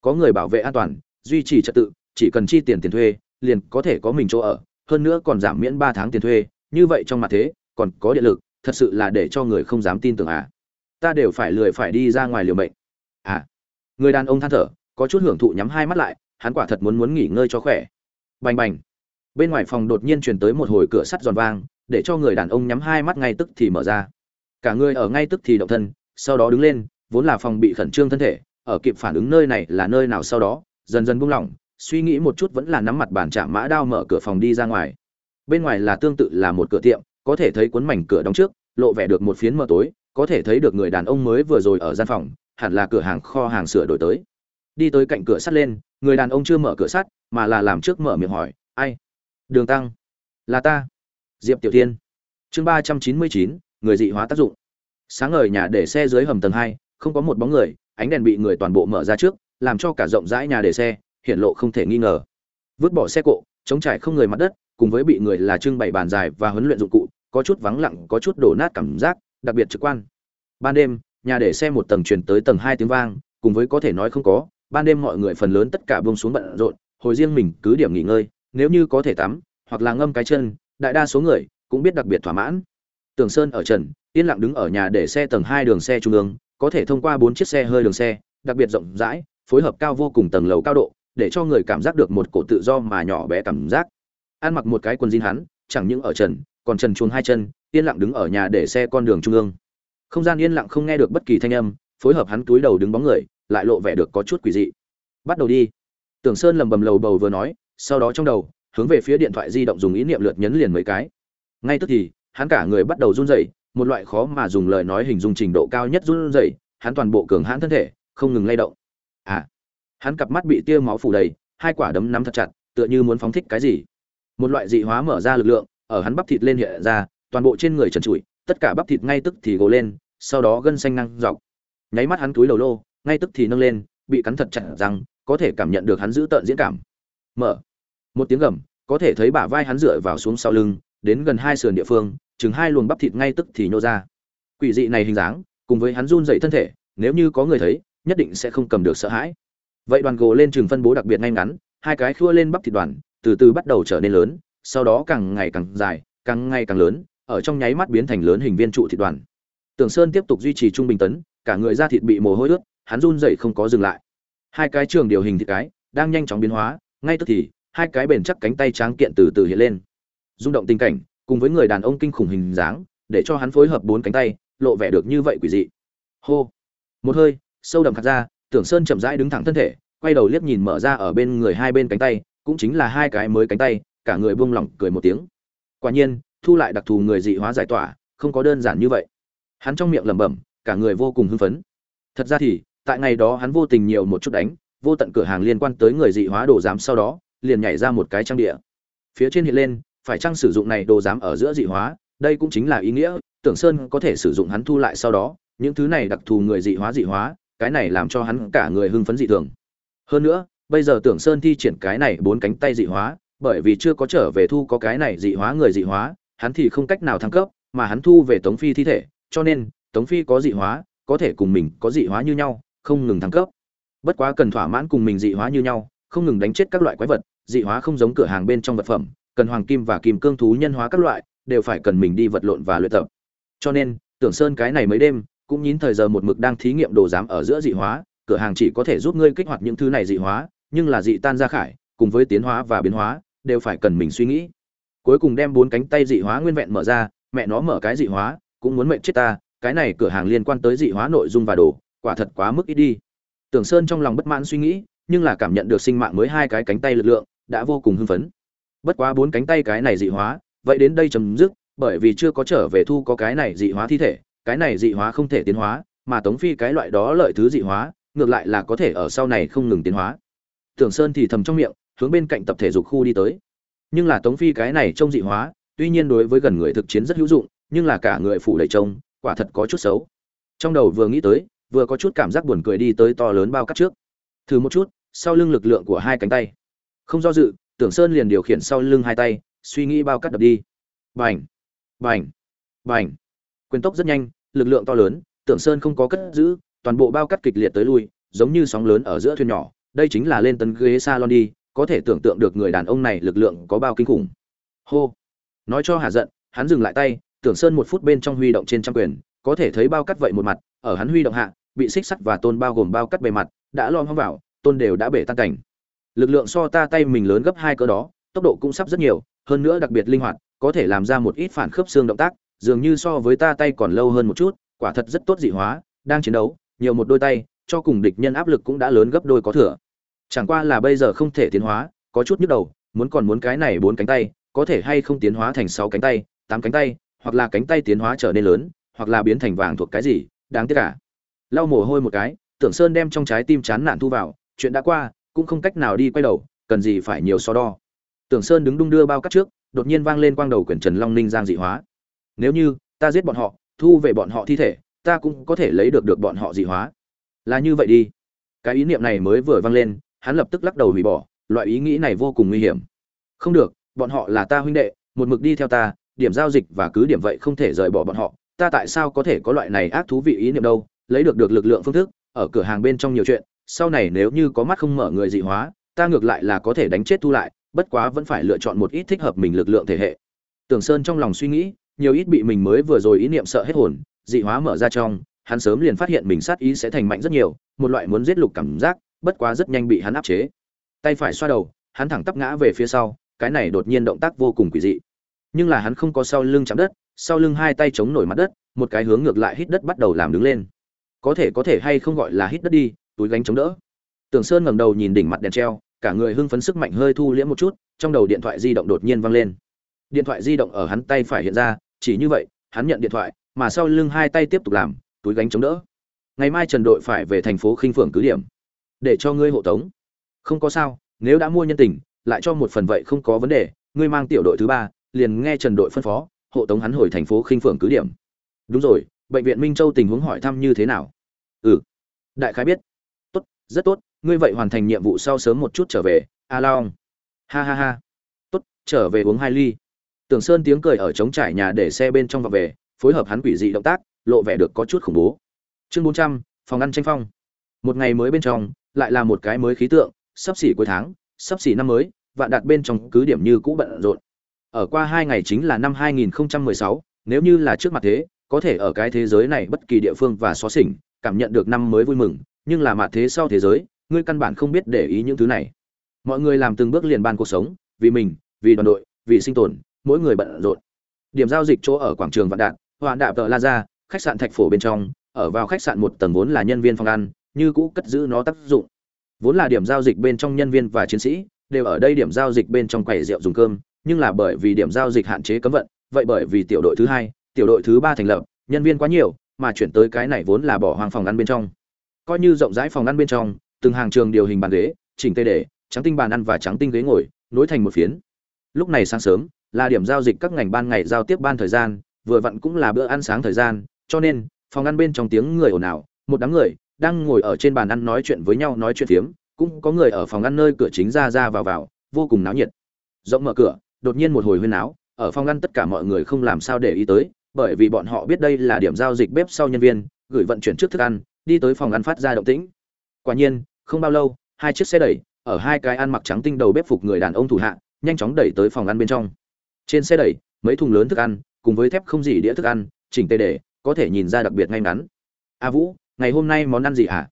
Có người bảo vệ an toàn, duy trì trật tự, chỉ cần chi tiền tiền thuê, liền có thể có mình chỗ ở, hơn nữa còn giảm miễn ba tháng tiền thuê, như vậy trong mặt thế, còn có điện lực, thật sự là để cho người không dám tin tưởng à. Ta đều phải lười phải đi ra ngoài liều mệnh. À. Người đàn ông than thở, có chút hưởng thụ nhắm hai mắt lại, hắn quả thật muốn muốn nghỉ ngơi cho khỏe. Bành bành bên ngoài phòng đột nhiên truyền tới một hồi cửa sắt giòn vang, để cho người đàn ông nhắm hai mắt ngay tức thì mở ra. Cả người ở ngay tức thì động thân, sau đó đứng lên, vốn là phòng bị khẩn trương thân thể, ở kịp phản ứng nơi này là nơi nào sau đó, dần dần buông lỏng, suy nghĩ một chút vẫn là nắm mặt bàn chạm mã đao mở cửa phòng đi ra ngoài. Bên ngoài là tương tự là một cửa tiệm, có thể thấy cuốn mảnh cửa đóng trước, lộ vẻ được một phiến mờ tối, có thể thấy được người đàn ông mới vừa rồi ở gian phòng, hẳn là cửa hàng kho hàng sửa đổi tới. Đi tới cạnh cửa sắt lên, người đàn ông chưa mở cửa sắt, mà là làm trước mở miệng hỏi, ai đường tăng. Là ta. Diệp tiểu thiên. Chương ba trăm chín mươi chín, người dị hóa tác dụng. Sáng ngời nhà để xe dưới hầm tầng hai, không có một bóng người, ánh đèn bị người toàn bộ mở ra trước, làm cho cả rộng rãi nhà để xe hiện lộ không thể nghi ngờ. Vứt bỏ xe cộ, chống trải không người mặt đất, cùng với bị người là trưng bày bàn dài và huấn luyện dụng cụ, có chút vắng lặng, có chút đổ nát cảm giác, đặc biệt trực quan. Ban đêm, nhà để xe một tầng truyền tới tầng hai tiếng vang, cùng với có thể nói không có, ban đêm mọi người phần lớn tất cả buông xuống bận rộn, hồi riêng mình cứ điểm nghỉ ngơi nếu như có thể tắm, hoặc là ngâm cái chân, đại đa số người cũng biết đặc biệt thỏa mãn. Tường sơn ở trần, yên lặng đứng ở nhà để xe tầng hai đường xe trung ương, có thể thông qua bốn chiếc xe hơi đường xe, đặc biệt rộng rãi, phối hợp cao vô cùng tầng lầu cao độ, để cho người cảm giác được một cổ tự do mà nhỏ bé cảm giác. Ăn mặc một cái quần jean hắn, chẳng những ở trần, còn trần chuồng hai chân, yên lặng đứng ở nhà để xe con đường trung ương. Không gian yên lặng không nghe được bất kỳ thanh âm, phối hợp hắn túi đầu đứng bóng người, lại lộ vẻ được có chút quỷ dị. Bắt đầu đi. Tưởng sơn lầm bầm lầu bầu vừa nói sau đó trong đầu, hướng về phía điện thoại di động dùng ý niệm lượt nhấn liền mấy cái. Ngay tức thì, hắn cả người bắt đầu run rẩy, một loại khó mà dùng lời nói hình dung trình độ cao nhất run rẩy, hắn toàn bộ cường hãn thân thể, không ngừng lay động. À hắn cặp mắt bị tia máu phủ đầy, hai quả đấm nắm thật chặt, tựa như muốn phóng thích cái gì. Một loại dị hóa mở ra lực lượng, ở hắn bắp thịt lên hiện ra, toàn bộ trên người trần trụi, tất cả bắp thịt ngay tức thì gồ lên, sau đó gân xanh năng dọc. Nháy mắt hắn túi đầu lô, ngay tức thì nâng lên, bị cắn thật chặt rằng, có thể cảm nhận được hắn giữ tợn diễn cảm. Mở một tiếng gầm, có thể thấy bả vai hắn dựa vào xuống sau lưng, đến gần hai sườn địa phương, chừng hai luồng bắp thịt ngay tức thì nhô ra. Quỷ dị này hình dáng, cùng với hắn run dậy thân thể, nếu như có người thấy, nhất định sẽ không cầm được sợ hãi. Vậy đoàn gồ lên trường phân bố đặc biệt ngay ngắn, hai cái khua lên bắp thịt đoàn, từ từ bắt đầu trở nên lớn, sau đó càng ngày càng dài, càng ngày càng lớn, ở trong nháy mắt biến thành lớn hình viên trụ thịt đoàn. Tường sơn tiếp tục duy trì trung bình tấn, cả người da thịt bị mồ hôi ướt, hắn run dậy không có dừng lại. Hai cái trường điều hình thịt cái, đang nhanh chóng biến hóa, ngay tức thì hai cái bền chắc cánh tay tráng kiện từ từ hiện lên. Rung động tình cảnh, cùng với người đàn ông kinh khủng hình dáng, để cho hắn phối hợp bốn cánh tay, lộ vẻ được như vậy quỷ dị. Hô! Một hơi, sâu đậm khát ra, tưởng sơn chậm rãi đứng thẳng thân thể, quay đầu liếc nhìn mở ra ở bên người hai bên cánh tay, cũng chính là hai cái mới cánh tay, cả người buông lỏng cười một tiếng. Quả nhiên, thu lại đặc thù người dị hóa giải tỏa, không có đơn giản như vậy. Hắn trong miệng lẩm bẩm, cả người vô cùng hưng phấn. Thật ra thì, tại ngày đó hắn vô tình nhiều một chút đánh, vô tận cửa hàng liên quan tới người dị hóa đồ giám sau đó liền nhảy ra một cái trang địa. Phía trên hiện lên, phải chăng sử dụng này đồ dám ở giữa dị hóa? Đây cũng chính là ý nghĩa, tưởng sơn có thể sử dụng hắn thu lại sau đó, những thứ này đặc thù người dị hóa dị hóa, cái này làm cho hắn cả người hưng phấn dị thường. Hơn nữa, bây giờ tưởng sơn thi triển cái này bốn cánh tay dị hóa, bởi vì chưa có trở về thu có cái này dị hóa người dị hóa, hắn thì không cách nào thăng cấp, mà hắn thu về tống phi thi thể, cho nên, tống phi có dị hóa, có thể cùng mình có dị hóa như nhau, không ngừng thăng cấp. Bất quá cần thỏa mãn cùng mình dị hóa như nhau không ngừng đánh chết các loại quái vật, dị hóa không giống cửa hàng bên trong vật phẩm, cần hoàng kim và kim cương thú nhân hóa các loại, đều phải cần mình đi vật lộn và luyện tập. Cho nên, tưởng sơn cái này mấy đêm, cũng nhín thời giờ một mực đang thí nghiệm đồ giám ở giữa dị hóa, cửa hàng chỉ có thể giúp ngươi kích hoạt những thứ này dị hóa, nhưng là dị tan ra khải, cùng với tiến hóa và biến hóa, đều phải cần mình suy nghĩ. Cuối cùng đem bốn cánh tay dị hóa nguyên vẹn mở ra, mẹ nó mở cái dị hóa, cũng muốn mệnh chết ta, cái này cửa hàng liên quan tới dị hóa nội dung và đồ, quả thật quá mức ít đi. Tưởng sơn trong lòng bất mãn suy nghĩ nhưng là cảm nhận được sinh mạng mới hai cái cánh tay lực lượng, đã vô cùng hưng phấn. Bất quá bốn cánh tay cái này dị hóa, vậy đến đây chấm dứt, bởi vì chưa có trở về thu có cái này dị hóa thi thể, cái này dị hóa không thể tiến hóa, mà tống phi cái loại đó lợi thứ dị hóa, ngược lại là có thể ở sau này không ngừng tiến hóa. Tưởng sơn thì thầm trong miệng, hướng bên cạnh tập thể dục khu đi tới. Nhưng là tống phi cái này trông dị hóa, tuy nhiên đối với gần người thực chiến rất hữu dụng, nhưng là cả người phủ đầy trông, quả thật có chút xấu. Trong đầu vừa nghĩ tới, vừa có chút cảm giác buồn cười đi tới to lớn bao cắt trước. Thử một chút sau lưng lực lượng của hai cánh tay. Không do dự, tưởng sơn liền điều khiển sau lưng hai tay, suy nghĩ bao cắt đập đi. Bành! Bành! Bành! Quyền tốc rất nhanh, lực lượng to lớn, tưởng sơn không có cất giữ, toàn bộ bao cắt kịch liệt tới lui, giống như sóng lớn ở giữa thuyền nhỏ. Đây chính là lên tấn ghế salon đi, có thể tưởng tượng được người đàn ông này lực lượng có bao kinh khủng. Hô! Nói cho hà giận, hắn dừng lại tay, tưởng sơn một phút bên trong huy động trên trăm quyền, có thể thấy bao cắt vậy một mặt, ở hắn huy động hạ, bị xích sắt và tôn bao gồm bao cắt bề mặt, đã lom hóng vào tôn đều đã bể tan cảnh. Lực lượng so ta tay mình lớn gấp hai cỡ đó, tốc độ cũng sắp rất nhiều, hơn nữa đặc biệt linh hoạt, có thể làm ra một ít phản khớp xương động tác, dường như so với ta tay còn lâu hơn một chút, quả thật rất tốt dị hóa, đang chiến đấu, nhiều một đôi tay, cho cùng địch nhân áp lực cũng đã lớn gấp đôi có thừa. Chẳng qua là bây giờ không thể tiến hóa, có chút nhức đầu, muốn còn muốn cái này bốn cánh tay, có thể hay không tiến hóa thành sáu cánh tay, tám cánh tay, hoặc là cánh tay tiến hóa trở nên lớn, hoặc là biến thành vàng thuộc cái gì, đáng tiếc cả lau mồ hôi một cái, tưởng sơn đem trong trái tim chán nản thu vào chuyện đã qua, cũng không cách nào đi quay đầu, cần gì phải nhiều so đo. Tưởng sơn đứng đung đưa bao cắt trước, đột nhiên vang lên quang đầu quyển trần long ninh giang dị hóa. Nếu như, ta giết bọn họ, thu về bọn họ thi thể, ta cũng có thể lấy được được bọn họ dị hóa. Là như vậy đi. Cái ý niệm này mới vừa vang lên, hắn lập tức lắc đầu hủy bỏ, loại ý nghĩ này vô cùng nguy hiểm. Không được, bọn họ là ta huynh đệ, một mực đi theo ta, điểm giao dịch và cứ điểm vậy không thể rời bỏ bọn họ. Ta tại sao có thể có loại này ác thú vị ý niệm đâu? Lấy được được lực lượng phương thức, ở cửa hàng bên trong nhiều chuyện sau này nếu như có mắt không mở người dị hóa, ta ngược lại là có thể đánh chết thu lại, bất quá vẫn phải lựa chọn một ít thích hợp mình lực lượng thể hệ. Tưởng sơn trong lòng suy nghĩ, nhiều ít bị mình mới vừa rồi ý niệm sợ hết hồn, dị hóa mở ra trong, hắn sớm liền phát hiện mình sát ý sẽ thành mạnh rất nhiều, một loại muốn giết lục cảm giác, bất quá rất nhanh bị hắn áp chế. Tay phải xoa đầu, hắn thẳng tắp ngã về phía sau, cái này đột nhiên động tác vô cùng quỷ dị. Nhưng là hắn không có sau lưng chạm đất, sau lưng hai tay chống nổi mặt đất, một cái hướng ngược lại hít đất bắt đầu làm đứng lên. Có thể có thể hay không gọi là hít đất đi túi gánh chống đỡ. Tưởng sơn ngẩng đầu nhìn đỉnh mặt đèn treo, cả người hưng phấn sức mạnh hơi thu liễm một chút, trong đầu điện thoại di động đột nhiên vang lên. Điện thoại di động ở hắn tay phải hiện ra, chỉ như vậy, hắn nhận điện thoại, mà sau lưng hai tay tiếp tục làm, túi gánh chống đỡ. Ngày mai trần đội phải về thành phố khinh phượng cứ điểm. Để cho ngươi hộ tống. Không có sao, nếu đã mua nhân tình, lại cho một phần vậy không có vấn đề, ngươi mang tiểu đội thứ ba, liền nghe trần đội phân phó, hộ tống hắn hồi thành phố khinh phượng cứ điểm. Đúng rồi, bệnh viện minh châu tình huống hỏi thăm như thế nào? Ừ. Đại khái biết rất tốt ngươi vậy hoàn thành nhiệm vụ sau sớm một chút trở về a long ha ha ha. Tốt trở về uống hai ly. Tưởng sơn tiếng cười ở trống trải nhà để xe bên trong và về phối hợp hắn quỷ dị động tác lộ vẻ được có chút khủng bố. Chương bốn trăm phòng ăn tranh phong. Một ngày mới bên trong lại là một cái mới khí tượng sắp xỉ cuối tháng sắp xỉ năm mới vạn đặt bên trong cứ điểm như cũ bận rộn. Ở qua hai ngày chính là năm 2016, nếu như là trước mặt thế có thể ở cái thế giới này bất kỳ địa phương và xóa xỉnh cảm nhận được năm mới vui mừng nhưng là mặt thế sau thế giới, ngươi căn bản không biết để ý những thứ này. Mọi người làm từng bước liền ban cuộc sống, vì mình, vì đoàn đội, vì sinh tồn, mỗi người bận rộn. Điểm giao dịch chỗ ở quảng trường vạn đạn hoạn đạp tờ la ra khách sạn thạch phổ bên trong, ở vào khách sạn một tầng vốn là nhân viên phòng ăn, như cũ cất giữ nó tác dụng. Vốn là điểm giao dịch bên trong nhân viên và chiến sĩ, đều ở đây điểm giao dịch bên trong quầy rượu dùng cơm, nhưng là bởi vì điểm giao dịch hạn chế cấm vận, vậy bởi vì tiểu đội thứ hai, tiểu đội thứ ba thành lập, nhân viên quá nhiều, mà chuyển tới cái này vốn là bỏ hoang phòng ăn bên trong coi như rộng rãi phòng ăn bên trong, từng hàng trường điều hình bàn ghế, chỉnh tê để, trắng tinh bàn ăn và trắng tinh ghế ngồi, nối thành một phiến. Lúc này sáng sớm, là điểm giao dịch các ngành ban ngày giao tiếp ban thời gian, vừa vặn cũng là bữa ăn sáng thời gian, cho nên, phòng ăn bên trong tiếng người ồn ào, một đám người đang ngồi ở trên bàn ăn nói chuyện với nhau, nói chuyện phiếm, cũng có người ở phòng ăn nơi cửa chính ra ra vào vào, vô cùng náo nhiệt. Rộng mở cửa, đột nhiên một hồi huyên náo, ở phòng ăn tất cả mọi người không làm sao để ý tới, bởi vì bọn họ biết đây là điểm giao dịch bếp sau nhân viên, gửi vận chuyển trước thức ăn đi tới phòng ăn phát ra động tĩnh. Quả nhiên, không bao lâu, hai chiếc xe đẩy ở hai cái ăn mặc trắng tinh đầu bếp phục người đàn ông thủ hạ, nhanh chóng đẩy tới phòng ăn bên trong. Trên xe đẩy, mấy thùng lớn thức ăn, cùng với thép không gì đĩa thức ăn, chỉnh tề để, có thể nhìn ra đặc biệt ngay ngắn. A vũ, ngày hôm nay món ăn gì hả?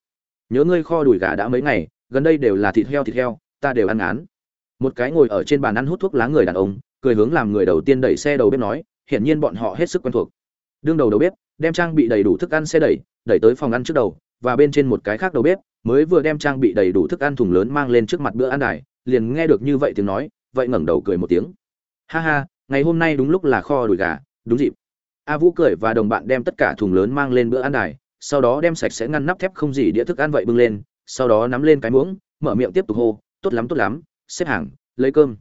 Nhớ ngươi kho đùi gà đã mấy ngày, gần đây đều là thịt heo thịt heo, ta đều ăn ngán. Một cái ngồi ở trên bàn ăn hút thuốc lá người đàn ông, cười hướng làm người đầu tiên đẩy xe đầu bếp nói, hiển nhiên bọn họ hết sức quen thuộc. Đương đầu đầu bếp đem trang bị đầy đủ thức ăn xe đẩy đẩy tới phòng ăn trước đầu, và bên trên một cái khác đầu bếp, mới vừa đem trang bị đầy đủ thức ăn thùng lớn mang lên trước mặt bữa ăn đài, liền nghe được như vậy tiếng nói, vậy ngẩng đầu cười một tiếng. Ha ha, ngày hôm nay đúng lúc là kho đùi gà, đúng dịp. A vũ cười và đồng bạn đem tất cả thùng lớn mang lên bữa ăn đài, sau đó đem sạch sẽ ngăn nắp thép không gì đĩa thức ăn vậy bưng lên, sau đó nắm lên cái muỗng, mở miệng tiếp tục hô, tốt lắm tốt lắm, xếp hàng, lấy cơm.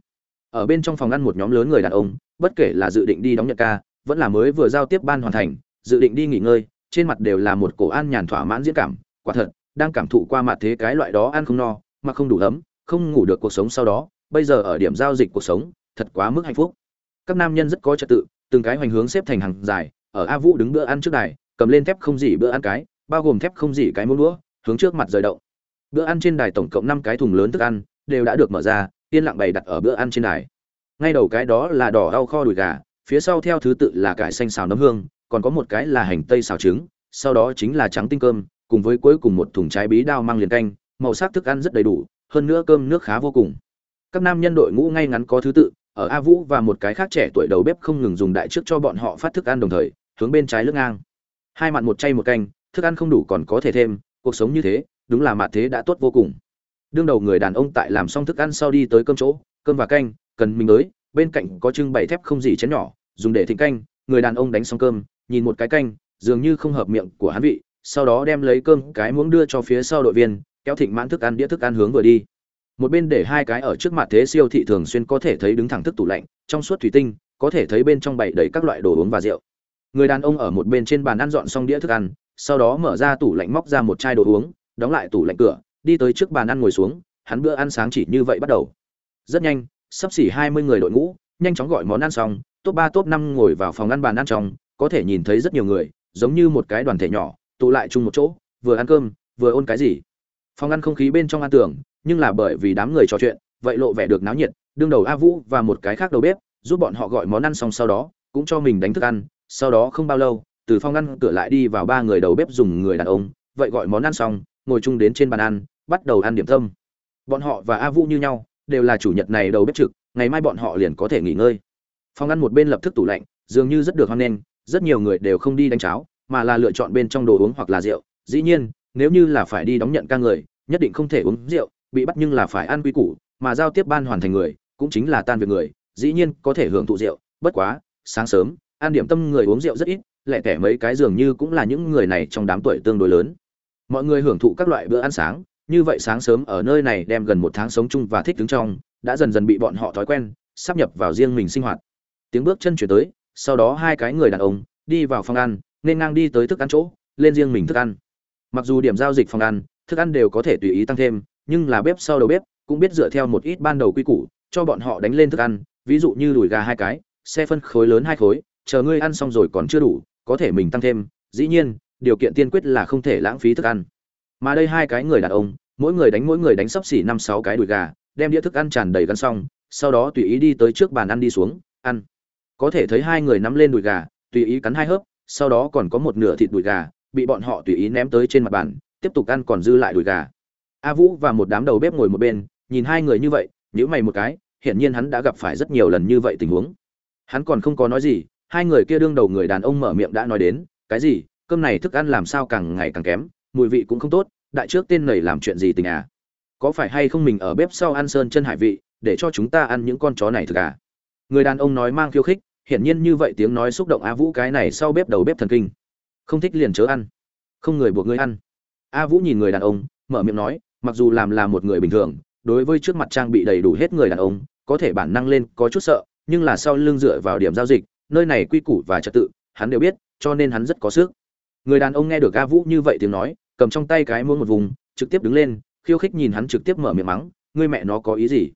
Ở bên trong phòng ăn một nhóm lớn người đàn ông, bất kể là dự định đi đóng nhật ca, vẫn là mới vừa giao tiếp ban hoàn thành dự định đi nghỉ ngơi, trên mặt đều là một cổ an nhàn thỏa mãn diễn cảm, quả thật, đang cảm thụ qua mặt thế cái loại đó ăn không no, mà không đủ ấm, không ngủ được cuộc sống sau đó, bây giờ ở điểm giao dịch cuộc sống, thật quá mức hạnh phúc. Các nam nhân rất có trật tự, từng cái hoành hướng xếp thành hàng dài, ở a vũ đứng bữa ăn trước đài, cầm lên thép không dỉ bữa ăn cái, bao gồm thép không dỉ cái muỗng đũa, hướng trước mặt rời động. Bữa ăn trên đài tổng cộng năm cái thùng lớn thức ăn, đều đã được mở ra, yên lặng bày đặt ở bữa ăn trên đài. Ngay đầu cái đó là đỏ rau kho đùi gà, phía sau theo thứ tự là cải xanh xào nấm hương còn có một cái là hành tây xào trứng, sau đó chính là trắng tinh cơm, cùng với cuối cùng một thùng trái bí đao mang liền canh, màu sắc thức ăn rất đầy đủ, hơn nữa cơm nước khá vô cùng. Các nam nhân đội ngũ ngay ngắn có thứ tự, ở a vũ và một cái khác trẻ tuổi đầu bếp không ngừng dùng đại trước cho bọn họ phát thức ăn đồng thời, hướng bên trái lưng ngang. Hai mặn một chay một canh, thức ăn không đủ còn có thể thêm, cuộc sống như thế, đúng là mặt thế đã tốt vô cùng. Đương đầu người đàn ông tại làm xong thức ăn sau đi tới cơm chỗ, cơm và canh, cần mình mới bên cạnh có trưng bày thép không gì chén nhỏ, dùng để thịnh canh, người đàn ông đánh xong cơm nhìn một cái canh, dường như không hợp miệng của hắn vị, sau đó đem lấy cơm cái muỗng đưa cho phía sau đội viên, kéo thịnh mãn thức ăn đĩa thức ăn hướng vừa đi. Một bên để hai cái ở trước mặt thế siêu thị thường xuyên có thể thấy đứng thẳng thức tủ lạnh, trong suốt thủy tinh, có thể thấy bên trong bày đầy các loại đồ uống và rượu. Người đàn ông ở một bên trên bàn ăn dọn xong đĩa thức ăn, sau đó mở ra tủ lạnh móc ra một chai đồ uống, đóng lại tủ lạnh cửa, đi tới trước bàn ăn ngồi xuống, hắn bữa ăn sáng chỉ như vậy bắt đầu. Rất nhanh, sắp xỉ hai mươi người đội ngũ, nhanh chóng gọi món ăn xong, top ba, top năm ngồi vào phòng ăn bàn ăn trong có thể nhìn thấy rất nhiều người, giống như một cái đoàn thể nhỏ, tụ lại chung một chỗ, vừa ăn cơm, vừa ôn cái gì. Phòng ăn không khí bên trong ăn tưởng nhưng là bởi vì đám người trò chuyện, vậy lộ vẻ được náo nhiệt, đương đầu a vũ và một cái khác đầu bếp, giúp bọn họ gọi món ăn xong sau đó, cũng cho mình đánh thức ăn, sau đó không bao lâu, từ phòng ăn cửa lại đi vào ba người đầu bếp dùng người đàn ông, vậy gọi món ăn xong, ngồi chung đến trên bàn ăn, bắt đầu ăn điểm tâm. Bọn họ và a vũ như nhau, đều là chủ nhật này đầu bếp trực, ngày mai bọn họ liền có thể nghỉ ngơi. Phòng ăn một bên lập tức tủ lạnh, dường như rất được hoan nghênh rất nhiều người đều không đi đánh cháo, mà là lựa chọn bên trong đồ uống hoặc là rượu. Dĩ nhiên, nếu như là phải đi đóng nhận ca người, nhất định không thể uống rượu, bị bắt nhưng là phải ăn quy củ, mà giao tiếp ban hoàn thành người, cũng chính là tan việc người. Dĩ nhiên, có thể hưởng thụ rượu, bất quá, sáng sớm an điểm tâm người uống rượu rất ít, lẻ tẻ mấy cái dường như cũng là những người này trong đám tuổi tương đối lớn. Mọi người hưởng thụ các loại bữa ăn sáng, như vậy sáng sớm ở nơi này đem gần một tháng sống chung và thích đứng trong, đã dần dần bị bọn họ thói quen, sắp nhập vào riêng mình sinh hoạt. Tiếng bước chân chuyển tới sau đó hai cái người đàn ông đi vào phòng ăn, nên ngang đi tới thức ăn chỗ, lên riêng mình thức ăn. Mặc dù điểm giao dịch phòng ăn, thức ăn đều có thể tùy ý tăng thêm, nhưng là bếp sau đầu bếp cũng biết dựa theo một ít ban đầu quy củ, cho bọn họ đánh lên thức ăn, ví dụ như đùi gà hai cái, xe phân khối lớn hai khối, chờ ngươi ăn xong rồi còn chưa đủ, có thể mình tăng thêm, dĩ nhiên, điều kiện tiên quyết là không thể lãng phí thức ăn. Mà đây hai cái người đàn ông, mỗi người đánh mỗi người đánh sấp xỉ năm sáu cái đùi gà, đem đĩa thức ăn tràn đầy gắn xong, sau đó tùy ý đi tới trước bàn ăn đi xuống, ăn có thể thấy hai người nắm lên đùi gà, tùy ý cắn hai hớp, sau đó còn có một nửa thịt đùi gà, bị bọn họ tùy ý ném tới trên mặt bàn, tiếp tục ăn còn dư lại đùi gà. A vũ và một đám đầu bếp ngồi một bên, nhìn hai người như vậy nhữ mày một cái, hiển nhiên hắn đã gặp phải rất nhiều lần như vậy tình huống. Hắn còn không có nói gì, hai người kia đương đầu người đàn ông mở miệng đã nói đến, cái gì? Cơm này thức ăn làm sao càng ngày càng kém, mùi vị cũng không tốt, đại trước tên này làm chuyện gì tình à? Có phải hay không mình ở bếp sau ăn sơn chân hải vị, để cho chúng ta ăn những con chó này thực à? Người đàn ông nói mang khiêu khích hiển nhiên như vậy tiếng nói xúc động a vũ cái này sau bếp đầu bếp thần kinh. Không thích liền chớ ăn. Không người buộc ngươi ăn. A vũ nhìn người đàn ông, mở miệng nói, mặc dù làm là một người bình thường, đối với trước mặt trang bị đầy đủ hết người đàn ông, có thể bản năng lên có chút sợ, nhưng là sau lưng dựa vào điểm giao dịch, nơi này quy củ và trật tự, hắn đều biết, cho nên hắn rất có sức. Người đàn ông nghe được a vũ như vậy tiếng nói, cầm trong tay cái muỗng một vùng, trực tiếp đứng lên, khiêu khích nhìn hắn trực tiếp mở miệng mắng, ngươi mẹ nó có ý gì?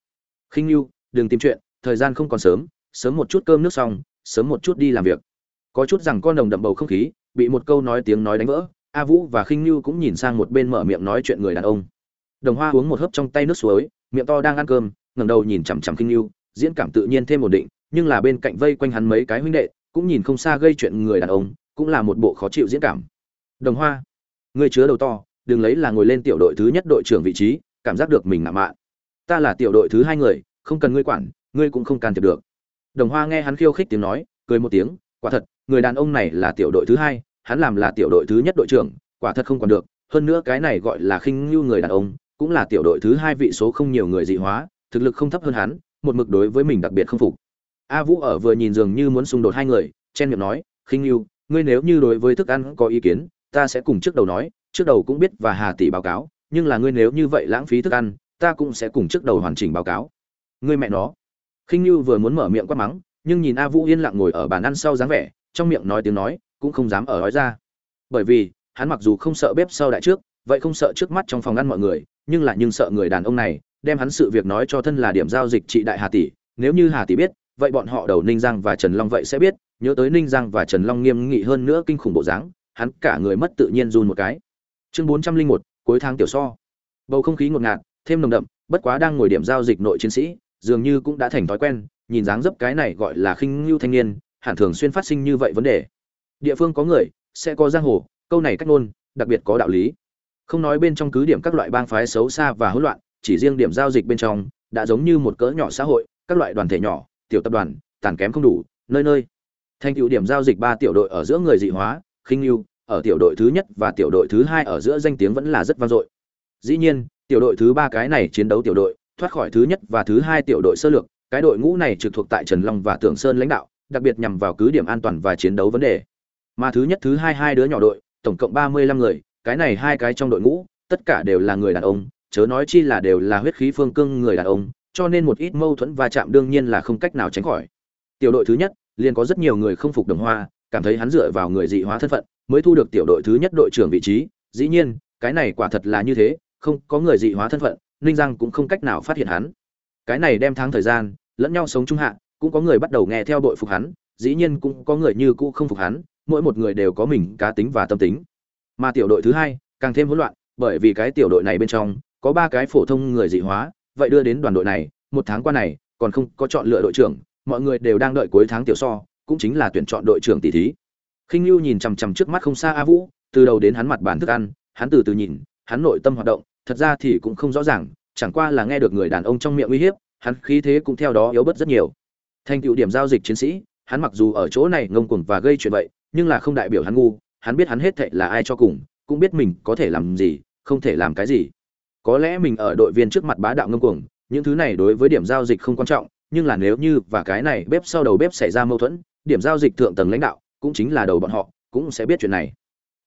Khinh lưu đừng tìm chuyện, thời gian không còn sớm sớm một chút cơm nước xong, sớm một chút đi làm việc. Có chút rằng con đồng đậm bầu không khí, bị một câu nói tiếng nói đánh vỡ, a vũ và khinh lưu cũng nhìn sang một bên mở miệng nói chuyện người đàn ông. Đồng hoa uống một hớp trong tay nước suối, miệng to đang ăn cơm, ngẩng đầu nhìn chằm chằm khinh lưu diễn cảm tự nhiên thêm ổn định, nhưng là bên cạnh vây quanh hắn mấy cái huynh đệ, cũng nhìn không xa gây chuyện người đàn ông, cũng là một bộ khó chịu diễn cảm. Đồng hoa, ngươi chứa đầu to, đừng lấy là ngồi lên tiểu đội thứ nhất đội trưởng vị trí, cảm giác được mình ngạo mạn. Ta là tiểu đội thứ hai người, không cần ngươi quản, ngươi cũng không can thiệp được đồng hoa nghe hắn khiêu khích tiếng nói cười một tiếng quả thật người đàn ông này là tiểu đội thứ hai hắn làm là tiểu đội thứ nhất đội trưởng quả thật không còn được hơn nữa cái này gọi là khinh như người đàn ông cũng là tiểu đội thứ hai vị số không nhiều người dị hóa thực lực không thấp hơn hắn một mực đối với mình đặc biệt không phục. A vũ ở vừa nhìn dường như muốn xung đột hai người chen miệng nói khinh Nưu, ngươi nếu như đối với thức ăn có ý kiến ta sẽ cùng trước đầu nói trước đầu cũng biết và hà tỷ báo cáo nhưng là ngươi nếu như vậy lãng phí thức ăn ta cũng sẽ cùng trước đầu hoàn chỉnh báo cáo. Ngươi mẹ nó khinh như vừa muốn mở miệng quát mắng, nhưng nhìn a vũ yên lặng ngồi ở bàn ăn sau dáng vẻ, trong miệng nói tiếng nói, cũng không dám ở nói ra. Bởi vì, hắn mặc dù không sợ bếp sau đại trước, vậy không sợ trước mắt trong phòng ăn mọi người, nhưng lại nhưng sợ người đàn ông này, đem hắn sự việc nói cho thân là điểm giao dịch trị đại hà tỷ. Nếu như hà tỷ biết, vậy bọn họ đầu ninh giang và trần long vậy sẽ biết, nhớ tới ninh giang và trần long nghiêm nghị hơn nữa kinh khủng bộ dáng, hắn cả người mất tự nhiên run một cái. Chương bốn trăm linh một, cuối tháng tiểu so. Bầu không khí ngột ngạt, thêm nồng đậm, bất quá đang ngồi điểm giao dịch nội chiến sĩ dường như cũng đã thành thói quen, nhìn dáng dấp cái này gọi là khinh ngưu thanh niên, hẳn thường xuyên phát sinh như vậy vấn đề. Địa phương có người, sẽ có giang hồ, câu này cách ngôn, đặc biệt có đạo lý. Không nói bên trong cứ điểm các loại bang phái xấu xa và hỗn loạn, chỉ riêng điểm giao dịch bên trong, đã giống như một cỡ nhỏ xã hội, các loại đoàn thể nhỏ, tiểu tập đoàn, tàn kém không đủ, nơi nơi. Thành tựu điểm giao dịch ba tiểu đội ở giữa người dị hóa, khinh lưu ở tiểu đội thứ nhất và tiểu đội thứ hai ở giữa danh tiếng vẫn là rất vang dội. Dĩ nhiên, tiểu đội thứ ba cái này chiến đấu tiểu đội thoát khỏi thứ nhất và thứ hai tiểu đội sơ lược, cái đội ngũ này trực thuộc tại trần long và tưởng sơn lãnh đạo, đặc biệt nhằm vào cứ điểm an toàn và chiến đấu vấn đề. Mà thứ nhất, thứ hai hai đứa nhỏ đội, tổng cộng ba mươi lăm người, cái này hai cái trong đội ngũ, tất cả đều là người đàn ông, chớ nói chi là đều là huyết khí phương cương người đàn ông, cho nên một ít mâu thuẫn va chạm đương nhiên là không cách nào tránh khỏi. Tiểu đội thứ nhất, liền có rất nhiều người không phục đồng hoa, cảm thấy hắn dựa vào người dị hóa thân phận, mới thu được tiểu đội thứ nhất đội trưởng vị trí. Dĩ nhiên, cái này quả thật là như thế, không có người dị hóa thân phận ninh giang cũng không cách nào phát hiện hắn. Cái này đem tháng thời gian, lẫn nhau sống trung hạ, cũng có người bắt đầu nghe theo đội phục hắn, dĩ nhiên cũng có người như cũ không phục hắn, mỗi một người đều có mình cá tính và tâm tính. Mà tiểu đội thứ hai, càng thêm hỗn loạn, bởi vì cái tiểu đội này bên trong, có ba cái phổ thông người dị hóa, vậy đưa đến đoàn đội này, một tháng qua này, còn không có chọn lựa đội trưởng, mọi người đều đang đợi cuối tháng tiểu so, cũng chính là tuyển chọn đội trưởng tỷ thí. Khinh lưu nhìn chằm chằm trước mắt không xa a vũ, từ đầu đến hắn mặt bàn thức ăn, hắn từ từ nhìn, hắn nội tâm hoạt động thật ra thì cũng không rõ ràng, chẳng qua là nghe được người đàn ông trong miệng uy hiếp, hắn khí thế cũng theo đó yếu bớt rất nhiều. Thành tựu điểm giao dịch chiến sĩ, hắn mặc dù ở chỗ này ngông cuồng và gây chuyện vậy, nhưng là không đại biểu hắn ngu, hắn biết hắn hết thệ là ai cho cùng, cũng biết mình có thể làm gì, không thể làm cái gì. Có lẽ mình ở đội viên trước mặt bá đạo ngông cuồng, những thứ này đối với điểm giao dịch không quan trọng, nhưng là nếu như và cái này bếp sau đầu bếp xảy ra mâu thuẫn, điểm giao dịch thượng tầng lãnh đạo cũng chính là đầu bọn họ, cũng sẽ biết chuyện này.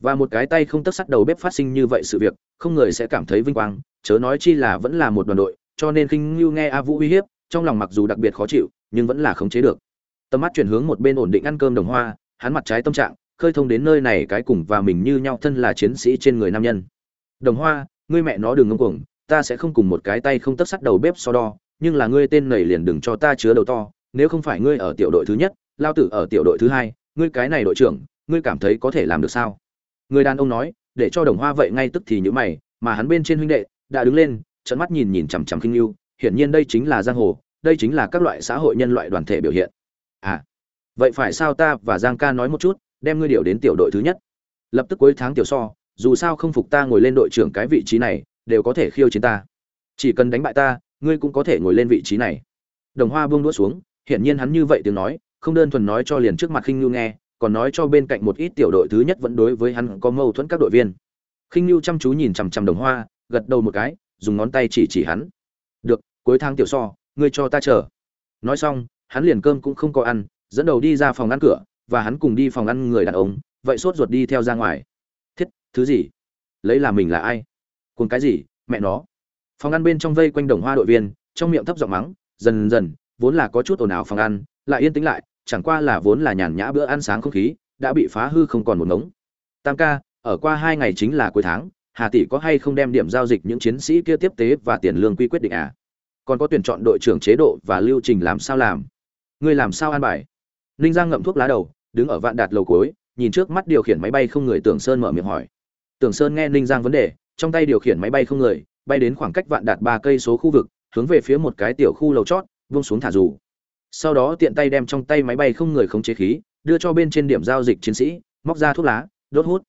Và một cái tay không tất sắt đầu bếp phát sinh như vậy sự việc không người sẽ cảm thấy vinh quang, chớ nói chi là vẫn là một đoàn đội, cho nên khinh ngưu nghe a vũ uy hiếp, trong lòng mặc dù đặc biệt khó chịu, nhưng vẫn là khống chế được. Tầm mắt chuyển hướng một bên ổn định ăn cơm đồng hoa, hắn mặt trái tâm trạng, khơi thông đến nơi này cái cùng và mình như nhau thân là chiến sĩ trên người nam nhân. Đồng hoa, ngươi mẹ nó đừng ngông cuồng, ta sẽ không cùng một cái tay không tất sắt đầu bếp so đo, nhưng là ngươi tên nầy liền đừng cho ta chứa đầu to, nếu không phải ngươi ở tiểu đội thứ nhất, lao tử ở tiểu đội thứ hai, ngươi cái này đội trưởng, ngươi cảm thấy có thể làm được sao? Người đàn ông nói để cho đồng hoa vậy ngay tức thì nhữ mày, mà hắn bên trên huynh đệ đã đứng lên trận mắt nhìn nhìn chằm chằm khinh lưu hiển nhiên đây chính là giang hồ, đây chính là các loại xã hội nhân loại đoàn thể biểu hiện. À vậy phải sao ta và giang ca nói một chút, đem ngươi điều đến tiểu đội thứ nhất? Lập tức cuối tháng tiểu so, dù sao không phục ta ngồi lên đội trưởng cái vị trí này, đều có thể khiêu chiến ta. Chỉ cần đánh bại ta, ngươi cũng có thể ngồi lên vị trí này. Đồng hoa buông đũa xuống, hiển nhiên hắn như vậy tiếng nói, không đơn thuần nói cho liền trước mặt khinh lưu nghe còn nói cho bên cạnh một ít tiểu đội thứ nhất vẫn đối với hắn có mâu thuẫn các đội viên. Khinh lưu chăm chú nhìn chằm chằm đồng hoa, gật đầu một cái, dùng ngón tay chỉ chỉ hắn. Được, cuối tháng tiểu so, ngươi cho ta chờ. Nói xong, hắn liền cơm cũng không có ăn, dẫn đầu đi ra phòng ăn cửa, và hắn cùng đi phòng ăn người đàn ông, vậy sốt ruột đi theo ra ngoài. Thiết, thứ gì? Lấy là mình là ai? Cùng cái gì? Mẹ nó. Phòng ăn bên trong vây quanh đồng hoa đội viên, trong miệng thấp giọng mắng, dần dần, vốn là có chút ồn ào phòng ăn, lại yên tĩnh lại chẳng qua là vốn là nhàn nhã bữa ăn sáng không khí, đã bị phá hư không còn một ngống. Tam ca, ở qua hai ngày chính là cuối tháng, hà tỷ có hay không đem điểm giao dịch những chiến sĩ kia tiếp tế và tiền lương quy quyết định à? Còn có tuyển chọn đội trưởng chế độ và lưu trình làm sao làm? Ngươi làm sao an bài? Ninh giang ngậm thuốc lá đầu, đứng ở vạn đạt lầu cuối, nhìn trước mắt điều khiển máy bay không người tưởng sơn mở miệng hỏi. Tưởng sơn nghe ninh giang vấn đề, trong tay điều khiển máy bay không người, bay đến khoảng cách vạn đạt ba cây số khu vực, hướng về phía một cái tiểu khu lầu chót, vung xuống thả dù sau đó tiện tay đem trong tay máy bay không người khống chế khí, đưa cho bên trên điểm giao dịch chiến sĩ, móc ra thuốc lá, đốt hút.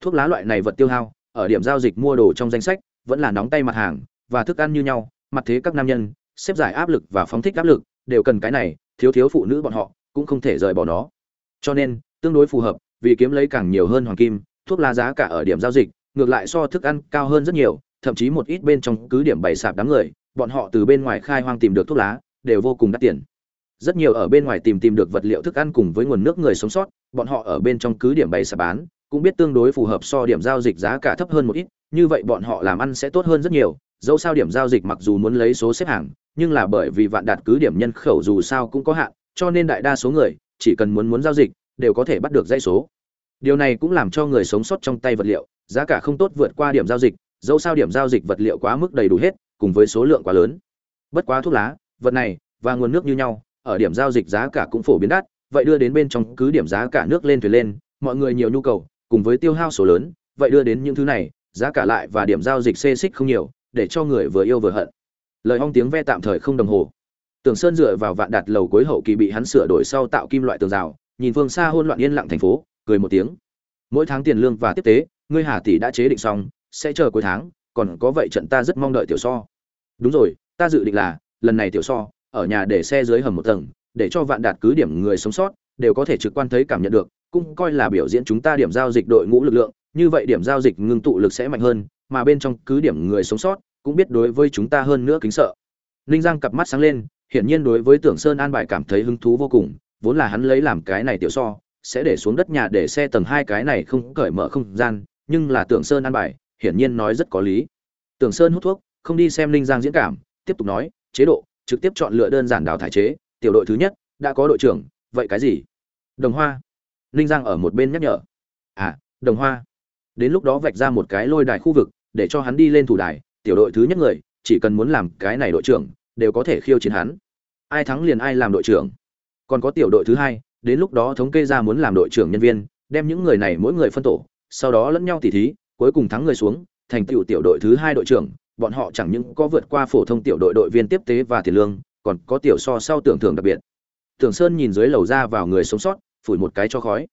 Thuốc lá loại này vật tiêu hao, ở điểm giao dịch mua đồ trong danh sách, vẫn là nóng tay mặt hàng, và thức ăn như nhau, mặt thế các nam nhân, xếp giải áp lực và phóng thích áp lực, đều cần cái này, thiếu thiếu phụ nữ bọn họ, cũng không thể rời bỏ nó. Cho nên, tương đối phù hợp, vì kiếm lấy càng nhiều hơn hoàng kim, thuốc lá giá cả ở điểm giao dịch, ngược lại so thức ăn cao hơn rất nhiều, thậm chí một ít bên trong cứ điểm bày sạp đám người, bọn họ từ bên ngoài khai hoang tìm được thuốc lá, đều vô cùng đắt tiền rất nhiều ở bên ngoài tìm tìm được vật liệu thức ăn cùng với nguồn nước người sống sót, bọn họ ở bên trong cứ điểm bày sạp bán, cũng biết tương đối phù hợp so điểm giao dịch giá cả thấp hơn một ít, như vậy bọn họ làm ăn sẽ tốt hơn rất nhiều. Dẫu sao điểm giao dịch mặc dù muốn lấy số xếp hàng, nhưng là bởi vì vạn đạt cứ điểm nhân khẩu dù sao cũng có hạn, cho nên đại đa số người, chỉ cần muốn muốn giao dịch, đều có thể bắt được dây số. Điều này cũng làm cho người sống sót trong tay vật liệu, giá cả không tốt vượt qua điểm giao dịch, dẫu sao điểm giao dịch vật liệu quá mức đầy đủ hết, cùng với số lượng quá lớn. Bất quá thuốc lá, vật này và nguồn nước như nhau ở điểm giao dịch giá cả cũng phổ biến đắt vậy đưa đến bên trong cứ điểm giá cả nước lên thuyền lên mọi người nhiều nhu cầu cùng với tiêu hao số lớn vậy đưa đến những thứ này giá cả lại và điểm giao dịch xê xích không nhiều để cho người vừa yêu vừa hận lời ong tiếng ve tạm thời không đồng hồ Tưởng Sơn dựa vào vạn đạt lầu cuối hậu kỳ bị hắn sửa đổi sau tạo kim loại tường rào, nhìn phương xa hỗn loạn yên lặng thành phố, cười một tiếng. Mỗi tháng tiền lương và tiếp tế, ngươi Hà tỷ đã chế định xong, sẽ chờ cuối tháng, còn có vậy trận ta rất mong đợi tiểu so. Đúng rồi, ta dự định là, lần này tiểu so, ở nhà để xe dưới hầm một tầng, để cho vạn đạt cứ điểm người sống sót đều có thể trực quan thấy cảm nhận được, cũng coi là biểu diễn chúng ta điểm giao dịch đội ngũ lực lượng, như vậy điểm giao dịch ngưng tụ lực sẽ mạnh hơn, mà bên trong cứ điểm người sống sót cũng biết đối với chúng ta hơn nữa kính sợ. Ninh Giang cặp mắt sáng lên, hiển nhiên đối với Tưởng Sơn an bài cảm thấy hứng thú vô cùng, vốn là hắn lấy làm cái này tiểu so, sẽ để xuống đất nhà để xe tầng hai cái này không cởi mở không gian, nhưng là Tưởng Sơn an bài, hiển nhiên nói rất có lý. Tưởng Sơn hút thuốc, không đi xem Ninh Giang diễn cảm, tiếp tục nói, chế độ, trực tiếp chọn lựa đơn giản đào thải chế, tiểu đội thứ nhất đã có đội trưởng, vậy cái gì? Đồng Hoa. Ninh Giang ở một bên nhắc nhở. À, Đồng Hoa. Đến lúc đó vạch ra một cái lôi đài khu vực, để cho hắn đi lên thủ đài, tiểu đội thứ nhất người, chỉ cần muốn làm cái này đội trưởng, đều có thể khiêu chiến hắn ai thắng liền ai làm đội trưởng còn có tiểu đội thứ hai đến lúc đó thống kê ra muốn làm đội trưởng nhân viên đem những người này mỗi người phân tổ sau đó lẫn nhau tỉ thí cuối cùng thắng người xuống thành tựu tiểu đội thứ hai đội trưởng bọn họ chẳng những có vượt qua phổ thông tiểu đội đội viên tiếp tế và tiền lương, còn có tiểu so sau tưởng thưởng đặc biệt. Tưởng sơn nhìn dưới lầu ra vào người sống sót, phủi một cái cho khói.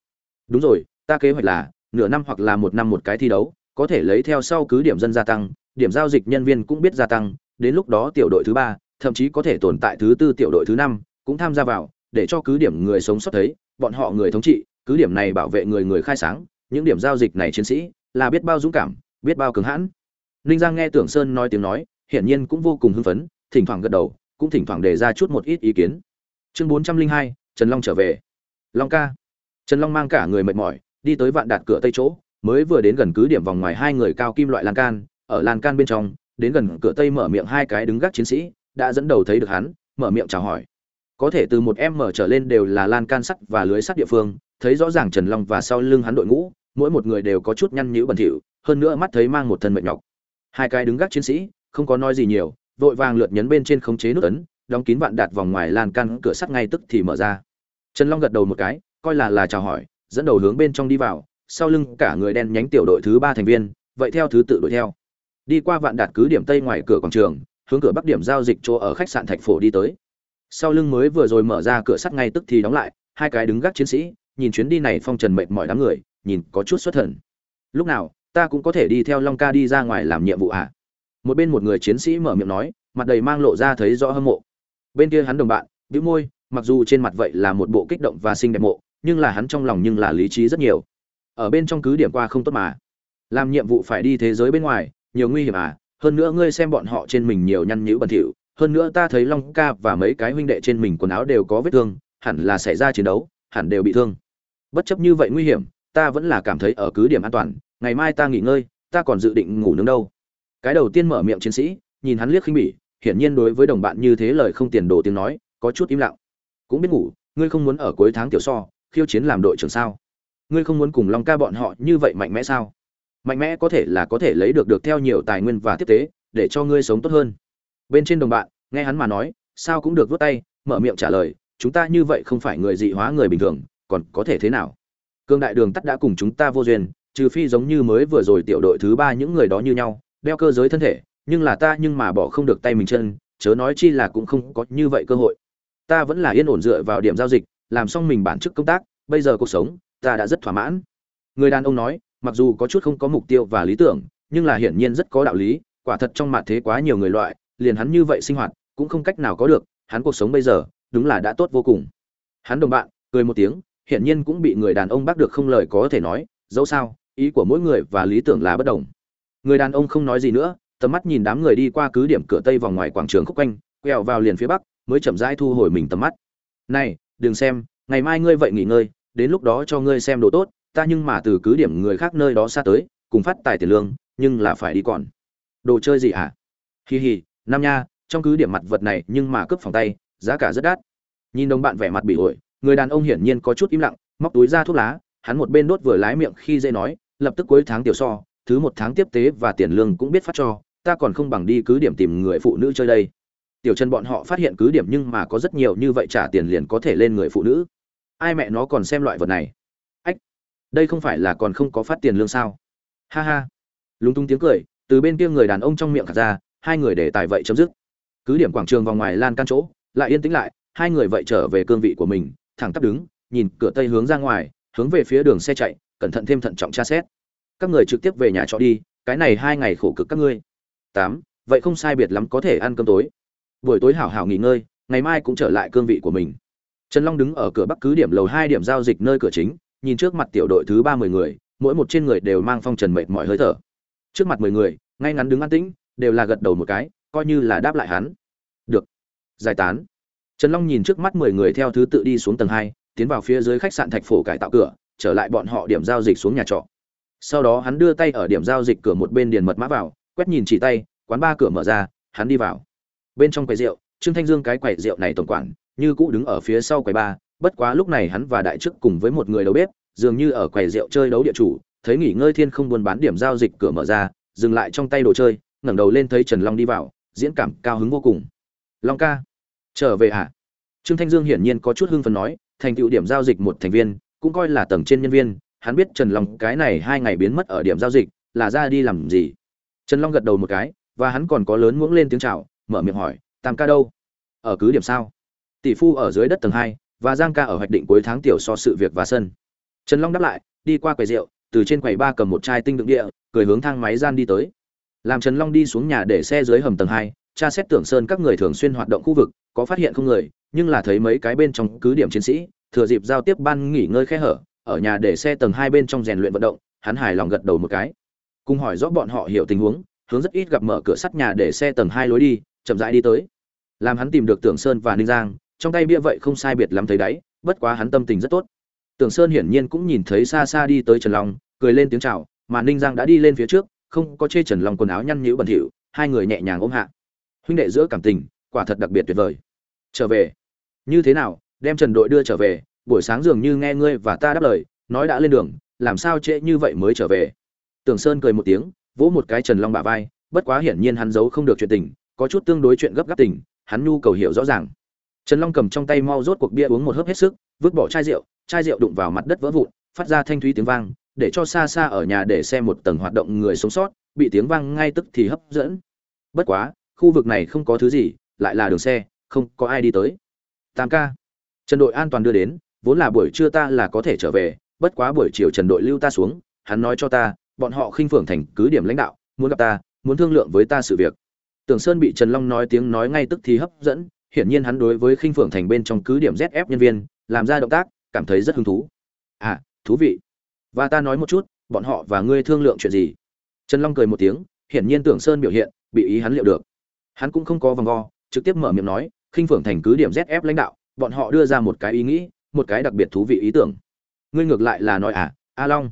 Đúng rồi, ta kế hoạch là, nửa năm hoặc là một năm một cái thi đấu, có thể lấy theo sau cứ điểm dân gia tăng, điểm giao dịch nhân viên cũng biết gia tăng, đến lúc đó tiểu đội thứ ba, thậm chí có thể tồn tại thứ tư tiểu đội thứ năm, cũng tham gia vào, để cho cứ điểm người sống sót thấy, bọn họ người thống trị, cứ điểm này bảo vệ người người khai sáng, những điểm giao dịch này chiến sĩ, là biết bao dũng cảm, biết bao cứng hãn ninh giang nghe tưởng sơn nói tiếng nói, hiển nhiên cũng vô cùng hưng phấn, thỉnh thoảng gật đầu, cũng thỉnh thoảng đề ra chút một ít ý kiến. Chương bốn trăm linh hai, trần long trở về. Long ca. Trần long mang cả người mệt mỏi, đi tới vạn đạt cửa tây chỗ, mới vừa đến gần cứ điểm vòng ngoài hai người cao kim loại lan can, ở lan can bên trong, đến gần cửa tây mở miệng hai cái đứng gác chiến sĩ, đã dẫn đầu thấy được hắn, mở miệng chào hỏi. Có thể từ một em mở trở lên đều là lan can sắt và lưới sắt địa phương, thấy rõ ràng trần long và sau lưng hắn đội ngũ, mỗi một người đều có chút nhăn nhữ bẩn thỉu, hơn nữa mắt thấy mang một thân mệt nhọc hai cái đứng gác chiến sĩ, không có nói gì nhiều, vội vàng lượt nhấn bên trên khống chế nút ấn, đóng kín vạn đạt vòng ngoài lan can, cửa sắt ngay tức thì mở ra. Trần long gật đầu một cái, coi là là chào hỏi, dẫn đầu hướng bên trong đi vào, sau lưng cả người đen nhánh tiểu đội thứ ba thành viên, vậy theo thứ tự đuổi theo. Đi qua vạn đạt cứ điểm tây ngoài cửa quảng trường, hướng cửa bắc điểm giao dịch chỗ ở khách sạn thạch phổ đi tới. Sau lưng mới vừa rồi mở ra cửa sắt ngay tức thì đóng lại, hai cái đứng gác chiến sĩ, nhìn chuyến đi này phong trần mệt mỏi đám người, nhìn có chút xuất thần. Lúc nào ta cũng có thể đi theo long ca đi ra ngoài làm nhiệm vụ ạ à? một bên một người chiến sĩ mở miệng nói, mặt đầy mang lộ ra thấy rõ hâm mộ. Bên kia hắn đồng bạn, bĩu môi, mặc dù trên mặt vậy là một bộ kích động và xinh đẹp mộ, nhưng là hắn trong lòng nhưng là lý trí rất nhiều. Ở bên trong cứ điểm qua không tốt mà. Làm nhiệm vụ phải đi thế giới bên ngoài, nhiều nguy hiểm à? Hơn nữa ngươi xem bọn họ trên mình nhiều nhăn nhữ bẩn thỉu. Hơn nữa ta thấy long ca và mấy cái huynh đệ trên mình quần áo đều có vết thương, hẳn là xảy ra chiến đấu, hẳn đều bị thương. Bất chấp như vậy nguy hiểm, ta vẫn là cảm thấy ở cứ điểm an toàn ngày mai ta nghỉ ngơi, ta còn dự định ngủ nướng đâu. Cái đầu tiên mở miệng chiến sĩ, nhìn hắn liếc khinh bỉ, hiển nhiên đối với đồng bạn như thế lời không tiền đồ tiếng nói, có chút im lặng. Cũng biết ngủ, ngươi không muốn ở cuối tháng tiểu so, khiêu chiến làm đội trưởng sao? Ngươi không muốn cùng long ca bọn họ như vậy mạnh mẽ sao? Mạnh mẽ có thể là có thể lấy được được theo nhiều tài nguyên và tiếp tế, để cho ngươi sống tốt hơn. Bên trên đồng bạn, nghe hắn mà nói, sao cũng được vút tay, mở miệng trả lời, chúng ta như vậy không phải người dị hóa người bình thường, còn có thể thế nào? Cương đại đường tắt đã cùng chúng ta vô duyên trừ phi giống như mới vừa rồi tiểu đội thứ ba những người đó như nhau, đeo cơ giới thân thể, nhưng là ta nhưng mà bỏ không được tay mình chân, chớ nói chi là cũng không có như vậy cơ hội. Ta vẫn là yên ổn dựa vào điểm giao dịch, làm xong mình bản chức công tác, bây giờ cuộc sống, ta đã rất thỏa mãn. Người đàn ông nói, mặc dù có chút không có mục tiêu và lý tưởng, nhưng là hiển nhiên rất có đạo lý, quả thật trong mặt thế quá nhiều người loại, liền hắn như vậy sinh hoạt, cũng không cách nào có được, hắn cuộc sống bây giờ, đúng là đã tốt vô cùng. Hắn đồng bạn, cười một tiếng, hiển nhiên cũng bị người đàn ông bác được không lời có thể nói, dẫu sao ý của mỗi người và lý tưởng là bất đồng. Người đàn ông không nói gì nữa, tầm mắt nhìn đám người đi qua cứ điểm cửa tây vòng ngoài quảng trường khúc quanh, quẹo vào liền phía bắc, mới chậm rãi thu hồi mình tầm mắt. Này, đừng xem, ngày mai ngươi vậy nghỉ ngơi, đến lúc đó cho ngươi xem đồ tốt, ta nhưng mà từ cứ điểm người khác nơi đó xa tới, cùng phát tài tiền lương, nhưng là phải đi còn. Đồ chơi gì hả? À? hì hì nam nha, trong cứ điểm mặt vật này nhưng mà cướp phòng tay, giá cả rất đắt. Nhìn đồng bạn vẻ mặt bị ổi, người đàn ông hiển nhiên có chút im lặng, móc túi ra thuốc lá, hắn một bên đốt vừa lái miệng khi dễ nói lập tức cuối tháng tiểu so, thứ một tháng tiếp tế và tiền lương cũng biết phát cho, ta còn không bằng đi cứ điểm tìm người phụ nữ chơi đây. Tiểu chân bọn họ phát hiện cứ điểm nhưng mà có rất nhiều như vậy trả tiền liền có thể lên người phụ nữ. Ai mẹ nó còn xem loại vật này? Ách, đây không phải là còn không có phát tiền lương sao? Ha ha. Lúng túng tiếng cười, từ bên kia người đàn ông trong miệng khạc ra, hai người để tài vậy chấm dứt. Cứ điểm quảng trường vòng ngoài lan can chỗ, lại yên tĩnh lại, hai người vậy trở về cương vị của mình, thẳng tắp đứng, nhìn cửa tây hướng ra ngoài, hướng về phía đường xe chạy cẩn thận thêm thận trọng tra xét. Các người trực tiếp về nhà trọ đi, cái này hai ngày khổ cực các ngươi. Tám, vậy không sai biệt lắm có thể ăn cơm tối. Buổi tối hảo hảo nghỉ ngơi, ngày mai cũng trở lại cương vị của mình. Trần long đứng ở cửa bắc cứ điểm lầu hai điểm giao dịch nơi cửa chính, nhìn trước mặt tiểu đội thứ ba mươi người, mỗi một trên người đều mang phong trần mệt mỏi hơi thở. Trước mặt mười người, ngay ngắn đứng an tĩnh, đều là gật đầu một cái, coi như là đáp lại hắn. Được. Giải tán. Trần long nhìn trước mắt mười người theo thứ tự đi xuống tầng hai, tiến vào phía dưới khách sạn thạch phổ cải tạo cửa trở lại bọn họ điểm giao dịch xuống nhà trọ. Sau đó hắn đưa tay ở điểm giao dịch cửa một bên điền mật mã vào, quét nhìn chỉ tay, quán ba cửa mở ra, hắn đi vào. Bên trong quầy rượu, trương thanh dương cái quầy rượu này tổng quản, như cũ đứng ở phía sau quầy ba, bất quá lúc này hắn và đại chức cùng với một người đầu bếp, dường như ở quầy rượu chơi đấu địa chủ, thấy nghỉ ngơi thiên không buôn bán điểm giao dịch cửa mở ra, dừng lại trong tay đồ chơi, ngẩng đầu lên thấy trần long đi vào, diễn cảm cao hứng vô cùng. Long ca, trở về à trương thanh dương hiển nhiên có chút hưng phấn nói, thành tựu điểm giao dịch một thành viên cũng coi là tầng trên nhân viên, hắn biết trần long cái này hai ngày biến mất ở điểm giao dịch, là ra đi làm gì. Trần long gật đầu một cái, và hắn còn có lớn muỗng lên tiếng chào, mở miệng hỏi, tam ca đâu? Ở cứ điểm sao? Tỷ phu ở dưới đất tầng hai, và giang ca ở hoạch định cuối tháng tiểu so sự việc và sân. Trần long đáp lại, đi qua quầy rượu, từ trên quầy ba cầm một chai tinh đựng địa, cười hướng thang máy gian đi tới. Làm trần long đi xuống nhà để xe dưới hầm tầng hai, tra xét tưởng sơn các người thường xuyên hoạt động khu vực, có phát hiện không người, nhưng là thấy mấy cái bên trong cứ điểm chiến sĩ thừa dịp giao tiếp ban nghỉ ngơi khe hở ở nhà để xe tầng hai bên trong rèn luyện vận động hắn hài lòng gật đầu một cái cùng hỏi rõ bọn họ hiểu tình huống hướng rất ít gặp mở cửa sắt nhà để xe tầng hai lối đi chậm rãi đi tới làm hắn tìm được tưởng sơn và ninh giang trong tay bia vậy không sai biệt lắm thấy đáy bất quá hắn tâm tình rất tốt Tưởng Sơn hiển nhiên cũng nhìn thấy xa xa đi tới Trần Long, cười lên tiếng chào, mà Ninh Giang đã đi lên phía trước, không có chê Trần Long quần áo nhăn nhữ bẩn thỉu, hai người nhẹ nhàng ôm hạ. Huynh đệ giữa cảm tình, quả thật đặc biệt tuyệt vời. Trở về, như thế nào, đem Trần đội đưa trở về, buổi sáng dường như nghe ngươi và ta đáp lời, nói đã lên đường, làm sao trễ như vậy mới trở về. Tưởng Sơn cười một tiếng, vỗ một cái Trần Long bả vai, bất quá hiển nhiên hắn giấu không được chuyện tình, có chút tương đối chuyện gấp gáp tình, hắn nhu cầu hiểu rõ ràng. Trần Long cầm trong tay mau rốt cuộc bia uống một hớp hết sức, vứt bỏ chai rượu, chai rượu đụng vào mặt đất vỡ vụn, phát ra thanh thúy tiếng vang, để cho xa xa ở nhà để xem một tầng hoạt động người sống sót, bị tiếng vang ngay tức thì hấp dẫn. Bất quá, khu vực này không có thứ gì, lại là đường xe, không có ai đi tới. Tam ca, Trần đội an toàn đưa đến, vốn là buổi trưa ta là có thể trở về, bất quá buổi chiều Trần đội lưu ta xuống, hắn nói cho ta, bọn họ khinh phượng thành cứ điểm lãnh đạo, muốn gặp ta, muốn thương lượng với ta sự việc. Tưởng Sơn bị Trần Long nói tiếng nói ngay tức thì hấp dẫn, hiển nhiên hắn đối với khinh phượng thành bên trong cứ điểm ZF nhân viên, làm ra động tác, cảm thấy rất hứng thú. À, thú vị. Và ta nói một chút, bọn họ và ngươi thương lượng chuyện gì? Trần Long cười một tiếng, hiển nhiên Tưởng Sơn biểu hiện, bị ý hắn liệu được. Hắn cũng không có vòng vo, trực tiếp mở miệng nói, khinh phượng thành cứ điểm ZF lãnh đạo, bọn họ đưa ra một cái ý nghĩ, một cái đặc biệt thú vị ý tưởng. Ngươi ngược lại là nói à, A Long.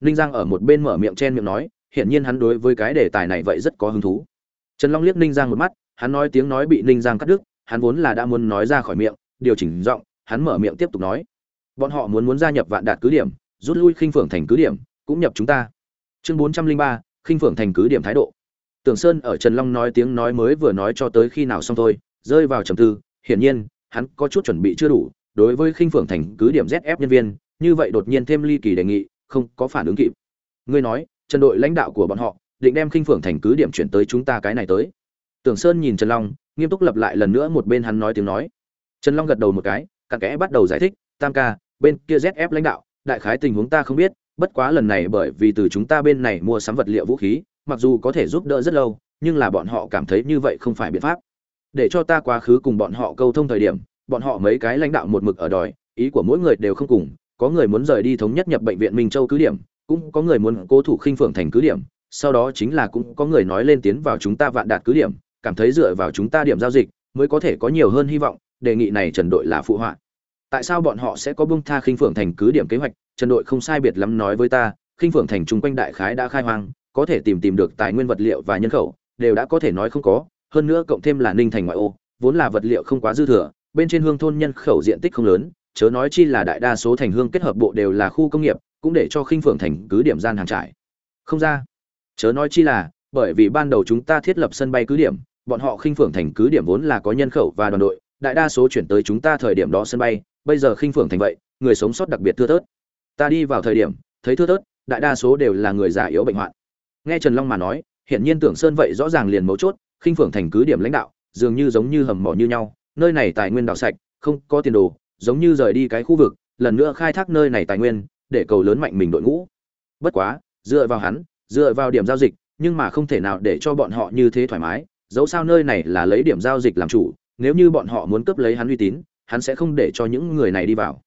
Ninh Giang ở một bên mở miệng chen miệng nói, hiển nhiên hắn đối với cái đề tài này vậy rất có hứng thú. Trần Long liếc Ninh Giang một mắt, hắn nói tiếng nói bị Ninh Giang cắt đứt, hắn vốn là đã muốn nói ra khỏi miệng, điều chỉnh giọng, hắn mở miệng tiếp tục nói. Bọn họ muốn muốn gia nhập Vạn Đạt cứ điểm, rút lui Khinh Phượng thành cứ điểm, cũng nhập chúng ta. Chương 403, Khinh Phượng thành cứ điểm thái độ. Tưởng Sơn ở Trần Long nói tiếng nói mới vừa nói cho tới khi nào xong thôi, rơi vào trầm tư, hiển nhiên, hắn có chút chuẩn bị chưa đủ, đối với Khinh Phượng thành cứ điểm ZF nhân viên, như vậy đột nhiên thêm ly kỳ đề nghị, không có phản ứng kịp. Ngươi nói, Trần đội lãnh đạo của bọn họ, định đem Khinh Phượng thành cứ điểm chuyển tới chúng ta cái này tới. Tưởng Sơn nhìn Trần Long, nghiêm túc lập lại lần nữa một bên hắn nói tiếng nói. Trần Long gật đầu một cái, cặn kẽ bắt đầu giải thích, "Tam ca, bên kia ZF lãnh đạo, đại khái tình huống ta không biết, bất quá lần này bởi vì từ chúng ta bên này mua sắm vật liệu vũ khí, mặc dù có thể giúp đỡ rất lâu, nhưng là bọn họ cảm thấy như vậy không phải biện pháp. Để cho ta quá khứ cùng bọn họ câu thông thời điểm, bọn họ mấy cái lãnh đạo một mực ở đòi, ý của mỗi người đều không cùng, có người muốn rời đi thống nhất nhập bệnh viện Minh Châu cứ điểm, cũng có người muốn cố thủ khinh phượng thành cứ điểm, sau đó chính là cũng có người nói lên tiến vào chúng ta vạn đạt cứ điểm, cảm thấy dựa vào chúng ta điểm giao dịch mới có thể có nhiều hơn hy vọng, đề nghị này Trần đội là phụ họa. Tại sao bọn họ sẽ có bung tha khinh phượng thành cứ điểm kế hoạch? Trần đội không sai biệt lắm nói với ta, khinh phượng thành chung quanh đại khái đã khai hoang, có thể tìm tìm được tài nguyên vật liệu và nhân khẩu, đều đã có thể nói không có, hơn nữa cộng thêm là Ninh thành ngoại ô, vốn là vật liệu không quá dư thừa, bên trên hương thôn nhân khẩu diện tích không lớn, chớ nói chi là đại đa số thành hương kết hợp bộ đều là khu công nghiệp, cũng để cho khinh phượng thành cứ điểm gian hàng trải. Không ra, chớ nói chi là, bởi vì ban đầu chúng ta thiết lập sân bay cứ điểm, bọn họ khinh phượng thành cứ điểm vốn là có nhân khẩu và đoàn đội, đại đa số chuyển tới chúng ta thời điểm đó sân bay, bây giờ khinh phượng thành vậy, người sống sót đặc biệt thưa thớt. Ta đi vào thời điểm, thấy thưa thớt, đại đa số đều là người già yếu bệnh hoạn. Nghe Trần Long mà nói, hiện nhiên Tưởng Sơn vậy rõ ràng liền mấu chốt, khinh phượng thành cứ điểm lãnh đạo, dường như giống như hầm mỏ như nhau, nơi này tài nguyên đào sạch, không có tiền đồ, giống như rời đi cái khu vực, lần nữa khai thác nơi này tài nguyên, để cầu lớn mạnh mình đội ngũ. Bất quá, dựa vào hắn, dựa vào điểm giao dịch, nhưng mà không thể nào để cho bọn họ như thế thoải mái, dẫu sao nơi này là lấy điểm giao dịch làm chủ, nếu như bọn họ muốn cướp lấy hắn uy tín, hắn sẽ không để cho những người này đi vào.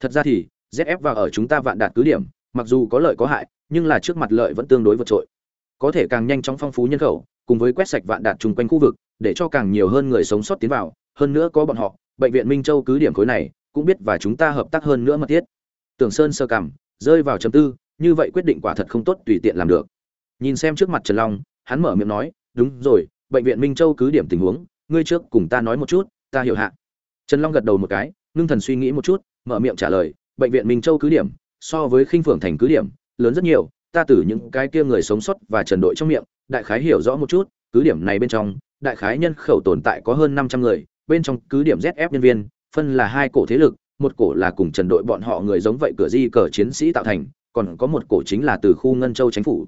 Thật ra thì, ZF vào ở chúng ta vạn đạt cứ điểm, mặc dù có lợi có hại, nhưng là trước mặt lợi vẫn tương đối vượt trội. Có thể càng nhanh chóng phong phú nhân khẩu, cùng với quét sạch vạn đạt chung quanh khu vực, để cho càng nhiều hơn người sống sót tiến vào, hơn nữa có bọn họ, bệnh viện Minh Châu cứ điểm khối này, cũng biết và chúng ta hợp tác hơn nữa mật thiết. Tưởng Sơn sơ cảm, rơi vào trầm tư, như vậy quyết định quả thật không tốt tùy tiện làm được. Nhìn xem trước mặt Trần Long, hắn mở miệng nói, "Đúng rồi, bệnh viện Minh Châu cứ điểm tình huống, ngươi trước cùng ta nói một chút, ta hiểu hạ." Trần Long gật đầu một cái, ngưng thần suy nghĩ một chút, mở miệng trả lời, "Bệnh viện Minh Châu cứ điểm, so với Khinh Phượng thành cứ điểm, lớn rất nhiều, ta từ những cái kia người sống sót và Trần đội trong miệng, đại khái hiểu rõ một chút, cứ điểm này bên trong, đại khái nhân khẩu tồn tại có hơn 500 người, bên trong cứ điểm ZF nhân viên, phân là hai cổ thế lực, một cổ là cùng Trần đội bọn họ người giống vậy cửa di cờ chiến sĩ tạo thành, còn có một cổ chính là từ khu Ngân Châu chính phủ.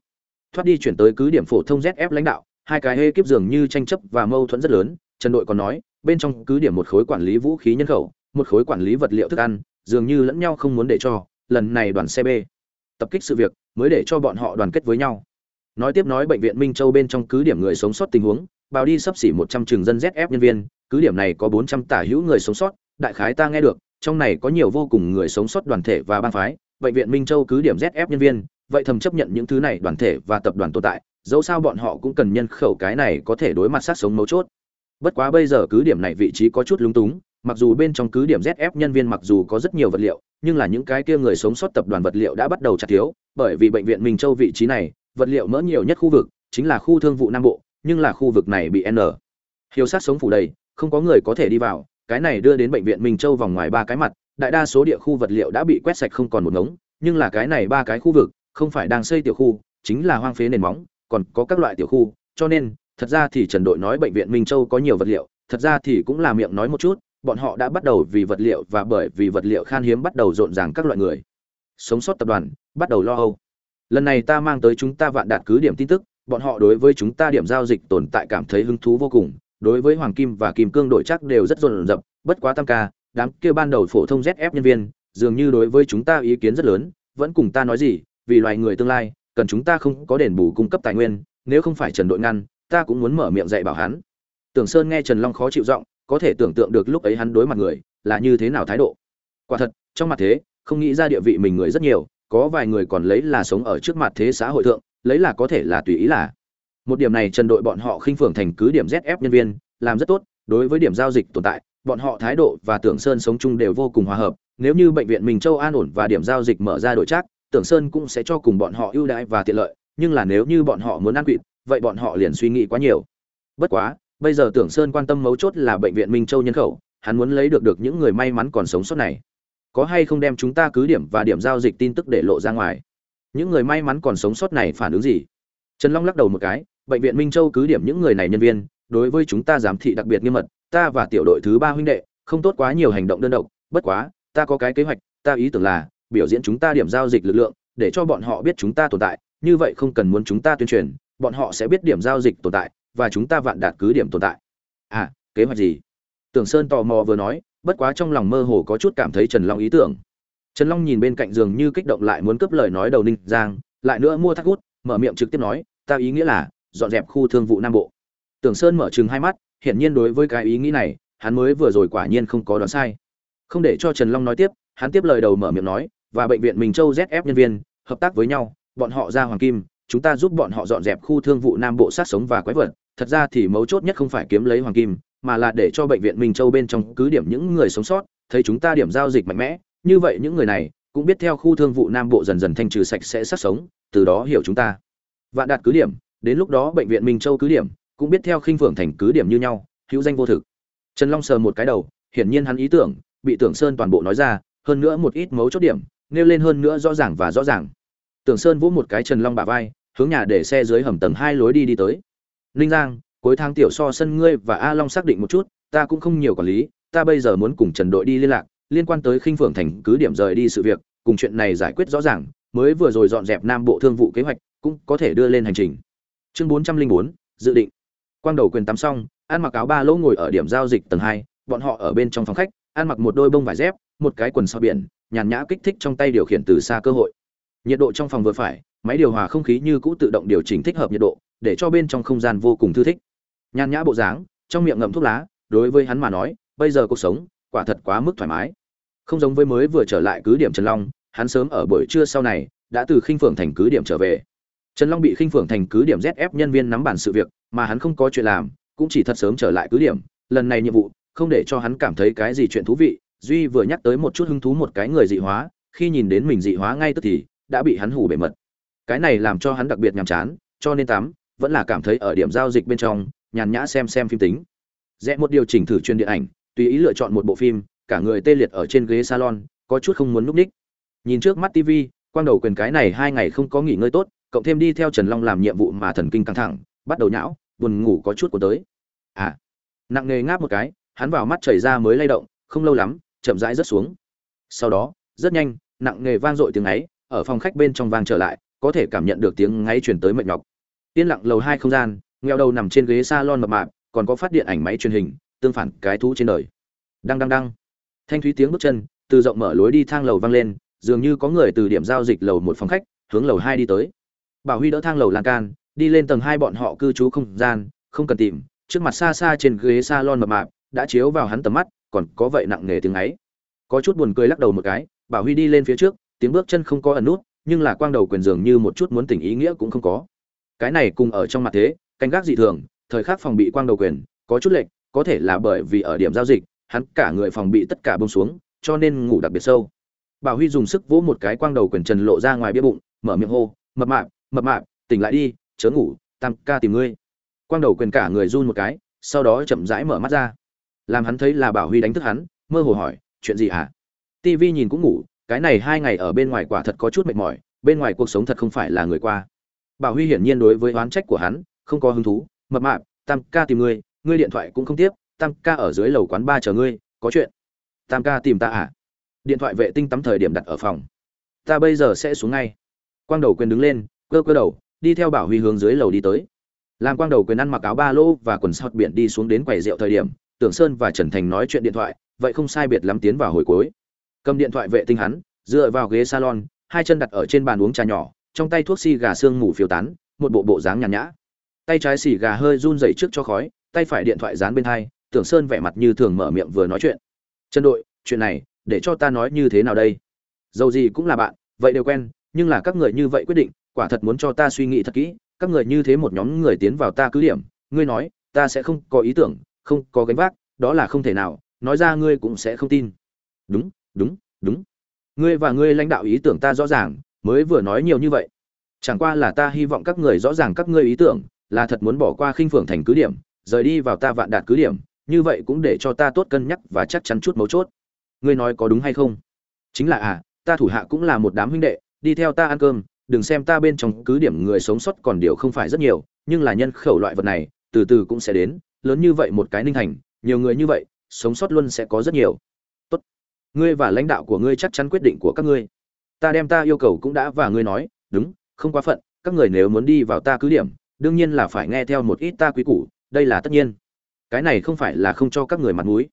Thoát đi chuyển tới cứ điểm phổ thông ZF lãnh đạo, hai cái ekip dường như tranh chấp và mâu thuẫn rất lớn, Trần đội còn nói, bên trong cứ điểm một khối quản lý vũ khí nhân khẩu, một khối quản lý vật liệu thức ăn, dường như lẫn nhau không muốn để cho, lần này đoàn xe B tập kích sự việc, mới để cho bọn họ đoàn kết với nhau. Nói tiếp nói bệnh viện Minh Châu bên trong cứ điểm người sống sót tình huống, bào đi sắp xỉ 100 trường dân ZF nhân viên, cứ điểm này có 400 tả hữu người sống sót, đại khái ta nghe được, trong này có nhiều vô cùng người sống sót đoàn thể và bang phái, bệnh viện Minh Châu cứ điểm ZF nhân viên, vậy thầm chấp nhận những thứ này đoàn thể và tập đoàn tồn tại, dẫu sao bọn họ cũng cần nhân khẩu cái này có thể đối mặt sát sống mấu chốt. Bất quá bây giờ cứ điểm này vị trí có chút lúng túng, mặc dù bên trong cứ điểm ZF nhân viên mặc dù có rất nhiều vật liệu, nhưng là những cái kia người sống sót tập đoàn vật liệu đã bắt đầu chặt thiếu bởi vì bệnh viện minh châu vị trí này vật liệu mỡ nhiều nhất khu vực chính là khu thương vụ nam bộ nhưng là khu vực này bị n. Hiếu sát sống phủ đầy không có người có thể đi vào cái này đưa đến bệnh viện minh châu vòng ngoài ba cái mặt đại đa số địa khu vật liệu đã bị quét sạch không còn một ngống nhưng là cái này ba cái khu vực không phải đang xây tiểu khu chính là hoang phế nền móng còn có các loại tiểu khu cho nên thật ra thì trần đội nói bệnh viện minh châu có nhiều vật liệu thật ra thì cũng là miệng nói một chút bọn họ đã bắt đầu vì vật liệu và bởi vì vật liệu khan hiếm bắt đầu rộn ràng các loại người. Sống sót tập đoàn, bắt đầu lo âu. Lần này ta mang tới chúng ta vạn đạt cứ điểm tin tức, bọn họ đối với chúng ta điểm giao dịch tồn tại cảm thấy hứng thú vô cùng, đối với hoàng kim và kim cương đổi chắc đều rất rộn rập, bất quá tam ca, đám kia ban đầu phổ thông zf nhân viên, dường như đối với chúng ta ý kiến rất lớn, vẫn cùng ta nói gì, vì loài người tương lai, cần chúng ta không có đền bù cung cấp tài nguyên, nếu không phải trần đội ngăn, ta cũng muốn mở miệng dạy bảo hắn. Tưởng sơn nghe trần long khó chịu giọng có thể tưởng tượng được lúc ấy hắn đối mặt người là như thế nào thái độ. Quả thật, trong mặt thế, không nghĩ ra địa vị mình người rất nhiều, có vài người còn lấy là sống ở trước mặt thế xã hội thượng, lấy là có thể là tùy ý là. Một điểm này trần đội bọn họ khinh phường thành cứ điểm zf nhân viên, làm rất tốt, đối với điểm giao dịch tồn tại, bọn họ thái độ và tưởng sơn sống chung đều vô cùng hòa hợp, nếu như bệnh viện mình châu an ổn và điểm giao dịch mở ra đổi chắc tưởng sơn cũng sẽ cho cùng bọn họ ưu đãi và tiện lợi, nhưng là nếu như bọn họ muốn ăn quỵt, vậy bọn họ liền suy nghĩ quá nhiều. Bất quá bây giờ tưởng sơn quan tâm mấu chốt là bệnh viện minh châu nhân khẩu, hắn muốn lấy được được những người may mắn còn sống sót này. Có hay không đem chúng ta cứ điểm và điểm giao dịch tin tức để lộ ra ngoài? Những người may mắn còn sống sót này phản ứng gì? Trần long lắc đầu một cái, bệnh viện minh châu cứ điểm những người này nhân viên, đối với chúng ta giám thị đặc biệt nghiêm mật, ta và tiểu đội thứ ba huynh đệ, không tốt quá nhiều hành động đơn độc, bất quá, ta có cái kế hoạch, ta ý tưởng là, biểu diễn chúng ta điểm giao dịch lực lượng, để cho bọn họ biết chúng ta tồn tại, như vậy không cần muốn chúng ta tuyên truyền, bọn họ sẽ biết điểm giao dịch tồn tại và chúng ta vạn đạt cứ điểm tồn tại. À kế hoạch gì? Tưởng sơn tò mò vừa nói bất quá trong lòng mơ hồ có chút cảm thấy trần long ý tưởng. Trần long nhìn bên cạnh giường như kích động lại muốn cướp lời nói đầu ninh giang lại nữa mua thắt hút mở miệng trực tiếp nói ta ý nghĩa là dọn dẹp khu thương vụ nam bộ. Tưởng sơn mở chừng hai mắt hiển nhiên đối với cái ý nghĩ này hắn mới vừa rồi quả nhiên không có đoán sai. Không để cho trần long nói tiếp hắn tiếp lời đầu mở miệng nói và bệnh viện Minh Châu ZF nhân viên hợp tác với nhau, bọn họ ra hoàng kim, chúng ta giúp bọn họ dọn dẹp khu thương vụ Nam Bộ sát sống và quái vật, thật ra thì mấu chốt nhất không phải kiếm lấy hoàng kim, mà là để cho bệnh viện Minh Châu bên trong cứ điểm những người sống sót, thấy chúng ta điểm giao dịch mạnh mẽ, như vậy những người này cũng biết theo khu thương vụ Nam Bộ dần dần thanh trừ sạch sẽ sát sống, từ đó hiểu chúng ta. Vạn đạt cứ điểm, đến lúc đó bệnh viện Minh Châu cứ điểm cũng biết theo khinh phượng thành cứ điểm như nhau, hữu danh vô thực. Trần Long sờ một cái đầu, hiển nhiên hắn ý tưởng bị Tưởng Sơn toàn bộ nói ra, hơn nữa một ít mấu chốt điểm, nêu lên hơn nữa rõ ràng và rõ ràng tưởng sơn vỗ một cái trần long bả vai hướng nhà để xe dưới hầm tầng hai lối đi đi tới ninh giang, cuối tháng tiểu so sân ngươi và a long xác định một chút, ta cũng không nhiều quản lý, ta bây giờ muốn cùng trần đội đi liên lạc, liên quan tới khinh phượng thành cứ điểm rời đi sự việc, cùng chuyện này giải quyết rõ ràng, mới vừa rồi dọn dẹp nam bộ thương vụ kế hoạch, cũng có thể đưa lên hành trình. Chương bốn trăm linh bốn, dự định. Quang đầu quyền tắm xong ăn mặc áo ba lỗ ngồi ở điểm giao dịch tầng hai, bọn họ ở bên trong phòng khách ăn mặc một đôi bông vải dép, một cái quần sau biển, nhàn nhã kích thích trong tay điều khiển từ xa cơ hội. Nhiệt độ trong phòng vừa phải, máy điều hòa không khí như cũ tự động điều chỉnh thích hợp nhiệt độ để cho bên trong không gian vô cùng thư thích. Nhàn nhã bộ dáng, trong miệng ngậm thuốc lá, đối với hắn mà nói, bây giờ cuộc sống, quả thật quá mức thoải mái. Không giống với mới vừa trở lại cứ điểm trần long, hắn sớm ở buổi trưa sau này, đã từ khinh phượng thành cứ điểm trở về. Trần long bị khinh phượng thành cứ điểm zf nhân viên nắm bản sự việc, mà hắn không có chuyện làm, cũng chỉ thật sớm trở lại cứ điểm. Lần này nhiệm vụ, không để cho hắn cảm thấy cái gì chuyện thú vị, duy vừa nhắc tới một chút hứng thú một cái người dị hóa, khi nhìn đến mình dị hóa ngay tức thì, đã bị hắn hủ bể mật. Cái này làm cho hắn đặc biệt nhàm chán, cho nên tắm vẫn là cảm thấy ở điểm giao dịch bên trong, nhàn nhã xem xem phim tính. Rẽ một điều chỉnh thử chuyên điện ảnh, tùy ý lựa chọn một bộ phim, cả người tê liệt ở trên ghế salon, có chút không muốn núp ních. Nhìn trước mắt tv quang đầu quyền cái này hai ngày không có nghỉ ngơi tốt, cộng thêm đi theo trần long làm nhiệm vụ mà thần kinh căng thẳng, bắt đầu nhão, buồn ngủ có chút của tới. À nặng nề ngáp một cái, hắn vào mắt chảy ra mới lay động, không lâu lắm, chậm rãi rớt xuống. Sau đó, rất nhanh, nặng nghề vang dội tiếng ấy, ở phòng khách bên trong vang trở lại, có thể cảm nhận được tiếng ngáy truyền tới mệt nhọc yên lặng lầu hai không gian, nghèo đầu nằm trên ghế salon mập mạp, còn có phát điện ảnh máy truyền hình, tương phản cái thú trên đời. Đăng đăng đăng. Thanh thúy tiếng bước chân, từ rộng mở lối đi thang lầu vang lên, dường như có người từ điểm giao dịch lầu một phòng khách, hướng lầu hai đi tới. Bảo huy đỡ thang lầu lan can, đi lên tầng hai bọn họ cư trú không gian, không cần tìm, trước mặt xa xa trên ghế salon mập mạp, đã chiếu vào hắn tầm mắt, còn có vậy nặng nề tiếng ấy. Có chút buồn cười lắc đầu một cái, bảo huy đi lên phía trước, tiếng bước chân không có ẩn nút, nhưng là quang đầu quyền dường như một chút muốn tình ý nghĩa cũng không có cái này cùng ở trong mặt thế, canh gác dị thường, thời khắc phòng bị quang đầu quyền, có chút lệch, có thể là bởi vì ở điểm giao dịch, hắn cả người phòng bị tất cả bông xuống, cho nên ngủ đặc biệt sâu. Bảo huy dùng sức vỗ một cái quang đầu quyền trần lộ ra ngoài bia bụng, mở miệng hô, mập mạp mập mạp, tỉnh lại đi, chớ ngủ, tam ca tìm ngươi. Quang đầu quyền cả người run một cái, sau đó chậm rãi mở mắt ra. Làm hắn thấy là bảo huy đánh thức hắn, mơ hồ hỏi, chuyện gì hả? Tv nhìn cũng ngủ, cái này hai ngày ở bên ngoài quả thật có chút mệt mỏi, bên ngoài cuộc sống thật không phải là người qua bảo huy hiển nhiên đối với oán trách của hắn, không có hứng thú, mập mạp, tam ca tìm ngươi ngươi điện thoại cũng không tiếp, tam ca ở dưới lầu quán ba chờ ngươi, có chuyện. Tam ca tìm ta à? Điện thoại vệ tinh tắm thời điểm đặt ở phòng. Ta bây giờ sẽ xuống ngay. Quang đầu quyền đứng lên cơ cơ đầu, đi theo bảo huy hướng dưới lầu đi tới. Làm quang đầu quyền ăn mặc áo ba lô và quần sọt biển đi xuống đến quầy rượu thời điểm, tưởng sơn và trần thành nói chuyện điện thoại, vậy không sai biệt lắm tiến vào hồi cuối. Cầm điện thoại vệ tinh hắn, dựa vào ghế salon, hai chân đặt ở trên bàn uống trà nhỏ trong tay thuốc xì gà xương mù phiêu tán, một bộ bộ dáng nhàn nhã. Tay trái xì gà hơi run dày trước cho khói, tay phải điện thoại dán bên hai, tưởng sơn vẻ mặt như thường mở miệng vừa nói chuyện. Chân đội, chuyện này, để cho ta nói như thế nào đây? Dầu gì cũng là bạn, vậy đều quen, nhưng là các người như vậy quyết định, quả thật muốn cho ta suy nghĩ thật kỹ, các người như thế một nhóm người tiến vào ta cứ điểm, ngươi nói, ta sẽ không có ý tưởng, không có gánh vác, đó là không thể nào, nói ra ngươi cũng sẽ không tin. Đúng đúng đúng. Ngươi và ngươi lãnh đạo ý tưởng ta rõ ràng mới vừa nói nhiều như vậy. Chẳng qua là ta hy vọng các người rõ ràng các ngươi ý tưởng, là thật muốn bỏ qua khinh phượng thành cứ điểm, rời đi vào ta vạn đạt cứ điểm, như vậy cũng để cho ta tốt cân nhắc và chắc chắn chút mấu chốt. Ngươi nói có đúng hay không? Chính là à ta thủ hạ cũng là một đám huynh đệ, đi theo ta ăn cơm, đừng xem ta bên trong cứ điểm người sống sót còn điều không phải rất nhiều, nhưng là nhân khẩu loại vật này, từ từ cũng sẽ đến, lớn như vậy một cái ninh thành, nhiều người như vậy, sống sót luôn sẽ có rất nhiều. Tốt. Ngươi và lãnh đạo của ngươi chắc chắn quyết định của các ngươi ta đem ta yêu cầu cũng đã và ngươi nói, đúng, không quá phận, các người nếu muốn đi vào ta cứ điểm, đương nhiên là phải nghe theo một ít ta quý củ, đây là tất nhiên. Cái này không phải là không cho các người mặt mũi.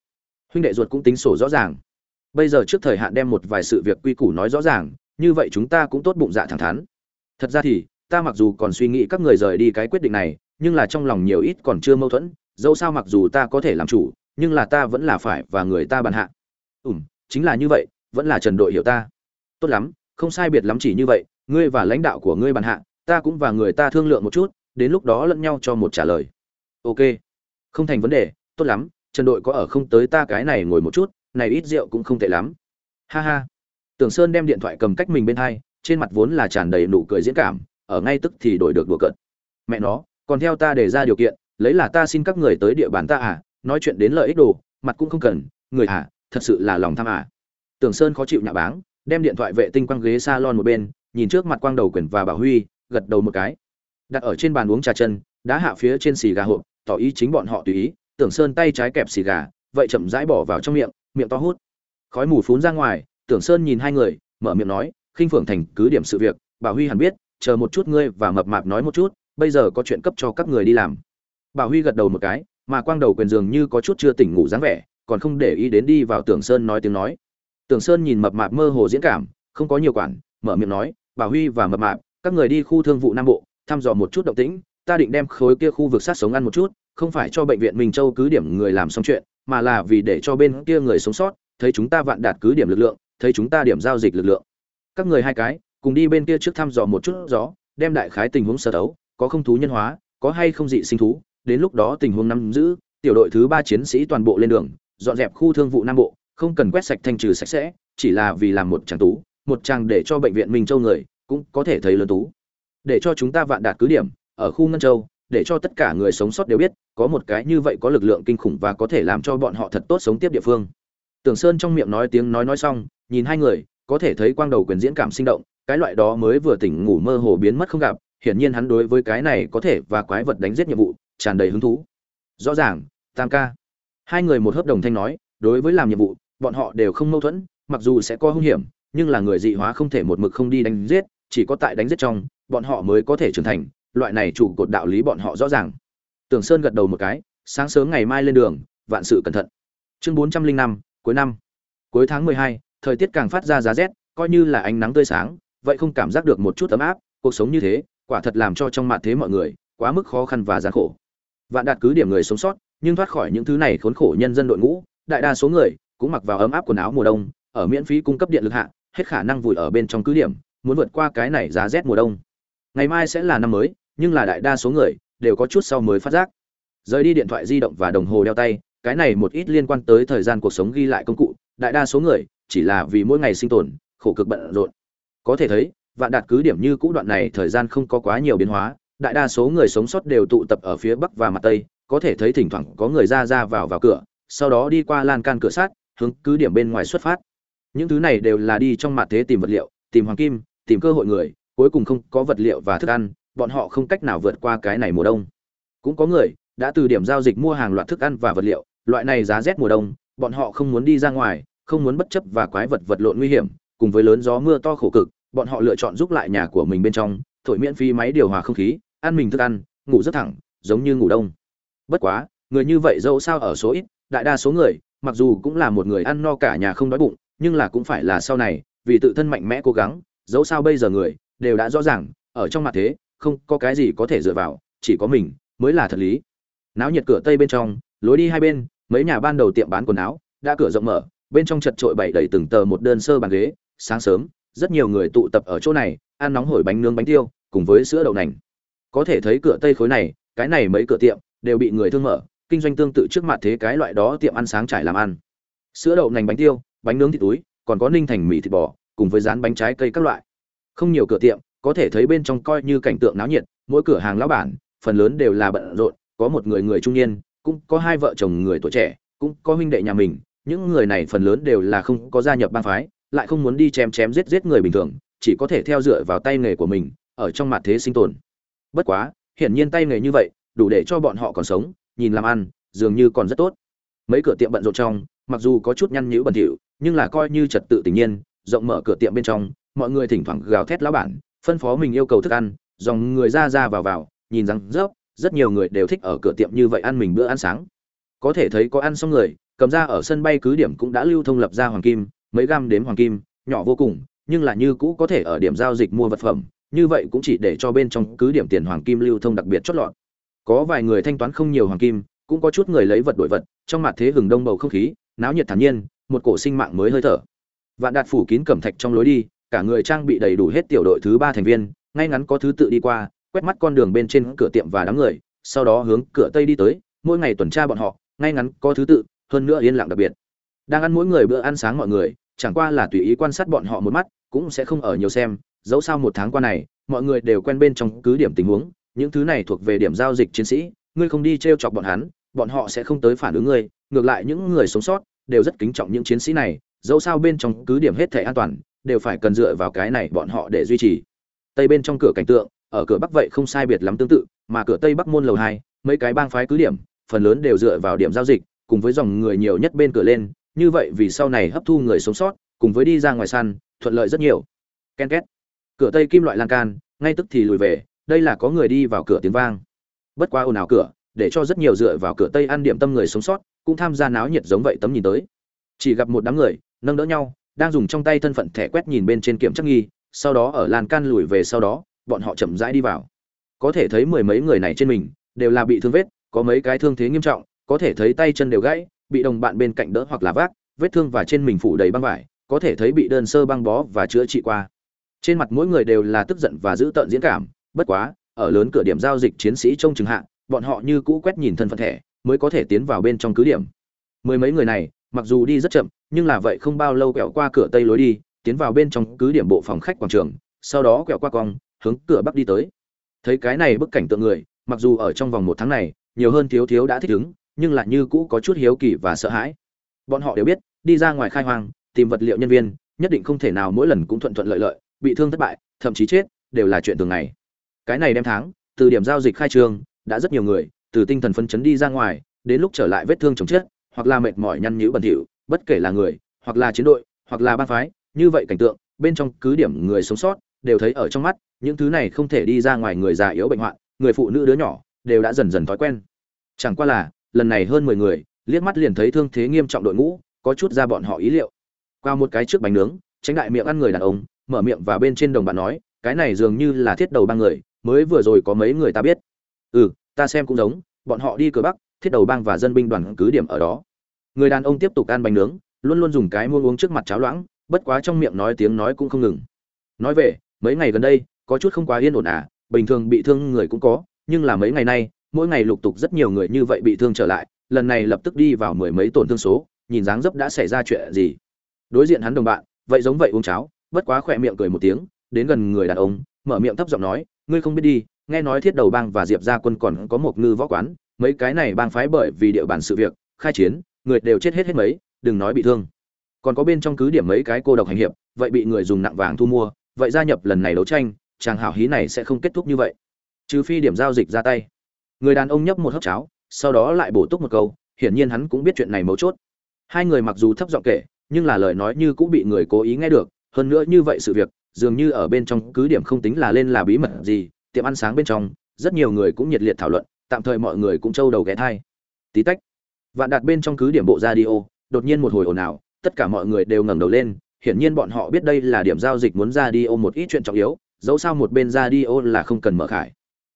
Huynh đệ ruột cũng tính sổ rõ ràng. Bây giờ trước thời hạn đem một vài sự việc quy củ nói rõ ràng, như vậy chúng ta cũng tốt bụng dạ thẳng thắn. Thật ra thì, ta mặc dù còn suy nghĩ các người rời đi cái quyết định này, nhưng là trong lòng nhiều ít còn chưa mâu thuẫn, dẫu sao mặc dù ta có thể làm chủ, nhưng là ta vẫn là phải và người ta bàn hạ. Ủm chính là như vậy, vẫn là trần đội hiểu ta tốt lắm, không sai biệt lắm chỉ như vậy, ngươi và lãnh đạo của ngươi bàn hạ, ta cũng và người ta thương lượng một chút, đến lúc đó lẫn nhau cho một trả lời. Ok. Không thành vấn đề, tốt lắm, trần đội có ở không tới ta cái này ngồi một chút, này ít rượu cũng không tệ lắm. Ha ha. Tưởng sơn đem điện thoại cầm cách mình bên hai, trên mặt vốn là tràn đầy nụ cười diễn cảm, ở ngay tức thì đổi được đùa cợt. Mẹ nó, còn theo ta để ra điều kiện, lấy là ta xin các người tới địa bàn ta à nói chuyện đến lợi ích đồ, mặt cũng không cần, người à thật sự là lòng tham à. Tưởng sơn khó chịu nhà báng đem điện thoại vệ tinh quăng ghế salon một bên, nhìn trước mặt quang đầu quyền và bảo huy, gật đầu một cái. Đặt ở trên bàn uống trà chân, đá hạ phía trên xì gà hộp, tỏ ý chính bọn họ tùy ý, tưởng sơn tay trái kẹp xì gà, vậy chậm rãi bỏ vào trong miệng miệng to hút. Khói mù phún ra ngoài, tưởng sơn nhìn hai người, mở miệng nói, khinh phượng thành, cứ điểm sự việc, bảo huy hẳn biết, chờ một chút ngươi và mập mạp nói một chút, bây giờ có chuyện cấp cho các người đi làm. Bảo huy gật đầu một cái, mà quang đầu quyền dường như có chút chưa tỉnh ngủ dáng vẻ, còn không để ý đến đi vào tưởng sơn nói tiếng nói tưởng sơn nhìn mập mạp mơ hồ diễn cảm không có nhiều quản mở miệng nói bảo huy và mập mạp các người đi khu thương vụ nam bộ thăm dò một chút động tĩnh ta định đem khối kia khu vực sát sống ăn một chút không phải cho bệnh viện Minh Châu cứ điểm người làm xong chuyện, mà là vì để cho bên kia người sống sót, thấy chúng ta vạn đạt cứ điểm lực lượng, thấy chúng ta điểm giao dịch lực lượng. Các người hai cái, cùng đi bên kia trước thăm dò một chút gió, đem đại khái tình huống sơ đấu, có không thú nhân hóa, có hay không dị sinh thú, đến lúc đó tình huống nắm giữ, tiểu đội thứ ba chiến sĩ toàn bộ lên đường, dọn dẹp khu thương vụ Nam Bộ, không cần quét sạch thanh trừ sạch sẽ, chỉ là vì làm một chàng tú, một trang để cho bệnh viện Minh Châu người cũng có thể thấy lớn tú. Để cho chúng ta vạn đạt cứ điểm ở khu Ngân Châu, để cho tất cả người sống sót đều biết, có một cái như vậy có lực lượng kinh khủng và có thể làm cho bọn họ thật tốt sống tiếp địa phương. Tưởng Sơn trong miệng nói tiếng nói nói xong, nhìn hai người, có thể thấy quang đầu quyền diễn cảm sinh động, cái loại đó mới vừa tỉnh ngủ mơ hồ biến mất không gặp, hiển nhiên hắn đối với cái này có thể và quái vật đánh giết nhiệm vụ, tràn đầy hứng thú. Rõ ràng, Tam ca. Hai người một hợp đồng thanh nói, đối với làm nhiệm vụ, bọn họ đều không mâu thuẫn, mặc dù sẽ có hung hiểm, nhưng là người dị hóa không thể một mực không đi đánh giết, chỉ có tại đánh giết trong, bọn họ mới có thể trưởng thành, loại này chủ cột đạo lý bọn họ rõ ràng. Tưởng Sơn gật đầu một cái, sáng sớm ngày mai lên đường, vạn sự cẩn thận. Chương 405, cuối năm. Cuối tháng 12, thời tiết càng phát ra giá rét, coi như là ánh nắng tươi sáng, vậy không cảm giác được một chút ấm áp, cuộc sống như thế, quả thật làm cho trong mặt thế mọi người quá mức khó khăn và gian khổ. Vạn đạt cứ điểm người sống sót, nhưng thoát khỏi những thứ này khốn khổ nhân dân đội ngũ, đại đa số người cũng mặc vào ấm áp quần áo mùa đông, ở miễn phí cung cấp điện lực hạ, hết khả năng vùi ở bên trong cứ điểm, muốn vượt qua cái này giá rét mùa đông. Ngày mai sẽ là năm mới, nhưng là đại đa số người đều có chút sau mới phát giác rời đi điện thoại di động và đồng hồ đeo tay cái này một ít liên quan tới thời gian cuộc sống ghi lại công cụ đại đa số người chỉ là vì mỗi ngày sinh tồn khổ cực bận rộn có thể thấy vạn đạt cứ điểm như cũ đoạn này thời gian không có quá nhiều biến hóa đại đa số người sống sót đều tụ tập ở phía bắc và mặt tây có thể thấy thỉnh thoảng có người ra ra vào vào cửa sau đó đi qua lan can cửa sát hướng cứ điểm bên ngoài xuất phát. Những thứ này đều là đi trong mặt thế tìm vật liệu, tìm hoàng kim, tìm cơ hội người, cuối cùng không có vật liệu và thức ăn, bọn họ không cách nào vượt qua cái này mùa đông. Cũng có người đã từ điểm giao dịch mua hàng loạt thức ăn và vật liệu, loại này giá rét mùa đông, bọn họ không muốn đi ra ngoài, không muốn bất chấp và quái vật vật lộn nguy hiểm, cùng với lớn gió mưa to khổ cực, bọn họ lựa chọn giúp lại nhà của mình bên trong, thổi miễn phí máy điều hòa không khí, ăn mình thức ăn, ngủ rất thẳng, giống như ngủ đông. Bất quá, người như vậy dẫu sao ở số ít, đại đa số người mặc dù cũng là một người ăn no cả nhà không đói bụng, nhưng là cũng phải là sau này, vì tự thân mạnh mẽ cố gắng, dẫu sao bây giờ người đều đã rõ ràng, ở trong mặt thế, không có cái gì có thể dựa vào, chỉ có mình mới là thật lý. Náo nhiệt cửa tây bên trong, lối đi hai bên, mấy nhà ban đầu tiệm bán quần áo, đã cửa rộng mở, bên trong chật trội bày đầy từng tờ một đơn sơ bàn ghế, sáng sớm, rất nhiều người tụ tập ở chỗ này, ăn nóng hổi bánh nướng bánh tiêu, cùng với sữa đậu nành. Có thể thấy cửa tây khối này, cái này mấy cửa tiệm đều bị người thương mở kinh doanh tương tự trước mặt thế cái loại đó tiệm ăn sáng trải làm ăn. Sữa đậu nành bánh tiêu, bánh nướng thịt túi, còn có ninh thành mì thịt bò, cùng với rán bánh trái cây các loại. Không nhiều cửa tiệm, có thể thấy bên trong coi như cảnh tượng náo nhiệt, mỗi cửa hàng lão bản, phần lớn đều là bận rộn, có một người người trung niên, cũng có hai vợ chồng người tuổi trẻ, cũng có huynh đệ nhà mình, những người này phần lớn đều là không có gia nhập bang phái, lại không muốn đi chém chém giết giết người bình thường, chỉ có thể theo dựa vào tay nghề của mình, ở trong mặt thế sinh tồn. Bất quá, hiển nhiên tay nghề như vậy, đủ để cho bọn họ còn sống nhìn làm ăn, dường như còn rất tốt. Mấy cửa tiệm bận rộn trong, mặc dù có chút nhăn nhữ bẩn thỉu, nhưng là coi như trật tự tự nhiên, rộng mở cửa tiệm bên trong, mọi người thỉnh thoảng gào thét lão bản, phân phó mình yêu cầu thức ăn, dòng người ra ra vào vào, nhìn rằng rớp rất nhiều người đều thích ở cửa tiệm như vậy ăn mình bữa ăn sáng. Có thể thấy có ăn xong người, cầm ra ở sân bay cứ điểm cũng đã lưu thông lập ra hoàng kim, mấy gam đếm hoàng kim, nhỏ vô cùng, nhưng là như cũ có thể ở điểm giao dịch mua vật phẩm, như vậy cũng chỉ để cho bên trong cứ điểm tiền hoàng kim lưu thông đặc biệt chót lọt có vài người thanh toán không nhiều hoàng kim, cũng có chút người lấy vật đổi vật, trong mặt thế hừng đông bầu không khí, náo nhiệt thản nhiên, một cổ sinh mạng mới hơi thở. Vạn đạt phủ kín cẩm thạch trong lối đi, cả người trang bị đầy đủ hết tiểu đội thứ ba thành viên, ngay ngắn có thứ tự đi qua, quét mắt con đường bên trên cửa tiệm và đám người, sau đó hướng cửa tây đi tới, mỗi ngày tuần tra bọn họ, ngay ngắn có thứ tự, hơn nữa yên lặng đặc biệt. Đang ăn mỗi người bữa ăn sáng mọi người, chẳng qua là tùy ý quan sát bọn họ một mắt, cũng sẽ không ở nhiều xem, dẫu sao một tháng qua này, mọi người đều quen bên trong cứ điểm tình huống những thứ này thuộc về điểm giao dịch chiến sĩ, ngươi không đi t r e o chọc bọn hắn, bọn họ sẽ không tới phản ứng ngươi, ngược lại những người sống sót đều rất kính trọng những chiến sĩ này, dẫu sao bên trong cứ điểm hết thể an toàn, đều phải cần dựa vào cái này bọn họ để duy trì. Tây bên trong cửa cảnh tượng, ở cửa bắc vậy không sai biệt lắm tương tự, mà cửa tây bắc môn lầu hai, mấy cái bang phái cứ điểm, phần lớn đều dựa vào điểm giao dịch, cùng với dòng người nhiều nhất bên cửa lên, như vậy vì sau này hấp thu người sống sót, cùng với đi ra ngoài săn, thuận lợi rất nhiều. Ken két. Cửa tây kim loại lan can, ngay tức thì lùi về đây là có người đi vào cửa tiếng vang. Bất quá ồn ào cửa, để cho rất nhiều dựa vào cửa tây ăn điểm tâm người sống sót, cũng tham gia náo nhiệt giống vậy tấm nhìn tới. Chỉ gặp một đám người, nâng đỡ nhau, đang dùng trong tay thân phận thẻ quét nhìn bên trên kiểm chắc nghi, sau đó ở lan can lùi về sau đó, bọn họ chậm rãi đi vào. Có thể thấy mười mấy người này trên mình, đều là bị thương vết, có mấy cái thương thế nghiêm trọng, có thể thấy tay chân đều gãy, bị đồng bạn bên cạnh đỡ hoặc là vác, vết thương và trên mình phủ đầy băng vải, có thể thấy bị đơn sơ băng bó và chữa trị qua. Trên mặt mỗi người đều là tức giận và giữ tợn diễn cảm bất quá, ở lớn cửa điểm giao dịch chiến sĩ trông chừng hạ, bọn họ như cũ quét nhìn thân phận thẻ, mới có thể tiến vào bên trong cứ điểm. Mười mấy người này, mặc dù đi rất chậm, nhưng là vậy không bao lâu quẹo qua cửa tây lối đi, tiến vào bên trong cứ điểm bộ phòng khách quảng trường, sau đó quẹo qua cong, hướng cửa bắc đi tới. Thấy cái này bức cảnh tượng người, mặc dù ở trong vòng một tháng này, nhiều hơn thiếu thiếu đã thích ứng, nhưng lại như cũ có chút hiếu kỳ và sợ hãi. Bọn họ đều biết, đi ra ngoài khai hoang, tìm vật liệu nhân viên, nhất định không thể nào mỗi lần cũng thuận thuận lợi lợi, bị thương thất bại, thậm chí chết, đều là chuyện thường ngày cái này đem tháng, từ điểm giao dịch khai trương, đã rất nhiều người, từ tinh thần phấn chấn đi ra ngoài, đến lúc trở lại vết thương chồng chết, hoặc là mệt mỏi nhăn nhữ bẩn thỉu, bất kể là người, hoặc là chiến đội, hoặc là bang phái, như vậy cảnh tượng, bên trong cứ điểm người sống sót, đều thấy ở trong mắt, những thứ này không thể đi ra ngoài người già yếu bệnh hoạn, người phụ nữ đứa nhỏ, đều đã dần dần thói quen. Chẳng qua là, lần này hơn mười người, liếc mắt liền thấy thương thế nghiêm trọng đội ngũ, có chút ra bọn họ ý liệu. Qua một cái trước bánh nướng, tránh đại miệng ăn người đàn ông, mở miệng và bên trên đồng bạn nói cái này dường như là thiết đầu bang người, mới vừa rồi có mấy người ta biết. Ừ ta xem cũng giống, bọn họ đi cửa bắc, thiết đầu bang và dân binh đoàn cứ điểm ở đó. Người đàn ông tiếp tục ăn bánh nướng, luôn luôn dùng cái mua uống trước mặt cháo loãng, bất quá trong miệng nói tiếng nói cũng không ngừng. Nói về, mấy ngày gần đây, có chút không quá yên ổn à bình thường bị thương người cũng có, nhưng là mấy ngày nay, mỗi ngày lục tục rất nhiều người như vậy bị thương trở lại, lần này lập tức đi vào mười mấy tổn thương số, nhìn dáng dấp đã xảy ra chuyện gì. Đối diện hắn đồng bạn, vậy giống vậy uống cháo, bất quá khỏe miệng cười một tiếng đến gần người đàn ông, mở miệng thấp giọng nói, ngươi không biết đi, nghe nói thiết đầu bang và diệp gia quân còn có một ngư võ quán, mấy cái này bang phái bởi vì địa bàn sự việc, khai chiến, người đều chết hết hết mấy, đừng nói bị thương. Còn có bên trong cứ điểm mấy cái cô độc hành hiệp, vậy bị người dùng nặng vàng thu mua, vậy gia nhập lần này đấu tranh, chàng hảo hí này sẽ không kết thúc như vậy. Trừ phi điểm giao dịch ra tay. Người đàn ông nhấp một hớp cháo, sau đó lại bổ túc một câu, hiển nhiên hắn cũng biết chuyện này mấu chốt. Hai người mặc dù thấp giọng kể, nhưng là lời nói như cũng bị người cố ý nghe được, hơn nữa như vậy sự việc dường như ở bên trong cứ điểm không tính là lên là bí mật gì, tiệm ăn sáng bên trong, rất nhiều người cũng nhiệt liệt thảo luận, tạm thời mọi người cũng trâu đầu ghé thai. Tí tách, vạn đạt bên trong cứ điểm bộ radio, đột nhiên một hồi ồn ào, tất cả mọi người đều ngẩng đầu lên, hiển nhiên bọn họ biết đây là điểm giao dịch muốn ra đi ô một ít chuyện trọng yếu, dẫu sao một bên ra đi ô là không cần mở khải.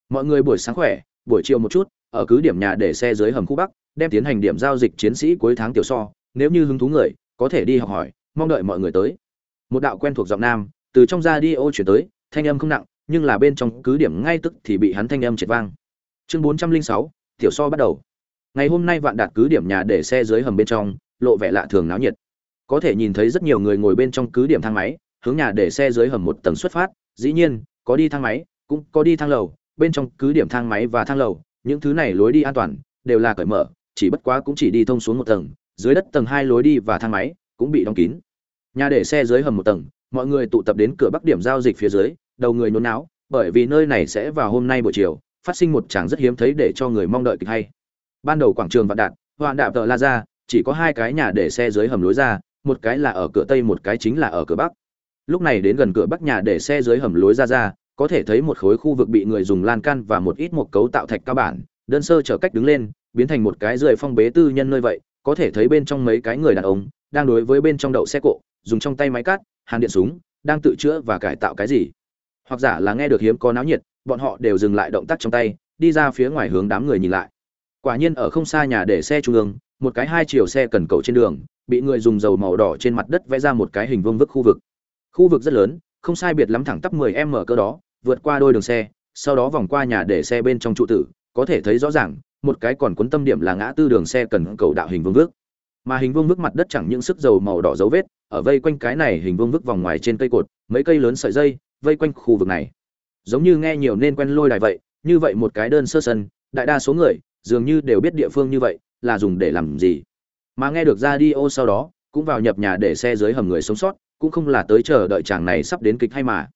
Mọi người buổi sáng khỏe, buổi chiều một chút, ở cứ điểm nhà để xe dưới hầm khu bắc, đem tiến hành điểm giao dịch chiến sĩ cuối tháng tiểu so, nếu như hứng thú người, có thể đi học hỏi, mong đợi mọi người tới. Một đạo quen thuộc giọng nam từ trong ra đi ô chuyển tới, thanh âm không nặng, nhưng là bên trong cứ điểm ngay tức thì bị hắn thanh âm triệt vang. Chương bốn trăm linh sáu, tiểu so bắt đầu. Ngày hôm nay vạn đạt cứ điểm nhà để xe dưới hầm bên trong, lộ vẻ lạ thường náo nhiệt. Có thể nhìn thấy rất nhiều người ngồi bên trong cứ điểm thang máy, hướng nhà để xe dưới hầm một tầng xuất phát, dĩ nhiên, có đi thang máy, cũng có đi thang lầu, bên trong cứ điểm thang máy và thang lầu, những thứ này lối đi an toàn, đều là cởi mở, chỉ bất quá cũng chỉ đi thông xuống một tầng, dưới đất tầng hai lối đi và thang máy cũng bị đóng kín. Nhà để xe dưới hầm một tầng mọi người tụ tập đến cửa bắc điểm giao dịch phía dưới, đầu người nhốn náo, bởi vì nơi này sẽ vào hôm nay buổi chiều, phát sinh một tràng rất hiếm thấy để cho người mong đợi kịch hay. Ban đầu quảng trường vạn đạt hoạn đạp tờ la ra chỉ có hai cái nhà để xe dưới hầm lối ra, một cái là ở cửa tây, một cái chính là ở cửa bắc. Lúc này đến gần cửa bắc nhà để xe dưới hầm lối ra ra, có thể thấy một khối khu vực bị người dùng lan can và một ít một cấu tạo thạch cao bản, đơn sơ trở cách đứng lên, biến thành một cái rời phong bế tư nhân nơi vậy, có thể thấy bên trong mấy cái người đàn ông, đang đối với bên trong đậu xe cộ, dùng trong tay máy cát hàn điện súng, đang tự chữa và cải tạo cái gì. Hoặc giả là nghe được hiếm có náo nhiệt, bọn họ đều dừng lại động tác trong tay, đi ra phía ngoài hướng đám người nhìn lại. Quả nhiên ở không xa nhà để xe trung ương, một cái hai chiều xe cần cầu trên đường, bị người dùng dầu màu đỏ trên mặt đất vẽ ra một cái hình vuông vức khu vực. Khu vực rất lớn, không sai biệt lắm thẳng tắp 10 m cơ đó, vượt qua đôi đường xe, sau đó vòng qua nhà để xe bên trong trụ tử, có thể thấy rõ ràng, một cái còn cuốn tâm điểm là ngã tư đường xe cần cầu đạo hình vuông vức. Mà hình vuông vức mặt đất chẳng những sức dầu màu đỏ dấu vết ở vây quanh cái này hình vuông vức vòng ngoài trên cây cột, mấy cây lớn sợi dây, vây quanh khu vực này. Giống như nghe nhiều nên quen lôi đài vậy, như vậy một cái đơn sơ sân, đại đa số người, dường như đều biết địa phương như vậy, là dùng để làm gì. Mà nghe được ra đi ô sau đó, cũng vào nhập nhà để xe dưới hầm người sống sót, cũng không là tới chờ đợi chàng này sắp đến kịch hay mà.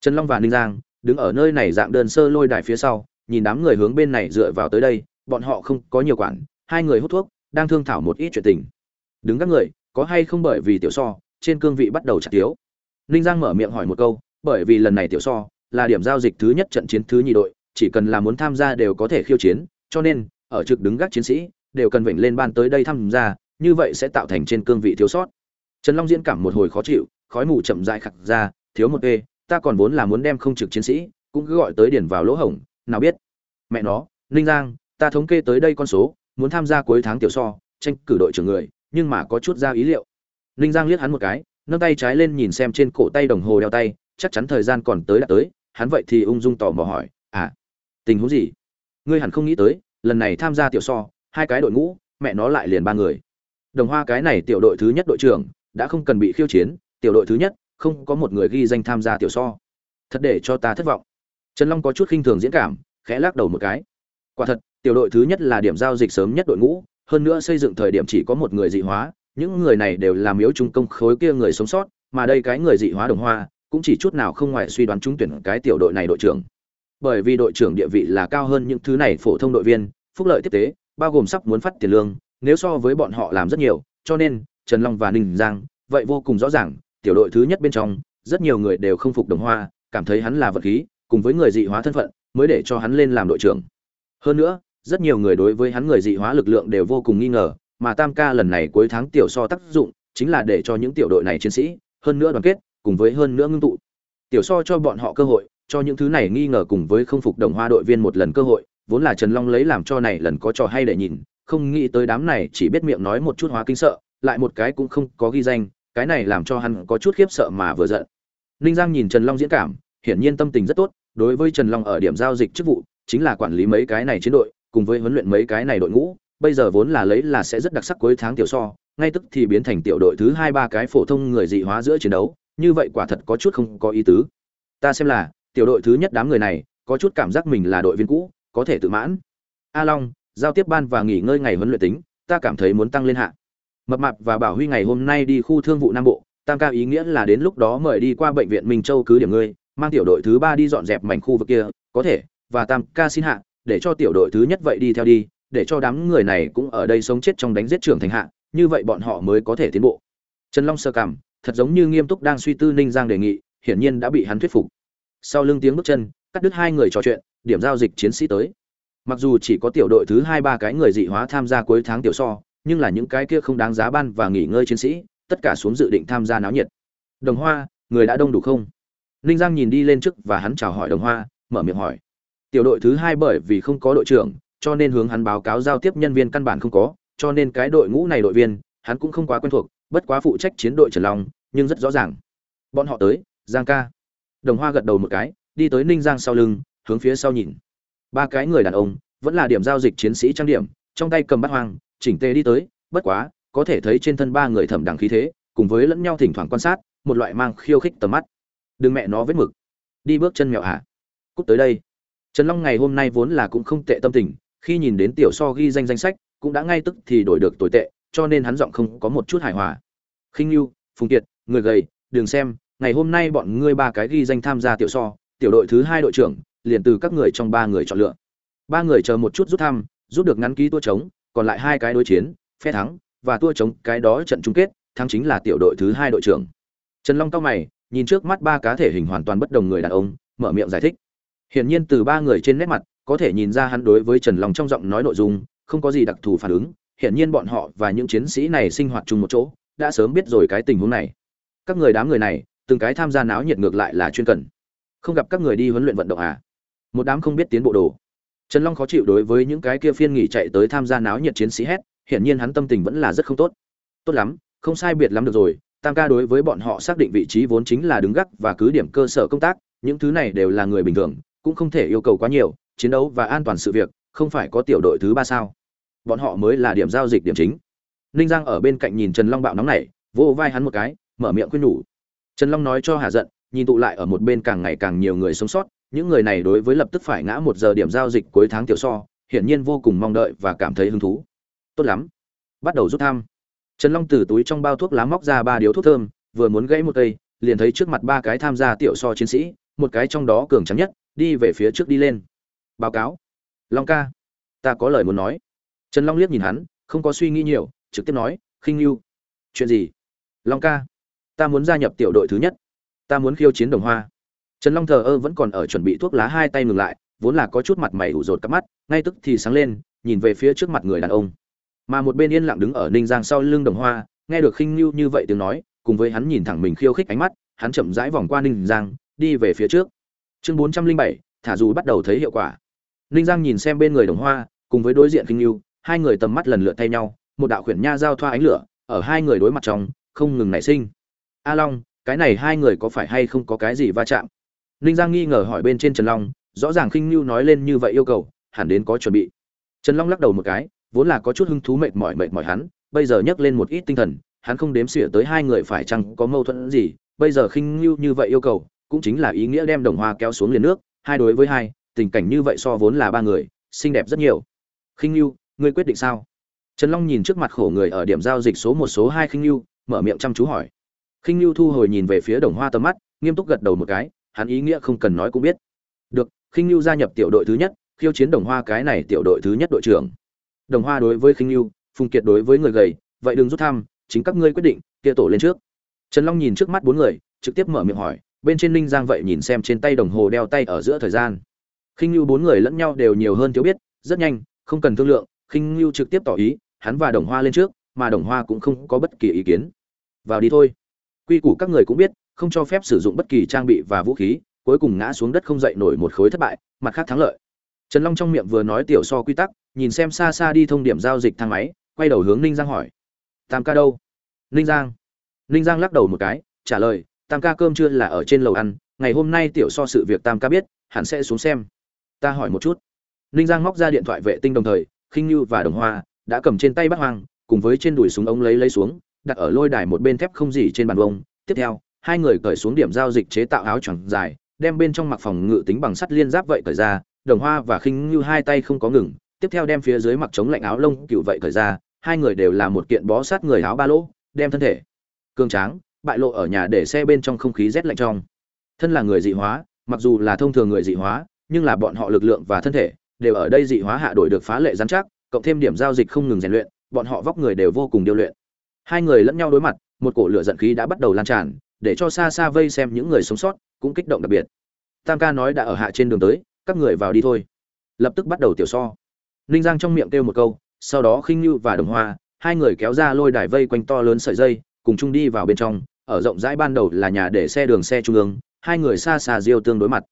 Trần long và ninh giang, đứng ở nơi này dạng đơn sơ lôi đài phía sau, nhìn đám người hướng bên này dựa vào tới đây, bọn họ không có nhiều quản, hai người hút thuốc, đang thương thảo một ít chuyện tình. Đứng các người có hay không bởi vì tiểu so, trên cương vị bắt đầu chặt tiếu. Ninh giang mở miệng hỏi một câu, bởi vì lần này tiểu so là điểm giao dịch thứ nhất trận chiến thứ nhì đội, chỉ cần là muốn tham gia đều có thể khiêu chiến, cho nên, ở trực đứng gác chiến sĩ, đều cần vểnh lên ban tới đây tham gia, như vậy sẽ tạo thành trên cương vị thiếu sót. Trần long diễn cảm một hồi khó chịu, khói mù chậm dại khặt ra, thiếu một ê, ta còn vốn là muốn đem không trực chiến sĩ, cũng cứ gọi tới điển vào lỗ hổng, nào biết. Mẹ nó, ninh giang, ta thống kê tới đây con số, muốn tham gia cuối tháng tiểu so, tranh cử đội trưởng người nhưng mà có chút ra ý liệu. Ninh giang liếc hắn một cái, nâng tay trái lên nhìn xem trên cổ tay đồng hồ đeo tay, chắc chắn thời gian còn tới đã tới, hắn vậy thì ung dung tò mò hỏi à tình huống gì? Ngươi hẳn không nghĩ tới, lần này tham gia tiểu so, hai cái đội ngũ, mẹ nó lại liền ba người. Đồng hoa cái này tiểu đội thứ nhất đội trưởng, đã không cần bị khiêu chiến, tiểu đội thứ nhất, không có một người ghi danh tham gia tiểu so. Thật để cho ta thất vọng. Trần long có chút khinh thường diễn cảm, khẽ lắc đầu một cái. Quả thật, tiểu đội thứ nhất là điểm giao dịch sớm nhất đội ngũ hơn nữa xây dựng thời điểm chỉ có một người dị hóa, những người này đều làm yếu trung công khối kia người sống sót, mà đây cái người dị hóa đồng hoa, cũng chỉ chút nào không ngoài suy đoán trúng tuyển cái tiểu đội này đội trưởng. Bởi vì đội trưởng địa vị là cao hơn những thứ này phổ thông đội viên, phúc lợi tiếp tế, bao gồm sắp muốn phát tiền lương, nếu so với bọn họ làm rất nhiều, cho nên, trần long và ninh giang, vậy vô cùng rõ ràng, tiểu đội thứ nhất bên trong, rất nhiều người đều không phục đồng hoa, cảm thấy hắn là vật khí, cùng với người dị hóa thân phận, mới để cho hắn lên làm đội trưởng. Hơn nữa rất nhiều người đối với hắn người dị hóa lực lượng đều vô cùng nghi ngờ, mà tam ca lần này cuối tháng tiểu so tác dụng, chính là để cho những tiểu đội này chiến sĩ, hơn nữa đoàn kết, cùng với hơn nữa ngưng tụ. Tiểu so cho bọn họ cơ hội, cho những thứ này nghi ngờ cùng với không phục đồng hoa đội viên một lần cơ hội, vốn là trần long lấy làm cho này lần có trò hay để nhìn, không nghĩ tới đám này chỉ biết miệng nói một chút hóa kinh sợ, lại một cái cũng không có ghi danh, cái này làm cho hắn có chút khiếp sợ mà vừa giận. Ninh giang nhìn trần long diễn cảm, hiển nhiên tâm tình rất tốt, đối với trần long ở điểm giao dịch chức vụ, chính là quản lý mấy cái này chiến đội cùng với huấn luyện mấy cái này đội ngũ, bây giờ vốn là lấy là sẽ rất đặc sắc cuối tháng tiểu so, ngay tức thì biến thành tiểu đội thứ hai ba cái phổ thông người dị hóa giữa chiến đấu, như vậy quả thật có chút không có ý tứ. Ta xem là, tiểu đội thứ nhất đám người này, có chút cảm giác mình là đội viên cũ, có thể tự mãn. A long, giao tiếp ban và nghỉ ngơi ngày huấn luyện tính, ta cảm thấy muốn tăng lên hạ. Mập mạp và bảo huy ngày hôm nay đi khu thương vụ nam bộ, tam ca ý nghĩa là đến lúc đó mời đi qua bệnh viện minh châu cứ điểm ngươi, mang tiểu đội thứ ba đi dọn dẹp mảnh khu vực kia, có thể, và tam ca xin hạ để cho tiểu đội thứ nhất vậy đi theo đi, để cho đám người này cũng ở đây sống chết trong đánh giết trưởng thành hạ, như vậy bọn họ mới có thể tiến bộ. Trần long sơ cảm, thật giống như nghiêm túc đang suy tư ninh giang đề nghị, hiển nhiên đã bị hắn thuyết phục. Sau lưng tiếng bước chân, cắt đứt hai người trò chuyện, điểm giao dịch chiến sĩ tới. Mặc dù chỉ có tiểu đội thứ hai ba cái người dị hóa tham gia cuối tháng tiểu so, nhưng là những cái kia không đáng giá ban và nghỉ ngơi chiến sĩ, tất cả xuống dự định tham gia náo nhiệt. Đồng hoa, người đã đông đủ không? Ninh giang nhìn đi lên trước và hắn chào hỏi đồng hoa, mở miệng hỏi tiểu đội thứ hai bởi vì không có đội trưởng, cho nên hướng hắn báo cáo giao tiếp nhân viên căn bản không có, cho nên cái đội ngũ này đội viên, hắn cũng không quá quen thuộc, bất quá phụ trách chiến đội trần long, nhưng rất rõ ràng. Bọn họ tới, giang ca. Đồng hoa gật đầu một cái, đi tới ninh giang sau lưng, hướng phía sau nhìn. Ba cái người đàn ông, vẫn là điểm giao dịch chiến sĩ trang điểm, trong tay cầm bát hoang, chỉnh tề đi tới, bất quá, có thể thấy trên thân ba người thẩm đẳng khí thế, cùng với lẫn nhau thỉnh thoảng quan sát, một loại mang khiêu khích tầm mắt. Đừng mẹ nó vết mực. Đi bước chân mèo hả? Cút tới đây trần long ngày hôm nay vốn là cũng không tệ tâm tình, khi nhìn đến tiểu so ghi danh danh sách, cũng đã ngay tức thì đổi được tồi tệ, cho nên hắn giọng không có một chút hài hòa. Khinh lưu phùng kiệt, người gầy, đừng xem, ngày hôm nay bọn ngươi ba cái ghi danh tham gia tiểu so, tiểu đội thứ hai đội trưởng, liền từ các người trong ba người chọn lựa. Ba người chờ một chút rút thăm, rút được ngắn ký tua trống, còn lại hai cái đối chiến, phe thắng, và tua trống, cái đó trận chung kết, thắng chính là tiểu đội thứ hai đội trưởng. Trần long cao mày, nhìn trước mắt ba cá thể hình hoàn toàn bất đồng người đàn ông, mở miệng giải thích hiển nhiên từ ba người trên nét mặt, có thể nhìn ra hắn đối với trần long trong giọng nói nội dung, không có gì đặc thù phản ứng. Hiển nhiên bọn họ và những chiến sĩ này sinh hoạt chung một chỗ, đã sớm biết rồi cái tình huống này. Các người đám người này, từng cái tham gia náo nhiệt ngược lại là chuyên cần. Không gặp các người đi huấn luyện vận động à? Một đám không biết tiến bộ đồ. Trần long khó chịu đối với những cái kia phiên nghỉ chạy tới tham gia náo nhiệt chiến sĩ hét, hiển nhiên hắn tâm tình vẫn là rất không tốt. Tốt lắm, không sai biệt lắm được rồi, tam ca đối với bọn họ xác định vị trí vốn chính là đứng gác và cứ điểm cơ sở công tác, những thứ này đều là người bình thường cũng không thể yêu cầu quá nhiều, chiến đấu và an toàn sự việc, không phải có tiểu đội thứ ba sao? Bọn họ mới là điểm giao dịch điểm chính. Ninh giang ở bên cạnh nhìn trần long bạo nóng này vỗ vai hắn một cái, mở miệng khuyên nhủ. Trần long nói cho hà giận, nhìn tụ lại ở một bên càng ngày càng nhiều người sống sót, những người này đối với lập tức phải ngã một giờ điểm giao dịch cuối tháng tiểu so, hiển nhiên vô cùng mong đợi và cảm thấy hứng thú. Tốt lắm. Bắt đầu rút thăm. Trần long từ túi trong bao thuốc lá móc ra ba điếu thuốc thơm, vừa muốn gãy một cây, liền thấy trước mặt ba cái tham gia tiểu so chiến sĩ, một cái trong đó cường trắng nhất đi về phía trước đi lên. Báo cáo. Long ca, ta có lời muốn nói. Trần long liếc nhìn hắn, không có suy nghĩ nhiều, trực tiếp nói, khinh lưu chuyện gì? Long ca, ta muốn gia nhập tiểu đội thứ nhất. Ta muốn khiêu chiến đồng hoa. Trần long thờ ơ vẫn còn ở chuẩn bị thuốc lá hai tay ngừng lại, vốn là có chút mặt mày ủ rột cắp mắt, ngay tức thì sáng lên, nhìn về phía trước mặt người đàn ông. Mà một bên yên lặng đứng ở ninh giang sau lưng đồng hoa, nghe được khinh lưu như vậy tiếng nói, cùng với hắn nhìn thẳng mình khiêu khích ánh mắt, hắn chậm rãi vòng qua ninh giang, đi về phía trước chương bốn trăm linh bảy, thả dù bắt đầu thấy hiệu quả. Ninh giang nhìn xem bên người đồng hoa, cùng với đối diện kinh yêu hai người tầm mắt lần lượt thay nhau, một đạo khuyển nha giao thoa ánh lửa, ở hai người đối mặt trong, không ngừng nảy sinh. A long, cái này hai người có phải hay không có cái gì va chạm? Ninh giang nghi ngờ hỏi bên trên trần long, rõ ràng khinh lưu nói lên như vậy yêu cầu, hẳn đến có chuẩn bị. Trần long lắc đầu một cái, vốn là có chút hứng thú mệt mỏi mệt mỏi hắn, bây giờ nhấc lên một ít tinh thần, hắn không đếm xỉa tới hai người phải chăng có mâu thuẫn gì, bây giờ khinh lưu như vậy yêu cầu cũng chính là ý nghĩa đem đồng hoa kéo xuống liền nước, hai đối với hai, tình cảnh như vậy so vốn là ba người, xinh đẹp rất nhiều. Khinh lưu ngươi quyết định sao? Trần long nhìn trước mặt khổ người ở điểm giao dịch số một số hai khinh lưu mở miệng chăm chú hỏi. Khinh lưu thu hồi nhìn về phía đồng hoa tầm mắt, nghiêm túc gật đầu một cái, hắn ý nghĩa không cần nói cũng biết. Được, khinh lưu gia nhập tiểu đội thứ nhất, khiêu chiến đồng hoa cái này tiểu đội thứ nhất đội trưởng. Đồng hoa đối với khinh lưu phùng kiệt đối với người gầy, vậy đừng rút thăm, chính các ngươi quyết định, kia tổ lên trước. Trần long nhìn trước mắt bốn người, trực tiếp mở miệng hỏi bên trên ninh giang vậy nhìn xem trên tay đồng hồ đeo tay ở giữa thời gian. Khinh lưu bốn người lẫn nhau đều nhiều hơn thiếu biết, rất nhanh, không cần thương lượng, khinh lưu trực tiếp tỏ ý, hắn và đồng hoa lên trước, mà đồng hoa cũng không có bất kỳ ý kiến. Vào đi thôi. Quy củ các người cũng biết, không cho phép sử dụng bất kỳ trang bị và vũ khí, cuối cùng ngã xuống đất không dậy nổi một khối thất bại, mặt khác thắng lợi. Trần long trong miệng vừa nói tiểu so quy tắc, nhìn xem xa xa đi thông điểm giao dịch thang máy, quay đầu hướng ninh giang hỏi. Tam ca đâu? Ninh giang. Ninh giang lắc đầu một cái, trả lời tam ca cơm chưa là ở trên lầu ăn, ngày hôm nay tiểu so sự việc tam ca biết hẳn sẽ xuống xem. Ta hỏi một chút. Ninh giang móc ra điện thoại vệ tinh đồng thời, khinh như và đồng hoa đã cầm trên tay bắt hoang, cùng với trên đùi súng ống lấy lấy xuống, đặt ở lôi đài một bên thép không gì trên bàn bông tiếp theo, hai người cởi xuống điểm giao dịch chế tạo áo choàng dài, đem bên trong mặc phòng ngự tính bằng sắt liên giáp vậy cởi ra, đồng hoa và khinh như hai tay không có ngừng, tiếp theo đem phía dưới mặc chống lạnh áo lông cựu vậy cởi ra, hai người đều là một kiện bó sát người áo ba lỗ, đem thân thể cường tráng bại lộ ở nhà để xe bên trong không khí rét lạnh trong. Thân là người dị hóa, mặc dù là thông thường người dị hóa, nhưng là bọn họ lực lượng và thân thể đều ở đây dị hóa hạ đổi được phá lệ giám chắc, cộng thêm điểm giao dịch không ngừng rèn luyện, bọn họ vóc người đều vô cùng điêu luyện. Hai người lẫn nhau đối mặt, một cổ lửa giận khí đã bắt đầu lan tràn, để cho xa xa vây xem những người sống sót cũng kích động đặc biệt. Tam ca nói đã ở hạ trên đường tới, các người vào đi thôi. Lập tức bắt đầu tiểu so. Ninh giang trong miệng kêu một câu, sau đó khinh như và đồng hoa, hai người kéo ra lôi đài vây quanh to lớn sợi dây cùng chung đi vào bên trong, ở rộng rãi ban đầu là nhà để xe đường xe trung ương, hai người xa xa diêu tương đối mặt.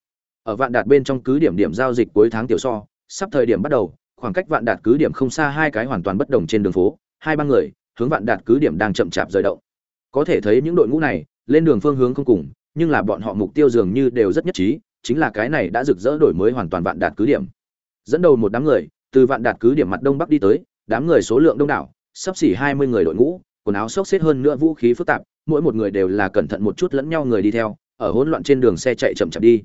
Ở vạn đạt bên trong cứ điểm điểm giao dịch cuối tháng tiểu so, sắp thời điểm bắt đầu, khoảng cách vạn đạt cứ điểm không xa hai cái hoàn toàn bất đồng trên đường phố, hai ba người, hướng vạn đạt cứ điểm đang chậm chạp rời động. Có thể thấy những đội ngũ này, lên đường phương hướng không cùng, nhưng là bọn họ mục tiêu dường như đều rất nhất trí, chính là cái này đã rực rỡ đổi mới hoàn toàn vạn đạt cứ điểm. Dẫn đầu một đám người, từ vạn đạt cứ điểm mặt đông bắc đi tới, đám người số lượng đông đảo, sắp xỉ hai mươi người đội ngũ quần áo xốc xếp hơn nữa, vũ khí phức tạp, mỗi một người đều là cẩn thận một chút lẫn nhau người đi theo, ở hỗn loạn trên đường xe chạy chậm chậm đi.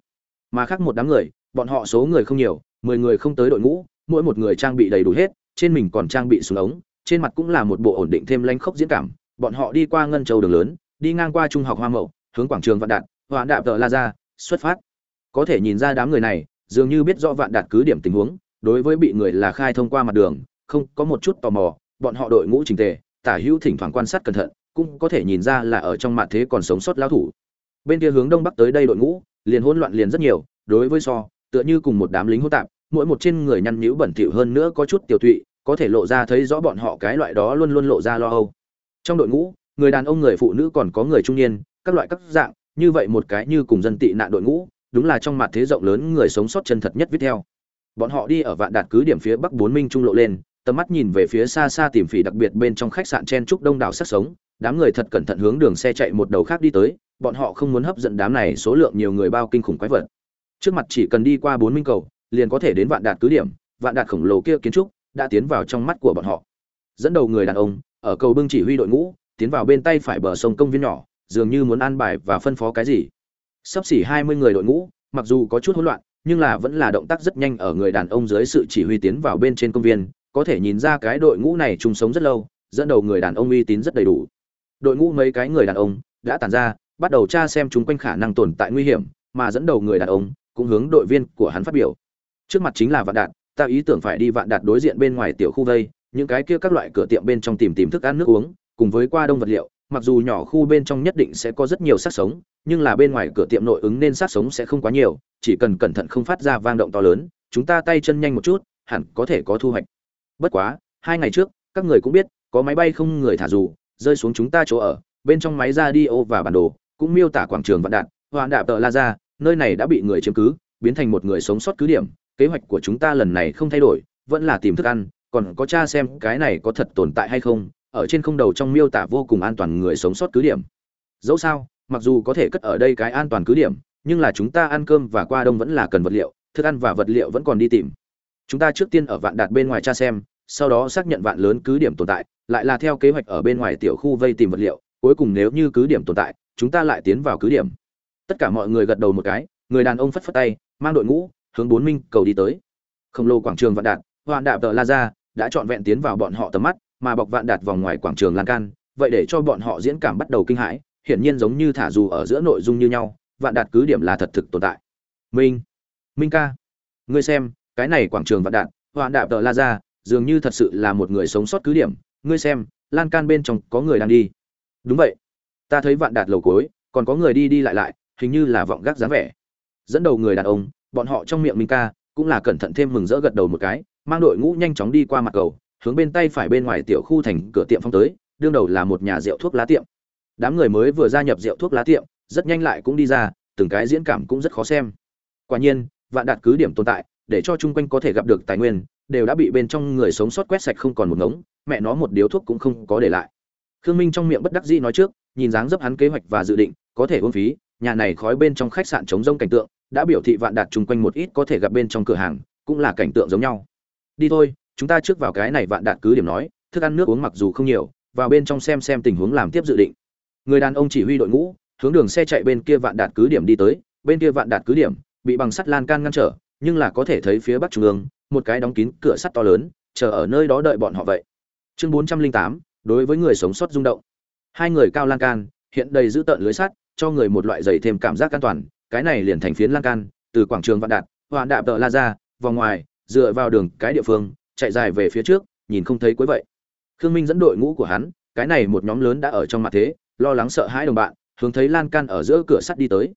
Mà khác một đám người, bọn họ số người không nhiều, mười người không tới đội ngũ, mỗi một người trang bị đầy đủ hết, trên mình còn trang bị súng ống, trên mặt cũng là một bộ ổn định thêm lanh khốc diễn cảm. Bọn họ đi qua ngân châu đường lớn, đi ngang qua trung học hoa mậu, hướng quảng trường vạn đạt hoạn đạp tờ la ra xuất phát. Có thể nhìn ra đám người này, dường như biết rõ vạn đạt cứ điểm tình huống, đối với bị người là khai thông qua mặt đường, không có một chút tò mò, bọn họ đội ngũ trình tề tả hữu thỉnh thoảng quan sát cẩn thận, cũng có thể nhìn ra là ở trong mặt thế còn sống sót lao thủ. Bên kia hướng đông bắc tới đây đội ngũ, liền hỗn loạn liền rất nhiều, đối với so, tựa như cùng một đám lính hỗn tạp, mỗi một trên người nhăn nhữ bẩn thỉu hơn nữa có chút tiểu tụy, có thể lộ ra thấy rõ bọn họ cái loại đó luôn luôn lộ ra lo âu. Trong đội ngũ, người đàn ông người phụ nữ còn có người trung niên, các loại các dạng, như vậy một cái như cùng dân tị nạn đội ngũ, đúng là trong mặt thế rộng lớn người sống sót chân thật nhất viết theo. Bọn họ đi ở vạn đạt cứ điểm phía bắc bốn minh trung lộ lên tầm mắt nhìn về phía xa xa tìm phỉ đặc biệt bên trong khách sạn chen trúc đông đảo sắc sống, đám người thật cẩn thận hướng đường xe chạy một đầu khác đi tới, bọn họ không muốn hấp dẫn đám này số lượng nhiều người bao kinh khủng quái vật. Trước mặt chỉ cần đi qua bốn minh cầu, liền có thể đến vạn đạt cứ điểm, vạn đạt khổng lồ kia kiến trúc đã tiến vào trong mắt của bọn họ. Dẫn đầu người đàn ông, ở cầu bưng chỉ huy đội ngũ, tiến vào bên tay phải bờ sông công viên nhỏ, dường như muốn an bài và phân phó cái gì. Sắp xỉ hai mươi người đội ngũ, mặc dù có chút hỗn loạn, nhưng là vẫn là động tác rất nhanh ở người đàn ông dưới sự chỉ huy tiến vào bên trên công viên có thể nhìn ra cái đội ngũ này chung sống rất lâu, dẫn đầu người đàn ông uy tín rất đầy đủ. Đội ngũ mấy cái người đàn ông đã tản ra, bắt đầu tra xem chúng quanh khả năng tồn tại nguy hiểm, mà dẫn đầu người đàn ông cũng hướng đội viên của hắn phát biểu. Trước mặt chính là vạn đạt, ta ý tưởng phải đi vạn đạt đối diện bên ngoài tiểu khu vây, những cái kia các loại cửa tiệm bên trong tìm tìm thức ăn nước uống, cùng với qua đông vật liệu, mặc dù nhỏ khu bên trong nhất định sẽ có rất nhiều sát sống, nhưng là bên ngoài cửa tiệm nội ứng nên sát sống sẽ không quá nhiều, chỉ cần cẩn thận không phát ra vang động to lớn, chúng ta tay chân nhanh một chút, hẳn có thể có thu hoạch bất quá, hai ngày trước, các người cũng biết, có máy bay không người thả dù, rơi xuống chúng ta chỗ ở, bên trong máy ra đi ô và bản đồ, cũng miêu tả quảng trường vạn đạn hoạn đạp tợ la ra, nơi này đã bị người chiếm cứ, biến thành một người sống sót cứ điểm, kế hoạch của chúng ta lần này không thay đổi, vẫn là tìm thức ăn, còn có cha xem cái này có thật tồn tại hay không, ở trên không đầu trong miêu tả vô cùng an toàn người sống sót cứ điểm. Dẫu sao, mặc dù có thể cất ở đây cái an toàn cứ điểm, nhưng là chúng ta ăn cơm và qua đông vẫn là cần vật liệu, thức ăn và vật liệu vẫn còn đi tìm. Chúng ta trước tiên ở vạn đạt bên ngoài cha xem sau đó xác nhận vạn lớn cứ điểm tồn tại, lại là theo kế hoạch ở bên ngoài tiểu khu vây tìm vật liệu, cuối cùng nếu như cứ điểm tồn tại, chúng ta lại tiến vào cứ điểm. Tất cả mọi người gật đầu một cái, người đàn ông phất phất tay, mang đội ngũ, hướng bốn minh cầu đi tới. Không lâu quảng trường vạn đạt hoàn đạp tờ la ra đã trọn vẹn tiến vào bọn họ tầm mắt, mà bọc vạn đạt vòng ngoài quảng trường lan can, vậy để cho bọn họ diễn cảm bắt đầu kinh hãi, hiển nhiên giống như thả dù ở giữa nội dung như nhau, vạn đạt cứ điểm là thật thực tồn tại. Minh minh ca, ngươi xem, cái này quảng trường vạn đạt hoàn đạp tờ la ra dường như thật sự là một người sống sót cứ điểm. Ngươi xem, lan can bên trong có người đang đi. Đúng vậy. Ta thấy vạn đạt lầu cối còn có người đi đi lại lại, hình như là vọng gác dáng vẻ. Dẫn đầu người đàn ông, bọn họ trong miệng minh ca, cũng là cẩn thận thêm mừng rỡ gật đầu một cái, mang đội ngũ nhanh chóng đi qua mặt cầu, hướng bên tay phải bên ngoài tiểu khu thành cửa tiệm phong tới, đương đầu là một nhà rượu thuốc lá tiệm. Đám người mới vừa gia nhập rượu thuốc lá tiệm, rất nhanh lại cũng đi ra, từng cái diễn cảm cũng rất khó xem. Quả nhiên, vạn đạt cứ điểm tồn tại, để cho chung quanh có thể gặp được tài nguyên đều đã bị bên trong người sống sót quét sạch không còn một ngống, mẹ nó một điếu thuốc cũng không có để lại. Khương minh trong miệng bất đắc dĩ nói trước, nhìn dáng dấp hắn kế hoạch và dự định, có thể uống phí, nhà này khói bên trong khách sạn chống rông cảnh tượng, đã biểu thị vạn đạt chung quanh một ít có thể gặp bên trong cửa hàng, cũng là cảnh tượng giống nhau. Đi thôi, chúng ta trước vào cái này vạn đạt cứ điểm nói, thức ăn nước uống mặc dù không nhiều, vào bên trong xem xem tình huống làm tiếp dự định. Người đàn ông chỉ huy đội ngũ, hướng đường xe chạy bên kia vạn đạt cứ điểm đi tới, bên kia vạn đạt cứ điểm, bị bằng sắt lan can ngăn trở, nhưng là có thể thấy phía bắc trung ương một cái đóng kín cửa sắt to lớn, chờ ở nơi đó đợi bọn họ vậy. Chương bốn trăm linh tám, đối với người sống sót rung động. Hai người cao lan can, hiện đầy giữ tợn lưới sắt, cho người một loại dày thêm cảm giác an toàn, cái này liền thành phiến lan can, từ quảng trường vạn đạt, hoạn đạp tợ la ra vòng ngoài, dựa vào đường, cái địa phương, chạy dài về phía trước, nhìn không thấy cuối vậy. Khương minh dẫn đội ngũ của hắn, cái này một nhóm lớn đã ở trong mặt thế, lo lắng sợ hãi đồng bạn, hướng thấy lan can ở giữa cửa sắt đi tới.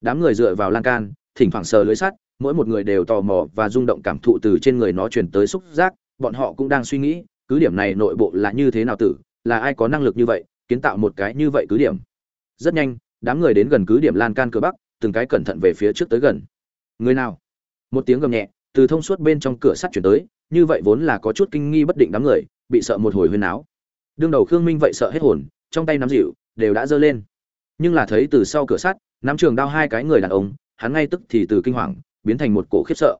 Đám người dựa vào lan can, thỉnh thoảng sờ lưới sắt mỗi một người đều tò mò và rung động cảm thụ từ trên người nó truyền tới xúc giác, bọn họ cũng đang suy nghĩ, cứ điểm này nội bộ là như thế nào tử, là ai có năng lực như vậy, kiến tạo một cái như vậy cứ điểm. Rất nhanh, đám người đến gần cứ điểm lan can cửa bắc, từng cái cẩn thận về phía trước tới gần. Người nào? Một tiếng gầm nhẹ, từ thông suốt bên trong cửa sắt chuyển tới, như vậy vốn là có chút kinh nghi bất định đám người, bị sợ một hồi huyên áo đương đầu khương minh vậy sợ hết hồn, trong tay nắm dịu, đều đã giơ lên. Nhưng là thấy từ sau cửa sắt, nắm trường đao hai cái người đàn ông, hắn ngay tức thì từ kinh hoàng biến thành một cổ khiếp sợ.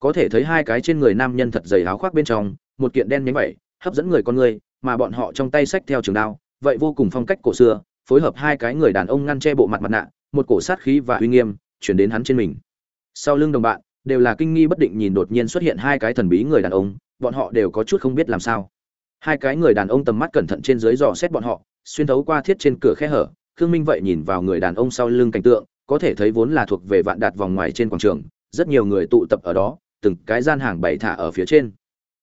Có thể thấy hai cái trên người nam nhân thật dày áo khoác bên trong, một kiện đen nhánh vậy hấp dẫn người con người, mà bọn họ trong tay sách theo trường đao, vậy vô cùng phong cách cổ xưa, phối hợp hai cái người đàn ông ngăn che bộ mặt mặt nạ, một cổ sát khí và uy nghiêm chuyển đến hắn trên mình. Sau lưng đồng bạn, đều là kinh nghi bất định nhìn đột nhiên xuất hiện hai cái thần bí người đàn ông, bọn họ đều có chút không biết làm sao. Hai cái người đàn ông tầm mắt cẩn thận trên dưới dò xét bọn họ, xuyên thấu qua thiết trên cửa khe hở, khương minh vậy nhìn vào người đàn ông sau lưng cảnh tượng, có thể thấy vốn là thuộc về vạn đạt vòng ngoài trên quảng trường rất nhiều người tụ tập ở đó, từng cái gian hàng bày thả ở phía trên.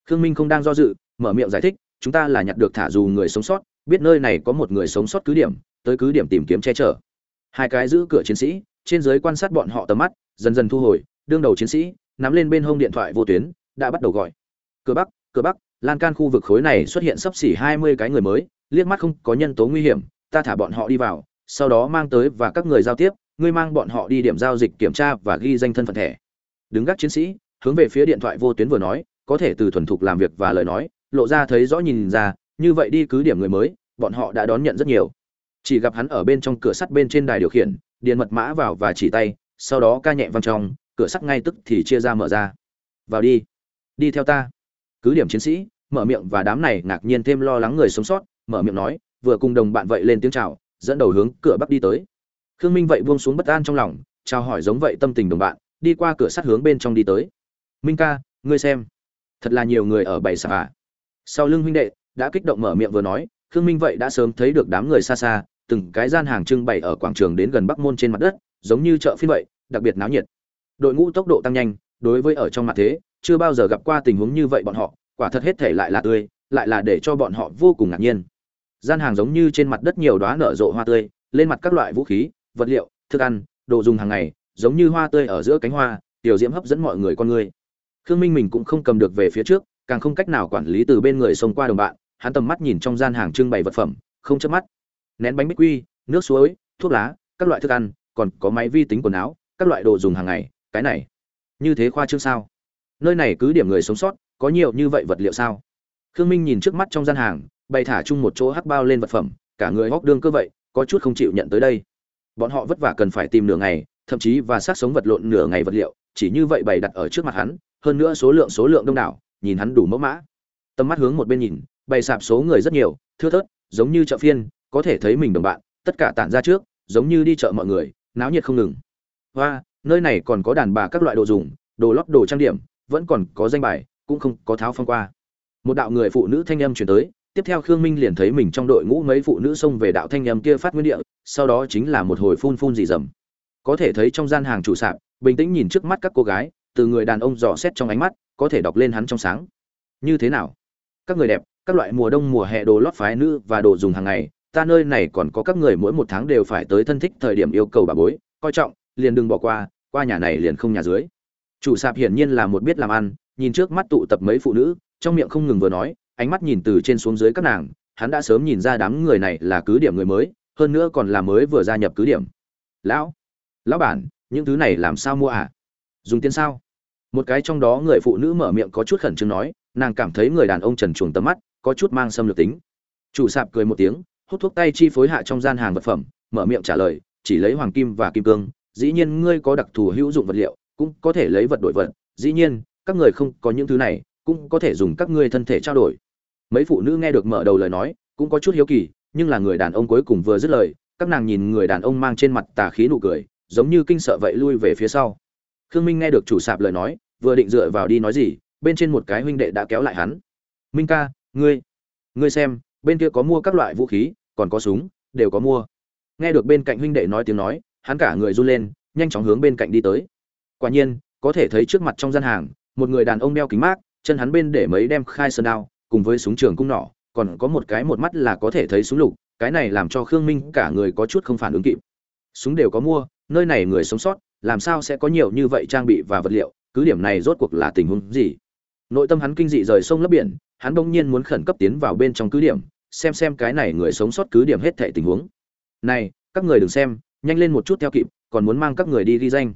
Khương minh không đang do dự, mở miệng giải thích, chúng ta là nhặt được thả dù người sống sót, biết nơi này có một người sống sót cứ điểm, tới cứ điểm tìm kiếm che chở. Hai cái giữ cửa chiến sĩ, trên dưới quan sát bọn họ tầm mắt, dần dần thu hồi, đương đầu chiến sĩ, nắm lên bên hông điện thoại vô tuyến, đã bắt đầu gọi. Cửa bắc cửa bắc, lan can khu vực khối này xuất hiện sấp xỉ hai mươi cái người mới, liếc mắt không có nhân tố nguy hiểm, ta thả bọn họ đi vào, sau đó mang tới và các người giao tiếp, ngươi mang bọn họ đi điểm giao dịch kiểm tra và ghi danh thân phận thẻ đứng gác chiến sĩ, hướng về phía điện thoại vô tuyến vừa nói, có thể từ thuần thục làm việc và lời nói, lộ ra thấy rõ nhìn ra, như vậy đi cứ điểm người mới, bọn họ đã đón nhận rất nhiều. Chỉ gặp hắn ở bên trong cửa sắt bên trên đài điều khiển, điền mật mã vào và chỉ tay, sau đó ca nhẹ văng trong, cửa sắt ngay tức thì chia ra mở ra. Vào đi. Đi theo ta. Cứ điểm chiến sĩ, mở miệng và đám này ngạc nhiên thêm lo lắng người sống sót, mở miệng nói, vừa cùng đồng bạn vậy lên tiếng chào, dẫn đầu hướng cửa bắc đi tới. Khương minh vậy buông xuống bất an trong lòng, chào hỏi giống vậy tâm tình đồng bạn đi qua cửa sắt hướng bên trong đi tới. Minh ca, ngươi xem. Thật là nhiều người ở bảy sạp à? Sau lưng huynh đệ, đã kích động mở miệng vừa nói, khương minh vậy đã sớm thấy được đám người xa xa, từng cái gian hàng trưng bày ở quảng trường đến gần bắc môn trên mặt đất, giống như chợ phiên vậy, đặc biệt náo nhiệt. Đội ngũ tốc độ tăng nhanh, đối với ở trong mặt thế, chưa bao giờ gặp qua tình huống như vậy bọn họ, quả thật hết thể lại là tươi, lại là để cho bọn họ vô cùng ngạc nhiên. Gian hàng giống như trên mặt đất nhiều đóa nở rộ hoa tươi, lên mặt các loại vũ khí, vật liệu, thức ăn, đồ dùng hàng ngày giống như hoa tươi ở giữa cánh hoa, tiểu diễm hấp dẫn mọi người con người. Khương minh mình cũng không cầm được về phía trước, càng không cách nào quản lý từ bên người xông qua đồng bạn, hắn tầm mắt nhìn trong gian hàng trưng bày vật phẩm, không chớp mắt. Nén bánh bích quy, nước suối, thuốc lá, các loại thức ăn, còn có máy vi tính quần áo, các loại đồ dùng hàng ngày, cái này. Như thế khoa trương sao? Nơi này cứ điểm người sống sót, có nhiều như vậy vật liệu sao? Khương minh nhìn trước mắt trong gian hàng, bày thả chung một chỗ hắc bao lên vật phẩm, cả người hóc đương cơ vậy, có chút không chịu nhận tới đây. Bọn họ vất vả cần phải tìm nửa ngày thậm chí và sát sống vật lộn nửa ngày vật liệu, chỉ như vậy bày đặt ở trước mặt hắn, hơn nữa số lượng số lượng đông đảo, nhìn hắn đủ mẫu mã. Tầm mắt hướng một bên nhìn, bày sạp số người rất nhiều, thưa thớt, giống như chợ phiên, có thể thấy mình đồng bạn, tất cả tản ra trước, giống như đi chợ mọi người, náo nhiệt không ngừng. Và nơi này còn có đàn bà các loại đồ dùng, đồ lót đồ trang điểm, vẫn còn có danh bài, cũng không có tháo phong qua. Một đạo người phụ nữ thanh âm chuyển tới, tiếp theo khương minh liền thấy mình trong đội ngũ mấy phụ nữ xông về đạo thanh âm kia phát nguyên địa, sau đó chính là một hồi phun phun dị dầm có thể thấy trong gian hàng chủ sạp, bình tĩnh nhìn trước mắt các cô gái, từ người đàn ông dò xét trong ánh mắt, có thể đọc lên hắn trong sáng. Như thế nào? Các người đẹp, các loại mùa đông, mùa hè, đồ lót phái nữ và đồ dùng hàng ngày, ta nơi này còn có các người mỗi một tháng đều phải tới thân thích thời điểm yêu cầu bà bối, coi trọng, liền đừng bỏ qua qua nhà này liền không nhà dưới. Chủ sạp hiển nhiên là một biết làm ăn, nhìn trước mắt tụ tập mấy phụ nữ, trong miệng không ngừng vừa nói, ánh mắt nhìn từ trên xuống dưới các nàng, hắn đã sớm nhìn ra đám người này là cứ điểm người mới, hơn nữa còn là mới vừa gia nhập cứ điểm. Lão lão bản, những thứ này làm sao mua à? Dùng tiền sao? Một cái trong đó người phụ nữ mở miệng có chút khẩn trương nói, nàng cảm thấy người đàn ông trần chuồng tầm mắt, có chút mang xâm lược tính. Chủ sạp cười một tiếng, hút thuốc tay chi phối hạ trong gian hàng vật phẩm, mở miệng trả lời, chỉ lấy hoàng kim và kim cương, dĩ nhiên ngươi có đặc thù hữu dụng vật liệu, cũng có thể lấy vật đổi vật, dĩ nhiên, các người không có những thứ này, cũng có thể dùng các ngươi thân thể trao đổi. Mấy phụ nữ nghe được mở đầu lời nói, cũng có chút hiếu kỳ, nhưng là người đàn ông cuối cùng vừa dứt lời, các nàng nhìn người đàn ông mang trên mặt tà khí nụ cười giống như kinh sợ vậy lui về phía sau. Khương minh nghe được chủ sạp lời nói, vừa định dựa vào đi nói gì, bên trên một cái huynh đệ đã kéo lại hắn. Minh ca, ngươi ngươi xem, bên kia có mua các loại vũ khí, còn có súng, đều có mua. Nghe được bên cạnh huynh đệ nói tiếng nói, hắn cả người run lên, nhanh chóng hướng bên cạnh đi tới. Quả nhiên, có thể thấy trước mặt trong gian hàng, một người đàn ông đeo kính mát, chân hắn bên để mấy đem khai sơn đao, cùng với súng trường cung nỏ, còn có một cái một mắt là có thể thấy súng lục, cái này làm cho khương minh cả người có chút không phản ứng kịp. Súng đều có mua nơi này người sống sót, làm sao sẽ có nhiều như vậy trang bị và vật liệu, cứ điểm này rốt cuộc là tình huống gì? Nội tâm hắn kinh dị rời sông lấp biển, hắn bỗng nhiên muốn khẩn cấp tiến vào bên trong cứ điểm, xem xem cái này người sống sót cứ điểm hết thệ tình huống. Này, các người đừng xem, nhanh lên một chút theo kịp, còn muốn mang các người đi ghi danh.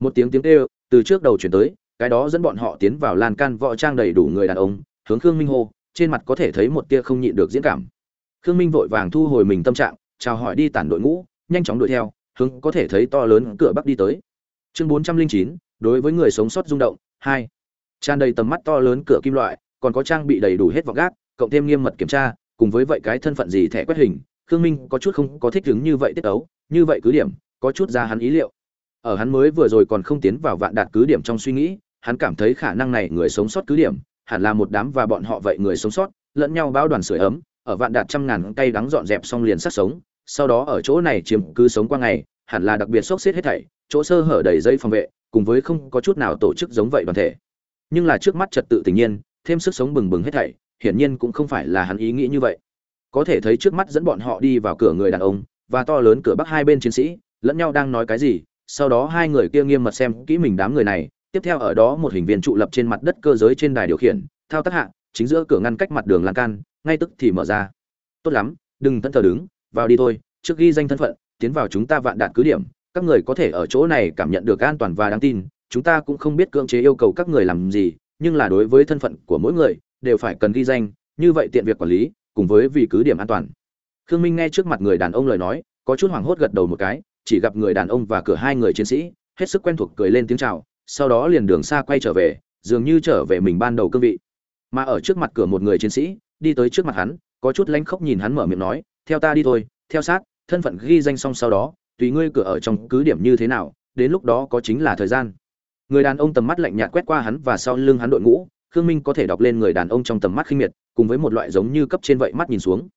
Một tiếng tiếng kêu, từ trước đầu chuyển tới, cái đó dẫn bọn họ tiến vào lan can võ trang đầy đủ người đàn ông, hướng khương minh hô, trên mặt có thể thấy một tia không nhịn được diễn cảm. Khương minh vội vàng thu hồi mình tâm trạng, chào hỏi đi tản đội ngũ, nhanh chóng đuổi theo hướng có thể thấy to lớn cửa bắc đi tới. Chương bốn trăm linh chín, đối với người sống sót rung động, hai. Tràn đầy tầm mắt to lớn cửa kim loại, còn có trang bị đầy đủ hết vọng gác, cộng thêm nghiêm mật kiểm tra, cùng với vậy cái thân phận gì thẻ quét hình, khương minh có chút không có thích ứng như vậy tiết ấu, như vậy cứ điểm, có chút ra hắn ý liệu. Ở hắn mới vừa rồi còn không tiến vào vạn đạt cứ điểm trong suy nghĩ, hắn cảm thấy khả năng này người sống sót cứ điểm, hẳn là một đám và bọn họ vậy người sống sót, lẫn nhau báo đoàn sưởi ấm, ở vạn đạt trăm ngàn cây đắng dọn dẹp xong liền sát sống sau đó ở chỗ này chiếm cứ sống qua ngày, hẳn là đặc biệt sốc xếp hết thảy, chỗ sơ hở đầy dây phòng vệ, cùng với không có chút nào tổ chức giống vậy đoàn thể. Nhưng là trước mắt trật tự tự nhiên, thêm sức sống bừng bừng hết thảy, hiển nhiên cũng không phải là hắn ý nghĩ như vậy. Có thể thấy trước mắt dẫn bọn họ đi vào cửa người đàn ông, và to lớn cửa bắc hai bên chiến sĩ, lẫn nhau đang nói cái gì, sau đó hai người kia nghiêm mật xem kỹ mình đám người này, tiếp theo ở đó một hình viên trụ lập trên mặt đất cơ giới trên đài điều khiển, thao tác hạ, chính giữa cửa ngăn cách mặt đường lan can, ngay tức thì mở ra. Tốt lắm, đừng tận thờ đứng vào đi thôi, trước ghi danh thân phận, tiến vào chúng ta vạn đạt cứ điểm, các người có thể ở chỗ này cảm nhận được an toàn và đáng tin, chúng ta cũng không biết cưỡng chế yêu cầu các người làm gì, nhưng là đối với thân phận của mỗi người, đều phải cần ghi danh, như vậy tiện việc quản lý, cùng với vì cứ điểm an toàn. Khương minh nghe trước mặt người đàn ông lời nói, có chút hoảng hốt gật đầu một cái, chỉ gặp người đàn ông và cửa hai người chiến sĩ, hết sức quen thuộc cười lên tiếng chào, sau đó liền đường xa quay trở về, dường như trở về mình ban đầu cương vị. Mà ở trước mặt cửa một người chiến sĩ, đi tới trước mặt hắn, có chút lanh khóc nhìn hắn mở miệng nói theo ta đi thôi, theo sát, thân phận ghi danh xong sau đó, tùy ngươi cửa ở trong cứ điểm như thế nào, đến lúc đó có chính là thời gian. Người đàn ông tầm mắt lạnh nhạt quét qua hắn và sau lưng hắn đội ngũ, khương minh có thể đọc lên người đàn ông trong tầm mắt khinh miệt, cùng với một loại giống như cấp trên vậy mắt nhìn xuống.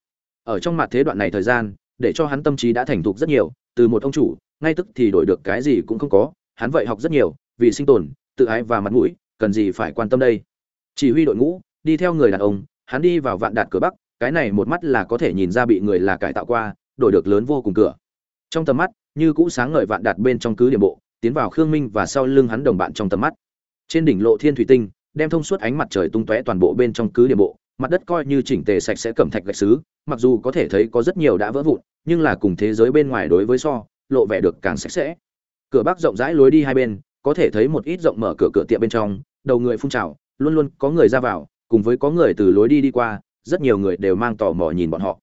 Ở trong mặt thế đoạn này thời gian, để cho hắn tâm trí đã thành thục rất nhiều, từ một ông chủ, ngay tức thì đổi được cái gì cũng không có, hắn vậy học rất nhiều, vì sinh tồn, tự ái và mặt mũi, cần gì phải quan tâm đây? Chỉ huy đội ngũ, đi theo người đàn ông, hắn đi vào vạn đạt cửa bắc cái này một mắt là có thể nhìn ra bị người là cải tạo qua, đổi được lớn vô cùng cửa. Trong tầm mắt, như cũ sáng ngời vạn đạt bên trong cứ điểm bộ, tiến vào khương minh và sau lưng hắn đồng bạn trong tầm mắt. Trên đỉnh lộ thiên thủy tinh, đem thông suốt ánh mặt trời tung tóe toàn bộ bên trong cứ điểm bộ, mặt đất coi như chỉnh tề sạch sẽ cẩm thạch gạch xứ, mặc dù có thể thấy có rất nhiều đã vỡ vụn, nhưng là cùng thế giới bên ngoài đối với so, lộ vẻ được càng sạch sẽ. Cửa bắc rộng rãi lối đi hai bên, có thể thấy một ít rộng mở cửa cửa tiệm bên trong, đầu người phun trào, luôn luôn có người ra vào, cùng với có người từ lối đi đi qua rất nhiều người đều mang tò mò nhìn bọn họ.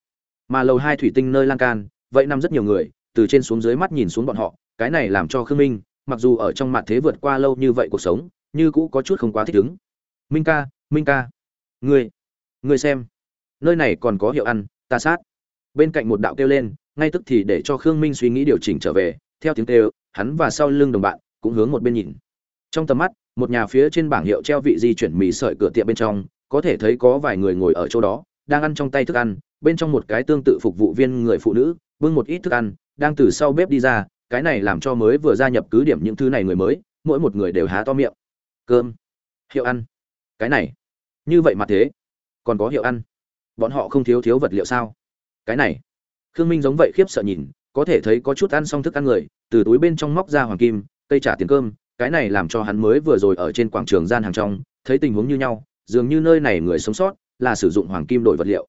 Mà lầu hai thủy tinh nơi lan can, vậy nằm rất nhiều người, từ trên xuống dưới mắt nhìn xuống bọn họ, cái này làm cho khương minh, mặc dù ở trong mặt thế vượt qua lâu như vậy cuộc sống, như cũ có chút không quá thích ứng. Minh ca minh ca, ngươi ngươi xem. Nơi này còn có hiệu ăn, ta sát. Bên cạnh một đạo kêu lên, ngay tức thì để cho khương minh suy nghĩ điều chỉnh trở về, theo tiếng kêu, hắn và sau lưng đồng bạn cũng hướng một bên nhìn. Trong tầm mắt, một nhà phía trên bảng hiệu treo vị di chuyển mì sợi cửa tiệm bên trong có thể thấy có vài người ngồi ở chỗ đó, đang ăn trong tay thức ăn, bên trong một cái tương tự phục vụ viên người phụ nữ, bưng một ít thức ăn, đang từ sau bếp đi ra, cái này làm cho mới vừa gia nhập cứ điểm những thứ này người mới, mỗi một người đều há to miệng. Cơm, hiệu ăn. Cái này, như vậy mà thế. Còn có hiệu ăn. Bọn họ không thiếu thiếu vật liệu sao? Cái này, khương minh giống vậy khiếp sợ nhìn, có thể thấy có chút ăn xong thức ăn người, từ túi bên trong móc ra hoàng kim, cây trả tiền cơm, cái này làm cho hắn mới vừa rồi ở trên quảng trường gian hàng trong, thấy tình huống như nhau dường như nơi này người sống sót là sử dụng hoàng kim đổi vật liệu.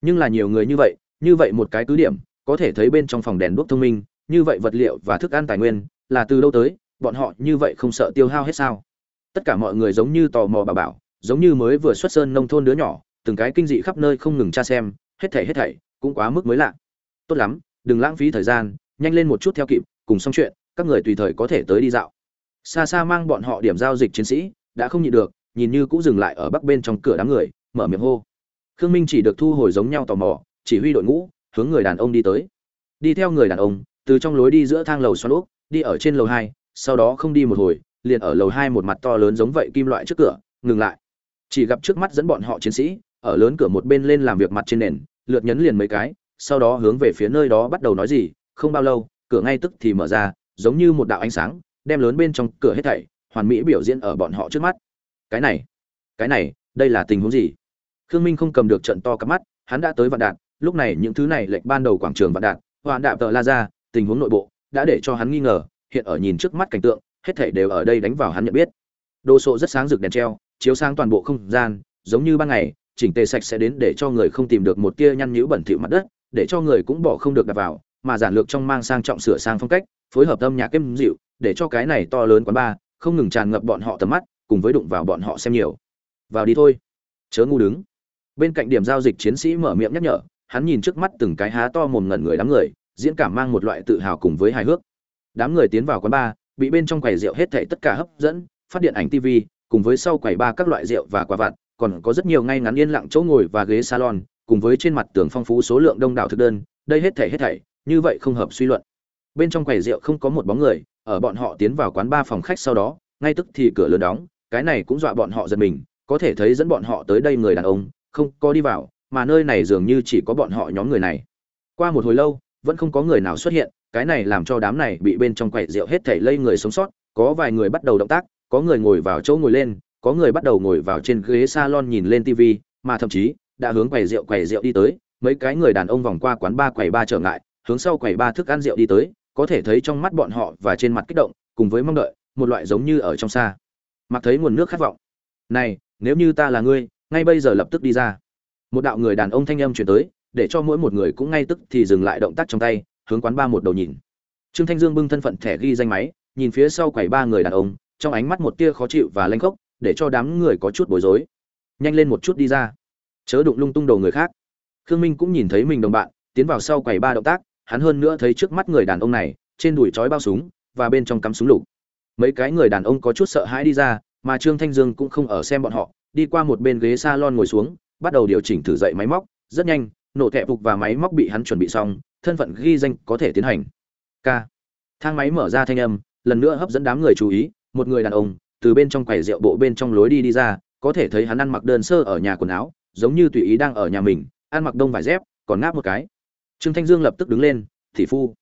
Nhưng là nhiều người như vậy như vậy một cái cứ điểm, có thể thấy bên trong phòng đèn đuốc thông minh, như vậy vật liệu và thức ăn tài nguyên, là từ đâu tới, bọn họ như vậy không sợ tiêu hao hết sao? Tất cả mọi người giống như tò mò bà bảo, giống như mới vừa xuất sơn nông thôn đứa nhỏ, từng cái kinh dị khắp nơi không ngừng tra xem, hết thảy hết thảy cũng quá mức mới lạ. Tốt lắm, đừng lãng phí thời gian, nhanh lên một chút theo kịp, cùng xong chuyện, các người tùy thời có thể tới đi dạo. Xa xa mang bọn họ điểm giao dịch chiến sĩ, đã không nhịn được nhìn như cũng dừng lại ở bắc bên trong cửa đám người, mở miệng hô. Khương minh chỉ được thu hồi giống nhau tò mò, chỉ huy đội ngũ, hướng người đàn ông đi tới. Đi theo người đàn ông, từ trong lối đi giữa thang lầu xoắn úp đi ở trên lầu hai, sau đó không đi một hồi, liền ở lầu hai một mặt to lớn giống vậy kim loại trước cửa, ngừng lại. Chỉ gặp trước mắt dẫn bọn họ chiến sĩ, ở lớn cửa một bên lên làm việc mặt trên nền, lượt nhấn liền mấy cái, sau đó hướng về phía nơi đó bắt đầu nói gì, không bao lâu, cửa ngay tức thì mở ra, giống như một đạo ánh sáng, đem lớn bên trong cửa hết thảy, hoàn mỹ biểu diễn ở bọn họ trước mắt cái này cái này, đây là tình huống gì khương minh không cầm được trận to cắp mắt, hắn đã tới vạn Đạt. lúc này những thứ này lệnh ban đầu quảng trường vạn đạt, hoạn đạp tờ la ra, tình huống nội bộ, đã để cho hắn nghi ngờ, hiện ở nhìn trước mắt cảnh tượng, hết thảy đều ở đây đánh vào hắn nhận biết đồ sộ rất sáng rực đèn treo, chiếu sáng toàn bộ không gian, giống như ban ngày, chỉnh tề sạch sẽ đến để cho người không tìm được một tia nhăn nhữ bẩn thỉu mặt đất, để cho người cũng bỏ không được đặt vào, mà giản lược trong mang sang trọng sửa sang phong cách, phối hợp âm nhạc êm dịu, để cho cái này to lớn quán ba không ngừng tràn ngập bọn họ tầm mắt cùng với đụng vào bọn họ xem nhiều. Vào đi thôi. Chớ ngu đứng. Bên cạnh điểm giao dịch chiến sĩ mở miệng nhắc nhở, hắn nhìn trước mắt từng cái há to mồm ngẩn người đám người, diễn cảm mang một loại tự hào cùng với hài hước. Đám người tiến vào quán bar, bị bên trong quầy rượu hết thảy tất cả hấp dẫn, phát điện ảnh tv cùng với sau quầy ba các loại rượu và quà vặt, còn có rất nhiều ngay ngắn yên lặng chỗ ngồi và ghế salon, cùng với trên mặt tường phong phú số lượng đông đảo thực đơn, đây hết thảy hết thảy, như vậy không hợp suy luận. Bên trong quầy rượu không có một bóng người, ở bọn họ tiến vào quán ba phòng khách sau đó, ngay tức thì cửa lớn đóng cái này cũng dọa bọn họ giật mình có thể thấy dẫn bọn họ tới đây người đàn ông không có đi vào mà nơi này dường như chỉ có bọn họ nhóm người này qua một hồi lâu vẫn không có người nào xuất hiện cái này làm cho đám này bị bên trong quầy rượu hết thảy lây người sống sót có vài người bắt đầu động tác có người ngồi vào chỗ ngồi lên có người bắt đầu ngồi vào trên ghế salon nhìn lên TV, mà thậm chí đã hướng quầy rượu quầy rượu đi tới, mấy cái người đàn ông vòng qua quán ba quầy ba trở ngại, hướng sau quầy ba thức ăn rượu đi tới, có thể thấy trong mắt bọn họ và trên mặt kích động, cùng với mong đợi, một loại giống như ở trong xa. Mặc thấy nguồn nước khát vọng. "Này, nếu như ta là ngươi, ngay bây giờ lập tức đi ra." Một đạo người đàn ông thanh âm truyền tới, để cho mỗi một người cũng ngay tức thì dừng lại động tác trong tay, hướng quán ba một đầu nhìn. Trương Thanh Dương bưng thân phận thẻ ghi danh máy, nhìn phía sau quầy ba người đàn ông, trong ánh mắt một tia khó chịu và lanh khốc, để cho đám người có chút bối rối nhanh lên một chút đi ra chớ đụng lung tung đầu người khác khương minh cũng nhìn thấy mình đồng bạn tiến vào sau quầy ba động tác hắn hơn nữa thấy trước mắt người đàn ông này trên đùi trói bao súng và bên trong cắm súng lục mấy cái người đàn ông có chút sợ hãi đi ra, mà trương thanh dương cũng không ở xem bọn họ, đi qua một bên ghế salon ngồi xuống, bắt đầu điều chỉnh thử dậy máy móc, rất nhanh, nổ thẹp phục và máy móc bị hắn chuẩn bị xong, thân phận ghi danh có thể tiến hành. K. Thang máy mở ra thanh âm, lần nữa hấp dẫn đám người chú ý, một người đàn ông, từ bên trong quầy rượu bộ bên trong lối đi đi ra, có thể thấy hắn ăn mặc đơn sơ ở nhà quần áo, giống như tùy ý đang ở nhà mình, ăn mặc đông vải dép, còn ngáp một cái. Trương thanh dương lập tức đứng lên thị phu.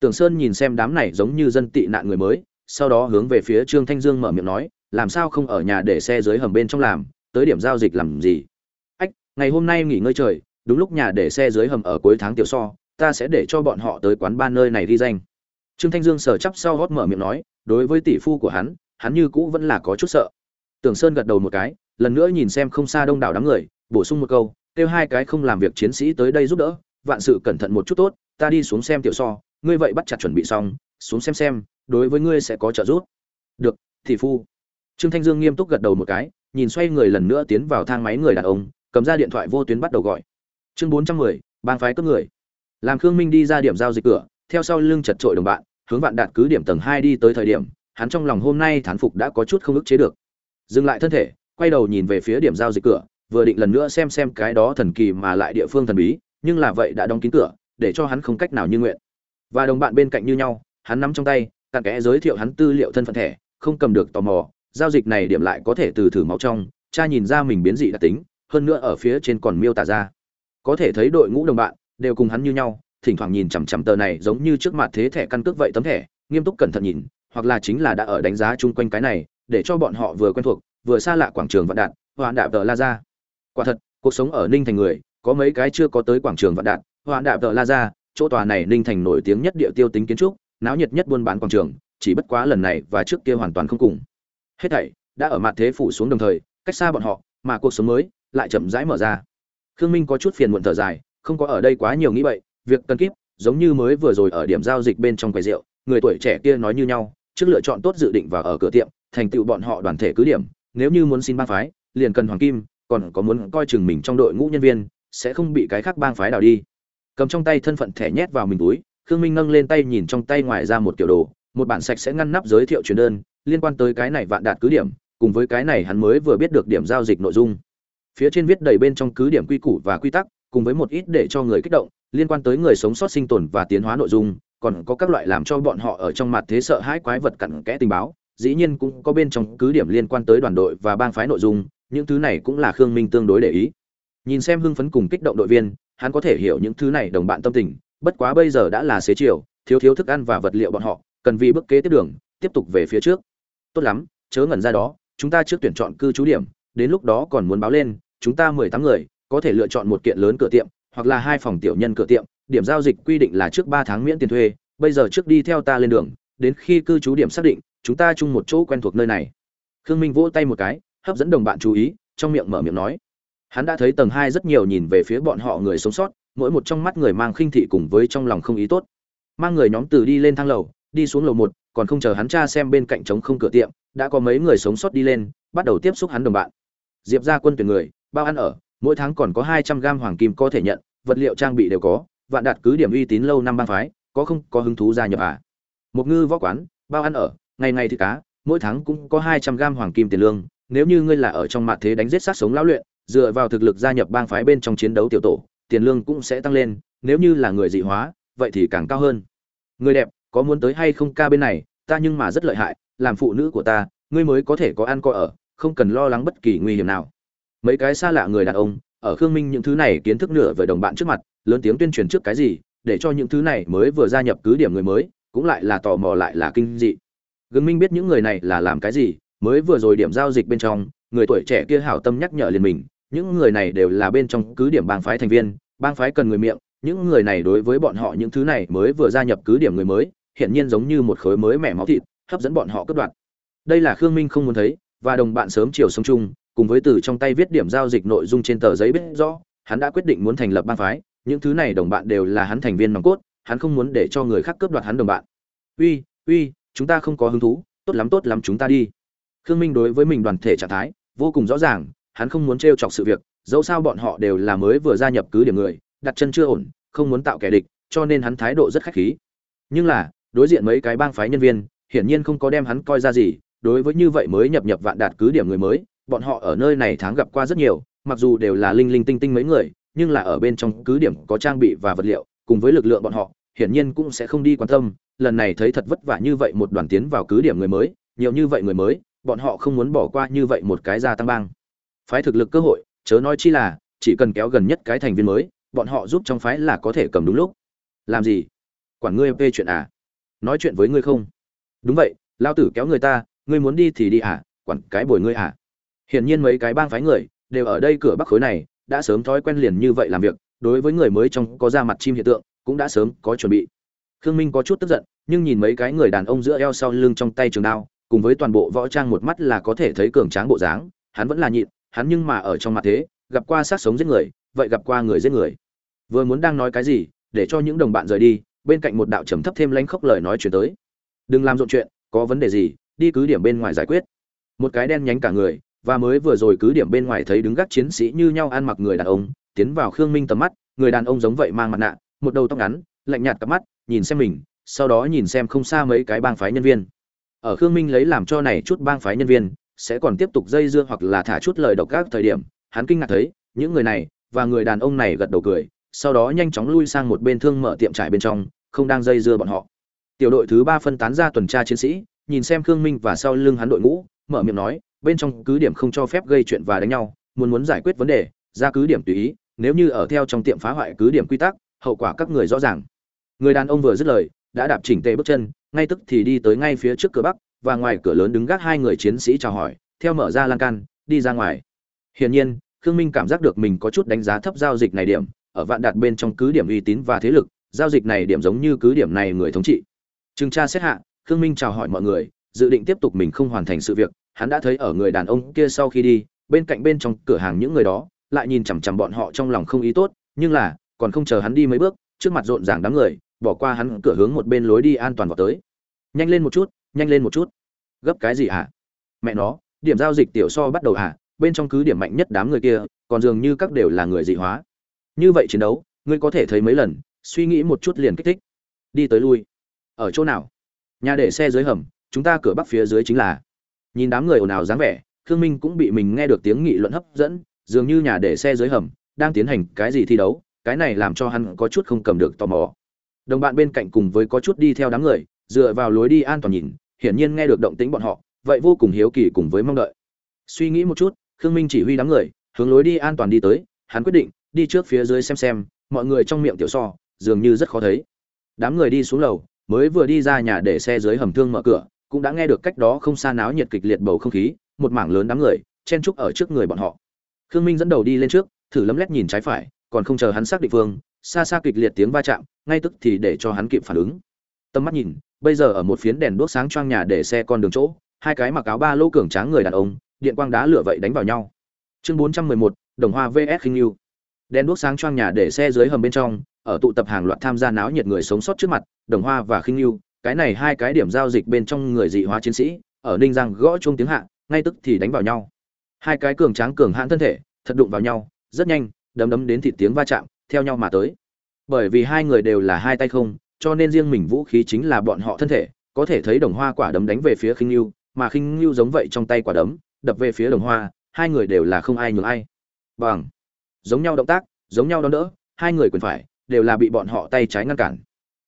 Tưởng sơn nhìn xem đám này giống như dân tị nạn người mới sau đó hướng về phía trương thanh dương mở miệng nói, làm sao không ở nhà để xe dưới hầm bên trong làm, tới điểm giao dịch làm gì? Ách, ngày hôm nay nghỉ ngơi trời, đúng lúc nhà để xe dưới hầm ở cuối tháng tiểu so, ta sẽ để cho bọn họ tới quán ba nơi này ghi danh. Trương thanh dương sờ chắp sau hót mở miệng nói, đối với tỷ phu của hắn hắn như cũ vẫn là có chút sợ. Tưởng sơn gật đầu một cái, lần nữa nhìn xem không xa đông đảo đám người, bổ sung một câu, kêu hai cái không làm việc chiến sĩ tới đây giúp đỡ, vạn sự cẩn thận một chút tốt, ta đi xuống xem tiểu so, ngươi vậy bắt chặt chuẩn bị xong, xuống xem xem đối với ngươi sẽ có trợ giúp. Được thị phu. Trương thanh dương nghiêm túc gật đầu một cái, nhìn xoay người lần nữa tiến vào thang máy người đàn ông, cầm ra điện thoại vô tuyến bắt đầu gọi. Chương bốn trăm mười, bang phái cướp người. Làm khương minh đi ra điểm giao dịch cửa, theo sau lưng chật trội đồng bạn, hướng vạn đạt cứ điểm tầng hai đi tới thời điểm, hắn trong lòng hôm nay thán phục đã có chút không ức chế được. Dừng lại thân thể, quay đầu nhìn về phía điểm giao dịch cửa, vừa định lần nữa xem xem cái đó thần kỳ mà lại địa phương thần bí, nhưng là vậy đã đóng kín cửa, để cho hắn không cách nào như nguyện. Và đồng bạn bên cạnh như nhau, hắn nắm trong tay cặn kẽ giới thiệu hắn tư liệu thân phận thẻ, không cầm được tò mò, giao dịch này điểm lại có thể từ thử máu trong, cha nhìn ra mình biến dị đặc tính, hơn nữa ở phía trên còn miêu tả ra. Có thể thấy đội ngũ đồng bạn, đều cùng hắn như nhau, thỉnh thoảng nhìn chằm chằm tờ này giống như trước mặt thế thẻ căn cước vậy tấm thẻ, nghiêm túc cẩn thận nhìn, hoặc là chính là đã ở đánh giá chung quanh cái này, để cho bọn họ vừa quen thuộc, vừa xa lạ quảng trường vạn đạn hoạn đạp tờ la ra quả thật, cuộc sống ở ninh thành người, có mấy cái chưa có tới quảng trường vạn đạn hoạn đạp tờ la ra chỗ tòa này ninh thành nổi tiếng nhất địa tiêu tính kiến trúc náo nhiệt nhất buôn bán quảng trường, chỉ bất quá lần này và trước kia hoàn toàn không cùng. Hết thảy đã ở mặt thế phủ xuống đồng thời, cách xa bọn họ, mà cuộc sống mới lại chậm rãi mở ra. Khương minh có chút phiền muộn thở dài, không có ở đây quá nhiều nghĩ vậy việc cần kíp, giống như mới vừa rồi ở điểm giao dịch bên trong quầy rượu, người tuổi trẻ kia nói như nhau, trước lựa chọn tốt dự định và ở cửa tiệm, thành tựu bọn họ đoàn thể cứ điểm, nếu như muốn xin bang phái, liền cần hoàng kim, còn có muốn coi chừng mình trong đội ngũ nhân viên, sẽ không bị cái khác bang phái đào đi. Cầm trong tay thân phận thẻ nhét vào mình túi khương minh nâng lên tay nhìn trong tay ngoài ra một kiểu đồ, một bản sạch sẽ ngăn nắp giới thiệu truyền đơn, liên quan tới cái này vạn đạt cứ điểm, cùng với cái này hắn mới vừa biết được điểm giao dịch nội dung. Phía trên viết đầy bên trong cứ điểm quy củ và quy tắc, cùng với một ít để cho người kích động, liên quan tới người sống sót sinh tồn và tiến hóa nội dung, còn có các loại làm cho bọn họ ở trong mặt thế sợ hãi quái vật cặn kẽ tình báo, dĩ nhiên cũng có bên trong cứ điểm liên quan tới đoàn đội và bang phái nội dung, những thứ này cũng là khương minh tương đối để ý. Nhìn xem hưng phấn cùng kích động đội viên, hắn có thể hiểu những thứ này đồng bạn tâm tình bất quá bây giờ đã là xế chiều, thiếu thiếu thức ăn và vật liệu bọn họ, cần vì bước kế tiếp đường, tiếp tục về phía trước. Tốt lắm, chớ ngẩn ra đó, chúng ta trước tuyển chọn cư trú điểm, đến lúc đó còn muốn báo lên, chúng ta mười tám người, có thể lựa chọn một kiện lớn cửa tiệm, hoặc là hai phòng tiểu nhân cửa tiệm, điểm giao dịch quy định là trước ba tháng miễn tiền thuê, bây giờ trước đi theo ta lên đường, đến khi cư trú điểm xác định, chúng ta chung một chỗ quen thuộc nơi này. Khương minh vỗ tay một cái, hấp dẫn đồng bạn chú ý, trong miệng mở miệng nói. Hắn đã thấy tầng hai rất nhiều nhìn về phía bọn họ người sống sót mỗi một trong mắt người mang khinh thị cùng với trong lòng không ý tốt. Mang người nhóm từ đi lên thang lầu, đi xuống lầu một, còn không chờ hắn cha xem bên cạnh trống không cửa tiệm, đã có mấy người sống sót đi lên, bắt đầu tiếp xúc hắn đồng bạn. Diệp ra quân tuyển người, bao ăn ở, mỗi tháng còn có hai trăm gam hoàng kim có thể nhận, vật liệu trang bị đều có, vạn đạt cứ điểm uy tín lâu năm bang phái, có không có hứng thú gia nhập à? Một ngư võ quán, bao ăn ở, ngày ngày thì cá, mỗi tháng cũng có hai trăm gam hoàng kim tiền lương, nếu như ngươi là ở trong mặt thế đánh giết sát sống lão luyện, dựa vào thực lực gia nhập bang phái bên trong chiến đấu tiểu tổ tiền lương cũng sẽ tăng lên, nếu như là người dị hóa, vậy thì càng cao hơn. Người đẹp, có muốn tới hay không ca bên này, ta nhưng mà rất lợi hại, làm phụ nữ của ta, ngươi mới có thể có ăn có ở, không cần lo lắng bất kỳ nguy hiểm nào. Mấy cái xa lạ người đàn ông, ở khương minh những thứ này kiến thức nửa vời đồng bạn trước mặt, lớn tiếng tuyên truyền trước cái gì, để cho những thứ này mới vừa gia nhập cứ điểm người mới, cũng lại là tò mò lại là kinh dị. Gương minh biết những người này là làm cái gì, mới vừa rồi điểm giao dịch bên trong, người tuổi trẻ kia hảo tâm nhắc nhở liền mình những người này đều là bên trong cứ điểm bang phái thành viên, bang phái cần người miệng, những người này đối với bọn họ những thứ này mới vừa gia nhập cứ điểm người mới hiện nhiên giống như một khối mới mẻ máu thịt, hấp dẫn bọn họ cướp đoạt. Đây là khương minh không muốn thấy, và đồng bạn sớm chiều sống chung, cùng với từ trong tay viết điểm giao dịch nội dung trên tờ giấy biết rõ, hắn đã quyết định muốn thành lập bang phái, những thứ này đồng bạn đều là hắn thành viên nòng cốt, hắn không muốn để cho người khác cướp đoạt hắn đồng bạn. Uy uy, chúng ta không có hứng thú, tốt lắm tốt lắm, chúng ta đi. Khương minh đối với mình đoàn thể trạng thái vô cùng rõ ràng hắn không muốn trêu chọc sự việc, dẫu sao bọn họ đều là mới vừa gia nhập cứ điểm người, đặt chân chưa ổn, không muốn tạo kẻ địch, cho nên hắn thái độ rất khách khí. Nhưng là, đối diện mấy cái bang phái nhân viên, hiển nhiên không có đem hắn coi ra gì, đối với như vậy mới nhập nhập vạn đạt cứ điểm người mới, bọn họ ở nơi này tháng gặp qua rất nhiều, mặc dù đều là linh linh tinh tinh mấy người, nhưng là ở bên trong cứ điểm có trang bị và vật liệu, cùng với lực lượng bọn họ, hiển nhiên cũng sẽ không đi quan tâm, lần này thấy thật vất vả như vậy một đoàn tiến vào cứ điểm người mới, nhiều như vậy người mới, bọn họ không muốn bỏ qua như vậy một cái gia tăng bang phái thực lực cơ hội, chớ nói chi là, chỉ cần kéo gần nhất cái thành viên mới, bọn họ giúp trong phái là có thể cầm đúng lúc. Làm gì? Quản ngươi phê chuyện à? Nói chuyện với ngươi không? Đúng vậy, lao tử kéo người ta, ngươi muốn đi thì đi à? Quản cái bồi ngươi à? Hiển nhiên mấy cái bang phái người, đều ở đây cửa bắc khối này, đã sớm thói quen liền như vậy làm việc, đối với người mới trong có ra mặt chim hiện tượng, cũng đã sớm có chuẩn bị. Khương minh có chút tức giận, nhưng nhìn mấy cái người đàn ông giữa eo sau lưng trong tay trường đao, cùng với toàn bộ võ trang một mắt là có thể thấy cường tráng bộ dáng, hắn vẫn là nhịn hắn nhưng mà ở trong mặt thế, gặp qua sát sống giết người, vậy gặp qua người giết người. Vừa muốn đang nói cái gì, để cho những đồng bạn rời đi, bên cạnh một đạo trầm thấp thêm lanh khốc lời nói chuyển tới. Đừng làm rộn chuyện, có vấn đề gì, đi cứ điểm bên ngoài giải quyết. Một cái đen nhánh cả người, và mới vừa rồi cứ điểm bên ngoài thấy đứng gác chiến sĩ như nhau ăn mặc người đàn ông, tiến vào khương minh tầm mắt, người đàn ông giống vậy mang mặt nạ, một đầu tóc ngắn, lạnh nhạt cặp mắt, nhìn xem mình, sau đó nhìn xem không xa mấy cái bang phái nhân viên. Ở khương minh lấy làm cho này chút bang phái nhân viên sẽ còn tiếp tục dây dưa hoặc là thả chút lời độc các thời điểm, hắn kinh ngạc thấy, những người này và người đàn ông này gật đầu cười, sau đó nhanh chóng lui sang một bên thương mở tiệm trại bên trong, không đang dây dưa bọn họ. Tiểu đội thứ ba phân tán ra tuần tra chiến sĩ, nhìn xem khương minh và sau lưng hắn đội ngũ, mở miệng nói, bên trong cứ điểm không cho phép gây chuyện và đánh nhau, muốn muốn giải quyết vấn đề, ra cứ điểm tùy ý, nếu như ở theo trong tiệm phá hoại cứ điểm quy tắc, hậu quả các người rõ ràng. Người đàn ông vừa dứt lời, đã đạp chỉnh tề bước chân, ngay tức thì đi tới ngay phía trước cửa bắc và ngoài cửa lớn đứng gác hai người chiến sĩ chào hỏi, theo mở ra lan can, đi ra ngoài. Hiển nhiên, khương minh cảm giác được mình có chút đánh giá thấp giao dịch này điểm, ở vạn đạt bên trong cứ điểm uy tín và thế lực, giao dịch này điểm giống như cứ điểm này người thống trị. Trừng tra xét hạ, khương minh chào hỏi mọi người, dự định tiếp tục mình không hoàn thành sự việc, hắn đã thấy ở người đàn ông kia sau khi đi, bên cạnh bên trong cửa hàng những người đó, lại nhìn chằm chằm bọn họ trong lòng không ý tốt, nhưng là, còn không chờ hắn đi mấy bước, trước mặt rộn ràng đám người, bỏ qua hắn cửa hướng một bên lối đi an toàn vào tới. Nhanh lên một chút nhanh lên một chút. Gấp cái gì hả? Mẹ nó, điểm giao dịch tiểu so bắt đầu hả? Bên trong cứ điểm mạnh nhất đám người kia, còn dường như các đều là người dị hóa. Như vậy chiến đấu, ngươi có thể thấy mấy lần, suy nghĩ một chút liền kích thích. Đi tới lui. Ở chỗ nào? Nhà để xe dưới hầm, chúng ta cửa bắc phía dưới chính là. Nhìn đám người ồn ào dáng vẻ, khương minh cũng bị mình nghe được tiếng nghị luận hấp dẫn, dường như nhà để xe dưới hầm đang tiến hành cái gì thi đấu, cái này làm cho hắn có chút không cầm được tò mò. Đồng bạn bên cạnh cùng với có chút đi theo đám người dựa vào lối đi an toàn nhìn, hiển nhiên nghe được động tĩnh bọn họ, vậy vô cùng hiếu kỳ cùng với mong đợi. Suy nghĩ một chút, khương minh chỉ huy đám người, hướng lối đi an toàn đi tới, hắn quyết định, đi trước phía dưới xem xem, mọi người trong miệng tiểu so, dường như rất khó thấy. Đám người đi xuống lầu, mới vừa đi ra nhà để xe dưới hầm thương mở cửa, cũng đã nghe được cách đó không xa náo nhiệt kịch liệt bầu không khí, một mảng lớn đám người, chen trúc ở trước người bọn họ. Khương minh dẫn đầu đi lên trước, thử lấm lét nhìn trái phải, còn không chờ hắn xác định phương, xa xa kịch liệt tiếng va chạm, ngay tức thì để cho hắn kịp phản ứng. Tầm mắt nhìn bây giờ ở một phiến đèn đuốc sáng choang nhà để xe con đường chỗ hai cái mặc áo ba lô cường tráng người đàn ông điện quang đá lửa vậy đánh vào nhau. Chương bốn trăm mười một đồng hoa vs. Khinh Nưu. đèn đuốc sáng choang nhà để xe dưới hầm bên trong ở tụ tập hàng loạt tham gia náo nhiệt người sống sót trước mặt đồng hoa và khinh Nưu, cái này hai cái điểm giao dịch bên trong người dị hóa chiến sĩ ở ninh giang gõ chung tiếng hạ ngay tức thì đánh vào nhau. Hai cái cường tráng cường hãn thân thể thật đụng vào nhau rất nhanh đấm đấm đến thịt tiếng va chạm theo nhau mà tới. Bởi vì hai người đều là hai tay không cho nên riêng mình vũ khí chính là bọn họ thân thể, có thể thấy đồng hoa quả đấm đánh về phía khinh lưu mà khinh lưu giống vậy trong tay quả đấm, đập về phía đồng hoa, hai người đều là không ai nhường ai. Bằng. Giống nhau động tác, giống nhau đón đỡ, hai người quyền phải, đều là bị bọn họ tay trái ngăn cản.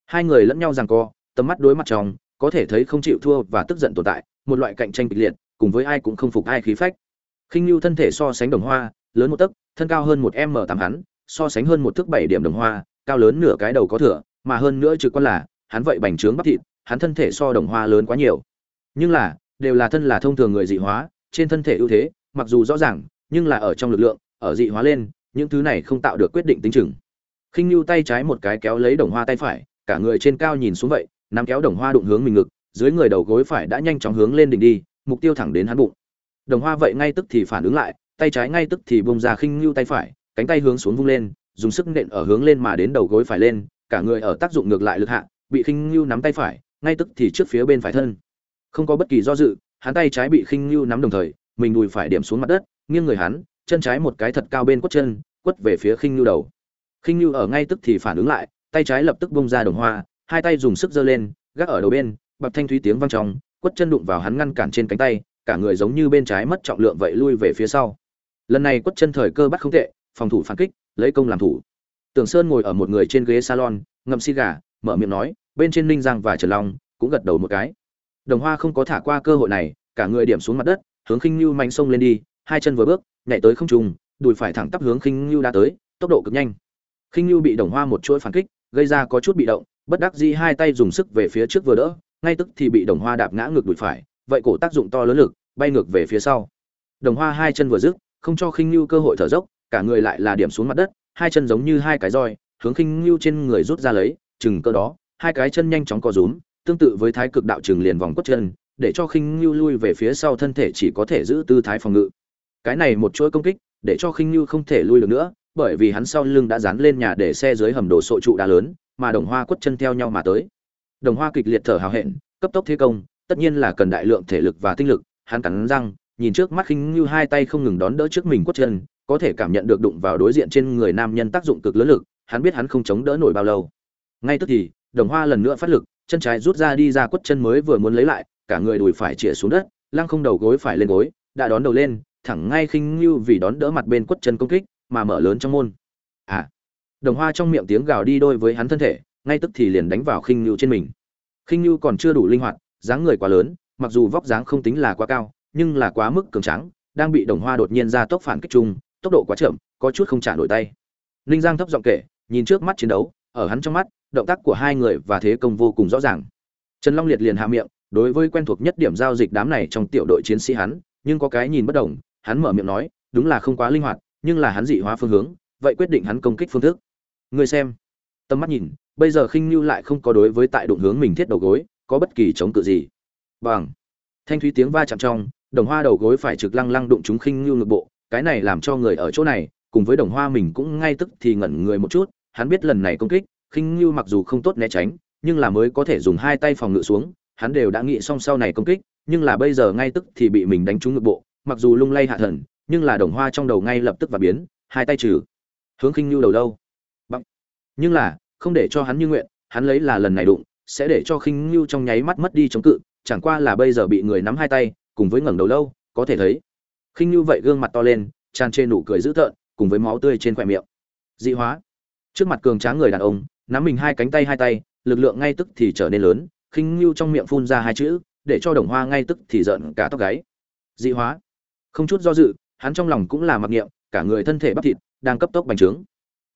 Hai người lẫn nhau giằng co, tầm mắt đối mặt trong, có thể thấy không chịu thua và tức giận tồn tại, một loại cạnh tranh kịch liệt, cùng với ai cũng không phục ai khí phách. Khinh lưu thân thể so sánh đồng hoa, lớn một tấc, thân cao hơn một m tám hắn, so sánh hơn một thước bảy điểm đồng hoa, cao lớn nửa cái đầu có thừa mà hơn nữa trực quan là, hắn vậy bành trướng bắp thịt, hắn thân thể so đồng hoa lớn quá nhiều. Nhưng là, đều là thân là thông thường người dị hóa, trên thân thể ưu thế, mặc dù rõ ràng, nhưng là ở trong lực lượng, ở dị hóa lên, những thứ này không tạo được quyết định tính chừng. Khinh lưu tay trái một cái kéo lấy đồng hoa tay phải, cả người trên cao nhìn xuống vậy, nắm kéo đồng hoa đụng hướng mình ngực, dưới người đầu gối phải đã nhanh chóng hướng lên đỉnh đi, mục tiêu thẳng đến hắn bụng. Đồng hoa vậy ngay tức thì phản ứng lại, tay trái ngay tức thì bông ra khinh lưu tay phải, cánh tay hướng xuống vung lên, dùng sức nện ở hướng lên mà đến đầu gối phải lên cả người ở tác dụng ngược lại lực hạ, bị khinh lưu nắm tay phải, ngay tức thì trước phía bên phải thân. Không có bất kỳ do dự, hắn tay trái bị khinh lưu nắm đồng thời, mình đùi phải điểm xuống mặt đất, nghiêng người hắn, chân trái một cái thật cao bên quất chân, quất về phía khinh lưu đầu. Khinh lưu ở ngay tức thì phản ứng lại, tay trái lập tức bung ra đồng hoa, hai tay dùng sức giơ lên, gác ở đầu bên, bập thanh thúy tiếng vang trong, quất chân đụng vào hắn ngăn cản trên cánh tay, cả người giống như bên trái mất trọng lượng vậy lui về phía sau. Lần này quất chân thời cơ bắt không tệ, phòng thủ phản kích, lấy công làm thủ tưởng sơn ngồi ở một người trên ghế salon, ngậm xi gà, mở miệng nói, bên trên ninh giang và trần long cũng gật đầu một cái. Đồng hoa không có thả qua cơ hội này, cả người điểm xuống mặt đất, hướng khinh lưu mạnh sông lên đi, hai chân vừa bước, nhảy tới không trùng đùi phải thẳng tắp hướng khinh lưu đã tới, tốc độ cực nhanh. Khinh lưu bị đồng hoa một chuỗi phản kích, gây ra có chút bị động, bất đắc dĩ hai tay dùng sức về phía trước vừa đỡ, ngay tức thì bị đồng hoa đạp ngã ngược đùi phải, vậy cổ tác dụng to lớn lực, bay ngược về phía sau. Đồng hoa hai chân vừa dứt, không cho khinh lưu cơ hội thở dốc, cả người lại là điểm xuống mặt đất hai chân giống như hai cái roi, hướng khinh lưu trên người rút ra lấy, chừng cơ đó, hai cái chân nhanh chóng co rúm, tương tự với thái cực đạo trường liền vòng quất chân, để cho khinh lưu lui về phía sau thân thể chỉ có thể giữ tư thái phòng ngự. Cái này một chuỗi công kích, để cho khinh lưu không thể lui được nữa, bởi vì hắn sau lưng đã dán lên nhà để xe dưới hầm đồ sộ trụ đá lớn, mà đồng hoa quất chân theo nhau mà tới. Đồng hoa kịch liệt thở hào hẹn, cấp tốc thế công, tất nhiên là cần đại lượng thể lực và tinh lực, hắn cắn răng, nhìn trước mắt khinh như hai tay không ngừng đón đỡ trước mình quất chân có thể cảm nhận được đụng vào đối diện trên người nam nhân tác dụng cực lớn lực, hắn biết hắn không chống đỡ nổi bao lâu. Ngay tức thì, đồng hoa lần nữa phát lực, chân trái rút ra đi ra quất chân mới vừa muốn lấy lại, cả người đùi phải chĩa xuống đất, lăng không đầu gối phải lên gối, đã đón đầu lên, thẳng ngay khinh như vì đón đỡ mặt bên quất chân công kích, mà mở lớn trong môn. À! Đồng hoa trong miệng tiếng gào đi đôi với hắn thân thể, ngay tức thì liền đánh vào khinh như trên mình. Khinh như còn chưa đủ linh hoạt, dáng người quá lớn, mặc dù vóc dáng không tính là quá cao, nhưng là quá mức cường tráng, đang bị đồng hoa đột nhiên ra tốc phản kích chung tốc độ quá chậm, có chút không trả nổi tay. Ninh giang thấp giọng kể, nhìn trước mắt chiến đấu, ở hắn trong mắt, động tác của hai người và thế công vô cùng rõ ràng. Trần long liệt liền hạ miệng, đối với quen thuộc nhất điểm giao dịch đám này trong tiểu đội chiến sĩ hắn, nhưng có cái nhìn bất đồng, hắn mở miệng nói, đúng là không quá linh hoạt, nhưng là hắn dị hóa phương hướng, vậy quyết định hắn công kích phương thức. Người xem, tầm mắt nhìn, bây giờ khinh lưu lại không có đối với tại đụng hướng mình thiết đầu gối, có bất kỳ chống cự gì. Bằng. Thanh thúy tiếng va chạm trong, đồng hoa đầu gối phải trực lăng lăng đụng chúng khinh lưu ngực bộ cái này làm cho người ở chỗ này, cùng với đồng hoa mình cũng ngay tức thì ngẩn người một chút, hắn biết lần này công kích, khinh lưu mặc dù không tốt né tránh, nhưng là mới có thể dùng hai tay phòng ngự xuống, hắn đều đã nghĩ xong sau này công kích, nhưng là bây giờ ngay tức thì bị mình đánh trúng ngực bộ, mặc dù lung lay hạ thần, nhưng là đồng hoa trong đầu ngay lập tức và biến, hai tay trừ. Hướng khinh lưu đầu lâu. Bằng nhưng là, không để cho hắn như nguyện, hắn lấy là lần này đụng, sẽ để cho khinh lưu trong nháy mắt mất đi chống cự, chẳng qua là bây giờ bị người nắm hai tay, cùng với ngẩng đầu lâu, có thể thấy khinh lưu vậy gương mặt to lên, tràn trề nụ cười dữ tợn, cùng với máu tươi trên khoe miệng. Dị hóa. Trước mặt cường tráng người đàn ông, nắm mình hai cánh tay hai tay, lực lượng ngay tức thì trở nên lớn, khinh như trong miệng phun ra hai chữ, để cho đồng hoa ngay tức thì giận cả tóc gáy. Dị hóa. Không chút do dự, hắn trong lòng cũng là mặc niệm, cả người thân thể bắp thịt, đang cấp tốc bành trướng.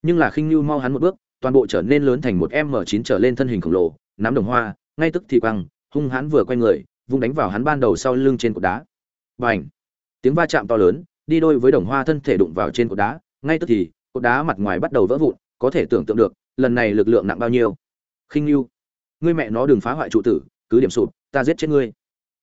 Nhưng là khinh như mau hắn một bước, toàn bộ trở nên lớn thành một m 9 trở lên thân hình khổng lồ, nắm đồng hoa, ngay tức thì quăng, hung hãn vừa quay người, vung đánh vào hắn ban đầu sau lưng trên cột đá. Bành tiếng va chạm to lớn, đi đôi với đồng hoa thân thể đụng vào trên cột đá, ngay tức thì, cột đá mặt ngoài bắt đầu vỡ vụn, có thể tưởng tượng được, lần này lực lượng nặng bao nhiêu. Khinh lưu ngươi mẹ nó đừng phá hoại trụ tử, cứ điểm sụp, ta giết chết ngươi.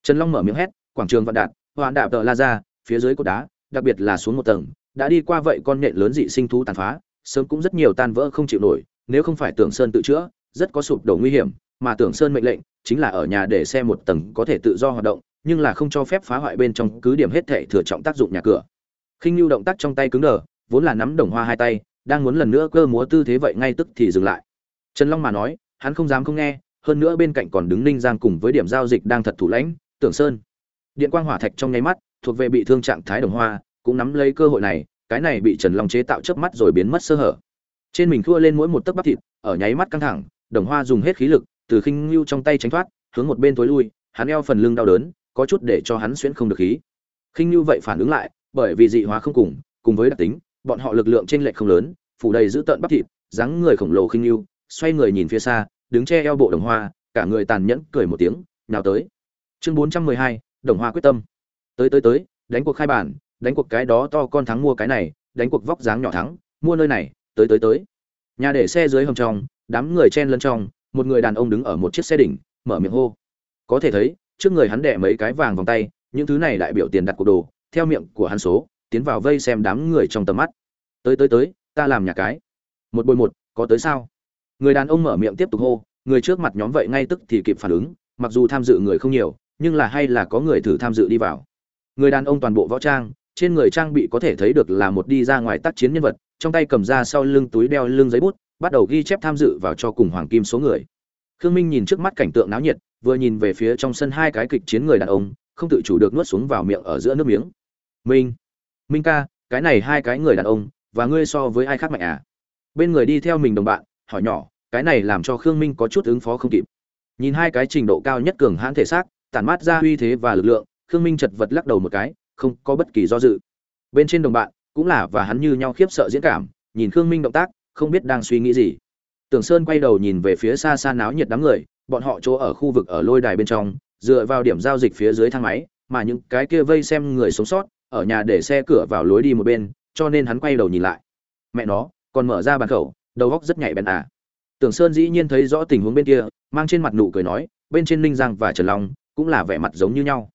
Trần long mở miệng hét, quảng trường vạn đạt hoạn đạp tợ la ra, phía dưới cột đá, đặc biệt là xuống một tầng, đã đi qua vậy con nhện lớn dị sinh thú tàn phá, sớm cũng rất nhiều tan vỡ không chịu nổi, nếu không phải tưởng sơn tự chữa, rất có sụp đổ nguy hiểm, mà tưởng sơn mệnh lệnh, chính là ở nhà để xe một tầng có thể tự do hoạt động nhưng là không cho phép phá hoại bên trong, cứ điểm hết thể thừa trọng tác dụng nhà cửa. Khinh lưu động tác trong tay cứng đờ, vốn là nắm đồng hoa hai tay, đang muốn lần nữa cơ múa tư thế vậy ngay tức thì dừng lại. Trần long mà nói, hắn không dám không nghe, hơn nữa bên cạnh còn đứng ninh giang cùng với điểm giao dịch đang thật thủ lãnh, tưởng sơn. Điện quang hỏa thạch trong nháy mắt, thuộc về bị thương trạng thái đồng hoa, cũng nắm lấy cơ hội này, cái này bị trần long chế tạo chớp mắt rồi biến mất sơ hở. Trên mình thua lên mỗi một tấc bắp thịt, ở nháy mắt căng thẳng, đồng hoa dùng hết khí lực, từ khinh lưu trong tay tránh thoát, hướng một bên tối lui, hắn eo phần lưng đau đớn có chút để cho hắn xuyễn không được khí. Khinh lưu vậy phản ứng lại, bởi vì dị hóa không cùng cùng với đặc tính, bọn họ lực lượng trên lệch không lớn, phủ đầy giữ tợn bắp thịt, dáng người khổng lồ khinh lưu xoay người nhìn phía xa, đứng che eo bộ đồng hoa, cả người tàn nhẫn cười một tiếng, nào tới. Chương bốn trăm mười hai, đồng hoa quyết tâm. Tới tới tới, đánh cuộc khai bản, đánh cuộc cái đó to con thắng mua cái này, đánh cuộc vóc dáng nhỏ thắng, mua nơi này, tới tới tới. Nhà để xe dưới hầm trong, đám người chen lấn trong, một người đàn ông đứng ở một chiếc xe đỉnh, mở miệng hô. Có thể thấy trước người hắn đẻ mấy cái vàng vòng tay, những thứ này đại biểu tiền đặt cuộc đồ, theo miệng của hắn số, tiến vào vây xem đám người trong tầm mắt. Tới tới tới, ta làm nhà cái. Một bồi một, có tới sao? Người đàn ông mở miệng tiếp tục hô, người trước mặt nhóm vậy ngay tức thì kịp phản ứng, mặc dù tham dự người không nhiều, nhưng là hay là có người thử tham dự đi vào. Người đàn ông toàn bộ võ trang, trên người trang bị có thể thấy được là một đi ra ngoài tác chiến nhân vật, trong tay cầm ra sau lưng túi đeo lưng giấy bút, bắt đầu ghi chép tham dự vào cho cùng hoàng kim số người khương minh nhìn trước mắt cảnh tượng náo nhiệt, vừa nhìn về phía trong sân hai cái kịch chiến người đàn ông, không tự chủ được nuốt xuống vào miệng ở giữa nước miếng. Minh minh ca, cái này hai cái người đàn ông, và ngươi so với ai khác mạnh à? Bên người đi theo mình đồng bạn, hỏi nhỏ, cái này làm cho khương minh có chút ứng phó không kịp. Nhìn hai cái trình độ cao nhất cường hãn thể xác, tản mát ra uy thế và lực lượng, khương minh chật vật lắc đầu một cái, không có bất kỳ do dự. Bên trên đồng bạn, cũng là và hắn như nhau khiếp sợ diễn cảm, nhìn khương minh động tác, không biết đang suy nghĩ gì tưởng sơn quay đầu nhìn về phía xa xa náo nhiệt đám người, bọn họ chỗ ở khu vực ở lôi đài bên trong, dựa vào điểm giao dịch phía dưới thang máy, mà những cái kia vây xem người sống sót, ở nhà để xe cửa vào lối đi một bên, cho nên hắn quay đầu nhìn lại. Mẹ nó, còn mở ra bàn khẩu, đầu góc rất nhạy bén à. Tưởng sơn dĩ nhiên thấy rõ tình huống bên kia, mang trên mặt nụ cười nói, bên trên ninh giang và trần long cũng là vẻ mặt giống như nhau.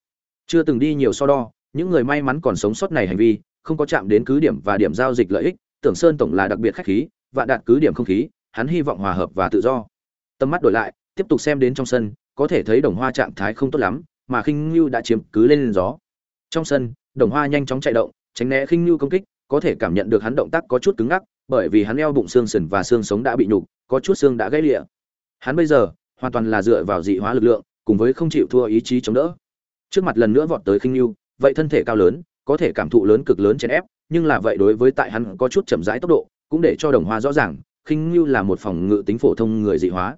Chưa từng đi nhiều so đo, những người may mắn còn sống sót này hành vi, không có chạm đến cứ điểm và điểm giao dịch lợi ích tưởng sơn tổng là đặc biệt khách khí và đạt cứ điểm không khí hắn hy vọng hòa hợp và tự do. Tầm mắt đổi lại, tiếp tục xem đến trong sân, có thể thấy đồng hoa trạng thái không tốt lắm, mà khinh lưu đã chiếm cứ lên gió. Trong sân, đồng hoa nhanh chóng chạy động, tránh né khinh lưu công kích, có thể cảm nhận được hắn động tác có chút cứng ngắc, bởi vì hắn eo bụng xương sườn và xương sống đã bị nhục, có chút xương đã gãy lịa. Hắn bây giờ, hoàn toàn là dựa vào dị hóa lực lượng, cùng với không chịu thua ý chí chống đỡ. Trước mặt lần nữa vọt tới khinh lưu vậy thân thể cao lớn, có thể cảm thụ lớn cực lớn chèn ép, nhưng là vậy đối với tại hắn có chút chậm rãi tốc độ, cũng để cho đồng hoa rõ ràng khinh lưu là một phòng ngự tính phổ thông người dị hóa.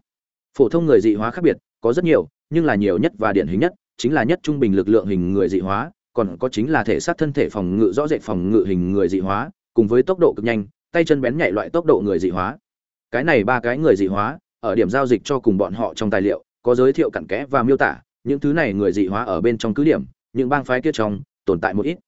Phổ thông người dị hóa khác biệt, có rất nhiều, nhưng là nhiều nhất và điển hình nhất chính là nhất trung bình lực lượng hình người dị hóa, còn có chính là thể xác thân thể phòng ngự rõ rệt phòng ngự hình người dị hóa, cùng với tốc độ cực nhanh, tay chân bén nhạy loại tốc độ người dị hóa. Cái này ba cái người dị hóa, ở điểm giao dịch cho cùng bọn họ trong tài liệu, có giới thiệu cặn kẽ và miêu tả, những thứ này người dị hóa ở bên trong cứ điểm, những bang phái kia trong, tồn tại một ít.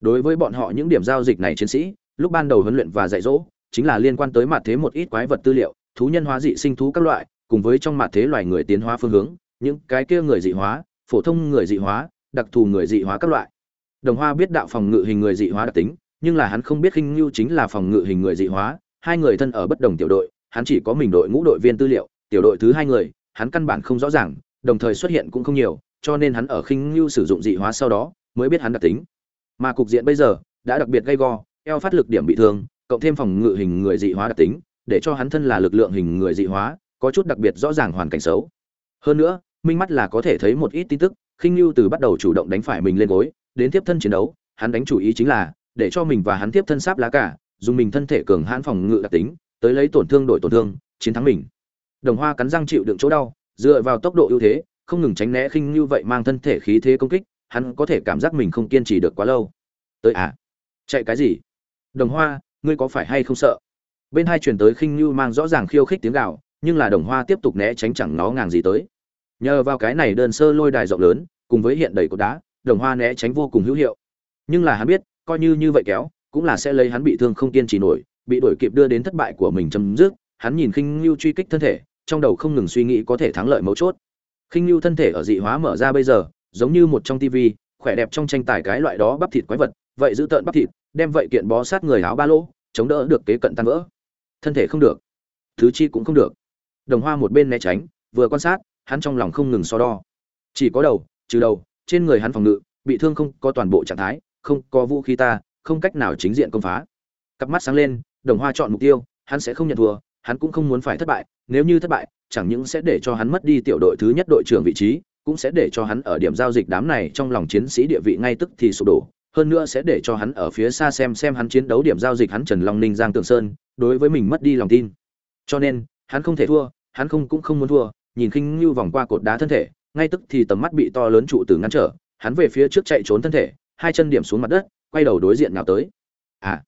Đối với bọn họ những điểm giao dịch này chiến sĩ, lúc ban đầu huấn luyện và dạy dỗ chính là liên quan tới mặt thế một ít quái vật tư liệu, thú nhân hóa dị sinh thú các loại, cùng với trong mặt thế loài người tiến hóa phương hướng, những cái kia người dị hóa, phổ thông người dị hóa, đặc thù người dị hóa các loại. Đồng hoa biết đạo phòng ngự hình người dị hóa đặc tính, nhưng là hắn không biết khinh lưu chính là phòng ngự hình người dị hóa, hai người thân ở bất đồng tiểu đội, hắn chỉ có mình đội ngũ đội viên tư liệu, tiểu đội thứ hai người, hắn căn bản không rõ ràng, đồng thời xuất hiện cũng không nhiều, cho nên hắn ở khinh lưu sử dụng dị hóa sau đó, mới biết hắn đặc tính. Mà cục diện bây giờ, đã đặc biệt gay go, eo phát lực điểm bị thương cộng thêm phòng ngự hình người dị hóa đặc tính, để cho hắn thân là lực lượng hình người dị hóa, có chút đặc biệt rõ ràng hoàn cảnh xấu. Hơn nữa, minh mắt là có thể thấy một ít tin tức, khinh lưu từ bắt đầu chủ động đánh phải mình lên gối, đến tiếp thân chiến đấu, hắn đánh chủ ý chính là, để cho mình và hắn tiếp thân sáp lá cả, dùng mình thân thể cường hãn phòng ngự đặc tính, tới lấy tổn thương đổi tổn thương, chiến thắng mình. Đồng hoa cắn răng chịu đựng chỗ đau, dựa vào tốc độ ưu thế, không ngừng tránh né khinh lưu vậy mang thân thể khí thế công kích, hắn có thể cảm giác mình không kiên trì được quá lâu. Tới à? Chạy cái gì? Đồng hoa ngươi có phải hay không sợ? Bên hai truyền tới khinh như mang rõ ràng khiêu khích tiếng gạo nhưng là đồng hoa tiếp tục né tránh chẳng nó ngàng gì tới. Nhờ vào cái này đơn sơ lôi đài rộng lớn, cùng với hiện đầy cột đá, đồng hoa né tránh vô cùng hữu hiệu. Nhưng là hắn biết, coi như như vậy kéo, cũng là sẽ lấy hắn bị thương không kiên trì nổi, bị đuổi kịp đưa đến thất bại của mình chấm dứt, hắn nhìn khinh lưu truy kích thân thể, trong đầu không ngừng suy nghĩ có thể thắng lợi mấu chốt. Khinh lưu thân thể ở dị hóa mở ra bây giờ, giống như một trong tivi khỏe đẹp trong tranh tài cái loại đó bắp thịt quái vật, vậy giữ tợn bắp thịt đem vậy kiện bó sát người áo ba lô chống đỡ được kế cận tan vỡ. Thân thể không được. Thứ chi cũng không được. Đồng hoa một bên né tránh, vừa quan sát, hắn trong lòng không ngừng so đo. Chỉ có đầu, trừ đầu, trên người hắn phòng ngự, bị thương không có toàn bộ trạng thái, không có vũ khí ta, không cách nào chính diện công phá. Cặp mắt sáng lên, đồng hoa chọn mục tiêu, hắn sẽ không nhận thua, hắn cũng không muốn phải thất bại, nếu như thất bại, chẳng những sẽ để cho hắn mất đi tiểu đội thứ nhất đội trưởng vị trí, cũng sẽ để cho hắn ở điểm giao dịch đám này trong lòng chiến sĩ địa vị ngay tức thì sụp đổ hơn nữa sẽ để cho hắn ở phía xa xem xem hắn chiến đấu điểm giao dịch hắn Trần Long Ninh Giang Tường Sơn, đối với mình mất đi lòng tin. Cho nên, hắn không thể thua, hắn không cũng không muốn thua, nhìn khinh như vòng qua cột đá thân thể, ngay tức thì tầm mắt bị to lớn trụ tử ngăn trở, hắn về phía trước chạy trốn thân thể, hai chân điểm xuống mặt đất, quay đầu đối diện nào tới. À.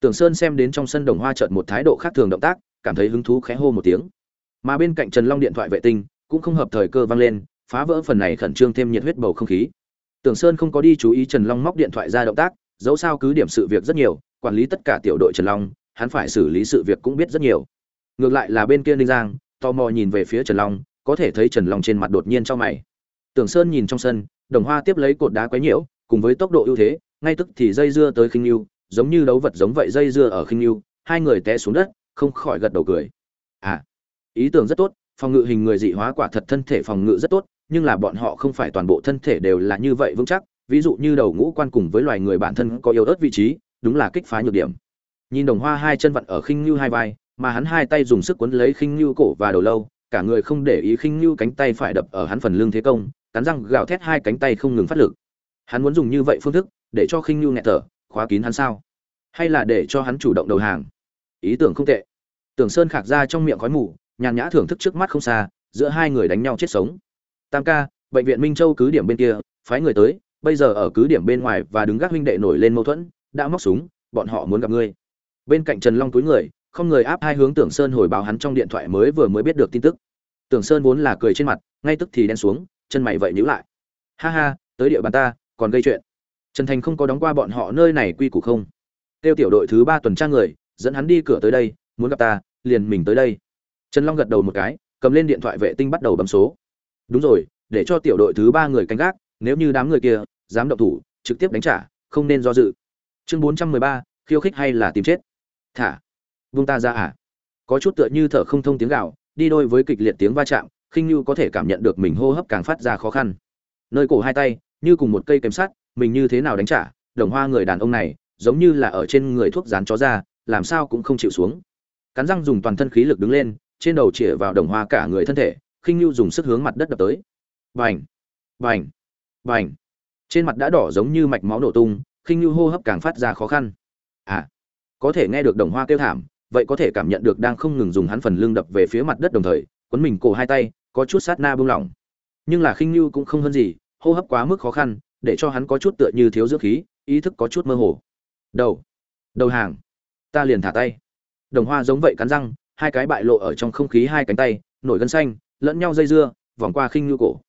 Tưởng Sơn xem đến trong sân đồng hoa chợt một thái độ khác thường động tác, cảm thấy hứng thú khẽ hô một tiếng. Mà bên cạnh Trần Long điện thoại vệ tinh cũng không hợp thời cơ vang lên, phá vỡ phần này khẩn trương thêm nhiệt huyết bầu không khí. Tưởng Sơn không có đi chú ý Trần Long móc điện thoại ra động tác, dẫu sao cứ điểm sự việc rất nhiều, quản lý tất cả tiểu đội Trần Long, hắn phải xử lý sự việc cũng biết rất nhiều. Ngược lại là bên kia Ninh Giang, tò mò nhìn về phía Trần Long, có thể thấy Trần Long trên mặt đột nhiên cho mày. Tưởng Sơn nhìn trong sân, Đồng Hoa tiếp lấy cột đá quấy nhiễu, cùng với tốc độ ưu thế, ngay tức thì dây dưa tới Khinh Nưu, giống như đấu vật giống vậy dây dưa ở Khinh Nưu, hai người té xuống đất, không khỏi gật đầu cười. À, ý tưởng rất tốt, phòng ngự hình người dị hóa quả thật thân thể phòng ngự rất tốt, nhưng là bọn họ không phải toàn bộ thân thể đều là như vậy vững chắc, ví dụ như đầu ngũ quan cùng với loài người bản thân có yếu ớt vị trí, đúng là kích phá nhược điểm. Nhìn Đồng Hoa hai chân vặn ở khinh lưu hai vai, mà hắn hai tay dùng sức quấn lấy khinh lưu cổ và đầu lâu, cả người không để ý khinh lưu cánh tay phải đập ở hắn phần lưng thế công, cắn răng gào thét hai cánh tay không ngừng phát lực. Hắn muốn dùng như vậy phương thức để cho khinh lưu nghẹt thở, khóa kín hắn sao? Hay là để cho hắn chủ động đầu hàng? Ý tưởng không tệ. Tưởng Sơn khạc ra trong miệng khói mù, nhàn nhã thưởng thức trước mắt không xa, giữa hai người đánh nhau chết sống tam ca, bệnh viện minh châu cứ điểm bên kia, phái người tới, bây giờ ở cứ điểm bên ngoài và đứng gác huynh đệ nổi lên mâu thuẫn, đã móc súng, bọn họ muốn gặp ngươi. Bên cạnh trần long túi người, không người áp hai hướng tưởng sơn hồi báo hắn trong điện thoại mới vừa mới biết được tin tức. Tưởng sơn vốn là cười trên mặt, ngay tức thì đen xuống, chân mày vậy nhữ lại. Ha ha, tới địa bàn ta, còn gây chuyện. Trần thành không có đóng qua bọn họ nơi này quy củ không. Tiêu tiểu đội thứ ba tuần tra người, dẫn hắn đi cửa tới đây, muốn gặp ta, liền mình tới đây. Trần long gật đầu một cái, cầm lên điện thoại vệ tinh bắt đầu bấm số đúng rồi, để cho tiểu đội thứ ba người canh gác, nếu như đám người kia dám động thủ, trực tiếp đánh trả, không nên do dự. Chương bốn trăm mười ba, khiêu khích hay là tìm chết? Thả. Vung ta ra à? Có chút tựa như thở không thông tiếng gạo đi đôi với kịch liệt tiếng va chạm, khinh như có thể cảm nhận được mình hô hấp càng phát ra khó khăn. Nơi cổ hai tay, như cùng một cây kèm sắt, mình như thế nào đánh trả, đồng hoa người đàn ông này, giống như là ở trên người thuốc dán chó ra, làm sao cũng không chịu xuống. Cắn răng dùng toàn thân khí lực đứng lên, trên đầu chĩa vào đồng hoa cả người thân thể khinh nhu dùng sức hướng mặt đất đập tới. Vành vành vành trên mặt đã đỏ giống như mạch máu nổ tung, khinh nhu hô hấp càng phát ra khó khăn. À! Có thể nghe được đồng hoa kêu thảm, vậy có thể cảm nhận được đang không ngừng dùng hắn phần lưng đập về phía mặt đất đồng thời, quấn mình cổ hai tay, có chút sát na buông lỏng. Nhưng là khinh nhu cũng không hơn gì, hô hấp quá mức khó khăn, để cho hắn có chút tựa như thiếu dưỡng khí, ý thức có chút mơ hồ. Đầu! Đầu hàng! Ta liền thả tay. Đồng hoa giống vậy cắn răng, hai cái bại lộ ở trong không khí hai cánh tay, nổi gân xanh lẫn nhau dây dưa, vòng qua khinh ngưu cổ.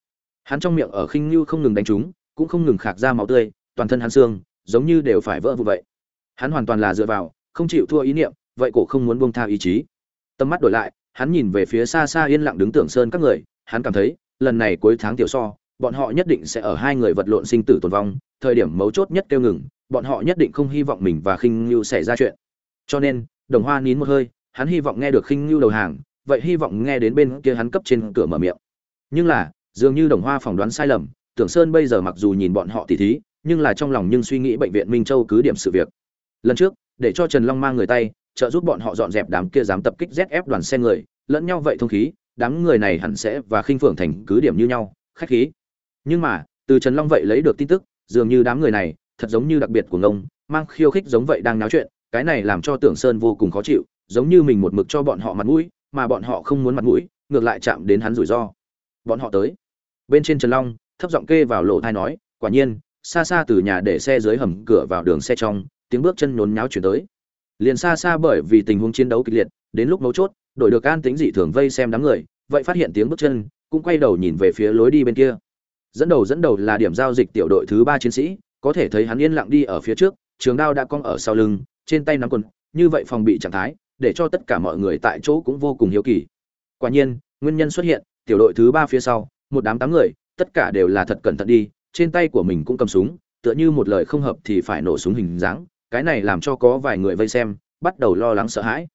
Hắn trong miệng ở khinh ngưu không ngừng đánh trúng, cũng không ngừng khạc ra máu tươi, toàn thân hắn xương, giống như đều phải vỡ vụ vậy. Hắn hoàn toàn là dựa vào, không chịu thua ý niệm, vậy cổ không muốn buông tha ý chí. Tầm mắt đổi lại, hắn nhìn về phía xa xa yên lặng đứng tưởng sơn các người, hắn cảm thấy, lần này cuối tháng tiểu so, bọn họ nhất định sẽ ở hai người vật lộn sinh tử tồn vong, thời điểm mấu chốt nhất kêu ngừng, bọn họ nhất định không hy vọng mình và khinh ngưu xảy ra chuyện. Cho nên, đồng hoa nín một hơi, hắn hy vọng nghe được khinh ngưu đầu hàng vậy hy vọng nghe đến bên kia hắn cấp trên cửa mở miệng. Nhưng là, dường như đồng hoa phỏng đoán sai lầm, tưởng sơn bây giờ mặc dù nhìn bọn họ tỉ thí, nhưng là trong lòng nhưng suy nghĩ bệnh viện minh châu cứ điểm sự việc. Lần trước, để cho trần long mang người tay, trợ giúp bọn họ dọn dẹp đám kia dám tập kích zf đoàn xe người, lẫn nhau vậy thông khí, đám người này hẳn sẽ và khinh phượng thành cứ điểm như nhau, khách khí. Nhưng mà, từ trần long vậy lấy được tin tức, dường như đám người này, thật giống như đặc biệt của ngông, mang khiêu khích giống vậy đang náo chuyện, cái này làm cho tưởng sơn vô cùng khó chịu, giống như mình một mực cho bọn họ mặt mũi mà bọn họ không muốn mặt mũi, ngược lại chạm đến hắn rủi ro. Bọn họ tới. Bên trên trần long, thấp giọng kê vào lỗ thai nói, quả nhiên, xa xa từ nhà để xe dưới hầm cửa vào đường xe trong, tiếng bước chân nhốn nháo chuyển tới. Liền xa xa bởi vì tình huống chiến đấu kịch liệt, đến lúc mấu chốt đội được an tính dị thường vây xem đám người, vậy phát hiện tiếng bước chân, cũng quay đầu nhìn về phía lối đi bên kia. Dẫn đầu dẫn đầu là điểm giao dịch tiểu đội thứ ba chiến sĩ, có thể thấy hắn yên lặng đi ở phía trước, trường đao đã cong ở sau lưng, trên tay nắm quần, như vậy phòng bị trạng thái để cho tất cả mọi người tại chỗ cũng vô cùng hiếu kỳ. Quả nhiên, nguyên nhân xuất hiện, tiểu đội thứ ba phía sau, một đám tám người, tất cả đều là thật cẩn thận đi, trên tay của mình cũng cầm súng, tựa như một lời không hợp thì phải nổ súng hình dáng, cái này làm cho có vài người vây xem, bắt đầu lo lắng sợ hãi.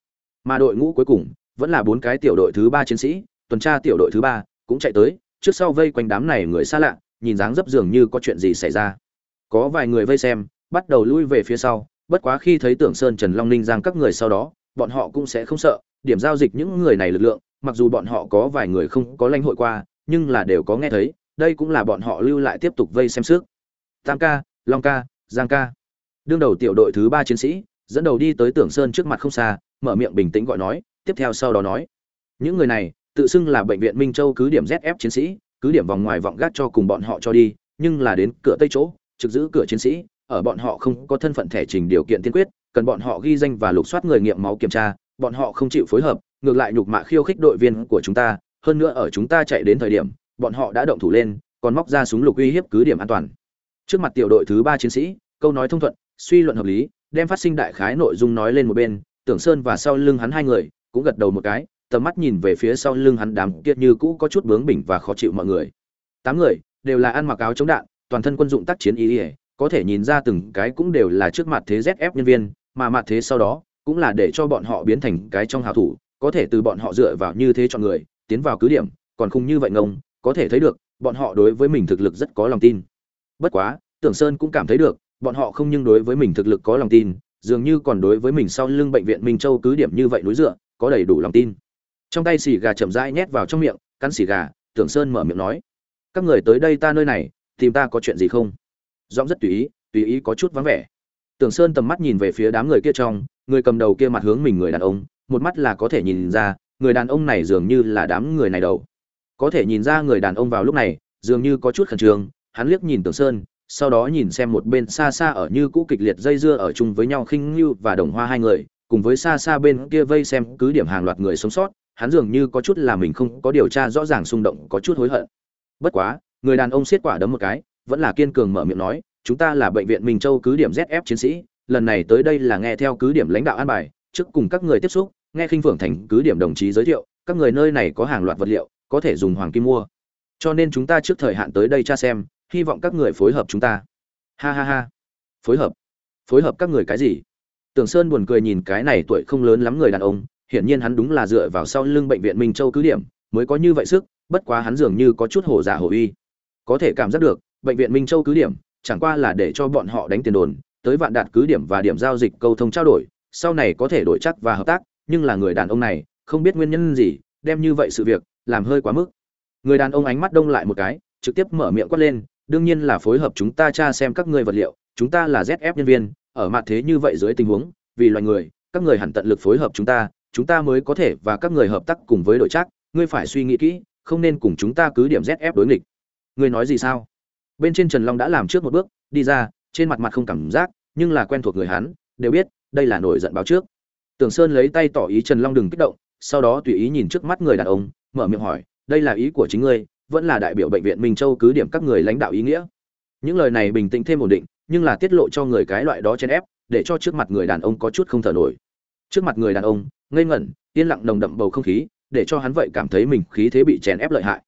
Mà đội ngũ cuối cùng, vẫn là bốn cái tiểu đội thứ ba chiến sĩ, tuần tra tiểu đội thứ ba, cũng chạy tới, trước sau vây quanh đám này người xa lạ, nhìn dáng dấp dường như có chuyện gì xảy ra. Có vài người vây xem, bắt đầu lui về phía sau, bất quá khi thấy tưởng sơn, trần long ninh giang các người sau đó bọn họ cũng sẽ không sợ, điểm giao dịch những người này lực lượng, mặc dù bọn họ có vài người không có lãnh hội qua, nhưng là đều có nghe thấy, đây cũng là bọn họ lưu lại tiếp tục vây xem sức. Tam ca, long ca, giang ca. Đương đầu tiểu đội thứ ba chiến sĩ, dẫn đầu đi tới tưởng sơn trước mặt không xa, mở miệng bình tĩnh gọi nói, tiếp theo sau đó nói. Những người này, tự xưng là bệnh viện minh châu cứ điểm zf chiến sĩ, cứ điểm vòng ngoài vọng gác cho cùng bọn họ cho đi, nhưng là đến cửa tây chỗ, trực giữ cửa chiến sĩ, ở bọn họ không có thân phận thẻ trình điều kiện tiên quyết cần bọn họ ghi danh và lục soát người nghiệm máu kiểm tra bọn họ không chịu phối hợp ngược lại nhục mạ khiêu khích đội viên của chúng ta hơn nữa ở chúng ta chạy đến thời điểm bọn họ đã động thủ lên còn móc ra súng lục uy hiếp cứ điểm an toàn. Trước mặt tiểu đội thứ ba chiến sĩ câu nói thông thuận suy luận hợp lý đem phát sinh đại khái nội dung nói lên một bên tưởng sơn và sau lưng hắn hai người cũng gật đầu một cái tầm mắt nhìn về phía sau lưng hắn đám kiệt như cũ có chút bướng bỉnh và khó chịu mọi người. Tám người đều là ăn mặc áo chống đạn toàn thân quân dụng tác chiến y, có thể nhìn ra từng cái cũng đều là trước mặt thế zf nhân viên mà mặt thế sau đó, cũng là để cho bọn họ biến thành cái trong hào thủ, có thể từ bọn họ dựa vào như thế chọn người, tiến vào cứ điểm, còn không như vậy ngông, có thể thấy được, bọn họ đối với mình thực lực rất có lòng tin. Bất quá, tưởng sơn cũng cảm thấy được, bọn họ không nhưng đối với mình thực lực có lòng tin, dường như còn đối với mình sau lưng bệnh viện minh châu cứ điểm như vậy núi dựa, có đầy đủ lòng tin. Trong tay xì gà chậm rãi nhét vào trong miệng, cắn xì gà, tưởng sơn mở miệng nói, các người tới đây ta nơi này, tìm ta có chuyện gì không? Giọng rất tùy ý tùy ý có chút vắng vẻ tưởng sơn tầm mắt nhìn về phía đám người kia trong, người cầm đầu kia mặt hướng mình người đàn ông, một mắt là có thể nhìn ra, người đàn ông này dường như là đám người này đầu. Có thể nhìn ra người đàn ông vào lúc này, dường như có chút khẩn trương, hắn liếc nhìn tưởng sơn, sau đó nhìn xem một bên xa xa ở như cũ kịch liệt dây dưa ở chung với nhau khinh lưu và đồng hoa hai người, cùng với xa xa bên kia vây xem cứ điểm hàng loạt người sống sót, hắn dường như có chút là mình không có điều tra rõ ràng xung động, có chút hối hận. Bất quá, người đàn ông siết quả đấm một cái, vẫn là kiên cường mở miệng nói chúng ta là bệnh viện minh châu cứ điểm zf chiến sĩ, lần này tới đây là nghe theo cứ điểm lãnh đạo an bài, trước cùng các người tiếp xúc, nghe khinh phượng thành cứ điểm đồng chí giới thiệu, các người nơi này có hàng loạt vật liệu, có thể dùng hoàng kim mua. Cho nên chúng ta trước thời hạn tới đây tra xem, hy vọng các người phối hợp chúng ta. Ha ha ha. Phối hợp. Phối hợp các người cái gì? Tưởng sơn buồn cười nhìn cái này tuổi không lớn lắm người đàn ông, hiển nhiên hắn đúng là dựa vào sau lưng bệnh viện minh châu cứ điểm, mới có như vậy sức, bất quá hắn dường như có chút hổ giả hổ uy. Có thể cảm giác được, bệnh viện minh châu cứ điểm chẳng qua là để cho bọn họ đánh tiền đồn, tới vạn đạt cứ điểm và điểm giao dịch câu thông trao đổi, sau này có thể đổi chắc và hợp tác, nhưng là người đàn ông này, không biết nguyên nhân gì, đem như vậy sự việc, làm hơi quá mức. Người đàn ông ánh mắt đông lại một cái, trực tiếp mở miệng quát lên, đương nhiên là phối hợp chúng ta tra xem các ngươi vật liệu, chúng ta là zf nhân viên, ở mặt thế như vậy dưới tình huống, vì loài người, các người hẳn tận lực phối hợp chúng ta chúng ta mới có thể và các người hợp tác cùng với đội chắc ngươi phải suy nghĩ kỹ, không nên cùng chúng ta cứ điểm zf đối nghịch. Ngươi nói gì sao? Bên trên trần long đã làm trước một bước, đi ra, trên mặt mặt không cảm giác, nhưng là quen thuộc người hắn, đều biết, đây là nổi giận báo trước. Tưởng sơn lấy tay tỏ ý trần long đừng kích động, sau đó tùy ý nhìn trước mắt người đàn ông, mở miệng hỏi, đây là ý của chính ngươi, vẫn là đại biểu bệnh viện minh châu cứ điểm các người lãnh đạo ý nghĩa? Những lời này bình tĩnh thêm ổn định, nhưng là tiết lộ cho người cái loại đó chen ép, để cho trước mặt người đàn ông có chút không thở nổi. Trước mặt người đàn ông, ngây ngẩn, yên lặng nồng đậm bầu không khí, để cho hắn vậy cảm thấy mình khí thế bị chèn ép lợi hại.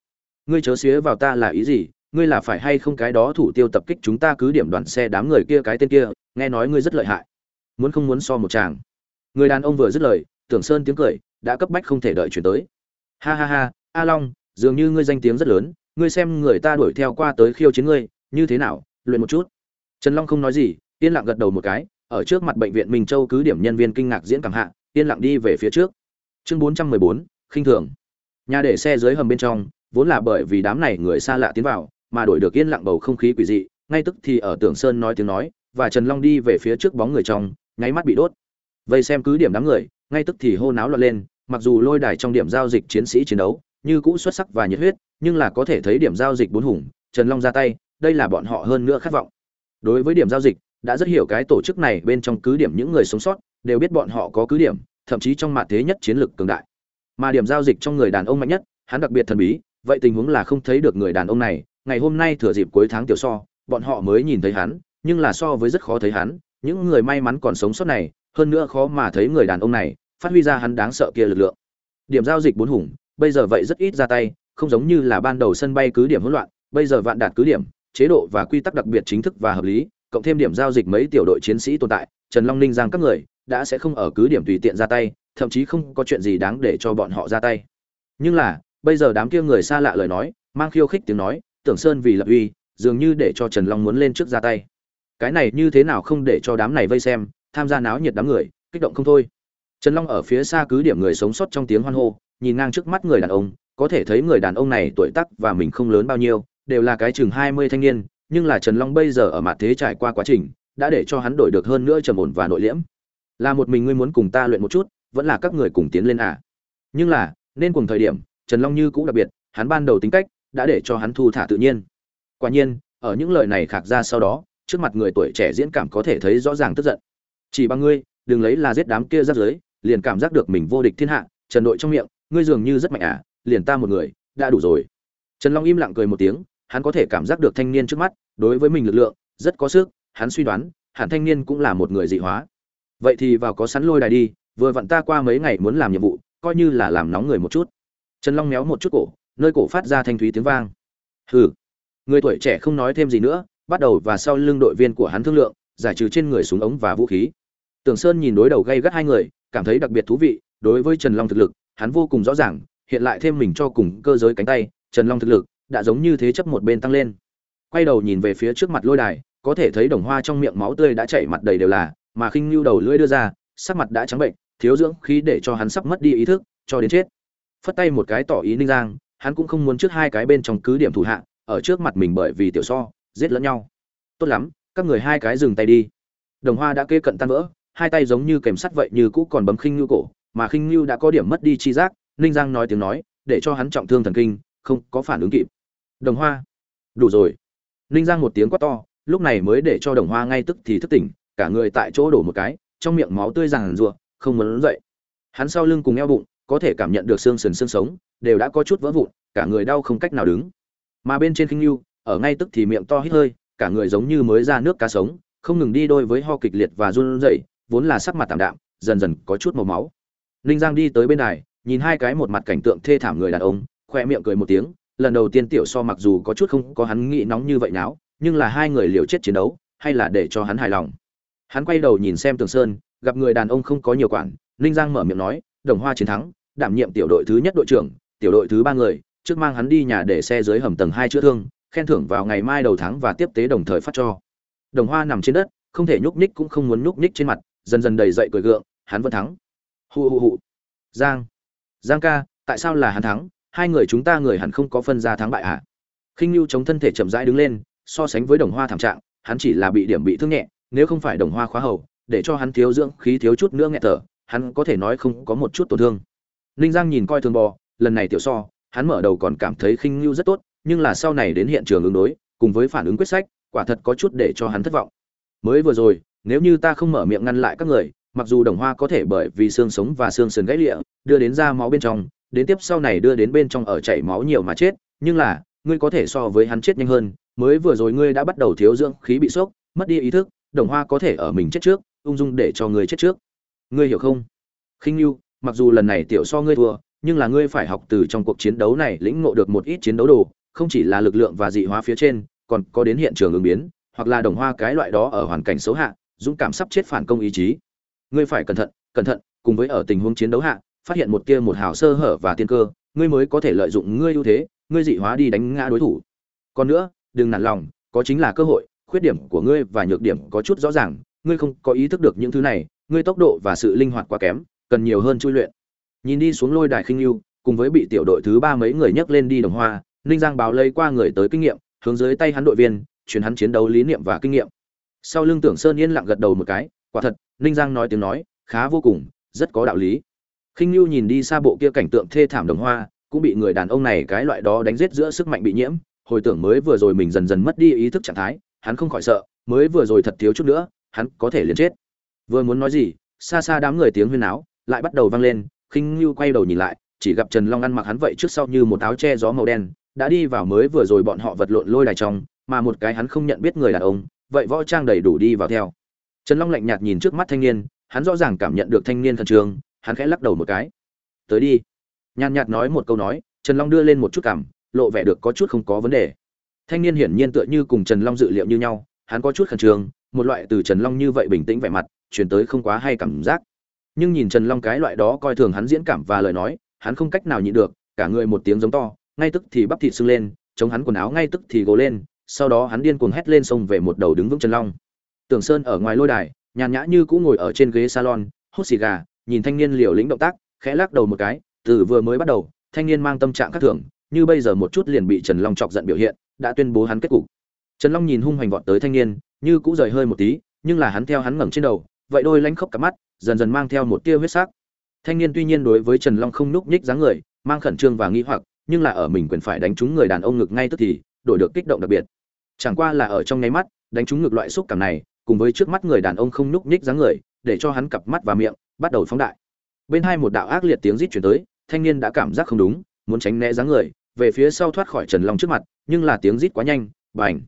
Ngươi chớ xía vào ta là ý gì ngươi là phải hay không cái đó thủ tiêu tập kích chúng ta cứ điểm đoàn xe đám người kia cái tên kia, nghe nói ngươi rất lợi hại. Muốn không muốn so một chàng. Người đàn ông vừa dứt lời, tưởng sơn tiếng cười, đã cấp bách không thể đợi chuyển tới. Ha ha ha, a long, dường như ngươi danh tiếng rất lớn, ngươi xem người ta đuổi theo qua tới khiêu chiến ngươi, như thế nào, luyện một chút. Trần long không nói gì, yên lặng gật đầu một cái, ở trước mặt bệnh viện minh châu cứ điểm nhân viên kinh ngạc diễn cảm hạ, yên lặng đi về phía trước. Chương bốn trăm mười bốn, khinh thường. Nhà để xe dưới hầm bên trong, vốn là bởi vì đám này người xa lạ tiến vào mà đổi được yên lặng bầu không khí quỷ dị, ngay tức thì ở tưởng sơn nói tiếng nói, và trần long đi về phía trước bóng người trong, nháy mắt bị đốt. Vây xem cứ điểm đám người, ngay tức thì hô náo loạn lên, mặc dù lôi đài trong điểm giao dịch chiến sĩ chiến đấu, như cũ xuất sắc và nhiệt huyết, nhưng là có thể thấy điểm giao dịch bốn hùng, trần long ra tay, đây là bọn họ hơn nữa khát vọng. Đối với điểm giao dịch, đã rất hiểu cái tổ chức này bên trong cứ điểm những người sống sót, đều biết bọn họ có cứ điểm, thậm chí trong mặt thế nhất chiến lược cường đại. Mà điểm giao dịch trong người đàn ông mạnh nhất, hắn đặc biệt thần bí, vậy tình huống là không thấy được người đàn ông này ngày hôm nay thừa dịp cuối tháng tiểu so, bọn họ mới nhìn thấy hắn, nhưng là so với rất khó thấy hắn, những người may mắn còn sống sót này, hơn nữa khó mà thấy người đàn ông này, phát huy ra hắn đáng sợ kia lực lượng. Điểm giao dịch bốn hùng, bây giờ vậy rất ít ra tay, không giống như là ban đầu sân bay cứ điểm hỗn loạn, bây giờ vạn đạt cứ điểm, chế độ và quy tắc đặc biệt chính thức và hợp lý, cộng thêm điểm giao dịch mấy tiểu đội chiến sĩ tồn tại, trần long ninh giang các người, đã sẽ không ở cứ điểm tùy tiện ra tay, thậm chí không có chuyện gì đáng để cho bọn họ ra tay. Nhưng là, bây giờ đám kia người xa lạ lời nói, mang khiêu khích tiếng nói tưởng sơn vì lập uy, dường như để cho trần long muốn lên trước ra tay. Cái này như thế nào không để cho đám này vây xem, tham gia náo nhiệt đám người, kích động không thôi. Trần long ở phía xa cứ điểm người sống sót trong tiếng hoan hô, nhìn ngang trước mắt người đàn ông, có thể thấy người đàn ông này tuổi tác và mình không lớn bao nhiêu, đều là cái chừng hai mươi thanh niên, nhưng là trần long bây giờ ở mặt thế trải qua quá trình, đã để cho hắn đổi được hơn nữa trầm ổn và nội liễm. Là một mình ngươi muốn cùng ta luyện một chút, vẫn là các người cùng tiến lên à? Nhưng là, nên cùng thời điểm, trần long như cũng đặc biệt, hắn ban đầu tính cách đã để cho hắn thu thả tự nhiên. Quả nhiên, ở những lời này khạc ra sau đó, trước mặt người tuổi trẻ diễn cảm có thể thấy rõ ràng tức giận. Chỉ bằng ngươi, đừng lấy là giết đám kia giáp giới, liền cảm giác được mình vô địch thiên hạ, trần đội trong miệng, ngươi dường như rất mạnh à liền ta một người, đã đủ rồi. Trần long im lặng cười một tiếng, hắn có thể cảm giác được thanh niên trước mắt, đối với mình lực lượng, rất có sức, hắn suy đoán, hẳn thanh niên cũng là một người dị hóa. Vậy thì vào có sẵn lôi đài đi, vừa vặn ta qua mấy ngày muốn làm nhiệm vụ, coi như là làm nóng người một chút. Trần long méo một chút cổ nơi cổ phát ra thanh thúy tiếng vang. Hừ. Người tuổi trẻ không nói thêm gì nữa, bắt đầu và sau lưng đội viên của hắn thương lượng, giải trừ trên người súng ống và vũ khí. Tưởng sơn nhìn đối đầu gây gắt hai người, cảm thấy đặc biệt thú vị, đối với trần long thực lực, hắn vô cùng rõ ràng, hiện lại thêm mình cho cùng cơ giới cánh tay, trần long thực lực đã giống như thế chấp một bên tăng lên. Quay đầu nhìn về phía trước mặt lôi đài, có thể thấy đồng hoa trong miệng máu tươi đã chảy mặt đầy đều là, mà khinh nhu đầu lưỡi đưa ra, sắc mặt đã trắng bệnh, thiếu dưỡng khí để cho hắn sắp mất đi ý thức, cho đến chết. Phất tay một cái tỏ ý ninh giang hắn cũng không muốn trước hai cái bên trong cứ điểm thủ hạ, ở trước mặt mình bởi vì tiểu so, giết lẫn nhau. Tốt lắm, các người hai cái dừng tay đi. Đồng hoa đã kê cận tan vỡ, hai tay giống như kèm sắt vậy như cũ còn bấm khinh ngưu cổ, mà khinh ngưu đã có điểm mất đi chi giác, ninh giang nói tiếng nói, để cho hắn trọng thương thần kinh, không có phản ứng kịp. Đồng hoa, đủ rồi. Ninh giang một tiếng quát to, lúc này mới để cho đồng hoa ngay tức thì thức tỉnh, cả người tại chỗ đổ một cái, trong miệng máu tươi ràng rụa không muốn dậy. Hắn sau lưng cùng eo bụng, có thể cảm nhận được xương sườn xương sống đều đã có chút vỡ vụn cả người đau không cách nào đứng. Mà bên trên khinh lưu ở ngay tức thì miệng to hít hơi cả người giống như mới ra nước cá sống không ngừng đi đôi với ho kịch liệt và run rẩy vốn là sắc mặt tạm đạm dần dần có chút màu máu. Ninh giang đi tới bên này, nhìn hai cái một mặt cảnh tượng thê thảm người đàn ông khoe miệng cười một tiếng lần đầu tiên tiểu so mặc dù có chút không có hắn nghĩ nóng như vậy náo nhưng là hai người liều chết chiến đấu hay là để cho hắn hài lòng. Hắn quay đầu nhìn xem tường sơn gặp người đàn ông không có nhiều quản ninh giang mở miệng nói đồng hoa chiến thắng đảm nhiệm tiểu đội thứ nhất đội trưởng tiểu đội thứ ba người, trước mang hắn đi nhà để xe dưới hầm tầng hai chữa thương, khen thưởng vào ngày mai đầu tháng và tiếp tế đồng thời phát cho. Đồng hoa nằm trên đất, không thể nhúc nhích cũng không muốn nhúc nhích trên mặt, dần dần đầy dậy cười gượng, hắn vẫn thắng. Hù hù hù giang. Giang ca, tại sao là hắn thắng? Hai người chúng ta người hẳn không có phân ra thắng bại à? Khinh nhu chống thân thể chậm rãi đứng lên, so sánh với đồng hoa thảm trạng, hắn chỉ là bị điểm bị thương nhẹ, nếu không phải đồng hoa khóa hầu, để cho hắn thiếu dưỡng khí thiếu chút nữa nghẹt thở, hắn có thể nói không có một chút tổn thương. Ninh giang nhìn coi thường bò lần này tiểu so, hắn mở đầu còn cảm thấy khinh lưu rất tốt, nhưng là sau này đến hiện trường ứng đối, cùng với phản ứng quyết sách, quả thật có chút để cho hắn thất vọng. Mới vừa rồi, nếu như ta không mở miệng ngăn lại các người, mặc dù đồng hoa có thể bởi vì xương sống và xương sườn gãy lịa, đưa đến ra máu bên trong, đến tiếp sau này đưa đến bên trong ở chảy máu nhiều mà chết, nhưng là, ngươi có thể so với hắn chết nhanh hơn, mới vừa rồi ngươi đã bắt đầu thiếu dưỡng khí bị sốc, mất đi ý thức, đồng hoa có thể ở mình chết trước, ung dung để cho ngươi chết trước. Ngươi hiểu không? Khinh lưu mặc dù lần này tiểu so ngươi thua nhưng là ngươi phải học từ trong cuộc chiến đấu này lĩnh ngộ được một ít chiến đấu đồ, không chỉ là lực lượng và dị hóa phía trên, còn có đến hiện trường ứng biến, hoặc là đồng hoa cái loại đó ở hoàn cảnh xấu hạ, dũng cảm sắp chết phản công ý chí. Ngươi phải cẩn thận cẩn thận, cùng với ở tình huống chiến đấu hạ, phát hiện một tia một hào sơ hở và tiên cơ, ngươi mới có thể lợi dụng ngươi ưu thế, ngươi dị hóa đi đánh ngã đối thủ. Còn nữa, đừng nản lòng, có chính là cơ hội, khuyết điểm của ngươi và nhược điểm có chút rõ ràng, ngươi không có ý thức được những thứ này, ngươi tốc độ và sự linh hoạt quá kém, cần nhiều hơn chui luyện nhìn đi xuống lôi đài khinh lưu, cùng với bị tiểu đội thứ ba mấy người nhấc lên đi đồng hoa, ninh giang báo lấy qua người tới kinh nghiệm, hướng dưới tay hắn đội viên, truyền hắn chiến đấu lý niệm và kinh nghiệm. Sau lưng tưởng sơn yên lặng gật đầu một cái, quả thật, ninh giang nói tiếng nói, khá vô cùng, rất có đạo lý. Khinh nhu nhìn đi xa bộ kia cảnh tượng thê thảm đồng hoa, cũng bị người đàn ông này cái loại đó đánh giết giữa sức mạnh bị nhiễm, hồi tưởng mới vừa rồi mình dần dần mất đi ý thức trạng thái, hắn không khỏi sợ, mới vừa rồi thật thiếu chút nữa, hắn có thể liền chết. Vừa muốn nói gì, xa xa đám người tiếng huyên áo lại bắt đầu vang lên khinh ngưu quay đầu nhìn lại, chỉ gặp trần long ăn mặc hắn vậy trước sau như một áo che gió màu đen, đã đi vào mới vừa rồi bọn họ vật lộn lôi đài trong, mà một cái hắn không nhận biết người đàn ông, vậy võ trang đầy đủ đi vào theo. Trần long lạnh nhạt nhìn trước mắt thanh niên, hắn rõ ràng cảm nhận được thanh niên khẩn trương, hắn khẽ lắc đầu một cái. Tới đi. Nhàn nhạt nói một câu nói, trần long đưa lên một chút cảm, lộ vẻ được có chút không có vấn đề. Thanh niên hiển nhiên tựa như cùng trần long dự liệu như nhau, hắn có chút khẩn trương, một loại từ trần long như vậy bình tĩnh vẻ mặt, chuyển tới không quá hay cảm giác nhưng nhìn trần long cái loại đó coi thường hắn diễn cảm và lời nói, hắn không cách nào nhịn được, cả người một tiếng giống to, ngay tức thì bắp thịt sưng lên, chống hắn quần áo ngay tức thì gồ lên, sau đó hắn điên cuồng hét lên xông về một đầu đứng vững trần long. Tưởng sơn ở ngoài lôi đài, nhàn nhã như cũ ngồi ở trên ghế salon, hút xì gà, nhìn thanh niên liều lĩnh động tác, khẽ lắc đầu một cái, từ vừa mới bắt đầu, thanh niên mang tâm trạng khác thường, như bây giờ một chút liền bị trần long chọc giận biểu hiện, đã tuyên bố hắn kết cục. Trần long nhìn hung hoành vọt tới thanh niên, như cũ rời hơi một tí, nhưng là hắn theo hắn ngẩng trên đầu vậy đôi lánh khóc cả mắt, dần dần mang theo một tia huyết sắc. Thanh niên tuy nhiên đối với trần long không núc nhích dáng người, mang khẩn trương và nghi hoặc, nhưng là ở mình quyền phải đánh trúng người đàn ông ngực ngay tức thì, đổi được kích động đặc biệt. Chẳng qua là ở trong nháy mắt, đánh trúng ngực loại xúc cảm này, cùng với trước mắt người đàn ông không núc nhích dáng người, để cho hắn cặp mắt và miệng bắt đầu phóng đại. Bên hai một đạo ác liệt tiếng rít chuyển tới, thanh niên đã cảm giác không đúng, muốn tránh né dáng người, về phía sau thoát khỏi trần long trước mặt, nhưng là tiếng rít quá nhanh, bành.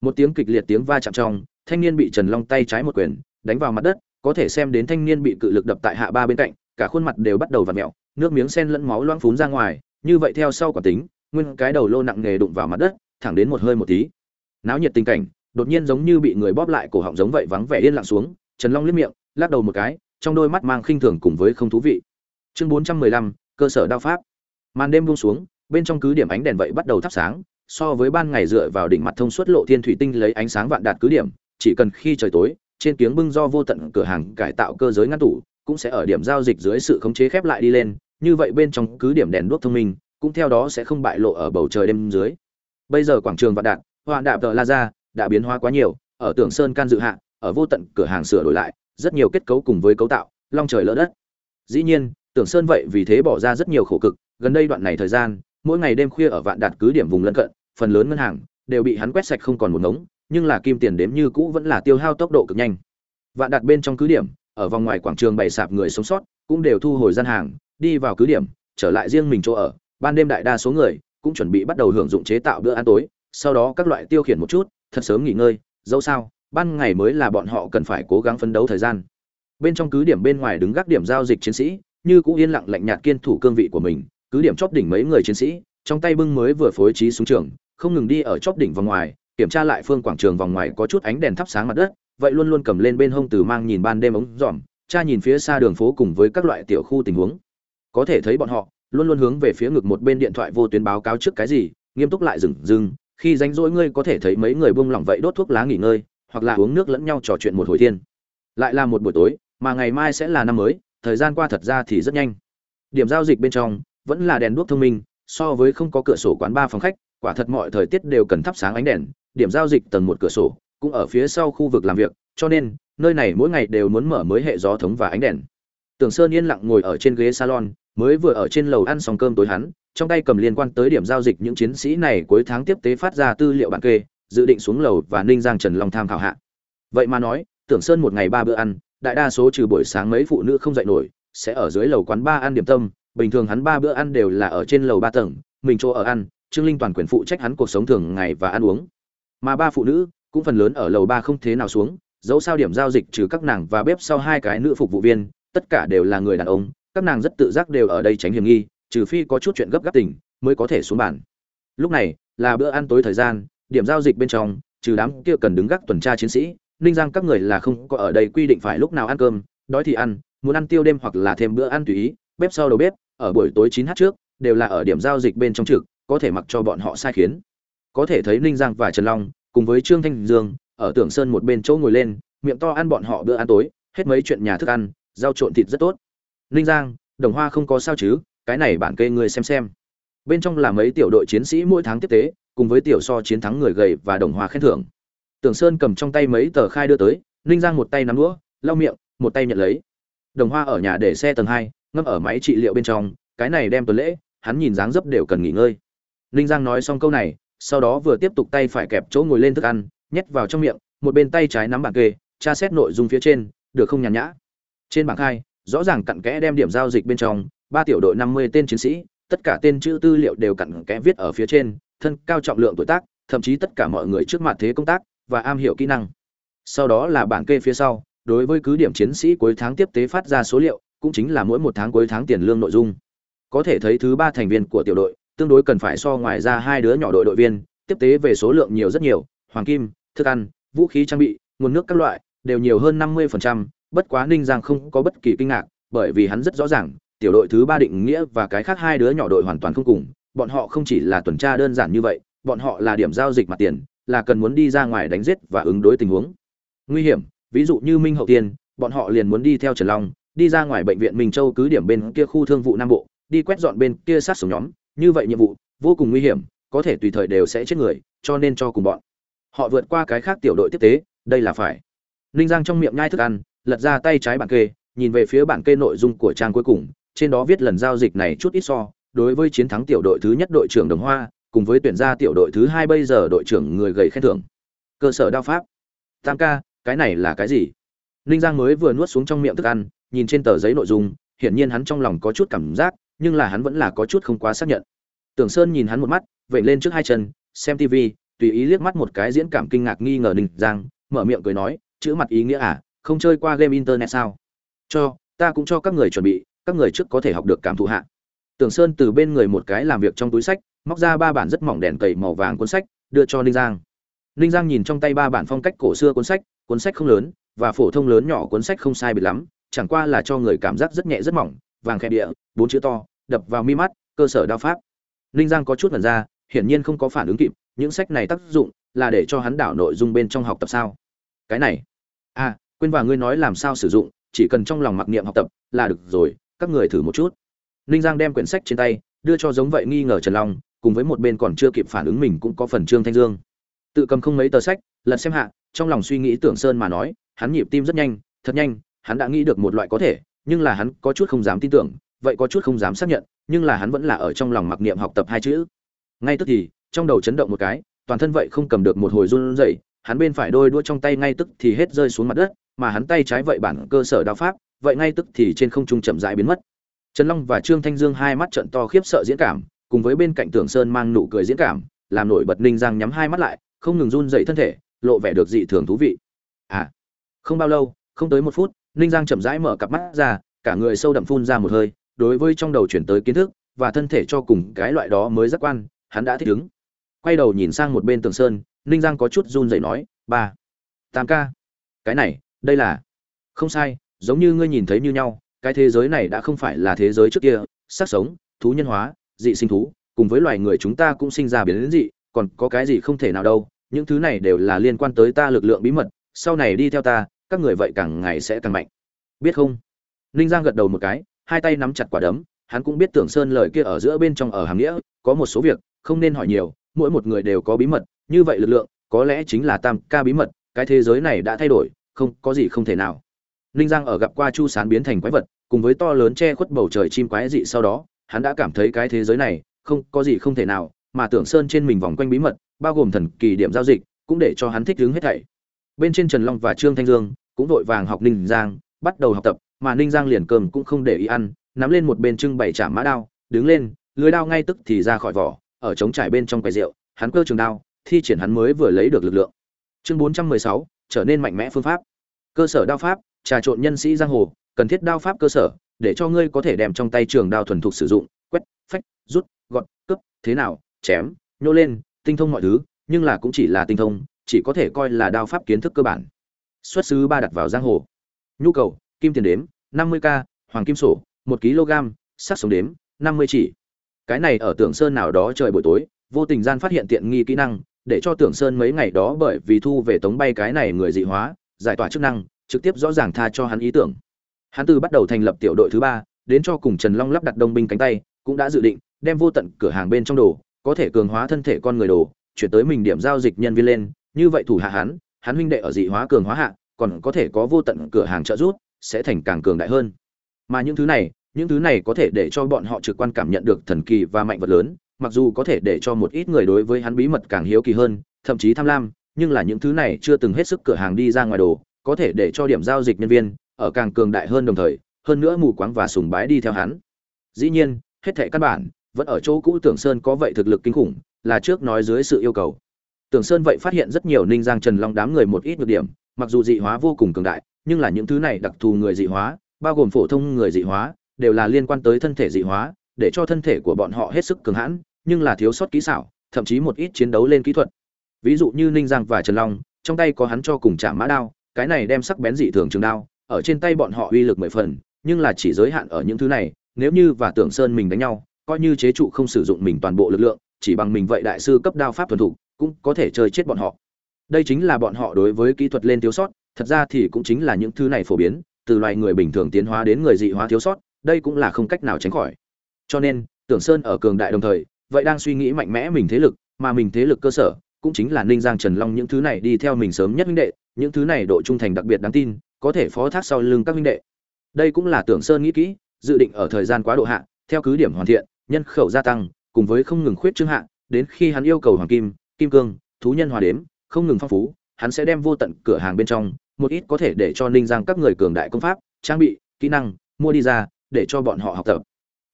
Một tiếng kịch liệt tiếng va chạm trong, thanh niên bị trần long tay trái một quyền đánh vào mặt đất, có thể xem đến thanh niên bị cự lực đập tại hạ ba bên cạnh, cả khuôn mặt đều bắt đầu v ặ mẹo nước miếng sen lẫn máu loang phún ra ngoài, như vậy theo sau quả tính, nguyên cái đầu lô nặng nề đụng vào mặt đất, thẳng đến một hơi một tí. Náo nhiệt tình cảnh, đột nhiên giống như bị người bóp lại cổ họng giống vậy vắng vẻ yên lặng xuống, trần long liếc miệng, lắc đầu một cái, trong đôi mắt mang khinh thường cùng với không thú vị. Chương bốn trăm mười lăm, cơ sở đao pháp. Màn đêm buông xuống, bên trong cứ điểm ánh đèn vậy bắt đầu thắp sáng, so với ban ngày dựa vào đỉnh mặt thông suốt lộ thiên thủy tinh lấy ánh sáng vạn đạt cứ điểm, chỉ cần khi trời tối trên kiếng bưng do vô tận cửa hàng cải tạo cơ giới ngăn tủ, cũng sẽ ở điểm giao dịch dưới sự khống chế khép lại đi lên, như vậy bên trong cứ điểm đèn đuốc thông minh, cũng theo đó sẽ không bại lộ ở bầu trời đêm dưới. Bây giờ quảng trường vạn đạt hoạn đạp tờ la ra, đã biến hóa quá nhiều, ở tưởng sơn can dự hạ, ở vô tận cửa hàng sửa đổi lại, rất nhiều kết cấu cùng với cấu tạo, long trời lỡ đất. Dĩ nhiên tưởng sơn vậy vì thế bỏ ra rất nhiều khổ cực, gần đây đoạn này thời gian, mỗi ngày đêm khuya ở vạn đạt cứ điểm vùng lân cận, phần lớn ngân hàng, đều bị hắn quét sạch không còn một ngống nhưng là kim tiền đếm như cũ vẫn là tiêu hao tốc độ cực nhanh. Vạn đặt bên trong cứ điểm, ở vòng ngoài quảng trường bày sạp người sống sót, cũng đều thu hồi gian hàng, đi vào cứ điểm, trở lại riêng mình chỗ ở. Ban đêm đại đa số người cũng chuẩn bị bắt đầu hưởng dụng chế tạo bữa ăn tối, sau đó các loại tiêu khiển một chút, thật sớm nghỉ ngơi, dẫu sao, ban ngày mới là bọn họ cần phải cố gắng phấn đấu thời gian. Bên trong cứ điểm bên ngoài đứng gác điểm giao dịch chiến sĩ, như cũng yên lặng lạnh nhạt kiên thủ cương vị của mình, cứ điểm chóp đỉnh mấy người chiến sĩ, trong tay bưng mới vừa phối trí xuống trường, không ngừng đi ở chóp đỉnh và ngoài kiểm tra lại phương quảng trường vòng ngoài có chút ánh đèn thắp sáng mặt đất, vậy luôn luôn cầm lên bên hông từ mang nhìn ban đêm ống dòm cha nhìn phía xa đường phố cùng với các loại tiểu khu tình huống. Có thể thấy bọn họ, luôn luôn hướng về phía ngực một bên điện thoại vô tuyến báo cáo trước cái gì, nghiêm túc lại dừng dừng, khi rảnh rỗi ngươi có thể thấy mấy người buông lỏng vậy đốt thuốc lá nghỉ ngơi, hoặc là uống nước lẫn nhau trò chuyện một hồi thiên. Lại là một buổi tối, mà ngày mai sẽ là năm mới, thời gian qua thật ra thì rất nhanh. Điểm giao dịch bên trong, vẫn là đèn đuốc thông minh, so với không có cửa sổ quán ba phòng khách, quả thật mọi thời tiết đều cần thắp sáng ánh đèn điểm giao dịch tầng một cửa sổ, cũng ở phía sau khu vực làm việc, cho nên, nơi này mỗi ngày đều muốn mở mới hệ gió thống và ánh đèn. Tưởng sơn yên lặng ngồi ở trên ghế salon, mới vừa ở trên lầu ăn xong cơm tối hắn, trong tay cầm liên quan tới điểm giao dịch những chiến sĩ này cuối tháng tiếp tế phát ra tư liệu bản kê, dự định xuống lầu và ninh giang trần long tham khảo hạ. Vậy mà nói, tưởng sơn một ngày ba bữa ăn, đại đa số trừ buổi sáng mấy phụ nữ không dậy nổi, sẽ ở dưới lầu quán ba ăn điểm tâm, bình thường hắn ba bữa ăn đều là ở trên lầu ba tầng, mình chỗ ở ăn, trương linh toàn quyền phụ trách hắn cuộc sống thường ngày và ăn uống mà ba phụ nữ cũng phần lớn ở lầu ba không thế nào xuống, dẫu sao điểm giao dịch trừ các nàng và bếp sau hai cái nữ phục vụ viên, tất cả đều là người đàn ông, các nàng rất tự giác đều ở đây tránh hiểm nghi, trừ phi có chút chuyện gấp gáp tình mới có thể xuống bàn. Lúc này là bữa ăn tối thời gian, điểm giao dịch bên trong, trừ đám kia cần đứng gác tuần tra chiến sĩ, ninh giang các người là không có ở đây quy định phải lúc nào ăn cơm, đói thì ăn, muốn ăn tiêu đêm hoặc là thêm bữa ăn tùy ý, bếp sau đầu bếp, ở buổi tối chín h trước, đều là ở điểm giao dịch bên trong trực, có thể mặc cho bọn họ sai khiến có thể thấy ninh giang và trần long cùng với trương thanh dương ở tưởng sơn một bên chỗ ngồi lên, miệng to ăn bọn họ bữa ăn tối, hết mấy chuyện nhà thức ăn, rau trộn thịt rất tốt. Ninh giang, đồng hoa không có sao chứ, cái này bản kê người xem xem. Bên trong là mấy tiểu đội chiến sĩ mỗi tháng tiếp tế, cùng với tiểu so chiến thắng người gầy và đồng hoa khen thưởng. Tưởng sơn cầm trong tay mấy tờ khai đưa tới, ninh giang một tay nắm đũa, lau miệng, một tay nhận lấy. Đồng hoa ở nhà để xe tầng hai, ngâm ở máy trị liệu bên trong, cái này đem tuần lễ, hắn nhìn dáng dấp đều cần nghỉ ngơi. Ninh giang nói xong câu này sau đó vừa tiếp tục tay phải kẹp chỗ ngồi lên thức ăn, nhét vào trong miệng, một bên tay trái nắm bảng kê, tra xét nội dung phía trên, được không nhàn nhã. Trên bảng khai, rõ ràng cặn kẽ đem điểm giao dịch bên trong, ba tiểu đội năm mươi tên chiến sĩ, tất cả tên chữ tư liệu đều cặn kẽ viết ở phía trên, thân cao trọng lượng tuổi tác, thậm chí tất cả mọi người trước mặt thế công tác, và am hiểu kỹ năng. Sau đó là bảng kê phía sau, đối với cứ điểm chiến sĩ cuối tháng tiếp tế phát ra số liệu, cũng chính là mỗi một tháng cuối tháng tiền lương nội dung. Có thể thấy thứ ba thành viên của tiểu đội tương đối cần phải so ngoài ra hai đứa nhỏ đội đội viên tiếp tế về số lượng nhiều rất nhiều hoàng kim thức ăn vũ khí trang bị nguồn nước các loại đều nhiều hơn năm 50%, bất quá ninh giang không có bất kỳ kinh ngạc bởi vì hắn rất rõ ràng tiểu đội thứ ba định nghĩa và cái khác hai đứa nhỏ đội hoàn toàn không cùng bọn họ không chỉ là tuần tra đơn giản như vậy bọn họ là điểm giao dịch mặt tiền là cần muốn đi ra ngoài đánh giết và ứng đối tình huống. Nguy hiểm ví dụ như minh hậu tiên bọn họ liền muốn đi theo trần long đi ra ngoài bệnh viện minh châu cứ điểm bên kia khu thương vụ nam bộ đi quét dọn bên kia sát sống nhóm như vậy nhiệm vụ, vô cùng nguy hiểm, có thể tùy thời đều sẽ chết người, cho nên cho cùng bọn họ vượt qua cái khác tiểu đội tiếp tế, đây là phải. Ninh giang trong miệng nhai thức ăn, lật ra tay trái bản kê, nhìn về phía bản kê nội dung của trang cuối cùng, trên đó viết lần giao dịch này chút ít so đối với chiến thắng tiểu đội thứ nhất đội trưởng đồng hoa, cùng với tuyển ra tiểu đội thứ hai bây giờ đội trưởng người gầy khen thưởng. Cơ sở đao pháp. Tam ca, cái này là cái gì? Ninh giang mới vừa nuốt xuống trong miệng thức ăn, nhìn trên tờ giấy nội dung, hiển nhiên hắn trong lòng có chút cảm giác nhưng là hắn vẫn là có chút không quá xác nhận. Tưởng sơn nhìn hắn một mắt vậy lên trước hai chân, xem tv tùy ý liếc mắt một cái diễn cảm kinh ngạc nghi ngờ ninh giang, mở miệng cười nói, chữ mặt ý nghĩa à không chơi qua game internet sao? Cho, ta cũng cho các người chuẩn bị, các người trước có thể học được cảm thụ hạ. Tưởng sơn từ bên người một cái làm việc trong túi sách, móc ra ba bản rất mỏng đèn cầy màu vàng cuốn sách, đưa cho ninh giang. Ninh giang nhìn trong tay ba bản phong cách cổ xưa cuốn sách cuốn sách không lớn, và phổ thông lớn nhỏ cuốn sách không sai biệt lắm, chẳng qua là cho người cảm giác rất nhẹ rất mỏng vàng khẽ địa, bốn chữ to, đập vào mi mắt, cơ sở đao pháp. Ninh giang có chút lần ra, hiển nhiên không có phản ứng kịp, những sách này tác dụng là để cho hắn đảo nội dung bên trong học tập sao? Cái này à quên và ngươi nói làm sao sử dụng, chỉ cần trong lòng mặc niệm học tập là được rồi, các người thử một chút. Ninh giang đem quyển sách trên tay, đưa cho giống vậy nghi ngờ trần long, cùng với một bên còn chưa kịp phản ứng mình cũng có phần trương thanh dương. Tự cầm không mấy tờ sách, lật xem hạ, trong lòng suy nghĩ tưởng sơn mà nói, hắn nhịp tim rất nhanh, thật nhanh, hắn đã nghĩ được một loại có thể nhưng là hắn có chút không dám tin tưởng, vậy có chút không dám xác nhận, nhưng là hắn vẫn là ở trong lòng mặc niệm học tập hai chữ. Ngay tức thì, trong đầu chấn động một cái, toàn thân vậy không cầm được một hồi run rẩy, hắn bên phải đôi đũa trong tay ngay tức thì hết rơi xuống mặt đất, mà hắn tay trái vậy bản cơ sở đao pháp, vậy ngay tức thì trên không trung chậm rãi biến mất. Trần long và trương thanh dương hai mắt trợn to khiếp sợ diễn cảm, cùng với bên cạnh tưởng sơn mang nụ cười diễn cảm, làm nổi bật ninh giang nhắm hai mắt lại, không ngừng run dậy thân thể, lộ vẻ được dị thường thú vị. À không bao lâu, không tới một phút ninh giang chậm rãi mở cặp mắt ra, cả người sâu đậm phun ra một hơi, đối với trong đầu chuyển tới kiến thức và thân thể cho cùng cái loại đó mới giác quan, hắn đã thích ứng. Quay đầu nhìn sang một bên tường sơn, ninh giang có chút run dậy nói, ba, tam ca, cái này, đây là không sai, giống như ngươi nhìn thấy như nhau, cái thế giới này đã không phải là thế giới trước kia, sắc sống, thú nhân hóa, dị sinh thú, cùng với loài người chúng ta cũng sinh ra biến dị, còn có cái gì không thể nào đâu, những thứ này đều là liên quan tới ta lực lượng bí mật, sau này đi theo ta các người vậy càng ngày sẽ càng mạnh. Biết không? Ninh giang gật đầu một cái, hai tay nắm chặt quả đấm, hắn cũng biết tưởng sơn lời kia ở giữa bên trong ở hàm nghĩa, có một số việc, không nên hỏi nhiều, mỗi một người đều có bí mật, như vậy lực lượng, có lẽ chính là tam ca bí mật, cái thế giới này đã thay đổi, không, có gì không thể nào. Ninh giang ở gặp qua chu sán biến thành quái vật, cùng với to lớn che khuất bầu trời chim quái dị sau đó, hắn đã cảm thấy cái thế giới này, không, có gì không thể nào, mà tưởng sơn trên mình vòng quanh bí mật, bao gồm thần kỳ điểm giao dịch, cũng để cho hắn thích ứng hết thảy bên trên trần long và trương thanh dương cũng vội vàng học ninh giang, bắt đầu học tập, mà ninh giang liền cơm cũng không để ý ăn, nắm lên một bên trưng bày trả mã đao, đứng lên, lưới đao ngay tức thì ra khỏi vỏ, ở trống trải bên trong quầy rượu, hắn cơ trường đao, thi triển hắn mới vừa lấy được lực lượng. Chương bốn trăm mười sáu, trở nên mạnh mẽ phương pháp. Cơ sở đao pháp, trà trộn nhân sĩ giang hồ, cần thiết đao pháp cơ sở, để cho ngươi có thể đem trong tay trường đao thuần thục sử dụng, quét, phách, rút, gọt, cướp, thế nào, chém, nhô lên, tinh thông mọi thứ, nhưng là cũng chỉ là tinh thông chỉ có thể coi là đao pháp kiến thức cơ bản. Xuất xứ ba đặt vào giang hồ. Nhu cầu, kim tiền đếm, năm mươi k, hoàng kim sổ, một kg, sắc sống đếm, năm mươi chỉ. Cái này ở tưởng sơn nào đó trời buổi tối, vô tình gian phát hiện tiện nghi kỹ năng, để cho tưởng sơn mấy ngày đó bởi vì thu về tống bay cái này người dị hóa, giải tỏa chức năng, trực tiếp rõ ràng tha cho hắn ý tưởng. Hắn từ bắt đầu thành lập tiểu đội thứ ba, đến cho cùng trần long lắp đặt đông binh cánh tay, cũng đã dự định đem vô tận cửa hàng bên trong đồ, có thể cường hóa thân thể con người đồ, chuyển tới mình điểm giao dịch nhân viên lên như vậy thủ hạ hắn hắn huynh đệ ở dị hóa cường hóa hạ, còn có thể có vô tận cửa hàng trợ giúp, sẽ thành càng cường đại hơn. Mà những thứ này, những thứ này có thể để cho bọn họ trực quan cảm nhận được thần kỳ và mạnh vật lớn, mặc dù có thể để cho một ít người đối với hắn bí mật càng hiếu kỳ hơn, thậm chí tham lam, nhưng là những thứ này chưa từng hết sức cửa hàng đi ra ngoài đồ, có thể để cho điểm giao dịch nhân viên ở càng cường đại hơn đồng thời, hơn nữa mù quáng và sùng bái đi theo hắn. Dĩ nhiên, hết thệ căn bản vẫn ở chỗ cũ tưởng sơn có vậy thực lực kinh khủng, là trước nói dưới sự yêu cầu tưởng sơn vậy phát hiện rất nhiều ninh giang trần long đám người một ít nhược điểm, mặc dù dị hóa vô cùng cường đại, nhưng là những thứ này đặc thù người dị hóa, bao gồm phổ thông người dị hóa, đều là liên quan tới thân thể dị hóa, để cho thân thể của bọn họ hết sức cường hãn, nhưng là thiếu sót kỹ xảo, thậm chí một ít chiến đấu lên kỹ thuật. Ví dụ như ninh giang và trần long, trong tay có hắn cho cùng chạm mã đao, cái này đem sắc bén dị thường trường đao, ở trên tay bọn họ uy lực mười phần, nhưng là chỉ giới hạn ở những thứ này, nếu như và tưởng sơn mình đánh nhau, coi như chế trụ không sử dụng mình toàn bộ lực lượng, chỉ bằng mình vậy đại sư cấp đao pháp thuần thục cũng có thể chơi chết bọn họ. Đây chính là bọn họ đối với kỹ thuật lên thiếu sót, thật ra thì cũng chính là những thứ này phổ biến, từ loài người bình thường tiến hóa đến người dị hóa thiếu sót, đây cũng là không cách nào tránh khỏi. Cho nên, tưởng sơn ở cường đại đồng thời, vậy đang suy nghĩ mạnh mẽ mình thế lực, mà mình thế lực cơ sở, cũng chính là ninh giang trần long những thứ này đi theo mình sớm nhất huynh đệ, những thứ này độ trung thành đặc biệt đáng tin, có thể phó thác sau lưng các huynh đệ. Đây cũng là tưởng sơn nghĩ kỹ, dự định ở thời gian quá độ hạ, theo cứ điểm hoàn thiện, nhân khẩu gia tăng, cùng với không ngừng khuyết trương hạ, đến khi hắn yêu cầu hoàng kim kim cương, thú nhân hòa đếm, không ngừng phong phú, hắn sẽ đem vô tận cửa hàng bên trong, một ít có thể để cho ninh giang các người cường đại công pháp, trang bị, kỹ năng, mua đi ra, để cho bọn họ học tập.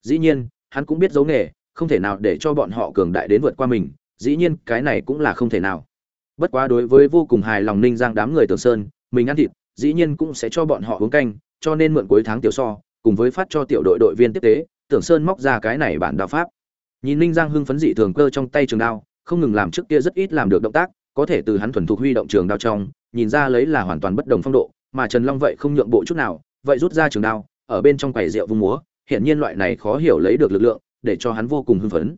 Dĩ nhiên, hắn cũng biết dấu nghề, không thể nào để cho bọn họ cường đại đến vượt qua mình, dĩ nhiên cái này cũng là không thể nào. Bất quá đối với vô cùng hài lòng ninh giang đám người tường sơn, mình ăn thịt, dĩ nhiên cũng sẽ cho bọn họ uống canh, cho nên mượn cuối tháng tiểu so, cùng với phát cho tiểu đội đội viên tiếp tế tưởng sơn móc ra cái này bản đao pháp. Nhìn ninh giang hưng phấn dị thường cơ trong tay trường đao không ngừng làm trước kia rất ít làm được động tác, có thể từ hắn thuần thục huy động trường đao trong, nhìn ra lấy là hoàn toàn bất đồng phong độ, mà trần long vậy không nhượng bộ chút nào, vậy rút ra trường đao, ở bên trong quầy rượu vung múa hiện nhiên loại này khó hiểu lấy được lực lượng, để cho hắn vô cùng hưng phấn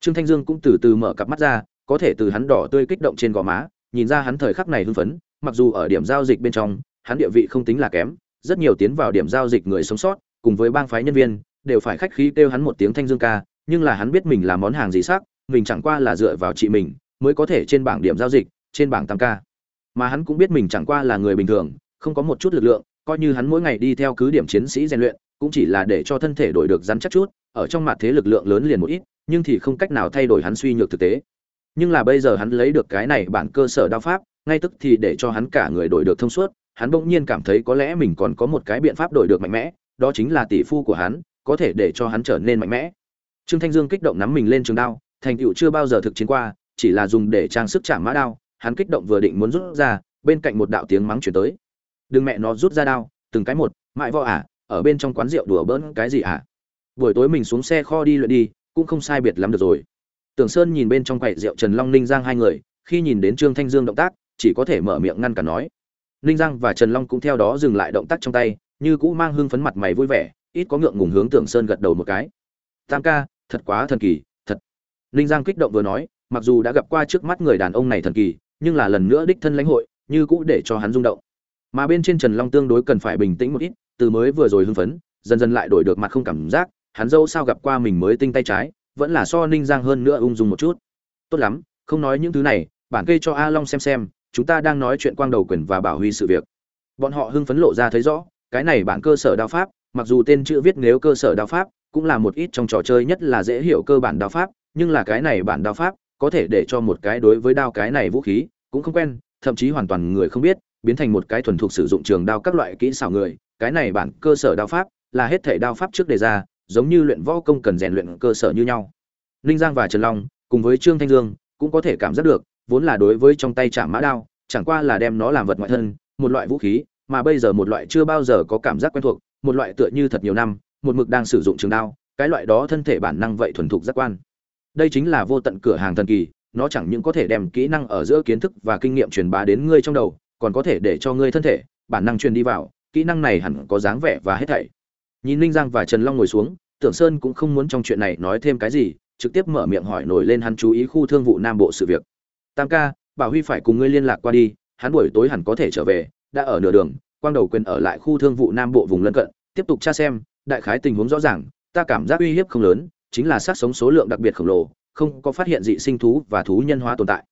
trương thanh dương cũng từ từ mở cặp mắt ra, có thể từ hắn đỏ tươi kích động trên gò má, nhìn ra hắn thời khắc này hưng phấn, mặc dù ở điểm giao dịch bên trong, hắn địa vị không tính là kém, rất nhiều tiến vào điểm giao dịch người sống sót, cùng với bang phái nhân viên, đều phải khách khí kêu hắn một tiếng thanh dương ca, nhưng là hắn biết mình là món hàng gì sắc mình chẳng qua là dựa vào chị mình mới có thể trên bảng điểm giao dịch, trên bảng tăng ca. Mà hắn cũng biết mình chẳng qua là người bình thường, không có một chút lực lượng, coi như hắn mỗi ngày đi theo cứ điểm chiến sĩ rèn luyện, cũng chỉ là để cho thân thể đổi được rắn chắc chút, ở trong mặt thế lực lượng lớn liền một ít, nhưng thì không cách nào thay đổi hắn suy nhược thực tế. Nhưng là bây giờ hắn lấy được cái này bản cơ sở đao pháp, ngay tức thì để cho hắn cả người đổi được thông suốt, hắn bỗng nhiên cảm thấy có lẽ mình còn có một cái biện pháp đổi được mạnh mẽ, đó chính là tỷ phu của hắn, có thể để cho hắn trở nên mạnh mẽ. Trương thanh dương kích động nắm mình lên trường đao thành tựu chưa bao giờ thực chiến qua chỉ là dùng để trang sức chạm mã đao hắn kích động vừa định muốn rút ra bên cạnh một đạo tiếng mắng chuyển tới. Đừng mẹ nó rút ra đao từng cái một mãi võ ả à, ở bên trong quán rượu đùa bỡn cái gì ả à? buổi tối mình xuống xe kho đi luyện đi cũng không sai biệt lắm được rồi. Tưởng sơn nhìn bên trong quầy rượu trần long ninh giang hai người khi nhìn đến trương thanh dương động tác chỉ có thể mở miệng ngăn cả nói. Ninh giang và trần long cũng theo đó dừng lại động tác trong tay như cũ mang hưng phấn mặt mày vui vẻ ít có ngượng ngùng hướng tưởng sơn gật đầu một cái. Tam ca thật quá thần kỳ ninh giang kích động vừa nói, mặc dù đã gặp qua trước mắt người đàn ông này thần kỳ, nhưng là lần nữa đích thân lãnh hội, như cũ để cho hắn rung động. Mà bên trên trần long tương đối cần phải bình tĩnh một ít, từ mới vừa rồi hưng phấn, dần dần lại đổi được mặt không cảm giác, hắn dâu sao gặp qua mình mới tinh tay trái, vẫn là so ninh giang hơn nữa ung dung một chút. Tốt lắm, không nói những thứ này, bản kê cho a long xem xem, chúng ta đang nói chuyện quang đầu quyền và bảo huy sự việc. Bọn họ hưng phấn lộ ra thấy rõ, cái này bản cơ sở đao pháp, mặc dù tên chữ viết nếu cơ sở đao pháp, cũng là một ít trong trò chơi nhất là dễ hiểu cơ bản đao pháp nhưng là cái này bản đao pháp có thể để cho một cái đối với đao cái này vũ khí cũng không quen, thậm chí hoàn toàn người không biết, biến thành một cái thuần thục sử dụng trường đao các loại kỹ xảo người. Cái này bản cơ sở đao pháp là hết thể đao pháp trước đề ra, giống như luyện võ công cần rèn luyện cơ sở như nhau. Ninh giang và trần long cùng với trương thanh dương cũng có thể cảm giác được, vốn là đối với trong tay chạm mã đao, chẳng qua là đem nó làm vật ngoại thân, một loại vũ khí, mà bây giờ một loại chưa bao giờ có cảm giác quen thuộc, một loại tựa như thật nhiều năm, một mực đang sử dụng trường đao, cái loại đó thân thể bản năng vậy thuần thục giác quan đây chính là vô tận cửa hàng thần kỳ, nó chẳng những có thể đem kỹ năng ở giữa kiến thức và kinh nghiệm truyền bá đến ngươi trong đầu, còn có thể để cho ngươi thân thể, bản năng truyền đi vào, kỹ năng này hẳn có dáng vẻ và hết thảy. Nhìn ninh giang và trần long ngồi xuống, tưởng sơn cũng không muốn trong chuyện này nói thêm cái gì, trực tiếp mở miệng hỏi nổi lên hắn chú ý khu thương vụ nam bộ sự việc. Tam ca, bảo huy phải cùng ngươi liên lạc qua đi, hắn buổi tối hẳn có thể trở về, đã ở nửa đường, quang đầu quyền ở lại khu thương vụ nam bộ vùng lân cận, tiếp tục tra xem, đại khái tình huống rõ ràng, ta cảm giác uy hiếp không lớn chính là sát sống số lượng đặc biệt khổng lồ, không có phát hiện dị sinh thú và thú nhân hóa tồn tại.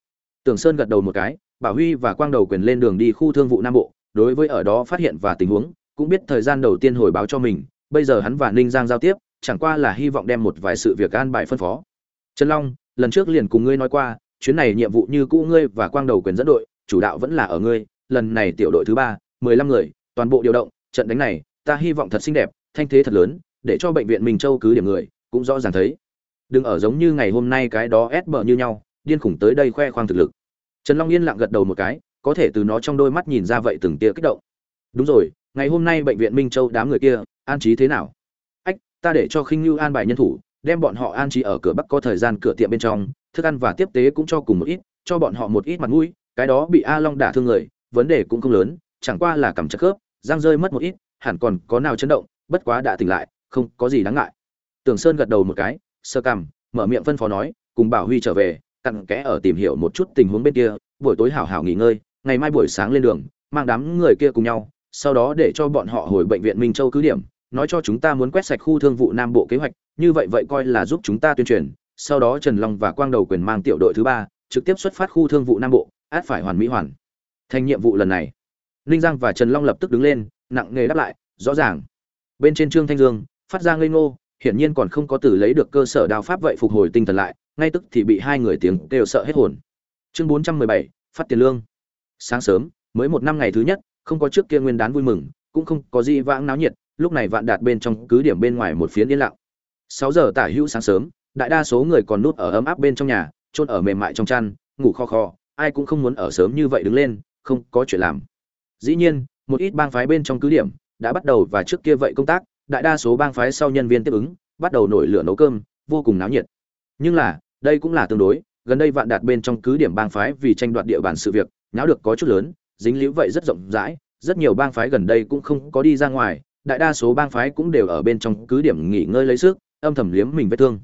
Tưởng sơn gật đầu một cái, bảo huy và quang đầu quyền lên đường đi khu thương vụ nam bộ, đối với ở đó phát hiện và tình huống, cũng biết thời gian đầu tiên hồi báo cho mình, bây giờ hắn và ninh giang giao tiếp, chẳng qua là hy vọng đem một vài sự việc an bài phân phó. Trần long, lần trước liền cùng ngươi nói qua, chuyến này nhiệm vụ như cũ ngươi và quang đầu quyền dẫn đội, chủ đạo vẫn là ở ngươi, lần này tiểu đội thứ ba, mười lăm người, toàn bộ điều động, trận đánh này, ta hy vọng thật xinh đẹp, thanh thế thật lớn, để cho bệnh viện Minh Châu cứ điểm người cũng rõ ràng thấy. Đừng ở giống như ngày hôm nay cái đó ép bờ như nhau, điên khủng tới đây khoe khoang thực lực. Trần Long Yên lặng gật đầu một cái, có thể từ nó trong đôi mắt nhìn ra vậy từng tia kích động. Đúng rồi, ngày hôm nay bệnh viện Minh Châu đám người kia, an trí thế nào? Ách, ta để cho Khinh ngưu an bài nhân thủ, đem bọn họ an trí ở cửa Bắc có thời gian cửa tiệm bên trong, thức ăn và tiếp tế cũng cho cùng một ít, cho bọn họ một ít mặt mũi, cái đó bị A Long đả thương người, vấn đề cũng không lớn, chẳng qua là cầm chất khớp, răng rơi mất một ít, hẳn còn có nào chấn động, bất quá đã tỉnh lại, không có gì đáng ngại tưởng sơn gật đầu một cái, sơ cằm, mở miệng phân phó nói, cùng bảo huy trở về, cặn kẽ ở tìm hiểu một chút tình huống bên kia, buổi tối hảo hảo nghỉ ngơi, ngày mai buổi sáng lên đường, mang đám người kia cùng nhau, sau đó để cho bọn họ hồi bệnh viện minh châu cứ điểm, nói cho chúng ta muốn quét sạch khu thương vụ nam bộ kế hoạch, như vậy vậy coi là giúp chúng ta tuyên truyền. Sau đó trần long và quang đầu quyền mang tiểu đội thứ ba, trực tiếp xuất phát khu thương vụ nam bộ, át phải hoàn mỹ hoàn. Thành nhiệm vụ lần này, ninh giang và trần long lập tức đứng lên, nặng nề đáp lại, rõ ràng. Bên trên trương thanh dương, phát ra ngây ngô hiển nhiên còn không có từ lấy được cơ sở đao pháp vậy phục hồi tinh thần lại, ngay tức thì bị hai người tiếng đều sợ hết hồn. Chương bốn trăm mười bảy, phát tiền lương. Sáng sớm, mới một năm ngày thứ nhất, không có trước kia nguyên đán vui mừng, cũng không có gì vãng náo nhiệt, lúc này vạn đạt bên trong cứ điểm bên ngoài một phiến yên lặng. Sáu giờ tả hữu sáng sớm, đại đa số người còn núp ở ấm áp bên trong nhà, chôn ở mềm mại trong chăn, ngủ kho kho, ai cũng không muốn ở sớm như vậy đứng lên, không có chuyện làm. Dĩ nhiên, một ít bang phái bên trong cứ điểm đã bắt đầu và trước kia vậy công tác đại đa số bang phái sau nhân viên tiếp ứng, bắt đầu nổi lửa nấu cơm, vô cùng náo nhiệt. Nhưng là, đây cũng là tương đối, gần đây vạn đạt bên trong cứ điểm bang phái vì tranh đoạt địa bàn sự việc, náo được có chút lớn, dính líu vậy rất rộng rãi, rất nhiều bang phái gần đây cũng không có đi ra ngoài, đại đa số bang phái cũng đều ở bên trong cứ điểm nghỉ ngơi lấy sức, âm thầm liếm mình vết thương.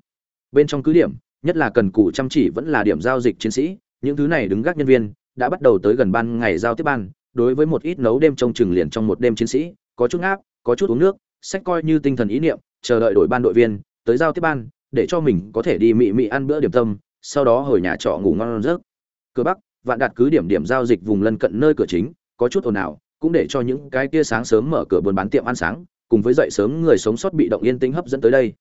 Bên trong cứ điểm, nhất là cần cù chăm chỉ vẫn là điểm giao dịch chiến sĩ, những thứ này đứng gác nhân viên, đã bắt đầu tới gần ban ngày giao tiếp ban, đối với một ít nấu đêm trong chừng liền trong một đêm chiến sĩ, có chút ngáp, có chút uống nước sách coi như tinh thần ý niệm, chờ đợi đổi ban đội viên, tới giao tiếp ban, để cho mình có thể đi mị mị ăn bữa điểm tâm, sau đó hồi nhà trọ ngủ ngon giấc. Cửa bắc, vạn đạt cứ điểm điểm giao dịch vùng lân cận nơi cửa chính, có chút ồn ào, cũng để cho những cái kia sáng sớm mở cửa buôn bán tiệm ăn sáng, cùng với dậy sớm người sống sót bị động yên tĩnh hấp dẫn tới đây.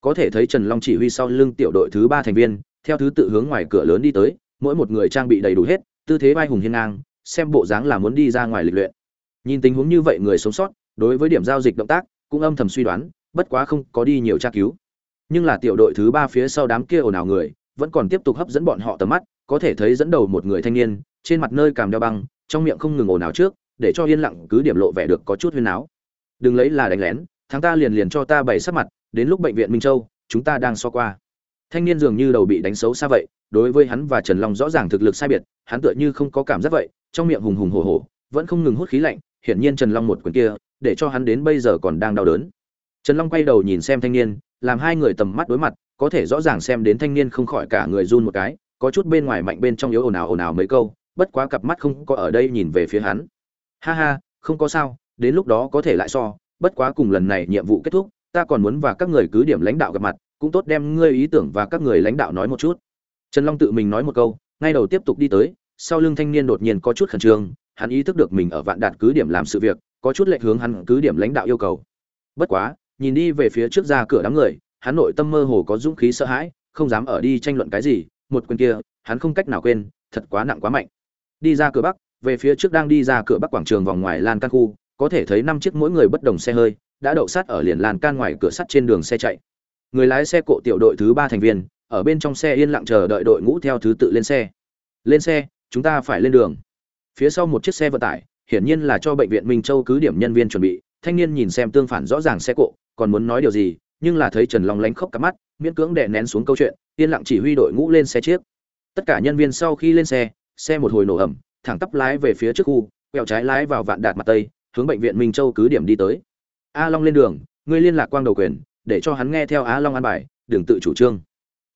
Có thể thấy trần long chỉ huy sau lưng tiểu đội thứ ba thành viên, theo thứ tự hướng ngoài cửa lớn đi tới, mỗi một người trang bị đầy đủ hết, tư thế vai hùng hiên ngang, xem bộ dáng là muốn đi ra ngoài lịch luyện. Nhìn tình huống như vậy người sống sót, đối với điểm giao dịch động tác cũng âm thầm suy đoán, bất quá không có đi nhiều tra cứu nhưng là tiểu đội thứ ba phía sau đám kia ồn ào người, vẫn còn tiếp tục hấp dẫn bọn họ tầm mắt, có thể thấy dẫn đầu một người thanh niên, trên mặt nơi cảm đeo băng, trong miệng không ngừng ồn ào trước, để cho yên lặng cứ điểm lộ vẻ được có chút huyên náo. đừng lấy là đánh lén, thằng ta liền liền cho ta bày sắc mặt, đến lúc bệnh viện minh châu, chúng ta đang so qua thanh niên dường như đầu bị đánh xấu xa vậy, đối với hắn và trần long rõ ràng thực lực sai biệt, hắn tựa như không có cảm giác vậy, trong miệng hùng hùng hổ hổ, vẫn không ngừng hút khí lạnh, hiển nhiên trần long một quyền kia để cho hắn đến bây giờ còn đang đau đớn. Trần long quay đầu nhìn xem thanh niên, làm hai người tầm mắt đối mặt, có thể rõ ràng xem đến thanh niên không khỏi cả người run một cái, có chút bên ngoài mạnh bên trong yếu ồn ào ồn ào mấy câu, bất quá cặp mắt không có ở đây nhìn về phía hắn. Ha ha, không có sao, đến lúc đó có thể lại so, bất quá cùng lần này nhiệm vụ kết thúc, ta còn muốn và các người cứ điểm lãnh đạo gặp mặt, cũng tốt đem ngươi ý tưởng và các người lãnh đạo nói một chút. Trần long tự mình nói một câu, ngay đầu tiếp tục đi tới, sau lưng thanh niên đột nhiên có chút khẩn trương, hắn ý thức được mình ở vạn đạt cứ điểm làm sự việc có chút lệch hướng hắn cứ điểm lãnh đạo yêu cầu. Bất quá, nhìn đi về phía trước ra cửa đám người, hắn nội tâm mơ hồ có dũng khí sợ hãi, không dám ở đi tranh luận cái gì, một quyền kia, hắn không cách nào quên, thật quá nặng quá mạnh. Đi ra cửa bắc, về phía trước đang đi ra cửa bắc quảng trường vòng ngoài lan can khu, có thể thấy năm chiếc mỗi người bất đồng xe hơi, đã đậu sát ở liền lan can ngoài cửa sắt trên đường xe chạy. Người lái xe cộ tiểu đội thứ ba thành viên, ở bên trong xe yên lặng chờ đợi đội ngũ theo thứ tự lên xe. Lên xe, chúng ta phải lên đường. Phía sau một chiếc xe vận tải hiển nhiên là cho bệnh viện Minh Châu cứ điểm nhân viên chuẩn bị, thanh niên nhìn xem tương phản rõ ràng xe cộ, còn muốn nói điều gì, nhưng là thấy Trần Long lánh khóc cả mắt, miễn cưỡng đè nén xuống câu chuyện, yên lặng chỉ huy đội ngũ lên xe chiếc. Tất cả nhân viên sau khi lên xe, xe một hồi nổ ầm, thẳng tắp lái về phía trước khu, quẹo trái lái vào vạn đạt mặt tây, hướng bệnh viện Minh Châu cứ điểm đi tới. A Long lên đường, ngươi liên lạc quang đầu quyền, để cho hắn nghe theo Á Long an bài, đừng tự chủ trương.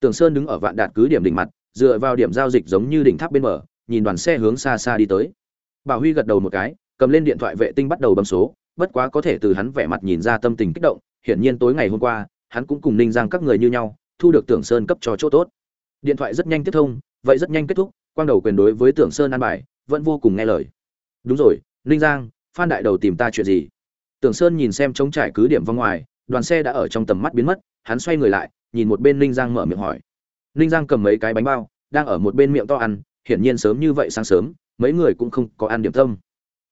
Tường Sơn đứng ở vạn đạt cứ điểm đỉnh mặt, dựa vào điểm giao dịch giống như đỉnh tháp bên mở, nhìn đoàn xe hướng xa xa đi tới bảo huy gật đầu một cái, cầm lên điện thoại vệ tinh bắt đầu bấm số, bất quá có thể từ hắn vẻ mặt nhìn ra tâm tình kích động, hiển nhiên tối ngày hôm qua, hắn cũng cùng ninh giang các người như nhau, thu được tưởng sơn cấp cho chỗ tốt. Điện thoại rất nhanh tiếp thông, vậy rất nhanh kết thúc, quang đầu quyền đối với tưởng sơn an bài, vẫn vô cùng nghe lời. Đúng rồi, ninh giang, phan đại đầu tìm ta chuyện gì? Tưởng sơn nhìn xem trống trải cứ điểm vong ngoài, đoàn xe đã ở trong tầm mắt biến mất, hắn xoay người lại, nhìn một bên ninh giang mở miệng hỏi. Ninh giang cầm mấy cái bánh bao, đang ở một bên miệng to ăn, hiển nhiên sớm như vậy sáng sớm mấy người cũng không có ăn điểm tâm.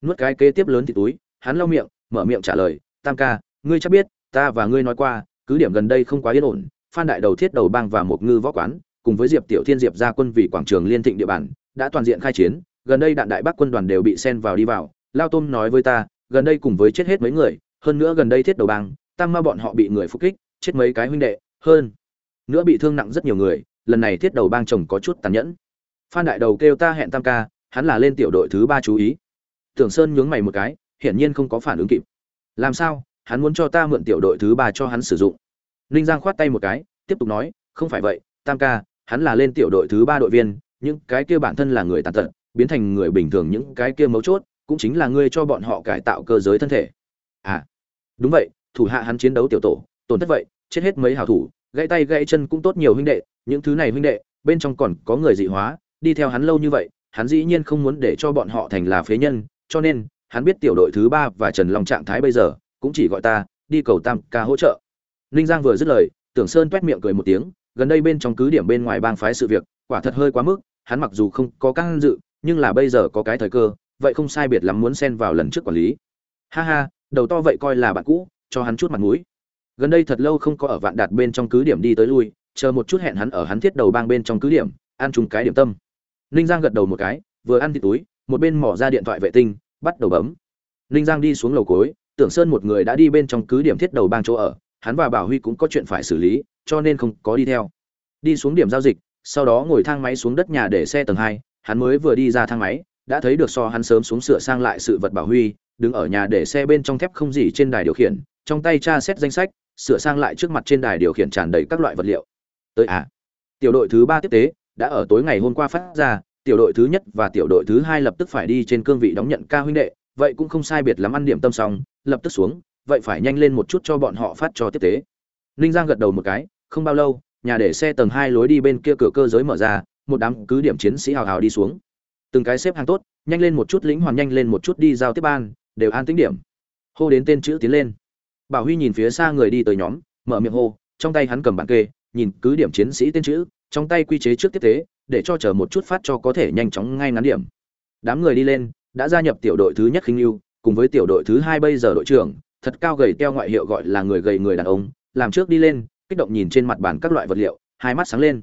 Nuốt cái kế tiếp lớn thì túi, hắn lau miệng, mở miệng trả lời, tam ca, ngươi chắc biết, ta và ngươi nói qua, cứ điểm gần đây không quá yên ổn, phan đại đầu thiết đầu bang và một ngư võ quán, cùng với diệp tiểu thiên, diệp ra quân vì quảng trường liên thịnh địa bàn, đã toàn diện khai chiến, gần đây đạn đại bắc quân đoàn đều bị xen vào đi vào. Lao tôm nói với ta, gần đây cùng với chết hết mấy người, hơn nữa gần đây thiết đầu bang, tam ma bọn họ bị người phục kích, chết mấy cái huynh đệ, hơn nữa bị thương nặng rất nhiều người, lần này thiết đầu bang chồng có chút tàn nhẫn. Phan đại đầu kêu ta hẹn tam ca hắn là lên tiểu đội thứ ba chú ý. Tưởng sơn nhướng mày một cái, hiển nhiên không có phản ứng kịp. Làm sao? Hắn muốn cho ta mượn tiểu đội thứ ba cho hắn sử dụng. Ninh giang khoát tay một cái, tiếp tục nói, không phải vậy, tam ca, hắn là lên tiểu đội thứ ba đội viên, những cái kia bản thân là người tàn tật, biến thành người bình thường những cái kia mấu chốt, cũng chính là ngươi cho bọn họ cải tạo cơ giới thân thể. À đúng vậy, thủ hạ hắn chiến đấu tiểu tổ, tổn thất vậy, chết hết mấy hảo thủ, gãy tay gãy chân cũng tốt nhiều huynh đệ, những thứ này huynh đệ, bên trong còn có người dị hóa, đi theo hắn lâu như vậy hắn dĩ nhiên không muốn để cho bọn họ thành là phế nhân, cho nên, hắn biết tiểu đội thứ ba và trần long trạng thái bây giờ, cũng chỉ gọi ta, đi cầu tam ca hỗ trợ. Ninh giang vừa dứt lời, tưởng sơn t miệng cười một tiếng, gần đây bên trong cứ điểm bên ngoài bang phái sự việc, quả thật hơi quá mức, hắn mặc dù không có các dự, nhưng là bây giờ có cái thời cơ, vậy không sai biệt lắm muốn xen vào lần trước quản lý. Ha ha, đầu to vậy coi là bạn cũ, cho hắn chút mặt mũi. Gần đây thật lâu không có ở vạn đạt bên trong cứ điểm đi tới lui, chờ một chút hẹn hắn ở hắn thiết đầu bang bên trong cứ điểm ăn chung cái điểm tâm ninh giang gật đầu một cái, vừa ăn thịt túi, một bên mỏ ra điện thoại vệ tinh, bắt đầu bấm. Ninh giang đi xuống lầu cối tưởng sơn một người đã đi bên trong cứ điểm thiết đầu bang chỗ ở, hắn và bảo huy cũng có chuyện phải xử lý, cho nên không có đi theo. Đi xuống điểm giao dịch, sau đó ngồi thang máy xuống đất nhà để xe tầng hai, hắn mới vừa đi ra thang máy, đã thấy được so hắn sớm xuống sửa sang lại sự vật bảo huy, đứng ở nhà để xe bên trong thép không gì trên đài điều khiển, trong tay tra xét danh sách, sửa sang lại trước mặt trên đài điều khiển tràn đầy các loại vật liệu. Tới à tiểu đội thứ ba tiếp tế đã ở tối ngày hôm qua phát ra, tiểu đội thứ nhất và tiểu đội thứ hai lập tức phải đi trên cương vị đóng nhận ca huynh đệ, vậy cũng không sai biệt lắm ăn điểm tâm xong, lập tức xuống, vậy phải nhanh lên một chút cho bọn họ phát cho tiếp tế. Ninh giang gật đầu một cái, không bao lâu, nhà để xe tầng hai lối đi bên kia cửa cơ giới mở ra, một đám cứ điểm chiến sĩ hào hào đi xuống. Từng cái xếp hàng tốt, nhanh lên một chút lĩnh hoàn nhanh lên một chút đi giao tiếp ban, đều an tính điểm. Hô đến tên chữ tiến lên. Bảo huy nhìn phía xa người đi tới nhóm, mở miệng hô, trong tay hắn cầm bản kê, nhìn cứ điểm chiến sĩ tên chữ trong tay quy chế trước tiếp tế, để cho chờ một chút phát cho có thể nhanh chóng ngay ngắn điểm. Đám người đi lên, đã gia nhập tiểu đội thứ nhất khinh lưu cùng với tiểu đội thứ hai bây giờ đội trưởng, thật cao gầy teo ngoại hiệu gọi là người gầy người đàn ông, làm trước đi lên, kích động nhìn trên mặt bàn các loại vật liệu, hai mắt sáng lên.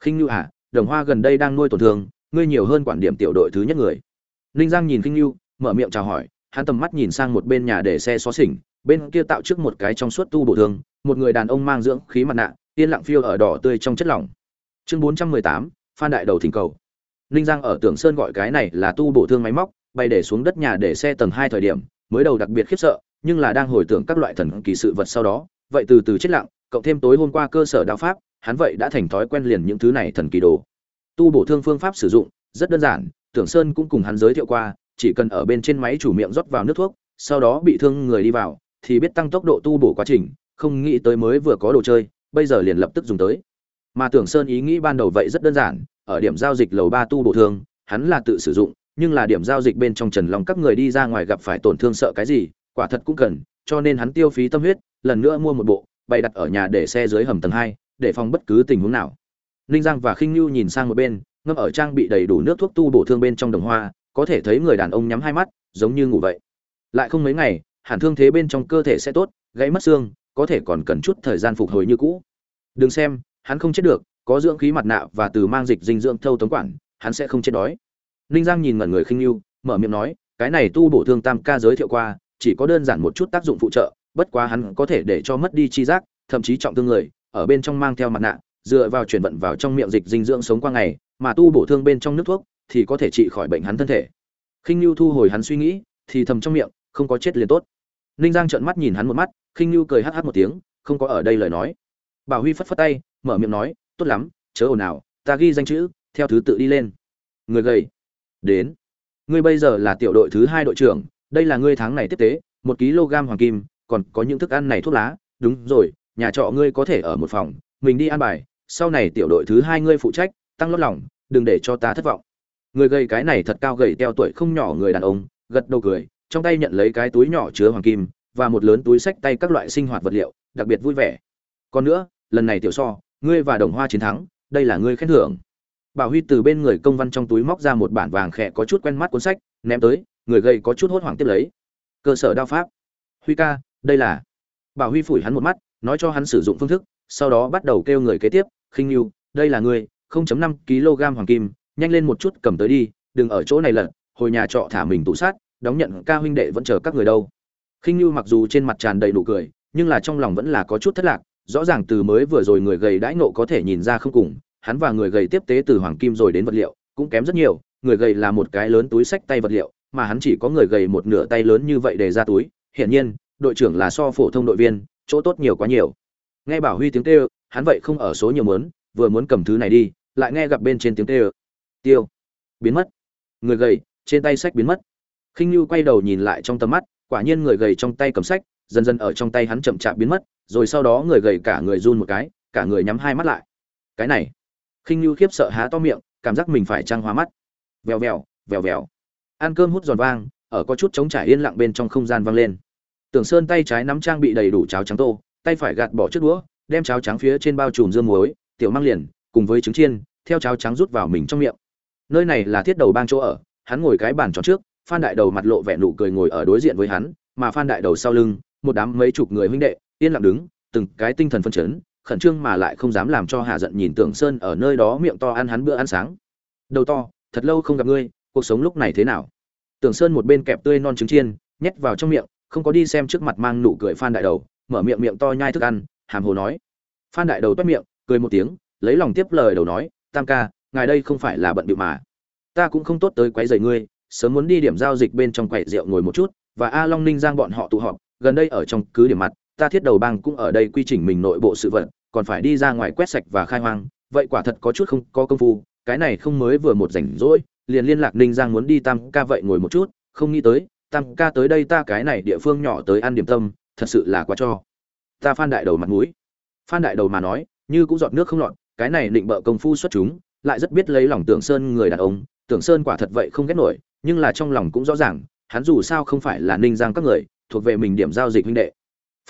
Khinh lưu à đồng hoa gần đây đang nuôi tổn thương, ngươi nhiều hơn quản điểm tiểu đội thứ nhất người. Ninh giang nhìn khinh lưu mở miệng chào hỏi, hắn tầm mắt nhìn sang một bên nhà để xe xó xỉnh, bên kia tạo trước một cái trong suốt tu bổ thương, một người đàn ông mang dưỡng khí mặt nạ, yên lặng phiêu ở đỏ tươi trong chất lỏng chương bốn trăm mười tám, phan đại đầu thỉnh cầu. Ninh giang ở tưởng sơn gọi cái này là tu bổ thương máy móc, bay để xuống đất nhà để xe tầng hai thời điểm, mới đầu đặc biệt khiếp sợ, nhưng là đang hồi tưởng các loại thần kỳ sự vật sau đó, vậy từ từ chết lặng, cộng thêm tối hôm qua cơ sở đạo pháp, hắn vậy đã thành thói quen liền những thứ này thần kỳ đồ. Tu bổ thương phương pháp sử dụng, rất đơn giản, tưởng sơn cũng cùng hắn giới thiệu qua, chỉ cần ở bên trên máy chủ miệng rót vào nước thuốc, sau đó bị thương người đi vào, thì biết tăng tốc độ tu bổ quá trình, không nghĩ tới mới vừa có đồ chơi, bây giờ liền lập tức dùng tới mà tưởng sơn ý nghĩ ban đầu vậy rất đơn giản, ở điểm giao dịch lầu ba tu bổ thương hắn là tự sử dụng, nhưng là điểm giao dịch bên trong trần long các người đi ra ngoài gặp phải tổn thương sợ cái gì, quả thật cũng cần, cho nên hắn tiêu phí tâm huyết, lần nữa mua một bộ, bày đặt ở nhà để xe dưới hầm tầng hai, để phòng bất cứ tình huống nào. Ninh giang và khinh nhu nhìn sang một bên, ngâm ở trang bị đầy đủ nước thuốc tu bổ thương bên trong đồng hoa, có thể thấy người đàn ông nhắm hai mắt, giống như ngủ vậy. Lại không mấy ngày, hẳn thương thế bên trong cơ thể sẽ tốt, gãy mất xương, có thể còn cần chút thời gian phục hồi như cũ. Đừng xem hắn không chết được, có dưỡng khí mặt nạ và từ mang dịch dinh dưỡng thâu tống quản, hắn sẽ không chết đói. Ninh giang nhìn ngẩn người khinh lưu mở miệng nói, cái này tu bổ thương tam ca giới thiệu qua, chỉ có đơn giản một chút tác dụng phụ trợ, bất quá hắn có thể để cho mất đi chi giác, thậm chí trọng thương người, ở bên trong mang theo mặt nạ, dựa vào chuyển vận vào trong miệng dịch dinh dưỡng sống qua ngày, mà tu bổ thương bên trong nước thuốc, thì có thể trị khỏi bệnh hắn thân thể. Khinh lưu thu hồi hắn suy nghĩ, thì thầm trong miệng, không có chết liền tốt. Ninh giang trợn mắt nhìn hắn một mắt, khinh lưu cười hắc hắc một tiếng, không có ở đây lời nói. Bảo huy phất phất tay mở miệng nói, tốt lắm, chớ ồn nào ta ghi danh chữ, theo thứ tự đi lên. Người gầy, đến, ngươi bây giờ là tiểu đội thứ hai đội trưởng, đây là ngươi tháng này tiếp tế, một kg hoàng kim, còn có những thức ăn này thuốc lá. Đúng rồi, nhà trọ ngươi có thể ở một phòng, mình đi ăn bài, sau này tiểu đội thứ hai ngươi phụ trách, tăng lót lòng, đừng để cho ta thất vọng. Người gầy cái này thật cao gầy, teo tuổi không nhỏ người đàn ông, gật đầu cười, trong tay nhận lấy cái túi nhỏ chứa hoàng kim và một lớn túi sách tay các loại sinh hoạt vật liệu, đặc biệt vui vẻ. Còn nữa, lần này tiểu so ngươi và đồng hoa chiến thắng, đây là ngươi khen thưởng. Bảo huy từ bên người công văn trong túi móc ra một bản vàng khẽ có chút quen mắt cuốn sách, ném tới, người gầy có chút hốt hoảng tiếp lấy. Cơ sở đao pháp. Huy ca, đây là. Bảo huy phủi hắn một mắt, nói cho hắn sử dụng phương thức, sau đó bắt đầu kêu người kế tiếp, khinh lưu đây là ngươi 0.5 kg hoàng kim, nhanh lên một chút cầm tới đi, đừng ở chỗ này lận hồi nhà trọ thả mình tủ sát, đóng nhận ca huynh đệ vẫn chờ các người đâu. Khinh lưu mặc dù trên mặt tràn đầy nụ cười, nhưng là trong lòng vẫn là có chút thất lạc rõ ràng từ mới vừa rồi người gầy đãi nộ có thể nhìn ra không cùng, hắn và người gầy tiếp tế từ hoàng kim rồi đến vật liệu, cũng kém rất nhiều, người gầy là một cái lớn túi sách tay vật liệu, mà hắn chỉ có người gầy một nửa tay lớn như vậy để ra túi, hiển nhiên, đội trưởng là so phổ thông đội viên, chỗ tốt nhiều quá nhiều. Nghe bảo huy tiếng kêu, hắn vậy không ở số nhiều muốn, vừa muốn cầm thứ này đi, lại nghe gặp bên trên tiếng kêu. Tiêu. Biến mất. Người gầy, trên tay sách biến mất. Khinh như quay đầu nhìn lại trong tầm mắt, quả nhiên người gầy trong tay cầm sách, dần dần ở trong tay hắn chậm chạp biến mất rồi sau đó người gầy cả người run một cái, cả người nhắm hai mắt lại. Cái này. Khinh như khiếp sợ há to miệng, cảm giác mình phải trăng hóa mắt. Vèo vèo vèo vèo. Ăn cơm hút giòn vang, ở có chút trống trải yên lặng bên trong không gian vang lên. Tưởng sơn tay trái nắm trang bị đầy đủ cháo trắng tô, tay phải gạt bỏ chiếc đũa, đem cháo trắng phía trên bao trùm dưa muối, tiểu mang liền, cùng với trứng chiên, theo cháo trắng rút vào mình trong miệng. Nơi này là thiết đầu bang chỗ ở, hắn ngồi cái bàn tròn trước, phan đại đầu mặt lộ vẻ nụ cười ngồi ở đối diện với hắn, mà phan đại đầu sau lưng, một đám mấy chục người huynh đệ yên lặng đứng, từng cái tinh thần phân chấn, khẩn trương mà lại không dám làm cho hạ giận nhìn tưởng sơn ở nơi đó miệng to ăn hắn bữa ăn sáng. Đầu to, thật lâu không gặp ngươi, cuộc sống lúc này thế nào? Tưởng sơn một bên kẹp tươi non trứng chiên, nhét vào trong miệng, không có đi xem trước mặt mang nụ cười phan đại đầu, mở miệng miệng to nhai thức ăn, hàm hồ nói. Phan đại đầu toét miệng, cười một tiếng, lấy lòng tiếp lời đầu nói, tam ca, ngài đây không phải là bận bịu mà. Ta cũng không tốt tới quấy rầy ngươi, sớm muốn đi điểm giao dịch bên trong quầy rượu ngồi một chút, và a long ninh giang bọn họ tụ họp, gần đây ở trong cứ điểm mặt ta thiết đầu bang cũng ở đây quy trình mình nội bộ sự vận còn phải đi ra ngoài quét sạch và khai hoang, vậy quả thật có chút không có công phu, cái này không mới vừa một rảnh rỗi, liền liên lạc ninh giang muốn đi tam ca vậy ngồi một chút, không nghĩ tới, tam ca tới đây ta cái này địa phương nhỏ tới ăn điểm tâm, thật sự là quá cho. Ta phan đại đầu mặt mũi. Phan đại đầu mà nói, như cũng giọt nước không lọt, cái này định bợ công phu xuất chúng, lại rất biết lấy lòng tưởng sơn người đàn ông, tưởng sơn quả thật vậy không ghét nổi, nhưng là trong lòng cũng rõ ràng, hắn dù sao không phải là ninh giang các người, thuộc về mình điểm giao dịch huynh đệ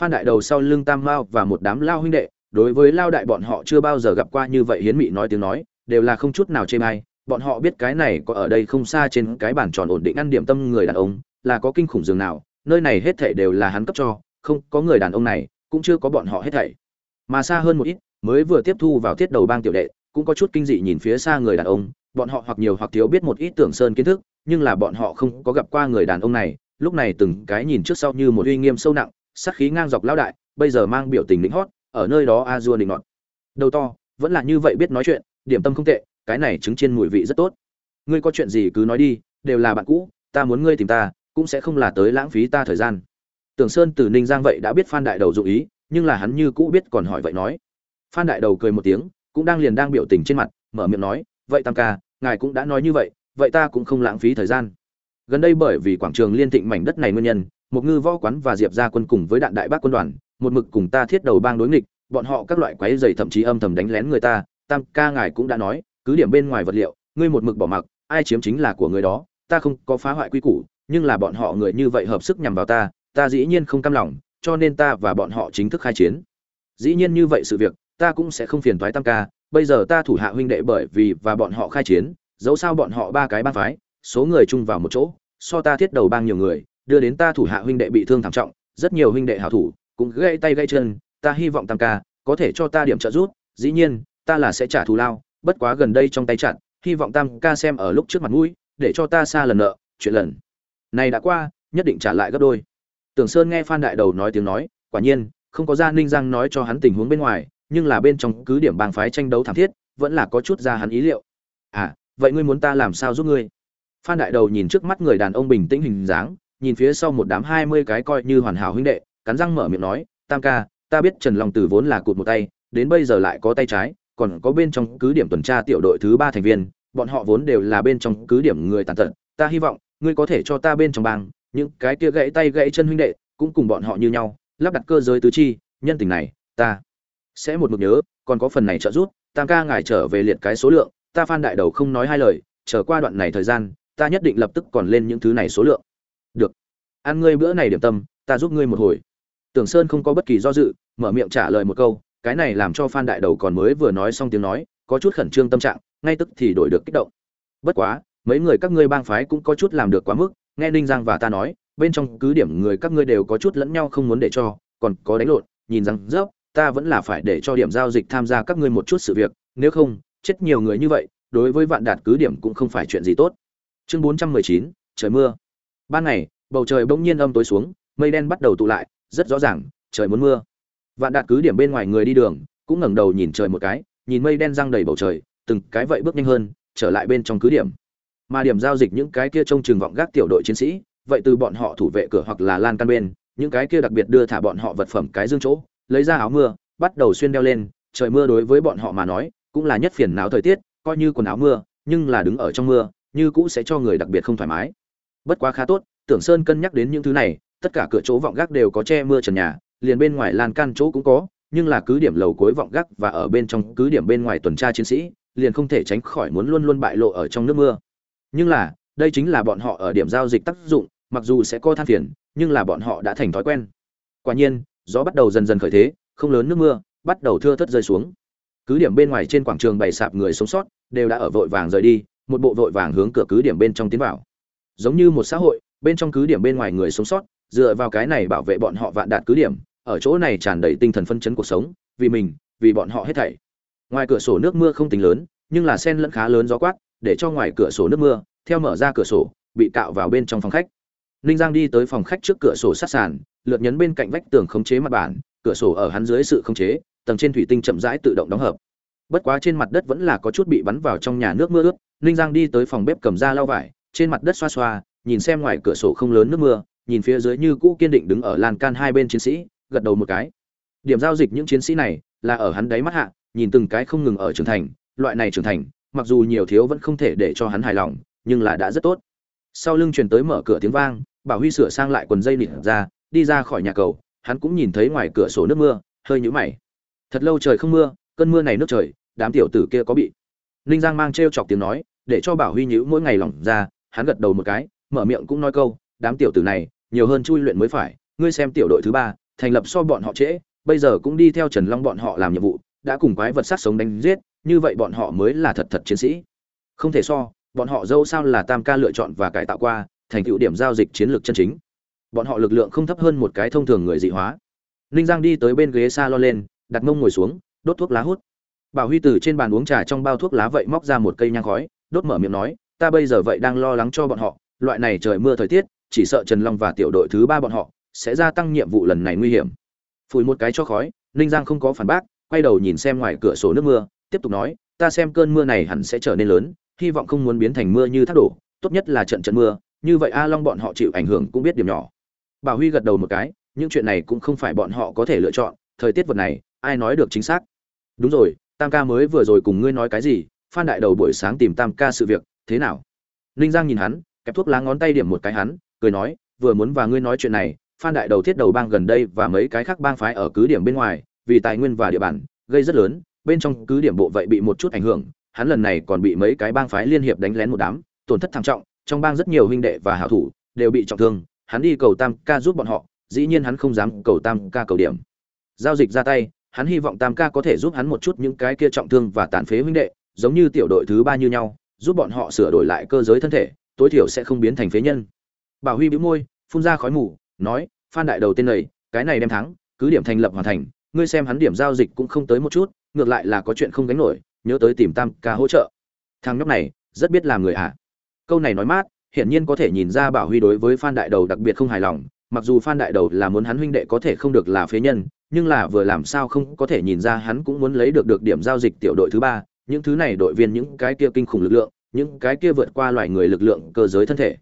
phan đại đầu sau lưng tam mao và một đám lao huynh đệ, đối với lao đại bọn họ chưa bao giờ gặp qua như vậy hiến mị nói tiếng nói, đều là không chút nào chê bai. Bọn họ biết cái này có ở đây không xa trên cái bàn tròn ổn định ăn điểm tâm người đàn ông, là có kinh khủng dường nào, nơi này hết thảy đều là hắn cấp cho, không có người đàn ông này, cũng chưa có bọn họ hết thảy. Mà xa hơn một ít, mới vừa tiếp thu vào thiết đầu bang tiểu đệ, cũng có chút kinh dị nhìn phía xa người đàn ông, bọn họ hoặc nhiều hoặc thiếu biết một ít tưởng sơn kiến thức, nhưng là bọn họ không có gặp qua người đàn ông này, lúc này từng cái nhìn trước sau như một uy nghiêm sâu nặng sát khí ngang dọc lão đại, bây giờ mang biểu tình lĩnh hót, ở nơi đó a dua định nọt. Đầu to, vẫn là như vậy biết nói chuyện, điểm tâm không tệ, cái này trứng chiên mùi vị rất tốt. Ngươi có chuyện gì cứ nói đi, đều là bạn cũ, ta muốn ngươi tìm ta, cũng sẽ không là tới lãng phí ta thời gian. Tưởng sơn từ ninh giang vậy đã biết phan đại đầu dụng ý, nhưng là hắn như cũ biết còn hỏi vậy nói. Phan đại đầu cười một tiếng, cũng đang liền đang biểu tình trên mặt, mở miệng nói, vậy tam ca, ngài cũng đã nói như vậy vậy ta cũng không lãng phí thời gian. Gần đây bởi vì quảng trường liên thịnh mảnh đất này nguyên nhân một ngư võ quán và diệp ra quân cùng với đạn đại bác quân đoàn, một mực cùng ta thiết đầu bang đối nghịch, bọn họ các loại quái dày thậm chí âm thầm đánh lén người ta, tam ca ngài cũng đã nói, cứ điểm bên ngoài vật liệu, ngươi một mực bỏ mặc, ai chiếm chính là của người đó, ta không có phá hoại quy củ, nhưng là bọn họ người như vậy hợp sức nhằm vào ta ta dĩ nhiên không cam lòng, cho nên ta và bọn họ chính thức khai chiến. Dĩ nhiên như vậy sự việc, ta cũng sẽ không phiền thoái tam ca, bây giờ ta thủ hạ huynh đệ bởi vì và bọn họ khai chiến, dẫu sao bọn họ ba cái bang phái, số người chung vào một chỗ, so ta thiết đầu bang nhiều người đưa đến ta thủ hạ huynh đệ bị thương thảm trọng, rất nhiều huynh đệ hảo thủ cũng gãy tay gãy chân, ta hy vọng tam ca có thể cho ta điểm trợ giúp, dĩ nhiên, ta là sẽ trả thù lao, bất quá gần đây trong tay chặn hy vọng tam ca xem ở lúc trước mặt mũi, để cho ta xa lần nợ, chuyện lần này đã qua, nhất định trả lại gấp đôi. Tưởng sơn nghe phan đại đầu nói tiếng nói, quả nhiên, không có gia ninh giang nói cho hắn tình huống bên ngoài, nhưng là bên trong cứ điểm bang phái tranh đấu thảm thiết, vẫn là có chút ra hắn ý liệu. À vậy ngươi muốn ta làm sao giúp ngươi? Phan đại đầu nhìn trước mắt người đàn ông bình tĩnh hình dáng nhìn phía sau một đám hai mươi cái coi như hoàn hảo huynh đệ, cắn răng mở miệng nói, tam ca, ta biết trần long tử vốn là cụt một tay, đến bây giờ lại có tay trái, còn có bên trong cứ điểm tuần tra tiểu đội thứ ba thành viên, bọn họ vốn đều là bên trong cứ điểm người tàn tật, ta hy vọng, ngươi có thể cho ta bên trong bang, những cái kia gãy tay gãy chân huynh đệ, cũng cùng bọn họ như nhau, lắp đặt cơ giới tứ chi, nhân tình này, ta sẽ một mực nhớ, còn có phần này trợ giúp, tam ca ngài trở về liệt cái số lượng, ta phan đại đầu không nói hai lời trở qua đoạn này thời gian, ta nhất định lập tức còn lên những thứ này số lượng ăn ngươi bữa này điểm tâm, ta giúp ngươi một hồi. Tưởng sơn không có bất kỳ do dự, mở miệng trả lời một câu, cái này làm cho phan đại đầu còn mới vừa nói xong tiếng nói, có chút khẩn trương tâm trạng, ngay tức thì đổi được kích động. Bất quá, mấy người các ngươi bang phái cũng có chút làm được quá mức, nghe ninh giang và ta nói, bên trong cứ điểm người các ngươi đều có chút lẫn nhau không muốn để cho, còn có đánh lộn, nhìn rằng dốc ta vẫn là phải để cho điểm giao dịch tham gia các ngươi một chút sự việc, nếu không, chết nhiều người như vậy, đối với vạn đạt cứ điểm cũng không phải chuyện gì tốt. Chương bốn trăm mười chín, trời mưa. Ban ngày bầu trời bỗng nhiên âm tối xuống, mây đen bắt đầu tụ lại, rất rõ ràng, trời muốn mưa. Vạn đạt cứ điểm bên ngoài người đi đường, cũng ngẩng đầu nhìn trời một cái, nhìn mây đen răng đầy bầu trời, từng cái vậy bước nhanh hơn, trở lại bên trong cứ điểm. Mà điểm giao dịch những cái kia trông trường vọng gác tiểu đội chiến sĩ, vậy từ bọn họ thủ vệ cửa hoặc là lan căn bên, những cái kia đặc biệt đưa thả bọn họ vật phẩm cái dương chỗ, lấy ra áo mưa, bắt đầu xuyên đeo lên, trời mưa đối với bọn họ mà nói, cũng là nhất phiền não thời tiết, coi như quần áo mưa, nhưng là đứng ở trong mưa, như cũ sẽ cho người đặc biệt không thoải mái. Bất quá khá tốt tưởng sơn cân nhắc đến những thứ này, tất cả cửa chỗ vọng gác đều có che mưa trần nhà, liền bên ngoài lan can chỗ cũng có, nhưng là cứ điểm lầu cuối vọng gác và ở bên trong cứ điểm bên ngoài tuần tra chiến sĩ, liền không thể tránh khỏi muốn luôn luôn bại lộ ở trong nước mưa. Nhưng là, đây chính là bọn họ ở điểm giao dịch tác dụng, mặc dù sẽ có than phiền, nhưng là bọn họ đã thành thói quen. Quả nhiên, gió bắt đầu dần dần khởi thế, không lớn nước mưa, bắt đầu thưa thớt rơi xuống. Cứ điểm bên ngoài trên quảng trường bày sạp người sống sót, đều đã ở vội vàng rời đi, một bộ vội vàng hướng cửa cứ điểm bên trong tiến vào. Giống như một xã hội bên trong cứ điểm bên ngoài người sống sót, dựa vào cái này bảo vệ bọn họ vạn đạt cứ điểm, ở chỗ này tràn đầy tinh thần phân chấn cuộc sống, vì mình, vì bọn họ hết thảy. Ngoài cửa sổ nước mưa không tính lớn, nhưng là sen lẫn khá lớn gió quát, để cho ngoài cửa sổ nước mưa, theo mở ra cửa sổ, bị cạo vào bên trong phòng khách. Ninh giang đi tới phòng khách trước cửa sổ sát sàn, lượt nhấn bên cạnh vách tường khống chế mặt bản cửa sổ ở hắn dưới sự khống chế, tầng trên thủy tinh chậm rãi tự động đóng hợp. Bất quá trên mặt đất vẫn là có chút bị bắn vào trong nhà nước mưa ướt, ninh giang đi tới phòng bếp cầm ra lau vải, trên mặt đất xoa xoa nhìn xem ngoài cửa sổ không lớn nước mưa, nhìn phía dưới như cũ kiên định đứng ở lan can hai bên chiến sĩ, gật đầu một cái. Điểm giao dịch những chiến sĩ này là ở hắn đáy mắt hạ, nhìn từng cái không ngừng ở trưởng thành, loại này trưởng thành, mặc dù nhiều thiếu vẫn không thể để cho hắn hài lòng, nhưng là đã rất tốt. Sau lưng truyền tới mở cửa tiếng vang, bảo huy sửa sang lại quần dây nịt ra, đi ra khỏi nhà cầu, hắn cũng nhìn thấy ngoài cửa sổ nước mưa, hơi nhũ mày. Thật lâu trời không mưa, cơn mưa này nước trời, đám tiểu tử kia có bị. Ninh giang mang t chọc tiếng nói, để cho bảo huy nhữ mỗi ngày lỏng ra, hắn gật đầu một cái mở miệng cũng nói câu, đám tiểu tử này, nhiều hơn chui luyện mới phải, ngươi xem tiểu đội thứ ba, thành lập so bọn họ trễ, bây giờ cũng đi theo trần long bọn họ làm nhiệm vụ, đã cùng quái vật sát sống đánh giết, như vậy bọn họ mới là thật thật chiến sĩ. Không thể so, bọn họ dâu sao là tam ca lựa chọn và cải tạo qua, thành tựu điểm giao dịch chiến lược chân chính. Bọn họ lực lượng không thấp hơn một cái thông thường người dị hóa. Ninh giang đi tới bên ghế s a lo lên, đặt mông ngồi xuống, đốt thuốc lá hút. Bảo huy từ trên bàn uống trà trong bao thuốc lá vậy móc ra một cây nhang khói, đốt mở miệng nói, ta bây giờ vậy đang lo lắng cho bọn họ loại này trời mưa thời tiết, chỉ sợ trần long và tiểu đội thứ ba bọn họ sẽ gia tăng nhiệm vụ lần này nguy hiểm. Phủi một cái cho khói, ninh giang không có phản bác, quay đầu nhìn xem ngoài cửa sổ nước mưa, tiếp tục nói, ta xem cơn mưa này hẳn sẽ trở nên lớn, hy vọng không muốn biến thành mưa như thác đổ, tốt nhất là trận trận mưa, như vậy a long bọn họ chịu ảnh hưởng cũng biết điểm nhỏ. Bảo huy gật đầu một cái, những chuyện này cũng không phải bọn họ có thể lựa chọn, thời tiết vật này, ai nói được chính xác? Đúng rồi, tam ca mới vừa rồi cùng ngươi nói cái gì, phan đại đầu buổi sáng tìm tam ca sự việc, thế nào? Ninh giang nhìn hắn kẹp thuốc lá ngón tay điểm một cái hắn, cười nói, vừa muốn và ngươi nói chuyện này, phan đại đầu thiết đầu bang gần đây và mấy cái khác bang phái ở cứ điểm bên ngoài, vì tài nguyên và địa bàn, gây rất lớn, bên trong cứ điểm bộ vậy bị một chút ảnh hưởng, hắn lần này còn bị mấy cái bang phái liên hiệp đánh lén một đám, tổn thất thảm trọng, trong bang rất nhiều huynh đệ và hảo thủ đều bị trọng thương, hắn đi cầu tam ca giúp bọn họ, dĩ nhiên hắn không dám cầu tam ca cầu điểm. Giao dịch ra tay, hắn hy vọng tam ca có thể giúp hắn một chút những cái kia trọng thương và tàn phế huynh đệ, giống như tiểu đội thứ ba như nhau, giúp bọn họ sửa đổi lại cơ giới thân thể tối thiểu sẽ không biến thành phế nhân bảo huy bĩu môi, phun ra khói mù, nói, phan đại đầu tên này, cái này đem thắng, cứ điểm thành lập hoàn thành, ngươi xem hắn điểm giao dịch cũng không tới một chút, ngược lại là có chuyện không gánh nổi, nhớ tới tìm tam ca hỗ trợ thằng nhóc này, rất biết làm người ạ à. câu này nói mát, hiển nhiên có thể nhìn ra bảo huy đối với phan đại đầu đặc biệt không hài lòng, mặc dù phan đại đầu là muốn hắn huynh đệ có thể không được là phế nhân, nhưng là vừa làm sao không có thể nhìn ra hắn cũng muốn lấy được được điểm giao dịch tiểu đội thứ ba, những thứ này đội viên, những cái kia kinh khủng lực lượng những cái kia vượt qua loài người lực lượng cơ giới thân thể.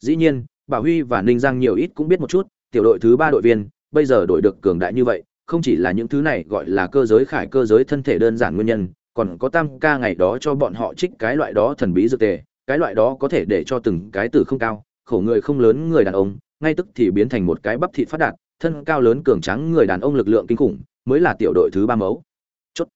Dĩ nhiên, bảo huy và ninh giang nhiều ít cũng biết một chút, tiểu đội thứ ba đội viên, bây giờ đội được cường đại như vậy, không chỉ là những thứ này gọi là cơ giới khải cơ giới thân thể đơn giản nguyên nhân, còn có tam ca ngày đó cho bọn họ trích cái loại đó thần bí dược tề, cái loại đó có thể để cho từng cái tử không cao, khổ người không lớn người đàn ông, ngay tức thì biến thành một cái bắp thịt phát đạt, thân cao lớn cường trắng người đàn ông lực lượng kinh khủng, mới là tiểu đội thứ ba mẫu. Chốt.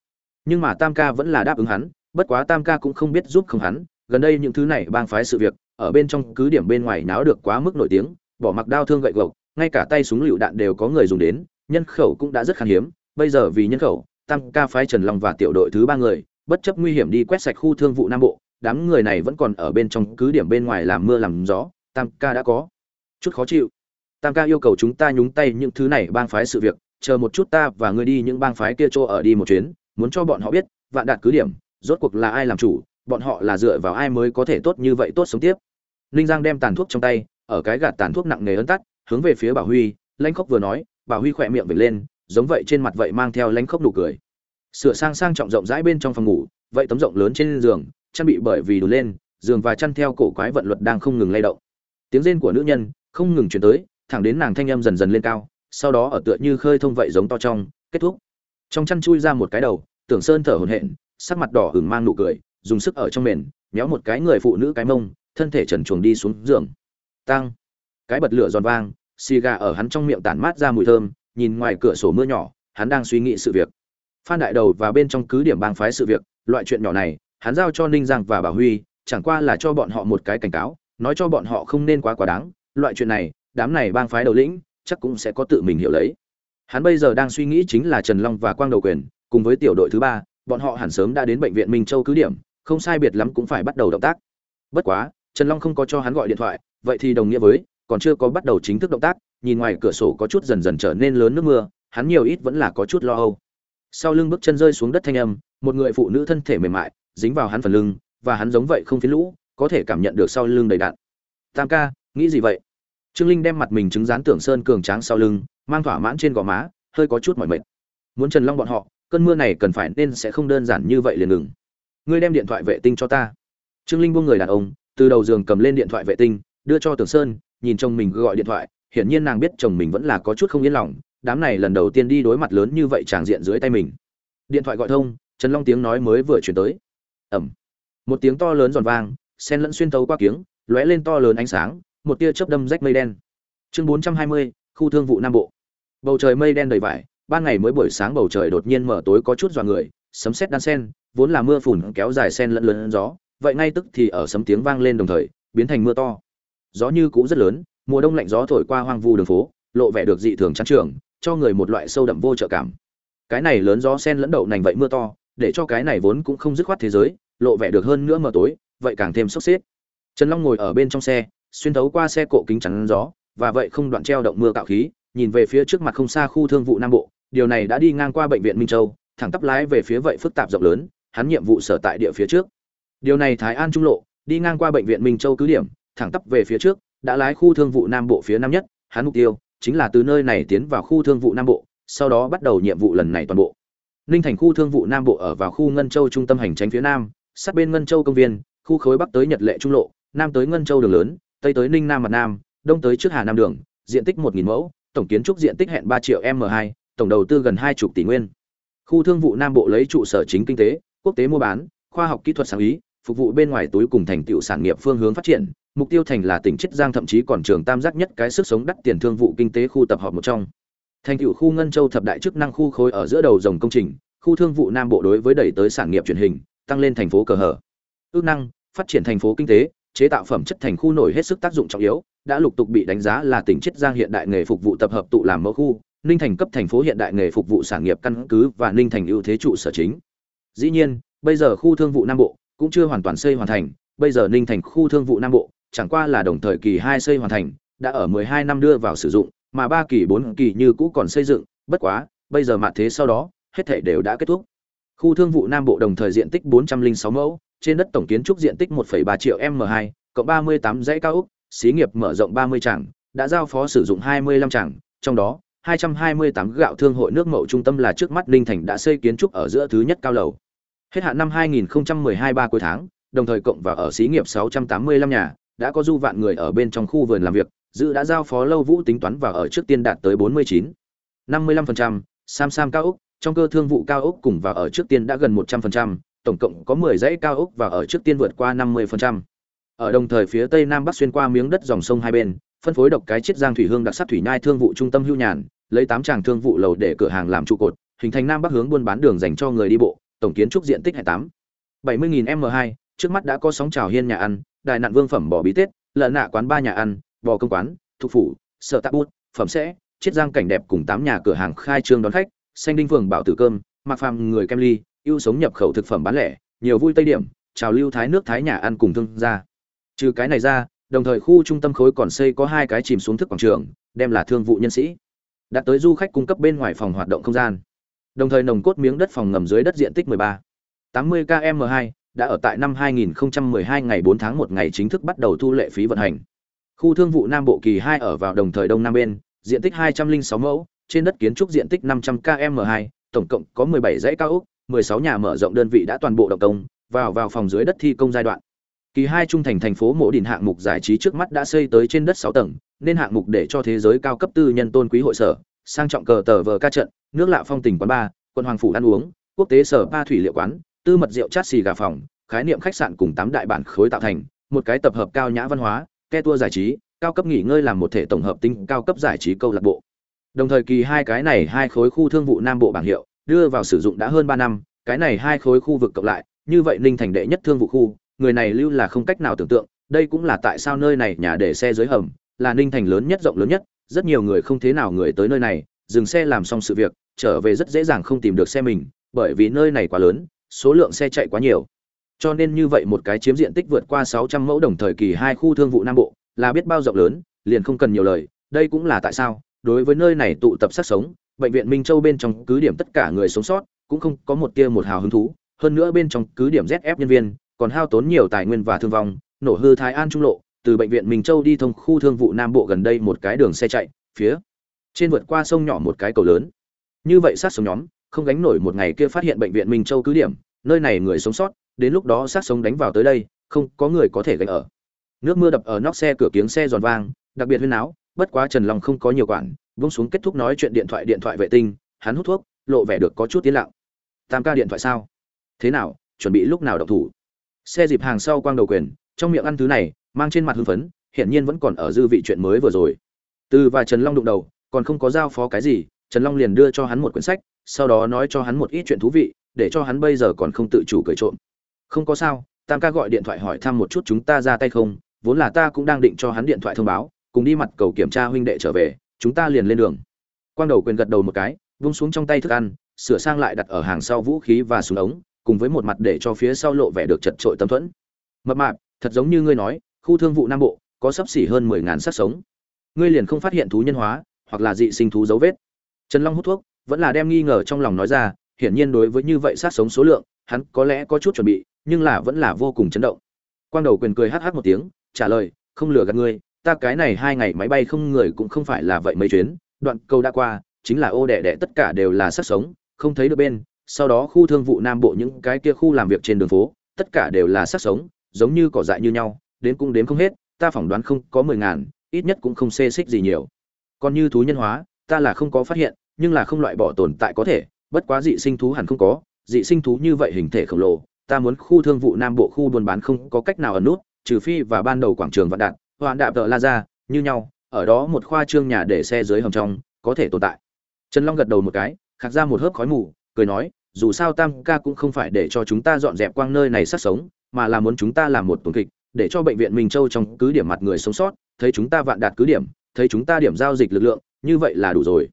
Nhưng mà tam ca vẫn là đáp ứng hắn, bất quá tam ca cũng không biết giúp không hắn gần đây những thứ này bang phái sự việc, ở bên trong cứ điểm bên ngoài náo được quá mức nổi tiếng, bỏ mặc đao thương gậy gộc, ngay cả tay súng lựu đạn đều có người dùng đến, nhân khẩu cũng đã rất khan hiếm. Bây giờ vì nhân khẩu, tam ca phái trần long và tiểu đội thứ ba người, bất chấp nguy hiểm đi quét sạch khu thương vụ nam bộ, đám người này vẫn còn ở bên trong cứ điểm bên ngoài làm mưa làm gió, tam ca đã có chút khó chịu. Tam ca yêu cầu chúng ta nhúng tay những thứ này bang phái sự việc, chờ một chút ta và ngươi đi những bang phái kia chỗ ở đi một chuyến, muốn cho bọn họ biết, vạn đạt cứ điểm, rốt cuộc là ai làm chủ bọn họ là dựa vào ai mới có thể tốt như vậy tốt sống tiếp. Ninh giang đem tàn thuốc trong tay, ở cái gạt tàn thuốc nặng nề ấn tắt, hướng về phía bảo huy, lãnh khốc vừa nói, bảo huy khỏe miệng vệt lên, giống vậy trên mặt vậy mang theo lãnh khốc nụ cười. Sửa sang sang trọng rộng rãi bên trong phòng ngủ, vậy tấm rộng lớn trên giường chăn bị bởi vì đủ lên, giường và chăn theo cổ quái vận luật đang không ngừng lay động. Tiếng rên của nữ nhân không ngừng chuyển tới, thẳng đến nàng thanh âm dần dần lên cao, sau đó ở tựa như khơi thông vậy giống to trong, kết thúc. Trong chăn chui ra một cái đầu, tưởng sơn thở hổn hển, sắc mặt đỏ hừng mang nụ cười dùng sức ở trong mền, méo một cái người phụ nữ cái mông, thân thể trần chuồng đi xuống giường. Tăng cái bật lửa giòn vang, xì gà ở hắn trong miệng tản mát ra mùi thơm, nhìn ngoài cửa sổ mưa nhỏ, hắn đang suy nghĩ sự việc. Phan đại đầu và bên trong cứ điểm bang phái sự việc, loại chuyện nhỏ này, hắn giao cho ninh giang và bà huy, chẳng qua là cho bọn họ một cái cảnh cáo, nói cho bọn họ không nên quá quá đáng, loại chuyện này, đám này bang phái đầu lĩnh, chắc cũng sẽ có tự mình hiểu lấy. Hắn bây giờ đang suy nghĩ chính là trần long và quang đầu quyền, cùng với tiểu đội thứ ba, bọn họ hẳn sớm đã đến bệnh viện minh châu cứ điểm không sai biệt lắm cũng phải bắt đầu động tác. Bất quá, trần long không có cho hắn gọi điện thoại, vậy thì đồng nghĩa với, còn chưa có bắt đầu chính thức động tác, nhìn ngoài cửa sổ có chút dần dần trở nên lớn nước mưa, hắn nhiều ít vẫn là có chút lo âu. Sau lưng bước chân rơi xuống đất thanh âm, một người phụ nữ thân thể mềm mại, dính vào hắn phần lưng, và hắn giống vậy không phiến lũ, có thể cảm nhận được sau lưng đầy đạn tam ca, nghĩ gì vậy? Trương linh đem mặt mình chứng dán tưởng sơn cường tráng sau lưng, mang thỏa mãn trên gò má, hơi có chút mỏi mệt. Muốn trần long bọn họ, cơn mưa này cần phải nên sẽ không đơn giản như vậy liền ngừng ngươi đem điện thoại vệ tinh cho ta. Trương linh buông người đàn ông, từ đầu giường cầm lên điện thoại vệ tinh, đưa cho tường sơn, nhìn chồng mình gọi điện thoại, hiển nhiên nàng biết chồng mình vẫn là có chút không yên lòng, đám này lần đầu tiên đi đối mặt lớn như vậy tràng diện dưới tay mình. Điện thoại gọi thông, trần long tiếng nói mới vừa chuyển tới. Ẩm một tiếng to lớn giòn vang, sen lẫn xuyên tấu qua kiếng, lóe lên to lớn ánh sáng, một tia chớp đâm rách mây đen. Chương bốn trăm hai mươi, khu thương vụ nam bộ. Bầu trời mây đen đầy vải, ban ngày mới buổi sáng bầu trời đột nhiên mở tối có chút dọa người, sấm sét đan sen vốn là mưa phùn kéo dài sen lẫn lớn gió, vậy ngay tức thì ở sấm tiếng vang lên đồng thời, biến thành mưa to. Gió như cũ rất lớn, mùa đông lạnh gió thổi qua hoang vu đường phố, lộ vẻ được dị thường trắng trường, cho người một loại sâu đậm vô trợ cảm. Cái này lớn gió sen lẫn đậu nành vậy mưa to, để cho cái này vốn cũng không dứt khoát thế giới, lộ vẻ được hơn nữa mờ tối, vậy càng thêm sốc xếp. Trần long ngồi ở bên trong xe, xuyên thấu qua xe cộ kính chắn gió, và vậy không đoạn treo động mưa cạo khí, nhìn về phía trước mặt không xa khu thương vụ nam bộ, điều này đã đi ngang qua bệnh viện minh châu, thẳng tắp lái về phía vậy phức tạp rộng lớn hắn nhiệm vụ sở tại địa phía trước. Điều này thái an trung lộ đi ngang qua bệnh viện minh châu cứ điểm thẳng tắp về phía trước đã lái khu thương vụ nam bộ phía nam nhất hắn mục tiêu chính là từ nơi này tiến vào khu thương vụ nam bộ sau đó bắt đầu nhiệm vụ lần này toàn bộ. Ninh thành khu thương vụ nam bộ ở vào khu ngân châu trung tâm hành tránh phía nam sát bên ngân châu công viên khu khối bắc tới nhật lệ trung lộ nam tới ngân châu đường lớn tây tới ninh nam mặt nam đông tới trước hà nam đường diện tích một nghìn mẫu tổng kiến trúc diện tích hẹn ba triệu m2, tổng đầu tư gần hai chục tỷ nguyên. Khu thương vụ nam bộ lấy trụ sở chính kinh tế quốc tế mua bán, khoa học kỹ thuật sáng ý, phục vụ bên ngoài túi cùng thành tựu sản nghiệp phương hướng phát triển. Mục tiêu thành là tỉnh chiết giang thậm chí còn trường tam giác nhất cái sức sống đắt tiền thương vụ kinh tế khu tập hợp một trong. Thành tựu khu ngân châu thập đại chức năng khu khối ở giữa đầu dòng công trình, khu thương vụ nam bộ đối với đẩy tới sản nghiệp truyền hình, tăng lên thành phố cờ hở. Ước năng, phát triển thành phố kinh tế, chế tạo phẩm chất thành khu nổi hết sức tác dụng trọng yếu, đã lục tục bị đánh giá là tỉnh chiết giang hiện đại nghề phục vụ tập hợp tụ làm mẫu khu, ninh thành cấp thành phố hiện đại nghề phục vụ sản nghiệp căn cứ và ninh thành ưu thế trụ sở chính dĩ nhiên bây giờ khu thương vụ nam bộ cũng chưa hoàn toàn xây hoàn thành bây giờ ninh thành khu thương vụ nam bộ chẳng qua là đồng thời kỳ hai xây hoàn thành đã ở 12 năm đưa vào sử dụng mà ba kỳ bốn kỳ như cũ còn xây dựng bất quá bây giờ mạng thế sau đó hết thảy đều đã kết thúc. Khu thương vụ nam bộ đồng thời diện tích 406 mẫu trên đất tổng kiến trúc diện tích 1,3 triệu m2 cộng 38 dãy cao ốc xí nghiệp mở rộng 30 tràng đã giao phó sử dụng 25 tràng trong đó 228 gạo thương hội nước mậu trung tâm là trước mắt Ninh Thành đã xây kiến trúc ở giữa thứ nhất cao lầu. Hết hạn năm 2012 ba cuối tháng, đồng thời cộng vào ở xí nghiệp 685 nhà, đã có du vạn người ở bên trong khu vườn làm việc, dự đã giao phó lâu vũ tính toán và ở trước tiên đạt tới 49. 55%, Sam Sam cao ốc, trong cơ thương vụ cao ốc cùng vào ở trước tiên đã gần 100%, tổng cộng có 10 dãy cao ốc và ở trước tiên vượt qua 50%. Ở đồng thời phía tây nam bắc xuyên qua miếng đất dòng sông hai bên, phân phối độc cái chiết giang thủy hương đặc sắc thủy nhai thương vụ trung tâm hưu nhàn, lấy tám tràng thương vụ lầu để cửa hàng làm trụ cột, hình thành nam bắc hướng buôn bán đường dành cho người đi bộ, tổng kiến trúc diện tích 28 70000 m hai, trước mắt đã có sóng trào hiên nhà ăn, đài nạn vương phẩm bò bí tết, lợn nạ quán ba nhà ăn, bò công quán, thuộc phủ, sở tạp bút, phẩm sẽ chiết giang cảnh đẹp cùng tám nhà cửa hàng khai trương đón khách xanh đinh phường bảo tử cơm mặc phàm người kem ly ưu sống nhập khẩu thực phẩm bán lẻ nhiều vui tây điểm trào lưu thái nước thái nhà ăn cùng thương gia. Trừ cái này ra đồng thời khu trung tâm khối còn xây có hai cái chìm xuống thức quảng trường, đem là thương vụ nhân sĩ. Đã tới du khách cung cấp bên ngoài phòng hoạt động không gian. Đồng thời nồng cốt miếng đất phòng ngầm dưới đất diện tích 13 80 km 2 đã ở tại năm 2012 ngày 4 tháng 1 ngày chính thức bắt đầu thu lệ phí vận hành. Khu thương vụ nam bộ kỳ 2 ở vào đồng thời đông nam bên, diện tích 206 mẫu, trên đất kiến trúc diện tích 500 km 2 tổng cộng có 17 dãy cao ốc 16 nhà mở rộng đơn vị đã toàn bộ động công, vào vào phòng dưới đất thi công giai đoạn kỳ hai trung thành thành phố mộ đình hạng mục giải trí trước mắt đã xây tới trên đất sáu tầng, nên hạng mục để cho thế giới cao cấp tư nhân tôn quý hội sở, sang trọng cờ tờ vờ ca trận, nước lạ phong tình quán bar quân hoàng phủ ăn uống, quốc tế sở ba thủy liệu quán, tư mật rượu chát xì gà phòng, khái niệm khách sạn cùng tám đại bản khối tạo thành, một cái tập hợp cao nhã văn hóa, ke tour giải trí, cao cấp nghỉ ngơi làm một thể tổng hợp tinh cao cấp giải trí câu lạc bộ. Đồng thời kỳ hai cái này hai khối khu thương vụ nam bộ bảng hiệu, đưa vào sử dụng đã hơn ba năm, cái này hai khối khu vực cộng lại, như vậy ninh thành đệ nhất thương vụ khu người này lưu là không cách nào tưởng tượng, đây cũng là tại sao nơi này nhà để xe dưới hầm, là ninh thành lớn nhất, rộng lớn nhất, rất nhiều người không thế nào người tới nơi này, dừng xe làm xong sự việc, trở về rất dễ dàng không tìm được xe mình, bởi vì nơi này quá lớn, số lượng xe chạy quá nhiều. Cho nên như vậy một cái chiếm diện tích vượt qua 600 mẫu đồng thời kỳ hai khu thương vụ nam bộ, là biết bao rộng lớn, liền không cần nhiều lời, đây cũng là tại sao, đối với nơi này tụ tập sát sống, bệnh viện minh châu bên trong cứ điểm tất cả người sống sót, cũng không có một tia một hào hứng thú, hơn nữa bên trong cứ điểm zf nhân viên còn hao tốn nhiều tài nguyên và thương vong, nổ hư thái an trung lộ, từ bệnh viện minh châu đi thông khu thương vụ nam bộ gần đây một cái đường xe chạy, phía trên vượt qua sông nhỏ một cái cầu lớn. Như vậy sát sống nhóm, không gánh nổi một ngày kia phát hiện bệnh viện minh châu cứ điểm, nơi này người sống sót, đến lúc đó sát sống đánh vào tới đây, không có người có thể gánh ở. Nước mưa đập ở nóc xe cửa kiếng xe giòn vang, đặc biệt huyên áo bất quá trần long không có nhiều quản vung xuống kết thúc nói chuyện điện thoại điện thoại vệ tinh, hắn hút thuốc, lộ vẻ được có chút tiến lặng. Tam ca điện thoại sao? Thế nào, chuẩn bị lúc nào đọc thủ? Xe dịp hàng sau quang đầu quyền, trong miệng ăn thứ này, mang trên mặt hưng phấn, hiển nhiên vẫn còn ở dư vị chuyện mới vừa rồi. Từ và trần long đụng đầu, còn không có giao phó cái gì, trần long liền đưa cho hắn một quyển sách, sau đó nói cho hắn một ít chuyện thú vị, để cho hắn bây giờ còn không tự chủ cởi trộm. Không có sao, tam ca gọi điện thoại hỏi thăm một chút chúng ta ra tay không, vốn là ta cũng đang định cho hắn điện thoại thông báo, cùng đi mặt cầu kiểm tra huynh đệ trở về, chúng ta liền lên đường. Quang đầu quyền gật đầu một cái, vung xuống trong tay thức ăn, sửa sang lại đặt ở hàng sau vũ khí và súng ống cùng với một mặt để cho phía sau lộ vẻ được chật trội tâm thuẫn. Mập mạp, thật giống như ngươi nói, khu thương vụ nam bộ, có sấp xỉ hơn mười ngàn sắc sống. Ngươi liền không phát hiện thú nhân hóa, hoặc là dị sinh thú dấu vết. Trần long hút thuốc, vẫn là đem nghi ngờ trong lòng nói ra, hiển nhiên đối với như vậy sát sống số lượng, hắn có lẽ có chút chuẩn bị, nhưng là vẫn là vô cùng chấn động. Quang đầu quyền cười hh một tiếng, trả lời, không lừa gạt ngươi, ta cái này hai ngày máy bay không người cũng không phải là vậy mấy chuyến, đoạn câu đã qua, chính là ô đẻ đẻ tất cả đều là sát sống, không thấy được bên sau đó khu thương vụ nam bộ những cái kia khu làm việc trên đường phố, tất cả đều là sát sống, giống như cỏ dại như nhau, đến cũng đến không hết, ta phỏng đoán không có mười ngàn, ít nhất cũng không xê xích gì nhiều. Còn như thú nhân hóa, ta là không có phát hiện, nhưng là không loại bỏ tồn tại có thể, bất quá dị sinh thú hẳn không có, dị sinh thú như vậy hình thể khổng lồ, ta muốn khu thương vụ nam bộ khu buôn bán không có cách nào ẩn nút, trừ phi và ban đầu quảng trường vạn đạn hoạn đạp tợ la ra, như nhau, ở đó một khoa trương nhà để xe dưới hầm trong, có thể tồn tại. Trần long gật đầu một cái, khạc ra một hớp khói mù, cười nói dù sao tam ca cũng không phải để cho chúng ta dọn dẹp quang nơi này sát sống, mà là muốn chúng ta làm một tuần kịch, để cho bệnh viện minh châu trong cứ điểm mặt người sống sót, thấy chúng ta vạn đạt cứ điểm, thấy chúng ta điểm giao dịch lực lượng, như vậy là đủ rồi.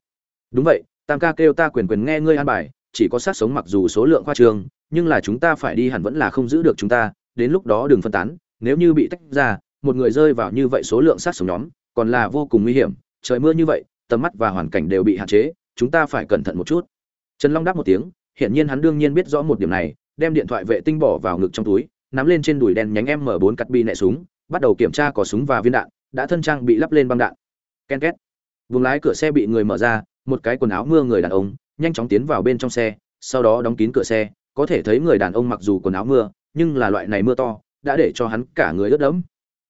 Đúng vậy, tam ca kêu ta quyền quyền nghe ngươi an bài, chỉ có sát sống mặc dù số lượng khoa trương nhưng là chúng ta phải đi hẳn vẫn là không giữ được chúng ta, đến lúc đó đừng phân tán, nếu như bị tách ra, một người rơi vào như vậy số lượng sát sống nhóm, còn là vô cùng nguy hiểm, trời mưa như vậy, tầm mắt và hoàn cảnh đều bị hạn chế, chúng ta phải cẩn thận một chút. Trần long đáp một tiếng hiển nhiên hắn đương nhiên biết rõ một điểm này, đem điện thoại vệ tinh bỏ vào ngực trong túi, nắm lên trên đùi đen nhánh m 4 cắt bi nệ súng, bắt đầu kiểm tra có súng và viên đạn, đã thân trang bị lắp lên băng đạn. Ken két. Vùng lái cửa xe bị người mở ra, một cái quần áo mưa người đàn ông, nhanh chóng tiến vào bên trong xe, sau đó đóng kín cửa xe, có thể thấy người đàn ông mặc dù quần áo mưa, nhưng là loại này mưa to, đã để cho hắn cả người ướt đẫm.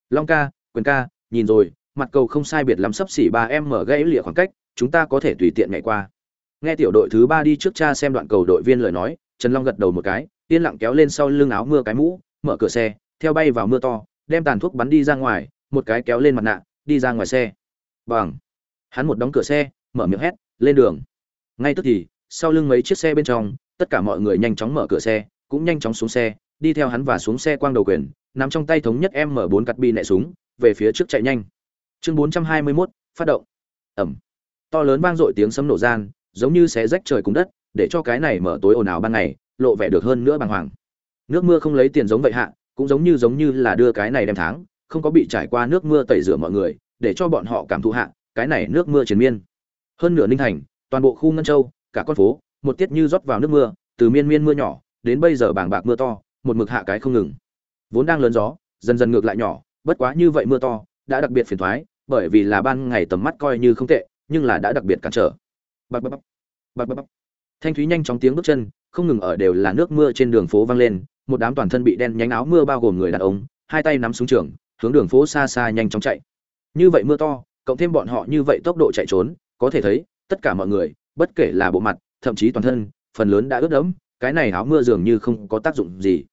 Long ca, quyền ca, nhìn rồi, mặt cầu không sai biệt lắm sắp xỉ ba em mở gãy lìa khoảng cách, chúng ta có thể tùy tiện nhảy qua nghe tiểu đội thứ ba đi trước cha xem đoạn cầu đội viên lời nói trần long gật đầu một cái yên lặng kéo lên sau lưng áo mưa cái mũ mở cửa xe theo bay vào mưa to đem tàn thuốc bắn đi ra ngoài một cái kéo lên mặt nạ đi ra ngoài xe. Bằng. Hắn một đóng cửa xe mở miệng hét lên đường. Ngay tức thì sau lưng mấy chiếc xe bên trong tất cả mọi người nhanh chóng mở cửa xe cũng nhanh chóng xuống xe đi theo hắn và xuống xe quang đầu quyền nắm trong tay thống nhất m bốn cắt bi nẹ súng về phía trước chạy nhanh. Chương 421, phát động. Ẩm. To lớn vang dội tiếng sấm nổ gian giống như xé rách trời cùng đất, để cho cái này mở tối ồn ào ban ngày, lộ vẻ được hơn nữa bàng hoàng. Nước mưa không lấy tiền giống vậy hạ, cũng giống như giống như là đưa cái này đem tháng, không có bị trải qua nước mưa tẩy rửa mọi người, để cho bọn họ cảm thụ hạ, cái này nước mưa triền miên. Hơn nửa ninh thành, toàn bộ khu ngân châu, cả con phố, một tiết như rót vào nước mưa, từ miên miên mưa nhỏ, đến bây giờ bàng bạc mưa to, một mực hạ cái không ngừng. Vốn đang lớn gió, dần dần ngược lại nhỏ, bất quá như vậy mưa to, đã đặc biệt phiền thoái, bởi vì là ban ngày tầm mắt coi như không tệ, nhưng là đã đặc biệt cản trở bập bập bập. Bập bập thanh thúy nhanh chóng tiếng bước chân, không ngừng ở đều là nước mưa trên đường phố vang lên. Một đám toàn thân bị đen nhánh áo mưa bao gồm người đàn ông, hai tay nắm súng trường, hướng đường phố xa xa nhanh chóng chạy. Như vậy mưa to, cộng thêm bọn họ như vậy tốc độ chạy trốn, có thể thấy, tất cả mọi người, bất kể là bộ mặt, thậm chí toàn thân, phần lớn đã ướt đẫm, cái này áo mưa dường như không có tác dụng gì.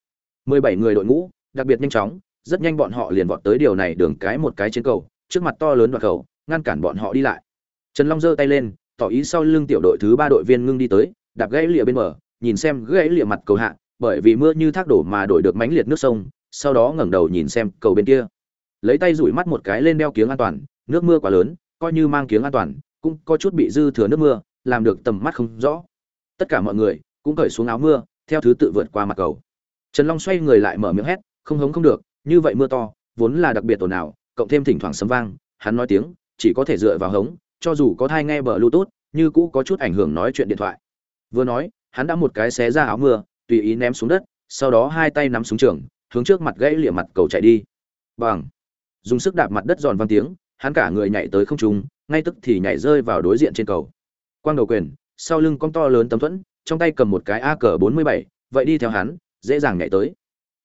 Mười bảy người đội ngũ, đặc biệt nhanh chóng, rất nhanh bọn họ liền vọt tới điều này đường cái một cái trên cầu, trước mặt to lớn đoạn cầu, ngăn cản bọn họ đi lại. Trần long giơ tay lên tỏ ý sau lưng tiểu đội thứ ba đội viên ngưng đi tới, đạp gãy lịa bên bờ, nhìn xem gãy lịa mặt cầu hạ, bởi vì mưa như thác đổ mà đổi được mánh liệt nước sông, sau đó ngẩng đầu nhìn xem cầu bên kia. Lấy tay rủi mắt một cái lên đeo kiếng an toàn, nước mưa quá lớn, coi như mang kiếng an toàn, cũng có chút bị dư thừa nước mưa, làm được tầm mắt không rõ. Tất cả mọi người cũng cởi xuống áo mưa, theo thứ tự vượt qua mặt cầu. Trần long xoay người lại mở miệng hét, không hống không được, như vậy mưa to, vốn là đặc biệt ồn ào, cộng thêm thỉnh thoảng sấm vang, hắn nói tiếng, chỉ có thể dựa vào hống cho dù có thai nghe bờ bluetooth, như cũ có chút ảnh hưởng nói chuyện điện thoại. Vừa nói, hắn đã một cái xé ra áo mưa, tùy ý ném xuống đất, sau đó hai tay nắm súng trường, hướng trước mặt gãy lịa mặt cầu chạy đi. Bằng! Dùng sức đạp mặt đất giòn vang tiếng, hắn cả người nhảy tới không trung, ngay tức thì nhảy rơi vào đối diện trên cầu. Quang đầu quyền, sau lưng con to lớn tấm thuẫn, trong tay cầm một cái a cờ bốn mươi bảy, vậy đi theo hắn, dễ dàng nhảy tới.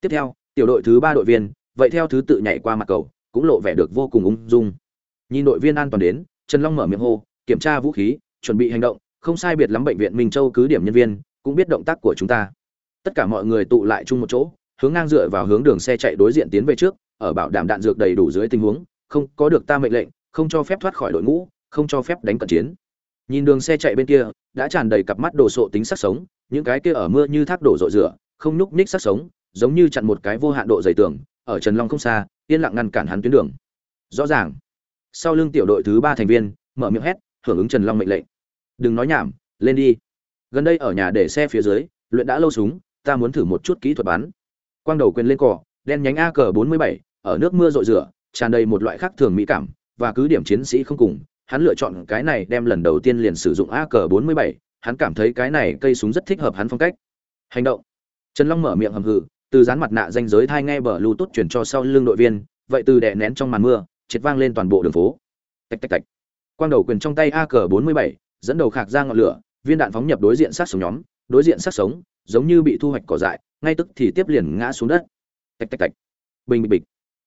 Tiếp theo, tiểu đội thứ ba đội viên, vậy theo thứ tự nhảy qua mặt cầu, cũng lộ vẻ được vô cùng ung dung. Nhìn đội viên an toàn đến trần long mở miệng hô, kiểm tra vũ khí, chuẩn bị hành động, không sai biệt lắm bệnh viện minh châu cứ điểm nhân viên, cũng biết động tác của chúng ta. Tất cả mọi người tụ lại chung một chỗ, hướng ngang dựa vào hướng đường xe chạy đối diện tiến về trước, ở bảo đảm đạn dược đầy đủ dưới tình huống, không, có được ta mệnh lệnh, không cho phép thoát khỏi đội ngũ, không cho phép đánh cận chiến. Nhìn đường xe chạy bên kia, đã tràn đầy cặp mắt đồ sộ tính sắc sống, những cái kia ở mưa như thác đổ rội rửa, không nhúc nhích sắc sống, giống như chặn một cái vô hạn độ dày tường, ở trần long không xa, yên lặng ngăn cản hắn tuyến đường. Rõ ràng sau lưng tiểu đội thứ ba thành viên, mở miệng hét, hưởng ứng trần long mệnh lệnh. Đừng nói nhảm, lên đi. Gần đây ở nhà để xe phía dưới, luyện đã lâu súng, ta muốn thử một chút kỹ thuật bắn. Quang đầu quyền lên cỏ đen nhánh a cờ bốn mươi bảy, ở nước mưa rội rửa, tràn đầy một loại khác thường mỹ cảm, và cứ điểm chiến sĩ không cùng, hắn lựa chọn cái này đem lần đầu tiên liền sử dụng a cờ bốn mươi bảy, hắn cảm thấy cái này cây súng rất thích hợp hắn phong cách. Hành động. Trần long mở miệng hầm hừ, từ dán mặt nạ danh giới thai nghe bờ lưu tốt chuyển cho sau lưng đội viên, vậy từ đè nén trong màn mưa triệt vang lên toàn bộ đường phố. Tạch tạch tạch. Quang đầu quyền trong tay a cờ bốn mươi bảy, dẫn đầu khạc ra ngọn lửa, viên đạn phóng nhập đối diện sát sống nhóm, đối diện sát sống, giống như bị thu hoạch cỏ dại, ngay tức thì tiếp liền ngã xuống đất. Tạch tạch tạch. Bình bịch bịch.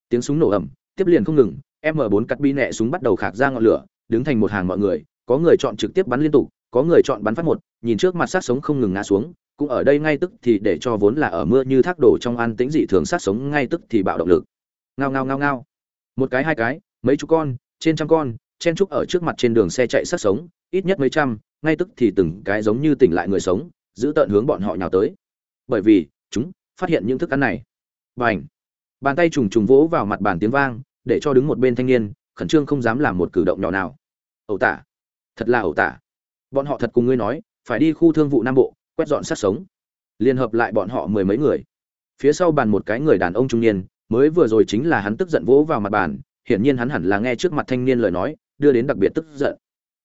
Tiếng súng nổ ẩm tiếp liền không ngừng, m Bốn cắt bi nẹ súng bắt đầu khạc ra ngọn lửa, đứng thành một hàng mọi người, có người chọn trực tiếp bắn liên tục, có người chọn bắn phát một, nhìn trước mặt sát sống không ngừng ngã xuống, cũng ở đây ngay tức thì để cho vốn là ở mưa như thác đổ trong an tĩnh dị thường sát sống ngay tức thì bạo động lực. Ngao ngao ngao ngao một cái, hai cái, mấy chục con, trên trăm con, chen trúc ở trước mặt trên đường xe chạy sát sống, ít nhất mấy trăm, ngay tức thì từng cái giống như tỉnh lại người sống, giữ tận hướng bọn họ nhào tới. Bởi vì, chúng phát hiện những thức ăn này. Bành! Bàn tay trùng trùng vỗ vào mặt bàn tiếng vang, để cho đứng một bên thanh niên, khẩn trương không dám làm một cử động nhỏ nào. Ẩu tả! Thật là ẩu tả! Bọn họ thật cùng ngươi nói, phải đi khu thương vụ nam bộ, quét dọn sát sống. Liên hợp lại bọn họ mười mấy người. Phía sau bàn một cái người đàn ông trung niên mới vừa rồi chính là hắn tức giận vỗ vào mặt bàn, hiển nhiên hắn hẳn là nghe trước mặt thanh niên lời nói, đưa đến đặc biệt tức giận.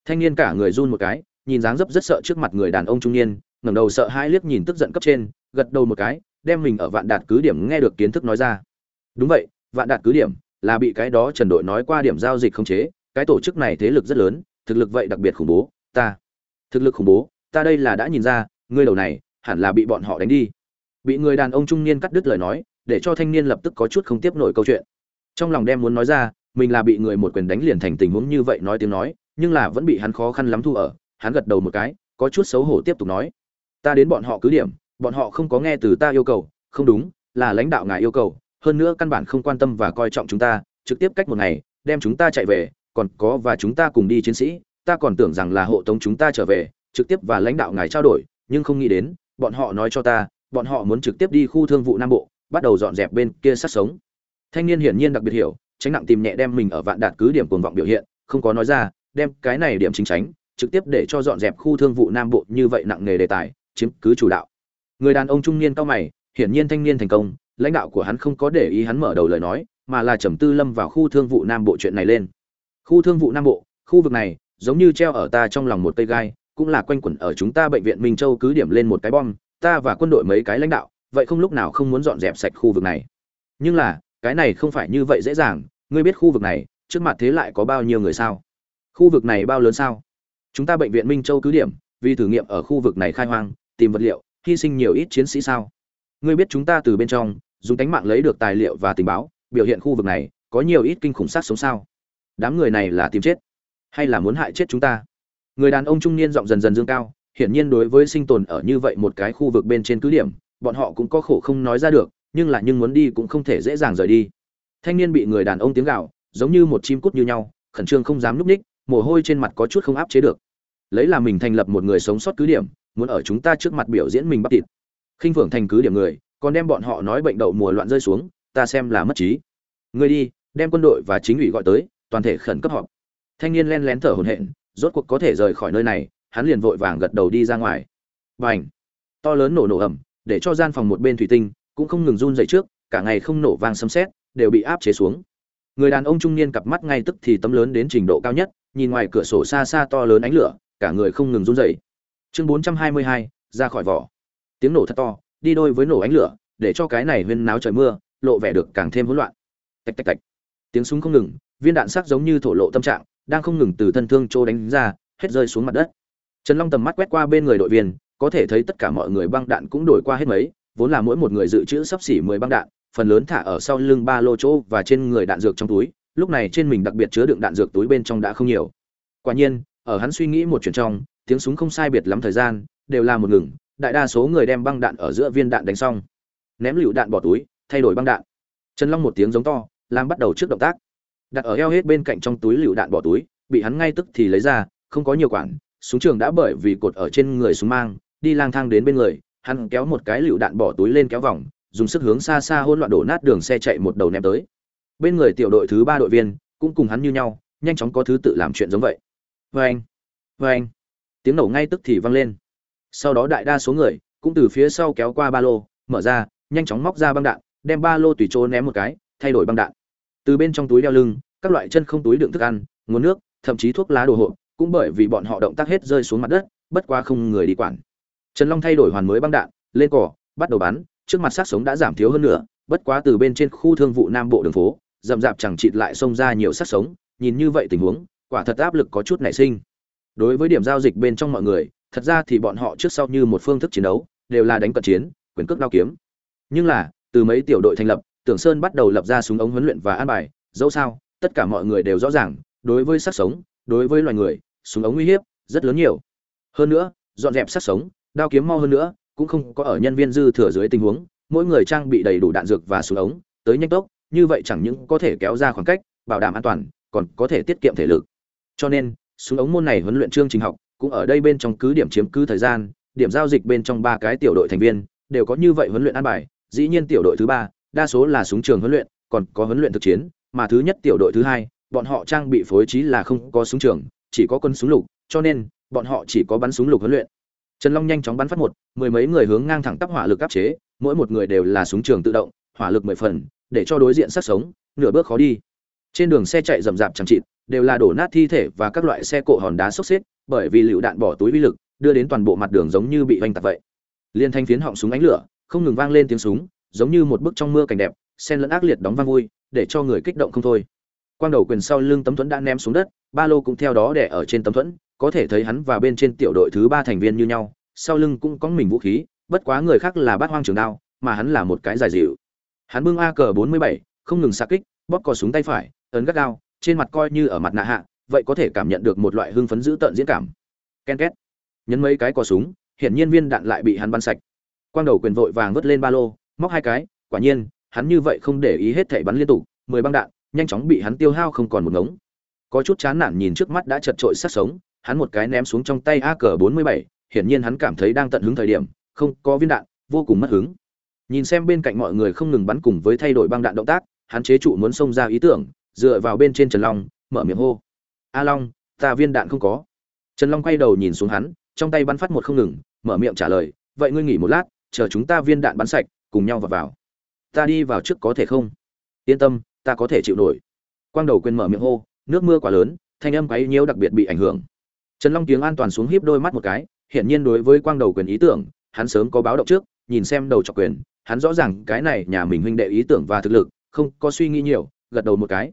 Thanh niên cả người run một cái, nhìn dáng dấp rất sợ trước mặt người đàn ông trung niên, ngẩng đầu sợ hãi liếc nhìn tức giận cấp trên, gật đầu một cái, đem mình ở vạn đạt cứ điểm nghe được kiến thức nói ra. Đúng vậy, vạn đạt cứ điểm là bị cái đó trần đội nói qua điểm giao dịch không chế, cái tổ chức này thế lực rất lớn, thực lực vậy đặc biệt khủng bố, ta, thực lực khủng bố, ta đây là đã nhìn ra, ngươi đầu này hẳn là bị bọn họ đánh đi. Bị người đàn ông trung niên cắt đứt lời nói để cho thanh niên lập tức có chút không tiếp nổi câu chuyện. Trong lòng đem muốn nói ra, mình là bị người một quyền đánh liền thành tình huống như vậy nói tiếng nói, nhưng là vẫn bị hắn khó khăn lắm thu ở, hắn gật đầu một cái, có chút xấu hổ tiếp tục nói. Ta đến bọn họ cứ điểm, bọn họ không có nghe từ ta yêu cầu, không đúng, là lãnh đạo ngài yêu cầu, hơn nữa căn bản không quan tâm và coi trọng chúng ta, trực tiếp cách một ngày, đem chúng ta chạy về, còn có và chúng ta cùng đi chiến sĩ, ta còn tưởng rằng là hộ tống chúng ta trở về, trực tiếp và lãnh đạo ngài trao đổi, nhưng không nghĩ đến, bọn họ nói cho ta, bọn họ muốn trực tiếp đi khu thương vụ nam bộ bắt đầu dọn dẹp bên kia sát sống. Thanh niên hiển nhiên đặc biệt hiểu, tránh nặng tìm nhẹ đem mình ở vạn đạt cứ điểm cuồng vọng biểu hiện, không có nói ra, đem cái này điểm chính tránh, trực tiếp để cho dọn dẹp khu thương vụ nam bộ như vậy nặng nghề đề tài, chiếm cứ chủ đạo. Người đàn ông trung niên cao mày, hiển nhiên thanh niên thành công, lãnh đạo của hắn không có để ý hắn mở đầu lời nói, mà là trầm tư lâm vào khu thương vụ nam bộ chuyện này lên. Khu thương vụ nam bộ, khu vực này, giống như treo ở ta trong lòng một cây gai, cũng là quanh quẩn ở chúng ta bệnh viện minh châu cứ điểm lên một cái bom, ta và quân đội mấy cái lãnh đạo vậy không lúc nào không muốn dọn dẹp sạch khu vực này. Nhưng là, cái này không phải như vậy dễ dàng, ngươi biết khu vực này, trước mặt thế lại có bao nhiêu người sao? Khu vực này bao lớn sao? Chúng ta bệnh viện minh châu cứ điểm, vì thử nghiệm ở khu vực này khai hoang, tìm vật liệu, hy sinh nhiều ít chiến sĩ sao? Ngươi biết chúng ta từ bên trong, dùng tánh mạng lấy được tài liệu và tình báo, biểu hiện khu vực này, có nhiều ít kinh khủng sát sống sao? Đám người này là tìm chết, hay là muốn hại chết chúng ta? Người đàn ông trung niên giọng dần dần dương cao, hiển nhiên đối với sinh tồn ở như vậy một cái khu vực bên trên cứ điểm bọn họ cũng có khổ không nói ra được nhưng là nhưng muốn đi cũng không thể dễ dàng rời đi. Thanh niên bị người đàn ông tiếng gạo giống như một chim cút như nhau khẩn trương không dám núp ních mồ hôi trên mặt có chút không áp chế được. Lấy là mình thành lập một người sống sót cứ điểm muốn ở chúng ta trước mặt biểu diễn mình bắt thịt khinh phượng thành cứ điểm người còn đem bọn họ nói bệnh đậu mùa loạn rơi xuống ta xem là mất trí. Người đi đem quân đội và chính ủy gọi tới toàn thể khẩn cấp họp. Thanh niên len lén thở hổn hển rốt cuộc có thể rời khỏi nơi này hắn liền vội vàng gật đầu đi ra ngoài. Bành, to lớn nổ nổ ầm để cho gian phòng một bên thủy tinh cũng không ngừng run dậy trước cả ngày không nổ vang sấm sét đều bị áp chế xuống. Người đàn ông trung niên cặp mắt ngay tức thì tấm lớn đến trình độ cao nhất nhìn ngoài cửa sổ xa xa to lớn ánh lửa cả người không ngừng run dậy chương 422, ra khỏi vỏ. Tiếng nổ thật to đi đôi với nổ ánh lửa để cho cái này huyên náo trời mưa lộ vẻ được càng thêm hỗn loạn. Tạch tạch tạch. Tiếng súng không ngừng viên đạn sắc giống như thổ lộ tâm trạng đang không ngừng từ thân thương trô đánh ra hết rơi xuống mặt đất. Trần long tầm mắt quét qua bên người đội viên có thể thấy tất cả mọi người băng đạn cũng đổi qua hết mấy, vốn là mỗi một người dự trữ sắp xỉ mười băng đạn, phần lớn thả ở sau lưng ba lô chỗ và trên người đạn dược trong túi, lúc này trên mình đặc biệt chứa đựng đạn dược túi bên trong đã không nhiều. Quả nhiên, ở hắn suy nghĩ một chuyện trong, tiếng súng không sai biệt lắm thời gian, đều là một ngừng, đại đa số người đem băng đạn ở giữa viên đạn đánh xong. Ném lựu đạn bỏ túi, thay đổi băng đạn. Trần long một tiếng giống to, làm bắt đầu trước động tác. Đặt ở eo hết bên cạnh trong túi lựu đạn bỏ túi, bị hắn ngay tức thì lấy ra, không có nhiều quản, súng trường đã bởi vì cột ở trên người súng mang đi lang thang đến bên người, hắn kéo một cái lựu đạn bỏ túi lên kéo vòng, dùng sức hướng xa xa hỗn loạn đổ nát đường xe chạy một đầu ném tới. Bên người tiểu đội thứ ba đội viên cũng cùng hắn như nhau, nhanh chóng có thứ tự làm chuyện giống vậy. Vê anh vê anh tiếng nổ ngay tức thì vang lên. Sau đó đại đa số người cũng từ phía sau kéo qua ba lô, mở ra, nhanh chóng móc ra băng đạn, đem ba lô tùy chỗ ném một cái, thay đổi băng đạn. Từ bên trong túi đeo lưng, các loại chân không túi đựng thức ăn, nguồn nước, thậm chí thuốc lá đồ hộp, cũng bởi vì bọn họ động tác hết rơi xuống mặt đất, bất qua không người đi quản trần long thay đổi hoàn mới băng đạn, lên cỏ, bắt đầu bắn, trước mặt sát sống đã giảm thiếu hơn nữa bất quá từ bên trên khu thương vụ nam bộ đường phố, rậm rạp chẳng chịt lại xông ra nhiều sát sống, nhìn như vậy tình huống, quả thật áp lực có chút nảy sinh. Đối với điểm giao dịch bên trong mọi người, thật ra thì bọn họ trước sau như một phương thức chiến đấu, đều là đánh cận chiến, quyền cước đao kiếm. Nhưng là, từ mấy tiểu đội thành lập, tưởng sơn bắt đầu lập ra súng ống huấn luyện và an bài, dẫu sao, tất cả mọi người đều rõ ràng, đối với sát sống, đối với loài người, súng ống nguy hiếp rất lớn nhiều. Hơn nữa, dọn dẹp sát sống đao kiếm mau hơn nữa, cũng không có ở nhân viên dư thừa dưới tình huống, mỗi người trang bị đầy đủ đạn dược và súng ống, tới nhanh tốc, như vậy chẳng những có thể kéo ra khoảng cách, bảo đảm an toàn, còn có thể tiết kiệm thể lực. Cho nên, súng ống môn này huấn luyện chương trình học cũng ở đây bên trong cứ điểm chiếm cứ thời gian, điểm giao dịch bên trong ba cái tiểu đội thành viên đều có như vậy huấn luyện an bài. Dĩ nhiên tiểu đội thứ ba, đa số là súng trường huấn luyện, còn có huấn luyện thực chiến, mà thứ nhất tiểu đội thứ hai, bọn họ trang bị phối trí là không có súng trường, chỉ có quân súng lục, cho nên, bọn họ chỉ có bắn súng lục huấn luyện trần long nhanh chóng bắn phát một mười mấy người hướng ngang thẳng tắp hỏa lực áp chế mỗi một người đều là súng trường tự động hỏa lực mười phần để cho đối diện sát sống nửa bước khó đi. Trên đường xe chạy rầm rạp chẳng chịt đều là đổ nát thi thể và các loại xe cộ hòn đá xốc xếch, bởi vì lựu đạn bỏ túi uy lực đưa đến toàn bộ mặt đường giống như bị vành tạc vậy. Liên thanh phiến họng súng ánh lửa không ngừng vang lên tiếng súng giống như một bức trong mưa cảnh đẹp sen lẫn ác liệt đóng vang vui để cho người kích động không thôi. Quang đầu quyền sau lưng tấm thuẫn đã ném xuống đất ba lô cũng theo đó đè ở trên tấm thuẫn có thể thấy hắn và bên trên tiểu đội thứ ba thành viên như nhau sau lưng cũng có mình vũ khí bất quá người khác là bát hoang trường đao mà hắn là một cái giải dịu. Hắn bưng a cờ bốn mươi bảy không ngừng xa kích bóp cò súng tay phải ấn gắt đao, trên mặt coi như ở mặt nạ hạ vậy có thể cảm nhận được một loại hưng phấn dữ tợn diễn cảm. Ken két. Nhấn mấy cái cò súng hiển nhiên viên đạn lại bị hắn bắn sạch. Quang đầu quyền vội vàng vứt lên ba lô móc hai cái quả nhiên hắn như vậy không để ý hết thảy bắn liên tục mười băng đạn nhanh chóng bị hắn tiêu hao không còn một ngống. Có chút chán nản nhìn trước mắt đã chật trội sát sống hắn một cái ném xuống trong tay a cờ bốn mươi bảy, hiển nhiên hắn cảm thấy đang tận hứng thời điểm, không có viên đạn, vô cùng mất hứng. Nhìn xem bên cạnh mọi người không ngừng bắn cùng với thay đổi băng đạn động tác, hắn chế trụ muốn xông ra ý tưởng, dựa vào bên trên trần long, mở miệng hô. A long, ta viên đạn không có. Trần long quay đầu nhìn xuống hắn, trong tay bắn phát một không ngừng, mở miệng trả lời, vậy ngươi nghỉ một lát, chờ chúng ta viên đạn bắn sạch, cùng nhau vào vào. Ta đi vào trước có thể không? Yên tâm, ta có thể chịu nổi. Quang đầu quên mở miệng hô, nước mưa quá lớn, thanh âm quấy nhiễu đặc biệt bị ảnh hưởng trần long tiếng an toàn xuống híp đôi mắt một cái, hiển nhiên đối với quang đầu quyền ý tưởng, hắn sớm có báo động trước, nhìn xem đầu chọc quyền, hắn rõ ràng cái này nhà mình huynh đệ ý tưởng và thực lực, không có suy nghĩ nhiều, gật đầu một cái.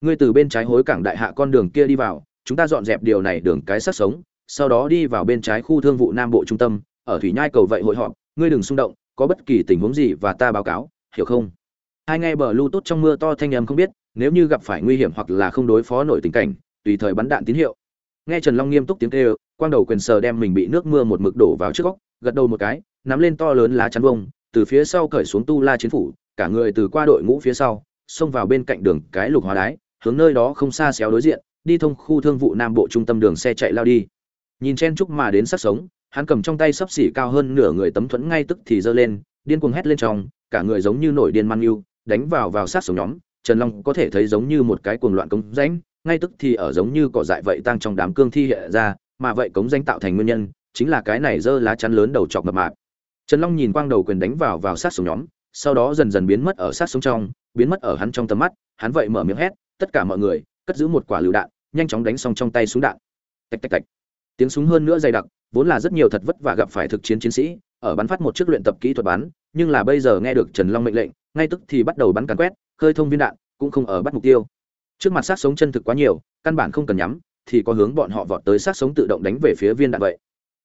Ngươi từ bên trái hối cảng đại hạ con đường kia đi vào, chúng ta dọn dẹp điều này đường cái sát sống, sau đó đi vào bên trái khu thương vụ nam bộ trung tâm, ở thủy nhai cầu vậy hội họp, ngươi đừng xung động, có bất kỳ tình huống gì và ta báo cáo, hiểu không? Hai nghe bờ lưu tốt trong mưa to thanh âm không biết, nếu như gặp phải nguy hiểm hoặc là không đối phó nổi tình cảnh, tùy thời bắn đạn tín hiệu nghe trần long nghiêm túc tiếng kêu, quang đầu quyền sờ đem mình bị nước mưa một mực đổ vào trước góc, gật đầu một cái, nắm lên to lớn lá chắn bông từ phía sau cởi xuống tu la chiến phủ, cả người từ qua đội ngũ phía sau, xông vào bên cạnh đường cái lục hóa đái, hướng nơi đó không xa xéo đối diện, đi thông khu thương vụ nam bộ trung tâm đường xe chạy lao đi. Nhìn chen chúc mà đến sắc sống, hắn cầm trong tay sấp xỉ cao hơn nửa người tấm thuẫn ngay tức thì giơ lên, điên cuồng hét lên trong, cả người giống như nổi điên man yêu, đánh vào vào sát sống nhóm, trần long có thể thấy giống như một cái cuồng loạn cống rãnh ngay tức thì ở giống như cỏ dại vậy tăng trong đám cương thi hiện ra, mà vậy cống danh tạo thành nguyên nhân, chính là cái này dơ lá chắn lớn đầu chọc mập mạp. Trần long nhìn quang đầu quyền đánh vào vào sát sống nhóm, sau đó dần dần biến mất ở sát sống trong, biến mất ở hắn trong tầm mắt, hắn vậy mở miệng hét, tất cả mọi người, cất giữ một quả lựu đạn, nhanh chóng đánh xong trong tay súng đạn. Tạch tạch tạch. Tiếng súng hơn nữa dày đặc, vốn là rất nhiều thật vất vả gặp phải thực chiến chiến sĩ, ở bắn phát một chiếc luyện tập kỹ thuật bắn, nhưng là bây giờ nghe được trần long mệnh lệnh, ngay tức thì bắt đầu bắn càn quét, khơi thông viên đạn, cũng không ở bắt mục tiêu trước mặt sát sống chân thực quá nhiều, căn bản không cần nhắm, thì có hướng bọn họ vọt tới sát sống tự động đánh về phía viên đạn vậy.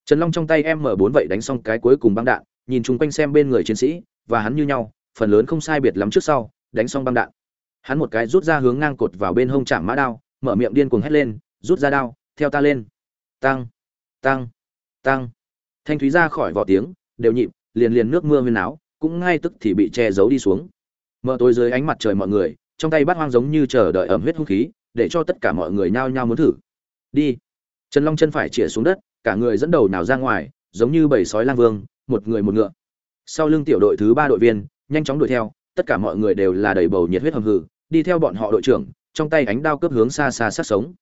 Trần long trong tay m 4 vậy đánh xong cái cuối cùng băng đạn, nhìn chung quanh xem bên người chiến sĩ, và hắn như nhau, phần lớn không sai biệt lắm trước sau, đánh xong băng đạn. Hắn một cái rút ra hướng ngang cột vào bên hông chạm mã đao, mở miệng điên cuồng hét lên, rút ra đao, theo ta lên. Tăng tăng tăng thanh thúy ra khỏi vỏ tiếng, đều nhịp, liền liền nước mưa huyên áo cũng ngay tức thì bị che giấu đi xuống. Mở tối dưới ánh mặt trời mọi người trong tay bát hoang giống như chờ đợi ẩm huyết hung khí, để cho tất cả mọi người nhao nhao muốn thử. Đi. Trần long chân phải chĩa xuống đất, cả người dẫn đầu nào ra ngoài, giống như bầy sói lang vương, một người một ngựa. Sau lưng tiểu đội thứ ba đội viên, nhanh chóng đuổi theo, tất cả mọi người đều là đầy bầu nhiệt huyết hầm hừ, đi theo bọn họ đội trưởng, trong tay ánh đao cướp hướng xa xa sát sống.